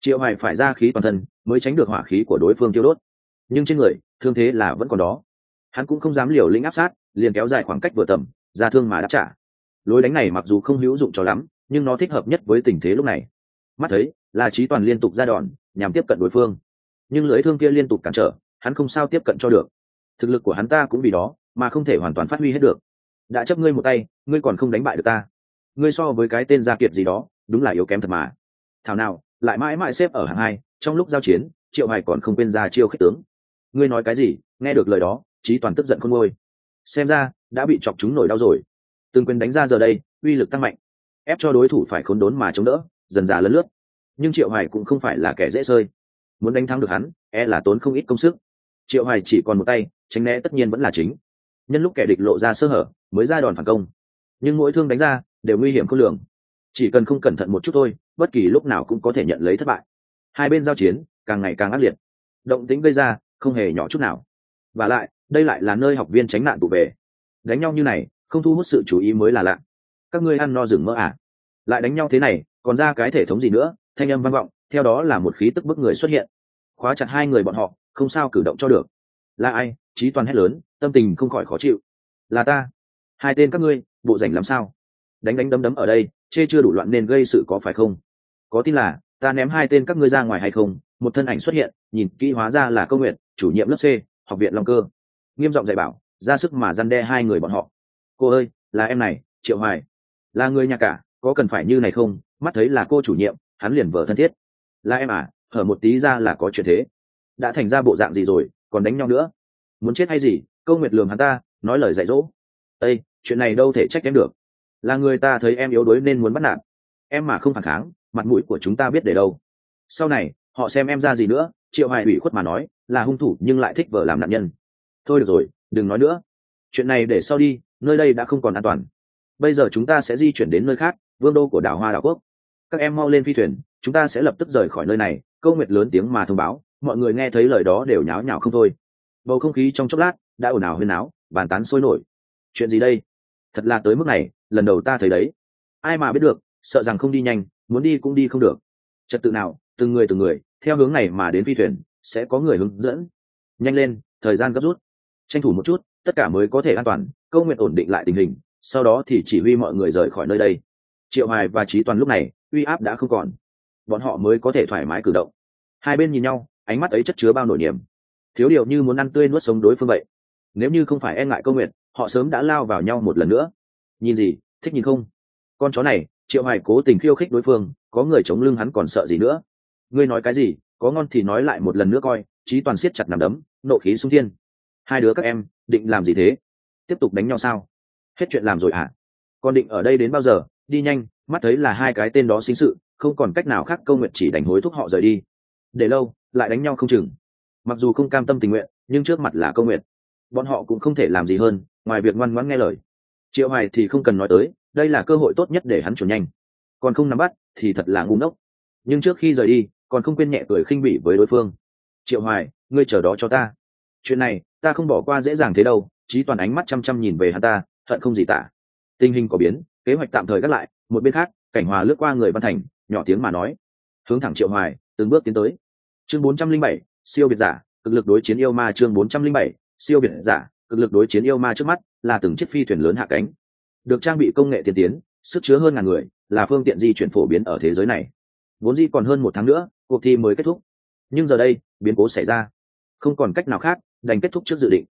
Triệu Hoài phải ra khí toàn thân, mới tránh được hỏa khí của đối phương tiêu đốt. Nhưng trên người, thương thế là vẫn còn đó. Hắn cũng không dám liều lĩnh áp sát, liền kéo dài khoảng cách vừa tầm, ra thương mà đáp trả. Lối đánh này mặc dù không hữu dụng cho lắm, nhưng nó thích hợp nhất với tình thế lúc này. Mắt thấy, là trí toàn liên tục ra đòn, nhằm tiếp cận đối phương. Nhưng lưỡi thương kia liên tục cản trở hắn không sao tiếp cận cho được. Thực lực của hắn ta cũng vì đó, mà không thể hoàn toàn phát huy hết được. Đã chấp ngươi một tay, ngươi còn không đánh bại được ta. Ngươi so với cái tên gia kiệt gì đó, đúng là yếu kém thật mà. Thảo nào, lại mãi mãi xếp ở hạng hai, trong lúc giao chiến, triệu hải còn không quên ra chiêu khích tướng. Ngươi nói cái gì, nghe được lời đó trí toàn tức giận không ngôi xem ra, đã bị chọc chúng nổi đau rồi. Từng quyền đánh ra giờ đây, uy lực tăng mạnh, ép cho đối thủ phải khốn đốn mà chống đỡ, dần dà lấn lướt. Nhưng triệu hải cũng không phải là kẻ dễ sơi muốn đánh thắng được hắn e là tốn không ít công sức triệu hoài chỉ còn một tay, tránh né tất nhiên vẫn là chính. Nhân lúc kẻ địch lộ ra sơ hở, mới ra đòn phản công. Nhưng mỗi thương đánh ra, đều nguy hiểm khôn lường. Chỉ cần không cẩn thận một chút thôi, bất kỳ lúc nào cũng có thể nhận lấy thất bại. Hai bên giao chiến, càng ngày càng ác liệt. Động tính gây ra, không hề nhỏ chút nào. Và lại, đây lại là nơi học viên tránh nạn tụ về đánh nhau như này, không thu hút sự chú ý mới là lạ. Các ngươi ăn no rừng mỡ à? Lại đánh nhau thế này, còn ra cái thể thống gì nữa? Thanh âm vang vọng, theo đó là một khí tức bức người xuất hiện. Khóa chặt hai người bọn họ không sao cử động cho được. Là ai? Trí toàn hét lớn, tâm tình không khỏi khó chịu. Là ta. Hai tên các ngươi, bộ rảnh làm sao? Đánh đánh đấm đấm ở đây, chê chưa đủ loạn nên gây sự có phải không? Có tin là, ta ném hai tên các ngươi ra ngoài hay không? Một thân ảnh xuất hiện, nhìn kỹ hóa ra là câu nguyện chủ nhiệm lớp c, học viện long cơ. Nghiêm giọng dạy bảo, ra sức mà răn đe hai người bọn họ. Cô ơi, là em này, triệu hoài. Là người nhà cả, có cần phải như này không? Mắt thấy là cô chủ nhiệm, hắn liền vợ thân thiết. Là em à hở một tí ra là có chuyện thế đã thành ra bộ dạng gì rồi, còn đánh nhau nữa? Muốn chết hay gì? Câu nguyệt lường hắn ta, nói lời dạy dỗ. Ây chuyện này đâu thể trách em được. Là người ta thấy em yếu đuối nên muốn bắt nạt. Em mà không phản kháng, mặt mũi của chúng ta biết để đâu. Sau này, họ xem em ra gì nữa, triệu hoài ủy khuất mà nói, là hung thủ nhưng lại thích vợ làm nạn nhân. Thôi được rồi, đừng nói nữa. Chuyện này để sau đi, nơi đây đã không còn an toàn. Bây giờ chúng ta sẽ di chuyển đến nơi khác, vương đô của đảo hoa đảo quốc. Các em mau lên phi thuyền, chúng ta sẽ lập tức rời khỏi nơi này, câu nguyệt lớn tiếng mà thông báo mọi người nghe thấy lời đó đều nháo nhào không thôi. Bầu không khí trong chốc lát đã ồn ào huyên áo bàn tán sôi nổi. Chuyện gì đây? Thật là tới mức này, lần đầu ta thấy đấy. Ai mà biết được, sợ rằng không đi nhanh, muốn đi cũng đi không được. Trật tự nào, từng người từng người, theo hướng này mà đến phi thuyền, sẽ có người hướng dẫn. Nhanh lên, thời gian gấp rút. Tranh thủ một chút, tất cả mới có thể an toàn, câu nguyện ổn định lại tình hình, sau đó thì chỉ huy mọi người rời khỏi nơi đây. Triệu hoài và trí toàn lúc này, uy áp đã không còn. Bọn họ mới có thể thoải mái cử động. Hai bên nhìn nhau ánh mắt ấy chất chứa bao nổi niềm. Thiếu điều như muốn ăn tươi nuốt sống đối phương vậy. Nếu như không phải e ngại câu nguyện họ sớm đã lao vào nhau một lần nữa. Nhìn gì, thích nhìn không? Con chó này, triệu hoài cố tình khiêu khích đối phương, có người chống lưng hắn còn sợ gì nữa? Ngươi nói cái gì, có ngon thì nói lại một lần nữa coi, trí toàn siết chặt nằm đấm, nộ khí sung thiên. Hai đứa các em, định làm gì thế? Tiếp tục đánh nhau sao? Hết chuyện làm rồi ạ à? Con định ở đây đến bao giờ? Đi nhanh, mắt thấy là hai cái tên đó sinh sự, không còn cách nào khác câu nguyện chỉ đánh hối thúc họ rời đi để lâu, lại đánh nhau không chừng. Mặc dù không cam tâm tình nguyện, nhưng trước mặt là câu nguyện. Bọn họ cũng không thể làm gì hơn, ngoài việc ngoan ngoãn nghe lời. Triệu hoài thì không cần nói tới, đây là cơ hội tốt nhất để hắn chuẩn nhanh. Còn không nắm bắt, thì thật là ngu ngốc. Nhưng trước khi rời đi, còn không quên nhẹ cười khinh bỉ với đối phương. Triệu hoài, ngươi chờ đó cho ta. Chuyện này, ta không bỏ qua dễ dàng thế đâu trí toàn ánh mắt chăm chăm nhìn về hắn ta, hận không gì tả. Tình hình có biến, kế hoạch tạm thời gác lại, một bên khác, cảnh hòa lướt qua người văn thành, nhỏ tiếng mà nói. Hướng thẳng triệu hoài từng bước tiến tới. Chương 407, siêu biệt giả cực lực đối chiến yêu ma. Chương 407, siêu biệt giả cực lực đối chiến yêu ma trước mắt là từng chiếc phi thuyền lớn hạ cánh. Được trang bị công nghệ tiên tiến sức chứa hơn ngàn người là phương tiện di chuyển phổ biến ở thế giới này. Vốn di còn hơn một tháng nữa cuộc thi mới kết thúc. Nhưng giờ đây biến cố xảy ra. Không còn cách nào khác đành kết thúc trước dự định.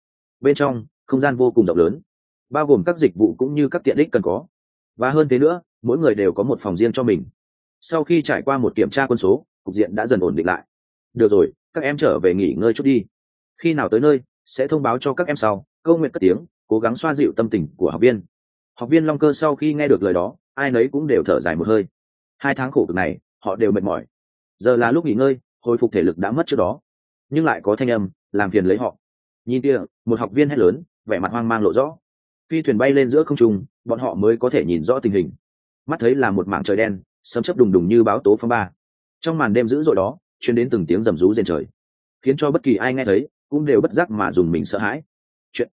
Bên trong không gian vô cùng rộng lớn. Bao gồm các dịch vụ cũng như các tiện ích cần có. Và hơn thế nữa mỗi người đều có một phòng riêng cho mình. Sau khi trải qua một kiểm tra quân số cục diện đã dần ổn định lại. Được rồi, các em trở về nghỉ ngơi chút đi. Khi nào tới nơi, sẽ thông báo cho các em sau, câu nguyện cất tiếng, cố gắng xoa dịu tâm tình của học viên. Học viên long cơ sau khi nghe được lời đó, ai nấy cũng đều thở dài một hơi. Hai tháng khổ cực này, họ đều mệt mỏi. Giờ là lúc nghỉ ngơi, hồi phục thể lực đã mất trước đó. Nhưng lại có thanh âm, làm phiền lấy họ. Nhìn kia một học viên hét lớn, vẻ mặt hoang mang lộ rõ. Phi thuyền bay lên giữa không trung, bọn họ mới có thể nhìn rõ tình hình. Mắt thấy là một mảng trời đen, sấm chấp đùng đùng như báo tố phong ba trong màn đêm dữ dội đó chuyến đến từng tiếng rầm rú rền trời, khiến cho bất kỳ ai nghe thấy cũng đều bất giác mà dùng mình sợ hãi. Chuyện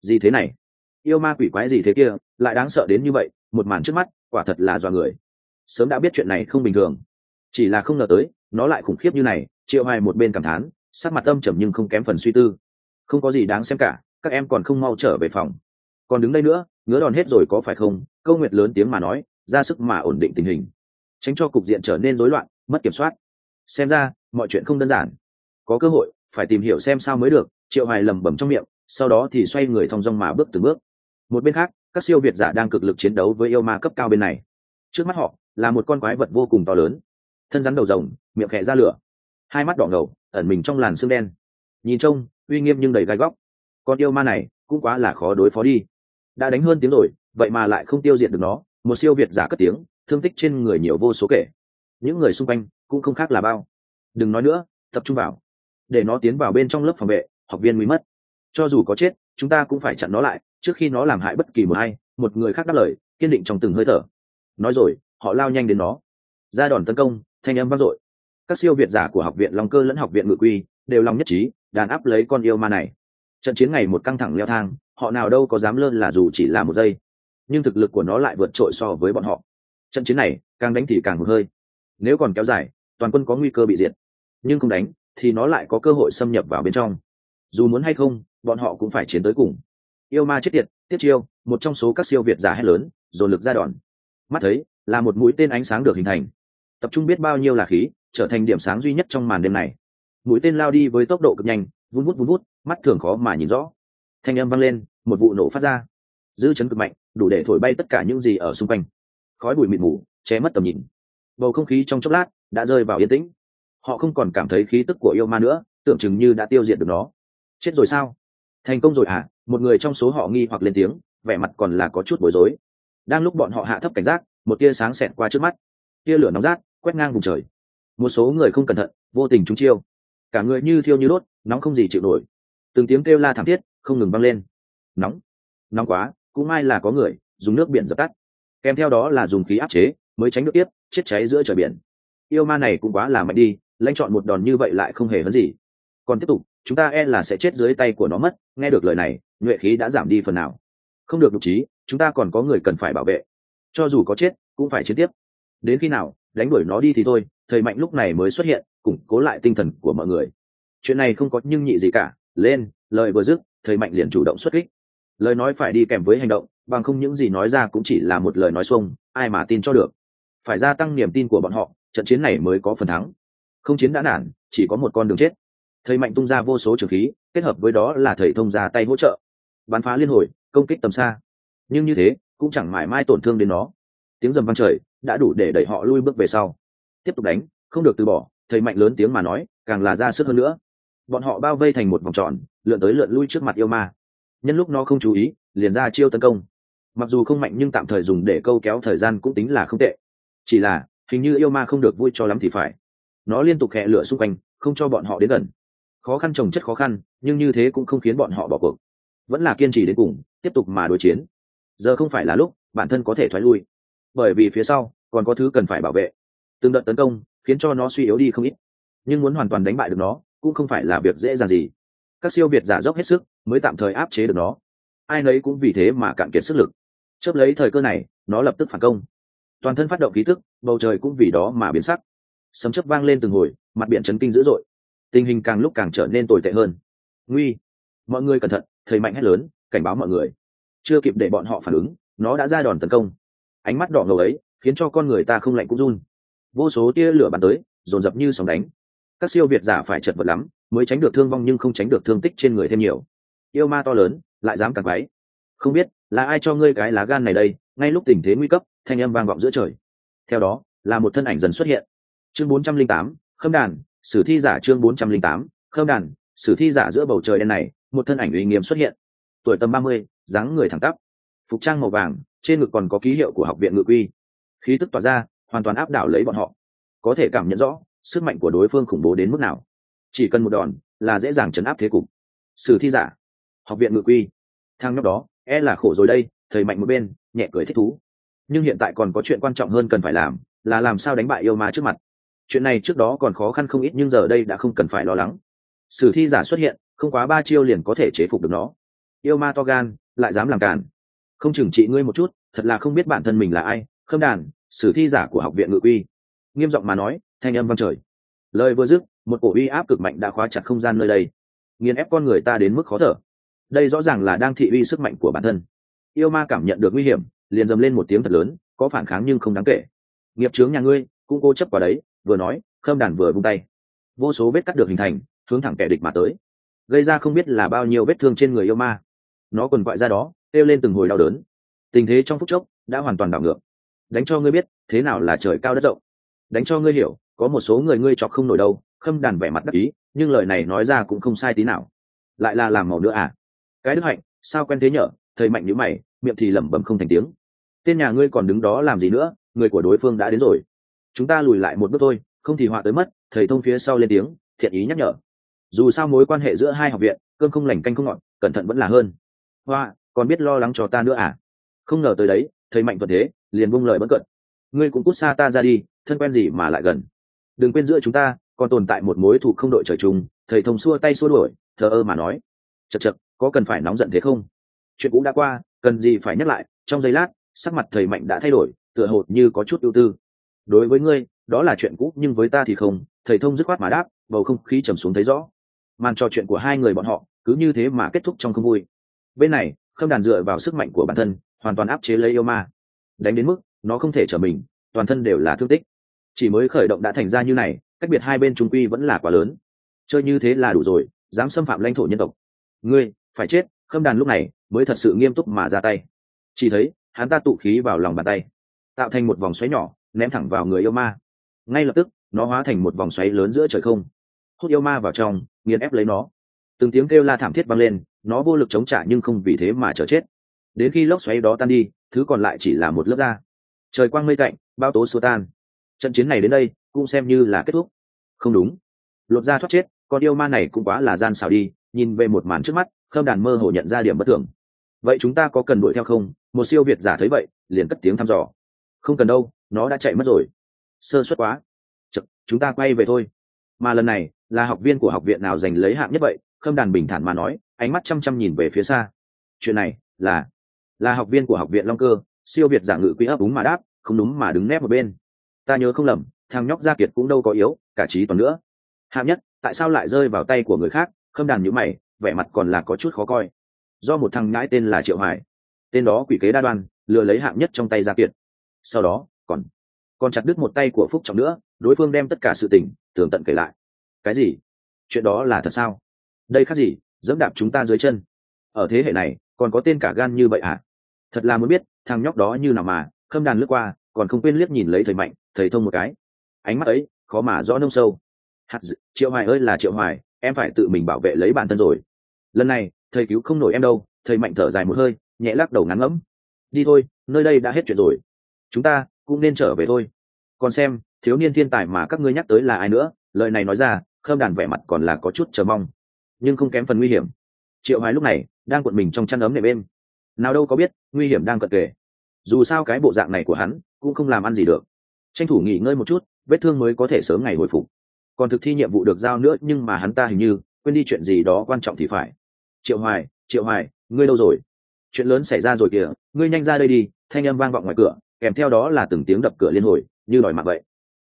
gì thế này? Yêu ma quỷ quái gì thế kia, lại đáng sợ đến như vậy, một màn trước mắt, quả thật là do người. Sớm đã biết chuyện này không bình thường. Chỉ là không ngờ tới, nó lại khủng khiếp như này, triệu hoài một bên cảm thán, sắc mặt âm trầm nhưng không kém phần suy tư. Không có gì đáng xem cả, các em còn không mau trở về phòng. Còn đứng đây nữa, ngứa đòn hết rồi có phải không? Câu nguyệt lớn tiếng mà nói, ra sức mà ổn định tình hình. Tránh cho cục diện trở nên rối loạn mất kiểm soát. Xem ra, mọi chuyện không đơn giản. Có cơ hội, phải tìm hiểu xem sao mới được, triệu hoài lẩm bẩm trong miệng, sau đó thì xoay người thong dong mà bước từng bước. Một bên khác, các siêu việt giả đang cực lực chiến đấu với yêu ma cấp cao bên này. Trước mắt họ, là một con quái vật vô cùng to lớn. Thân rắn đầu rồng, miệng khẽ ra lửa. Hai mắt đỏ ngầu, ẩn mình trong làn xương đen. Nhìn trông, uy nghiêm nhưng đầy gai góc. Con yêu ma này, cũng quá là khó đối phó đi. Đã đánh hơn tiếng rồi, vậy mà lại không tiêu diệt được nó. Một siêu việt giả cất tiếng, thương tích trên người nhiều vô số kể những người xung quanh cũng không khác là bao. Đừng nói nữa, tập trung vào. Để nó tiến vào bên trong lớp phòng vệ, học viên nguy mất. Cho dù có chết, chúng ta cũng phải chặn nó lại, trước khi nó làm hại bất kỳ một hay một người khác đáp lời, kiên định trong từng hơi thở. Nói rồi, họ lao nhanh đến nó. Ra đòn tấn công, thanh âm vang dội. Các siêu việt giả của học viện long cơ lẫn học viện ngự quy đều lòng nhất trí, đàn áp lấy con yêu ma này. Trận chiến ngày một căng thẳng leo thang, họ nào đâu có dám lơ là dù chỉ là một giây. Nhưng thực lực của nó lại vượt trội so với bọn họ. Trận chiến này, càng đánh thì càng một hơi nếu còn kéo dài, toàn quân có nguy cơ bị diệt. Nhưng không đánh, thì nó lại có cơ hội xâm nhập vào bên trong. Dù muốn hay không, bọn họ cũng phải chiến tới cùng. Yêu ma chết tiệt tiếp chiêu, một trong số các siêu việt giả hét lớn, dồn lực ra đòn. Mắt thấy, là một mũi tên ánh sáng được hình thành. Tập trung biết bao nhiêu là khí, trở thành điểm sáng duy nhất trong màn đêm này. Mũi tên lao đi với tốc độ cực nhanh, vun vút vun vút, mắt thường khó mà nhìn rõ. Thanh âm vang lên, một vụ nổ phát ra. Dư chấn cực mạnh, đủ để thổi bay tất cả những gì ở xung quanh. Khói bụi mịt mù, che mất tầm nhìn bầu không khí trong chốc lát đã rơi vào yên tĩnh. Họ không còn cảm thấy khí tức của yêu ma nữa, tưởng chừng như đã tiêu diệt được nó. Chết rồi sao? Thành công rồi à một người trong số họ nghi hoặc lên tiếng, vẻ mặt còn là có chút bối rối. Đang lúc bọn họ hạ thấp cảnh giác, một tia sáng xẹt qua trước mắt. Tia lửa nóng rát, quét ngang vùng trời. Một số người không cẩn thận, vô tình trúng chiêu. Cả người như thiêu như đốt, nóng không gì chịu nổi. Từng tiếng kêu la thảm thiết, không ngừng băng lên. Nóng. Nóng quá, cũng may là có người, dùng nước biển dập tắt. Kèm theo đó là dùng khí áp chế, mới tránh được tiếp chết cháy giữa trời biển. Yêu ma này cũng quá là mạnh đi, lãnh chọn một đòn như vậy lại không hề hấn gì. Còn tiếp tục, chúng ta e là sẽ chết dưới tay của nó mất, nghe được lời này, nhuệ khí đã giảm đi phần nào. Không được nhục trí, chúng ta còn có người cần phải bảo vệ. Cho dù có chết, cũng phải chiến tiếp. Đến khi nào, đánh đuổi nó đi thì thôi, thầy mạnh lúc này mới xuất hiện, củng cố lại tinh thần của mọi người. Chuyện này không có nhưng nhị gì cả, lên, lời vừa dứt, thầy mạnh liền chủ động xuất kích. Lời nói phải đi kèm với hành động, bằng không những gì nói ra cũng chỉ là một lời nói xuông, ai mà tin cho được phải gia tăng niềm tin của bọn họ, trận chiến này mới có phần thắng. Không chiến đã nản, chỉ có một con đường chết. Thầy mạnh tung ra vô số trường khí, kết hợp với đó là thầy thông ra tay hỗ trợ. Bắn phá liên hồi, công kích tầm xa. Nhưng như thế, cũng chẳng mãi mai tổn thương đến nó. Tiếng rầm vang trời, đã đủ để đẩy họ lui bước về sau. Tiếp tục đánh, không được từ bỏ, thầy mạnh lớn tiếng mà nói, càng là ra sức hơn nữa. Bọn họ bao vây thành một vòng tròn, lượn tới lượn lui trước mặt yêu ma. Nhân lúc nó không chú ý, liền ra chiêu tấn công. Mặc dù không mạnh nhưng tạm thời dùng để câu kéo thời gian cũng tính là không tệ chỉ là, hình như yêu ma không được vui cho lắm thì phải. Nó liên tục hẹ lửa xung quanh, không cho bọn họ đến gần. Khó khăn trồng chất khó khăn, nhưng như thế cũng không khiến bọn họ bỏ cuộc. Vẫn là kiên trì đến cùng, tiếp tục mà đối chiến. Giờ không phải là lúc, bản thân có thể thoái lui. Bởi vì phía sau, còn có thứ cần phải bảo vệ. Từng đợt tấn công, khiến cho nó suy yếu đi không ít. Nhưng muốn hoàn toàn đánh bại được nó, cũng không phải là việc dễ dàng gì. Các siêu việt giả dốc hết sức, mới tạm thời áp chế được nó. Ai nấy cũng vì thế mà cạn kiệt sức lực. Chớp lấy thời cơ này, nó lập tức phản công toàn thân phát động khí thức bầu trời cũng vì đó mà biến sắc. Sấm chớp vang lên từng hồi, mặt biển chấn kinh dữ dội. Tình hình càng lúc càng trở nên tồi tệ hơn. Nguy! Mọi người cẩn thận, thầy mạnh hét lớn, cảnh báo mọi người. Chưa kịp để bọn họ phản ứng, nó đã ra đòn tấn công. Ánh mắt đỏ ngầu ấy, khiến cho con người ta không lạnh cũng run. Vô số tia lửa bắn tới, dồn dập như sóng đánh. Các siêu việt giả phải chật vật lắm, mới tránh được thương vong nhưng không tránh được thương tích trên người thêm nhiều. Yêu ma to lớn, lại dám càng váy không biết, là ai cho ngươi cái lá gan này đây, ngay lúc tình thế nguy cấp thanh âm vang vọng giữa trời. Theo đó là một thân ảnh dần xuất hiện. Chương 408, khâm đàn sử thi giả chương 408, khâm đàn sử thi giả giữa bầu trời đen này một thân ảnh uy nghiêm xuất hiện. Tuổi tầm ba mươi dáng người thẳng tắp phục trang màu vàng trên ngực còn có ký hiệu của học viện ngự quy. Khí tức tỏa ra hoàn toàn áp đảo lấy bọn họ. Có thể cảm nhận rõ sức mạnh của đối phương khủng bố đến mức nào. Chỉ cần một đòn là dễ dàng chấn áp thế cục. Sử thi giả học viện ngự quy. Thang nhóc đó e là khổ rồi đây thầy mạnh một bên nhẹ cười thích thú nhưng hiện tại còn có chuyện quan trọng hơn cần phải làm, là làm sao đánh bại yêu ma trước mặt. Chuyện này trước đó còn khó khăn không ít nhưng giờ đây đã không cần phải lo lắng. Sử thi giả xuất hiện, không quá ba chiêu liền có thể chế phục được nó. Yêu ma to gan, lại dám làm cản không chừng trị ngươi một chút, thật là không biết bản thân mình là ai, khâm đàn, sử thi giả của học viện ngự quy. Nghiêm giọng mà nói, thanh âm vang trời. Lời vừa dứt, một cổ uy áp cực mạnh đã khóa chặt không gian nơi đây. Nghiền ép con người ta đến mức khó thở. Đây rõ ràng là đang thị uy sức mạnh của bản thân. Yêu ma cảm nhận được nguy hiểm liền dầm lên một tiếng thật lớn, có phản kháng nhưng không đáng kể. Nghiệp trướng nhà ngươi, cũng cố chấp vào đấy, vừa nói, khâm đàn vừa vung tay. Vô số vết cắt được hình thành, hướng thẳng kẻ địch mà tới. Gây ra không biết là bao nhiêu vết thương trên người yêu ma. Nó quần quại ra đó, kêu lên từng hồi đau đớn. Tình thế trong phút chốc, đã hoàn toàn đảo ngược. Đánh cho ngươi biết, thế nào là trời cao đất rộng. Đánh cho ngươi hiểu, có một số người ngươi chọc không nổi đâu, khâm đàn vẻ mặt đắc ý, nhưng lời này nói ra cũng không sai tí nào. Lại là làm màu nữa à? Cái đức hạnh, sao quen thế nhở? Thầy mạnh nhữ mày, miệng thì lẩm bẩm không thành tiếng tên nhà ngươi còn đứng đó làm gì nữa? Người của đối phương đã đến rồi. Chúng ta lùi lại một bước thôi, không thì họa tới mất, thầy thông phía sau lên tiếng, thiện ý nhắc nhở. Dù sao mối quan hệ giữa hai học viện, cơm không lành canh không ngọt, cẩn thận vẫn là hơn. Hoa, còn biết lo lắng cho ta nữa à? Không ngờ tới đấy, thầy mạnh thuận thế, liền buông lời bất cận. Ngươi cũng cút xa ta ra đi, thân quen gì mà lại gần. Đừng quên giữa chúng ta, còn tồn tại một mối thủ không đội trời chung, thầy thông xua tay xua đuổi, thờ ơ mà nói. Chật chật có cần phải nóng giận thế không? Chuyện cũng đã qua, cần gì phải nhắc lại, trong giây lát sắc mặt thầy mạnh đã thay đổi, tựa hồ như có chút ưu tư. Đối với ngươi, đó là chuyện cũ, nhưng với ta thì không, thầy thông dứt khoát mà đáp, bầu không khí trầm xuống thấy rõ. Màn trò chuyện của hai người bọn họ, cứ như thế mà kết thúc trong không vui. Bên này, khâm đàn dựa vào sức mạnh của bản thân, hoàn toàn áp chế lấy yêu ma. Đánh đến mức, nó không thể trở mình, toàn thân đều là thương tích. Chỉ mới khởi động đã thành ra như này, cách biệt hai bên trung quy vẫn là quá lớn. Chơi như thế là đủ rồi, dám xâm phạm lãnh thổ nhân tộc. Ngươi, phải chết, khâm đàn lúc này mới thật sự nghiêm túc mà ra tay. Chỉ thấy hắn ta tụ khí vào lòng bàn tay, tạo thành một vòng xoáy nhỏ, ném thẳng vào người yêu ma. Ngay lập tức, nó hóa thành một vòng xoáy lớn giữa trời không. Hút yêu ma vào trong, nghiền ép lấy nó. Từng tiếng kêu la thảm thiết vang lên, nó vô lực chống trả nhưng không vì thế mà chờ chết. Đến khi lốc xoáy đó tan đi, thứ còn lại chỉ là một lớp da. Trời quang mây cạnh bao tố xua tan. Trận chiến này đến đây, cũng xem như là kết thúc. Không đúng. Lột da thoát chết, con yêu ma này cũng quá là gian xảo đi, nhìn về một màn trước mắt, khâm đàn mơ hồ nhận ra điểm bất thường. Vậy chúng ta có cần đuổi theo không? Một siêu việt giả thấy vậy liền cất tiếng thăm dò. Không cần đâu nó đã chạy mất rồi. Sơ suất quá. Chật, chúng ta quay về thôi. Mà lần này là học viên của học viện nào giành lấy hạng nhất vậy? Khâm đàn bình thản mà nói ánh mắt chăm chăm nhìn về phía xa. Chuyện này là là học viên của học viện long cơ siêu việt giả ngự quỹ ấp úng mà đáp không đúng mà đứng nép một bên. Ta nhớ không lầm thằng nhóc gia kiệt cũng đâu có yếu cả trí toàn nữa. Hạng nhất tại sao lại rơi vào tay của người khác? Khâm đàn nhữ mày vẻ mặt còn là có chút khó coi. Do một thằng ngãi tên là triệu hải tên đó quỷ kế đa đoan lừa lấy hạng nhất trong tay ra kiệt. Sau đó còn còn chặt đứt một tay của phúc trọng nữa đối phương đem tất cả sự tình tường tận kể lại. Cái gì? Chuyện đó là thật sao? Đây khác gì? Dẫm đạp chúng ta dưới chân. Ở thế hệ này còn có tên cả gan như vậy à thật là muốn biết thằng nhóc đó như nào mà khâm đàn lướt qua còn không quên liếc nhìn lấy thầy mạnh thầy thông một cái. Ánh mắt ấy khó mà rõ nông sâu. Hạt dự, triệu hoài ơi là triệu hoài em phải tự mình bảo vệ lấy bản thân rồi. Lần này thầy cứu không nổi em đâu thầy mạnh thở dài một hơi nhẹ lắc đầu ngắn ngẫm. Đi thôi, nơi đây đã hết chuyện rồi. Chúng ta cũng nên trở về thôi. Còn xem, thiếu niên thiên tài mà các ngươi nhắc tới là ai nữa? Lời này nói ra, khâm đàn vẻ mặt còn là có chút chờ mong. Nhưng không kém phần nguy hiểm. Triệu hoài lúc này đang cuộn mình trong chăn ấm nệm êm. Nào đâu có biết, nguy hiểm đang cận kề. Dù sao cái bộ dạng này của hắn cũng không làm ăn gì được. Tranh thủ nghỉ ngơi một chút, vết thương mới có thể sớm ngày hồi phục. Còn thực thi nhiệm vụ được giao nữa, nhưng mà hắn ta hình như quên đi chuyện gì đó quan trọng thì phải. Triệu hoài triệu hoài, ngươi đâu rồi? Chuyện lớn xảy ra rồi kìa, ngươi nhanh ra đây đi, thanh âm vang vọng ngoài cửa, kèm theo đó là từng tiếng đập cửa liên hồi, như đòi mạng vậy.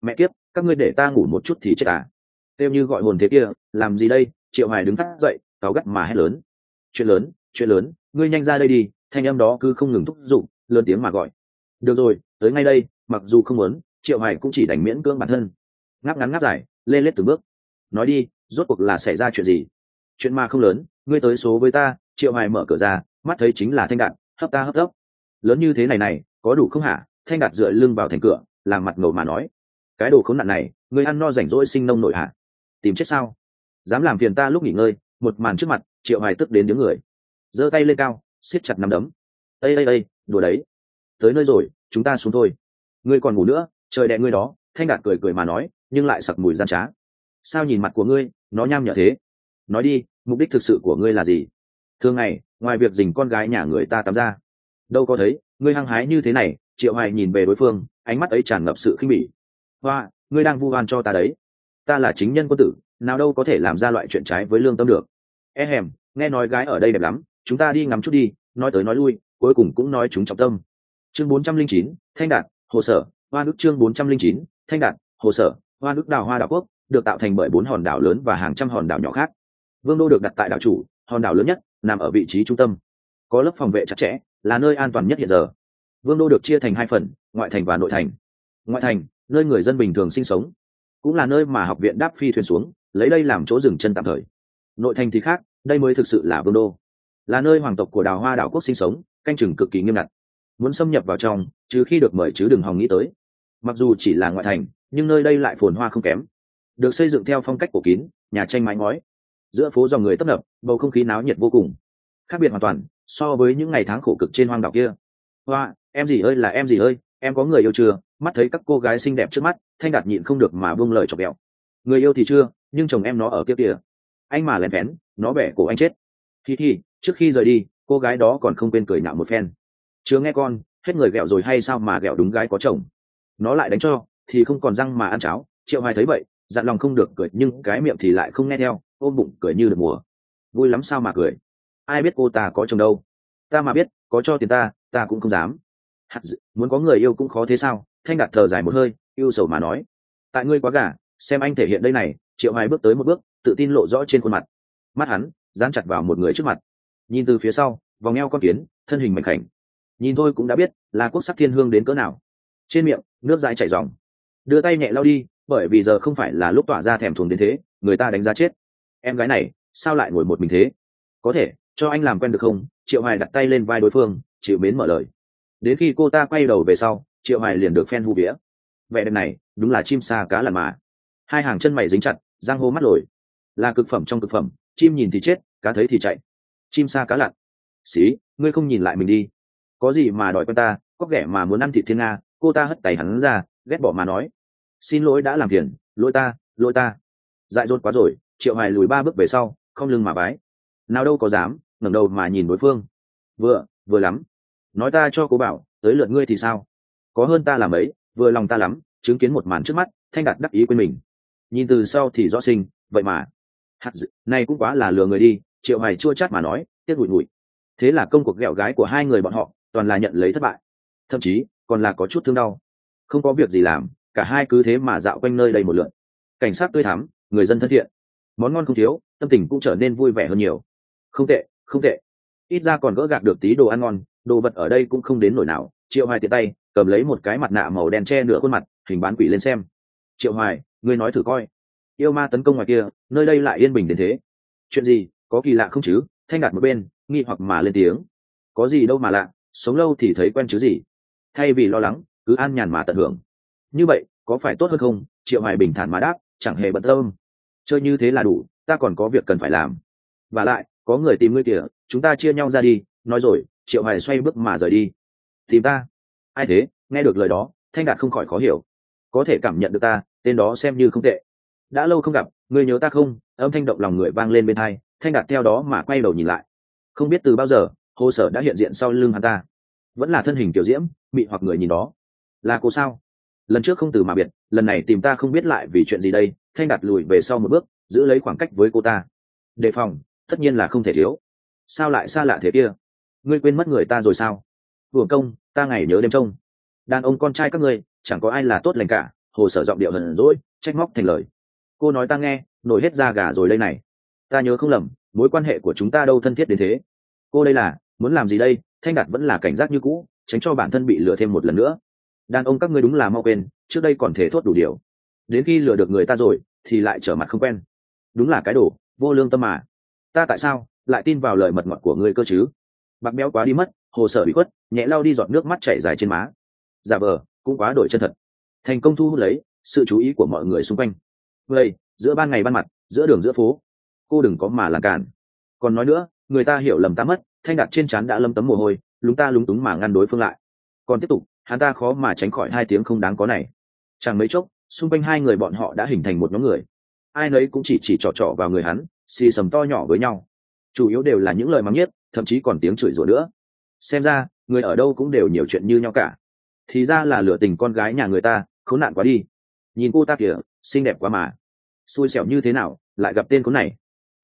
Mẹ kiếp, các ngươi để ta ngủ một chút thì chết à? Têu như gọi hồn thế kia, làm gì đây? Triệu hoài đứng phát dậy, cáu gắt mà hét lớn. Chuyện lớn chuyện lớn, ngươi nhanh ra đây đi, thanh âm đó cứ không ngừng thúc giục, lớn tiếng mà gọi. Được rồi, tới ngay đây, mặc dù không muốn, triệu hoài cũng chỉ đành miễn cưỡng bản thân. Ngáp ngắn ngáp dài, lê lết từng bước. Nói đi, rốt cuộc là xảy ra chuyện gì? Chuyện mà không lớn, ngươi tới số với ta, triệu hoài mở cửa ra mắt thấy chính là thanh đạt, hấp ta hấp tấp. Lớn như thế này này, có đủ không hả? Thanh đạt dựa lưng vào thành cửa, làm mặt ngầu mà nói. Cái đồ khốn nạn này, người ăn no rảnh rỗi sinh nông nội hả? Tìm chết sao? Dám làm phiền ta lúc nghỉ ngơi, một màn trước mặt, triệu hoài tức đến đứng người. Giơ tay lên cao, siết chặt nắm đấm. Ây ây ây đùa đấy. Tới nơi rồi, chúng ta xuống thôi. Ngươi còn ngủ nữa, trời đẹ ngươi đó, thanh đạt cười cười mà nói, nhưng lại sặc mùi gian trá. Sao nhìn mặt của ngươi, nó nham nhở thế? Nói đi, mục đích thực sự của ngươi là gì? Thường ngày ngoài việc dình con gái nhà người ta tắm ra đâu có thấy, ngươi hăng hái như thế này, triệu hoài nhìn về đối phương, ánh mắt ấy tràn ngập sự khinh bỉ. Hoa, ngươi đang vu oan cho ta đấy. Ta là chính nhân quân tử, nào đâu có thể làm ra loại chuyện trái với lương tâm được. E hèm, nghe nói gái ở đây đẹp lắm, chúng ta đi ngắm chút đi, nói tới nói lui, cuối cùng cũng nói chúng trọng tâm. Chương bốn trăm linh chín, thanh đạt, hồ sở, hoa nước chương bốn trăm linh chín, thanh đạt, hồ sở, hoa nước đào hoa đảo quốc, được tạo thành bởi bốn hòn đảo lớn và hàng trăm hòn đảo nhỏ khác. Vương đô được đặt tại đảo chủ, hòn đảo lớn nhất nằm ở vị trí trung tâm. Có lớp phòng vệ chặt chẽ, là nơi an toàn nhất hiện giờ. Vương đô được chia thành hai phần, ngoại thành và nội thành. Ngoại thành, nơi người dân bình thường sinh sống. Cũng là nơi mà học viện đáp phi thuyền xuống, lấy đây làm chỗ dừng chân tạm thời. Nội thành thì khác, đây mới thực sự là vương đô. Là nơi hoàng tộc của đào hoa đảo quốc sinh sống, canh chừng cực kỳ nghiêm ngặt. Muốn xâm nhập vào trong, trừ khi được mời chứ đừng hòng nghĩ tới. Mặc dù chỉ là ngoại thành, nhưng nơi đây lại phồn hoa không kém. Được xây dựng theo phong cách cổ kín, nhà tranh mái ngói giữa phố dòng người tấp nập, bầu không khí náo nhiệt vô cùng. Khác biệt hoàn toàn so với những ngày tháng khổ cực trên hoang đảo kia. Hoa, em gì ơi là em gì ơi, em có người yêu chưa? Mắt thấy các cô gái xinh đẹp trước mắt, thanh đạt nhịn không được mà buông lời chọc bẹo người yêu thì chưa, nhưng chồng em nó ở kia kìa. Anh mà lén vén nó bẻ cổ anh chết. Thì thì trước khi rời đi, cô gái đó còn không quên cười nạo một phen. Chưa nghe con, hết người ghẹo rồi hay sao mà ghẹo đúng gái có chồng? Nó lại đánh cho, thì không còn răng mà ăn cháo. Triệu hoài thấy vậy, dặn lòng không được cười, nhưng cái miệng thì lại không nghe theo ôm bụng cười như được mùa. Vui lắm sao mà cười? Ai biết cô ta có chồng đâu? Ta mà biết có cho tiền ta ta cũng không dám. Hạt dự, muốn có người yêu cũng khó thế sao? Thanh đạt thở dài một hơi yêu sầu mà nói. Tại ngươi quá gà xem anh thể hiện đây này triệu hoài bước tới một bước tự tin lộ rõ trên khuôn mặt. Mắt hắn dán chặt vào một người trước mặt. Nhìn từ phía sau vòng eo con kiến thân hình mảnh khảnh. Nhìn thôi cũng đã biết là quốc sắc thiên hương đến cỡ nào. Trên miệng nước dãi chảy dòng đưa tay nhẹ lau đi bởi vì giờ không phải là lúc tỏa ra thèm thuồng đến thế người ta đánh giá chết em gái này, sao lại ngồi một mình thế? Có thể, cho anh làm quen được không? Triệu hoài đặt tay lên vai đối phương, chịu mến mở lời. Đến khi cô ta quay đầu về sau, triệu hoài liền được phen hu vía. Vẻ đẹp này, đúng là chim xa cá lặn mà. Hai hàng chân mày dính chặt, giang hô mắt lồi. Là cực phẩm trong cực phẩm, chim nhìn thì chết, cá thấy thì chạy. Chim xa cá lặn. Xí, ngươi không nhìn lại mình đi. Có gì mà đòi con ta, có ghẻ mà muốn ăn thịt thiên nga, cô ta hất tay hắn ra, ghét bỏ mà nói. Xin lỗi đã làm phiền, lỗi ta lỗi ta. Dại dột quá rồi triệu hoài lùi ba bước về sau, không lưng mà bái. Nào đâu có dám, ngẩng đầu mà nhìn đối phương. Vừa vừa lắm. Nói ta cho cô bảo, tới lượt ngươi thì sao? Có hơn ta làm ấy, vừa lòng ta lắm, chứng kiến một màn trước mắt, thanh đạt đắc ý quên mình. Nhìn từ sau thì rõ sinh, vậy mà. Hạt dự này cũng quá là lừa người đi, triệu hoài chua chát mà nói, tiếc bụi bụi. Thế là công cuộc ghẹo gái của hai người bọn họ, toàn là nhận lấy thất bại. Thậm chí, còn là có chút thương đau. Không có việc gì làm, cả hai cứ thế mà dạo quanh nơi đây một lượt. cảnh sát tươi thắm, người dân thân thiện món ngon không thiếu, tâm tình cũng trở nên vui vẻ hơn nhiều. Không tệ không tệ. Ít ra còn gỡ gạt được tí đồ ăn ngon, đồ vật ở đây cũng không đến nổi nào. Triệu hoài tiện tay, cầm lấy một cái mặt nạ màu đen che nửa khuôn mặt, hình bán quỷ lên xem. Triệu hoài, ngươi nói thử coi. Yêu ma tấn công ngoài kia, nơi đây lại yên bình đến thế. Chuyện gì, có kỳ lạ không chứ? Thanh đạt một bên, nghi hoặc mà lên tiếng. Có gì đâu mà lạ, sống lâu thì thấy quen chứ gì. Thay vì lo lắng, cứ an nhàn mà tận hưởng. Như vậy, có phải tốt hơn không? Triệu hoài bình thản mà đáp, chẳng hề bận tâm chơi như thế là đủ, ta còn có việc cần phải làm. Và lại, có người tìm ngươi kìa, chúng ta chia nhau ra đi, nói rồi, triệu hoài xoay bước mà rời đi. Tìm ta? Ai thế? Nghe được lời đó, thanh đạt không khỏi khó hiểu. Có thể cảm nhận được ta, tên đó xem như không tệ. Đã lâu không gặp, ngươi nhớ ta không? Âm thanh động lòng người vang lên bên hai, thanh đạt theo đó mà quay đầu nhìn lại. Không biết từ bao giờ, hồ sở đã hiện diện sau lưng hắn ta. Vẫn là thân hình tiểu diễm bị hoặc người nhìn đó. Là cô sao? Lần trước không từ mà biệt, lần này tìm ta không biết lại vì chuyện gì đây thanh đạt lùi về sau một bước, giữ lấy khoảng cách với cô ta. Đề phòng, tất nhiên là không thể thiếu. Sao lại xa lạ thế kia? Ngươi quên mất người ta rồi sao? Vừa công, ta ngày nhớ đêm trông. Đàn ông con trai các ngươi, chẳng có ai là tốt lành cả, hồ sở giọng điệu hờn rỗi trách móc thành lời. Cô nói ta nghe, nổi hết da gà rồi đây này. Ta nhớ không lầm, mối quan hệ của chúng ta đâu thân thiết đến thế. Cô đây là, muốn làm gì đây? Thanh đạt vẫn là cảnh giác như cũ, tránh cho bản thân bị lừa thêm một lần nữa. Đàn ông các ngươi đúng là mau quên, trước đây còn thể thốt đủ điều. Đến khi lừa được người ta rồi thì lại trở mặt không quen. Đúng là cái đồ, vô lương tâm mà. Ta tại sao lại tin vào lời mật ngọt của ngươi cơ chứ? Bạc béo quá đi mất, hồ sở bị khuất, nhẹ lau đi giọt nước mắt chảy dài trên má. Giả vờ, cũng quá đổi chân thật. Thành công thu hút lấy sự chú ý của mọi người xung quanh. Vậy, giữa ban ngày ban mặt, giữa đường giữa phố, cô đừng có mà làm cản còn nói nữa, người ta hiểu lầm ta mất, thanh đặt trên trán đã lâm tấm mồ hôi, lúng ta lúng túng mà ngăn đối phương lại. Còn tiếp tục, hắn ta khó mà tránh khỏi hai tiếng không đáng có này. Chẳng mấy chốc xung quanh hai người bọn họ đã hình thành một nhóm người. Ai nấy cũng chỉ chỉ trỏ trỏ vào người hắn, xì sầm to nhỏ với nhau. Chủ yếu đều là những lời mắng nhiếc, thậm chí còn tiếng chửi rủa nữa. Xem ra, người ở đâu cũng đều nhiều chuyện như nhau cả. Thì ra là lửa tình con gái nhà người ta, khốn nạn quá đi. Nhìn cô ta kìa, xinh đẹp quá mà. Xui xẻo như thế nào, lại gặp tên khốn này.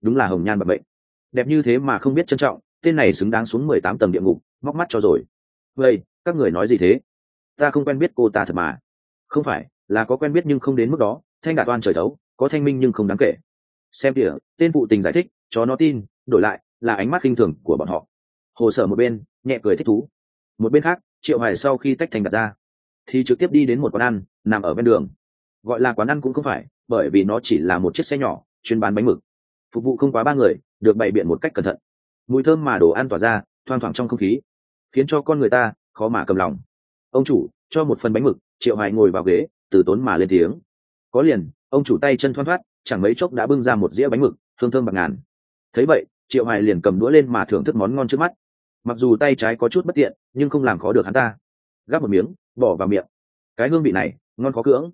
Đúng là hồng nhan bẩm bệnh đẹp như thế mà không biết trân trọng, tên này xứng đáng xuống mười tám tầng địa ngục, móc mắt cho rồi. Vậy, các người nói gì thế? Ta không quen biết cô ta thật mà. Không phải là có quen biết nhưng không đến mức đó, thanh đạt oan trời thấu, có thanh minh nhưng không đáng kể. Xem kìa, tên phụ tình giải thích, cho nó tin, đổi lại, là ánh mắt khinh thường của bọn họ. Hồ sở một bên, nhẹ cười thích thú. Một bên khác, triệu hoài sau khi tách thành đặt ra, thì trực tiếp đi đến một quán ăn, nằm ở bên đường. Gọi là quán ăn cũng không phải, bởi vì nó chỉ là một chiếc xe nhỏ, chuyên bán bánh mực. Phục vụ không quá ba người, được bày biện một cách cẩn thận. Mùi thơm mà đồ ăn tỏa ra, thoang thoảng trong không khí, khiến cho con người ta khó mà cầm lòng. Ông chủ, cho một phần bánh mực, triệu hoài ngồi vào ghế từ tốn mà lên tiếng. Có liền, ông chủ tay chân thoăn thoát, chẳng mấy chốc đã bưng ra một dĩa bánh mực, thơm thơm bạc ngàn. Thấy vậy, triệu hoài liền cầm đũa lên mà thưởng thức món ngon trước mắt. Mặc dù tay trái có chút bất tiện, nhưng không làm khó được hắn ta. Gắp một miếng, bỏ vào miệng. Cái hương vị này, ngon khó cưỡng.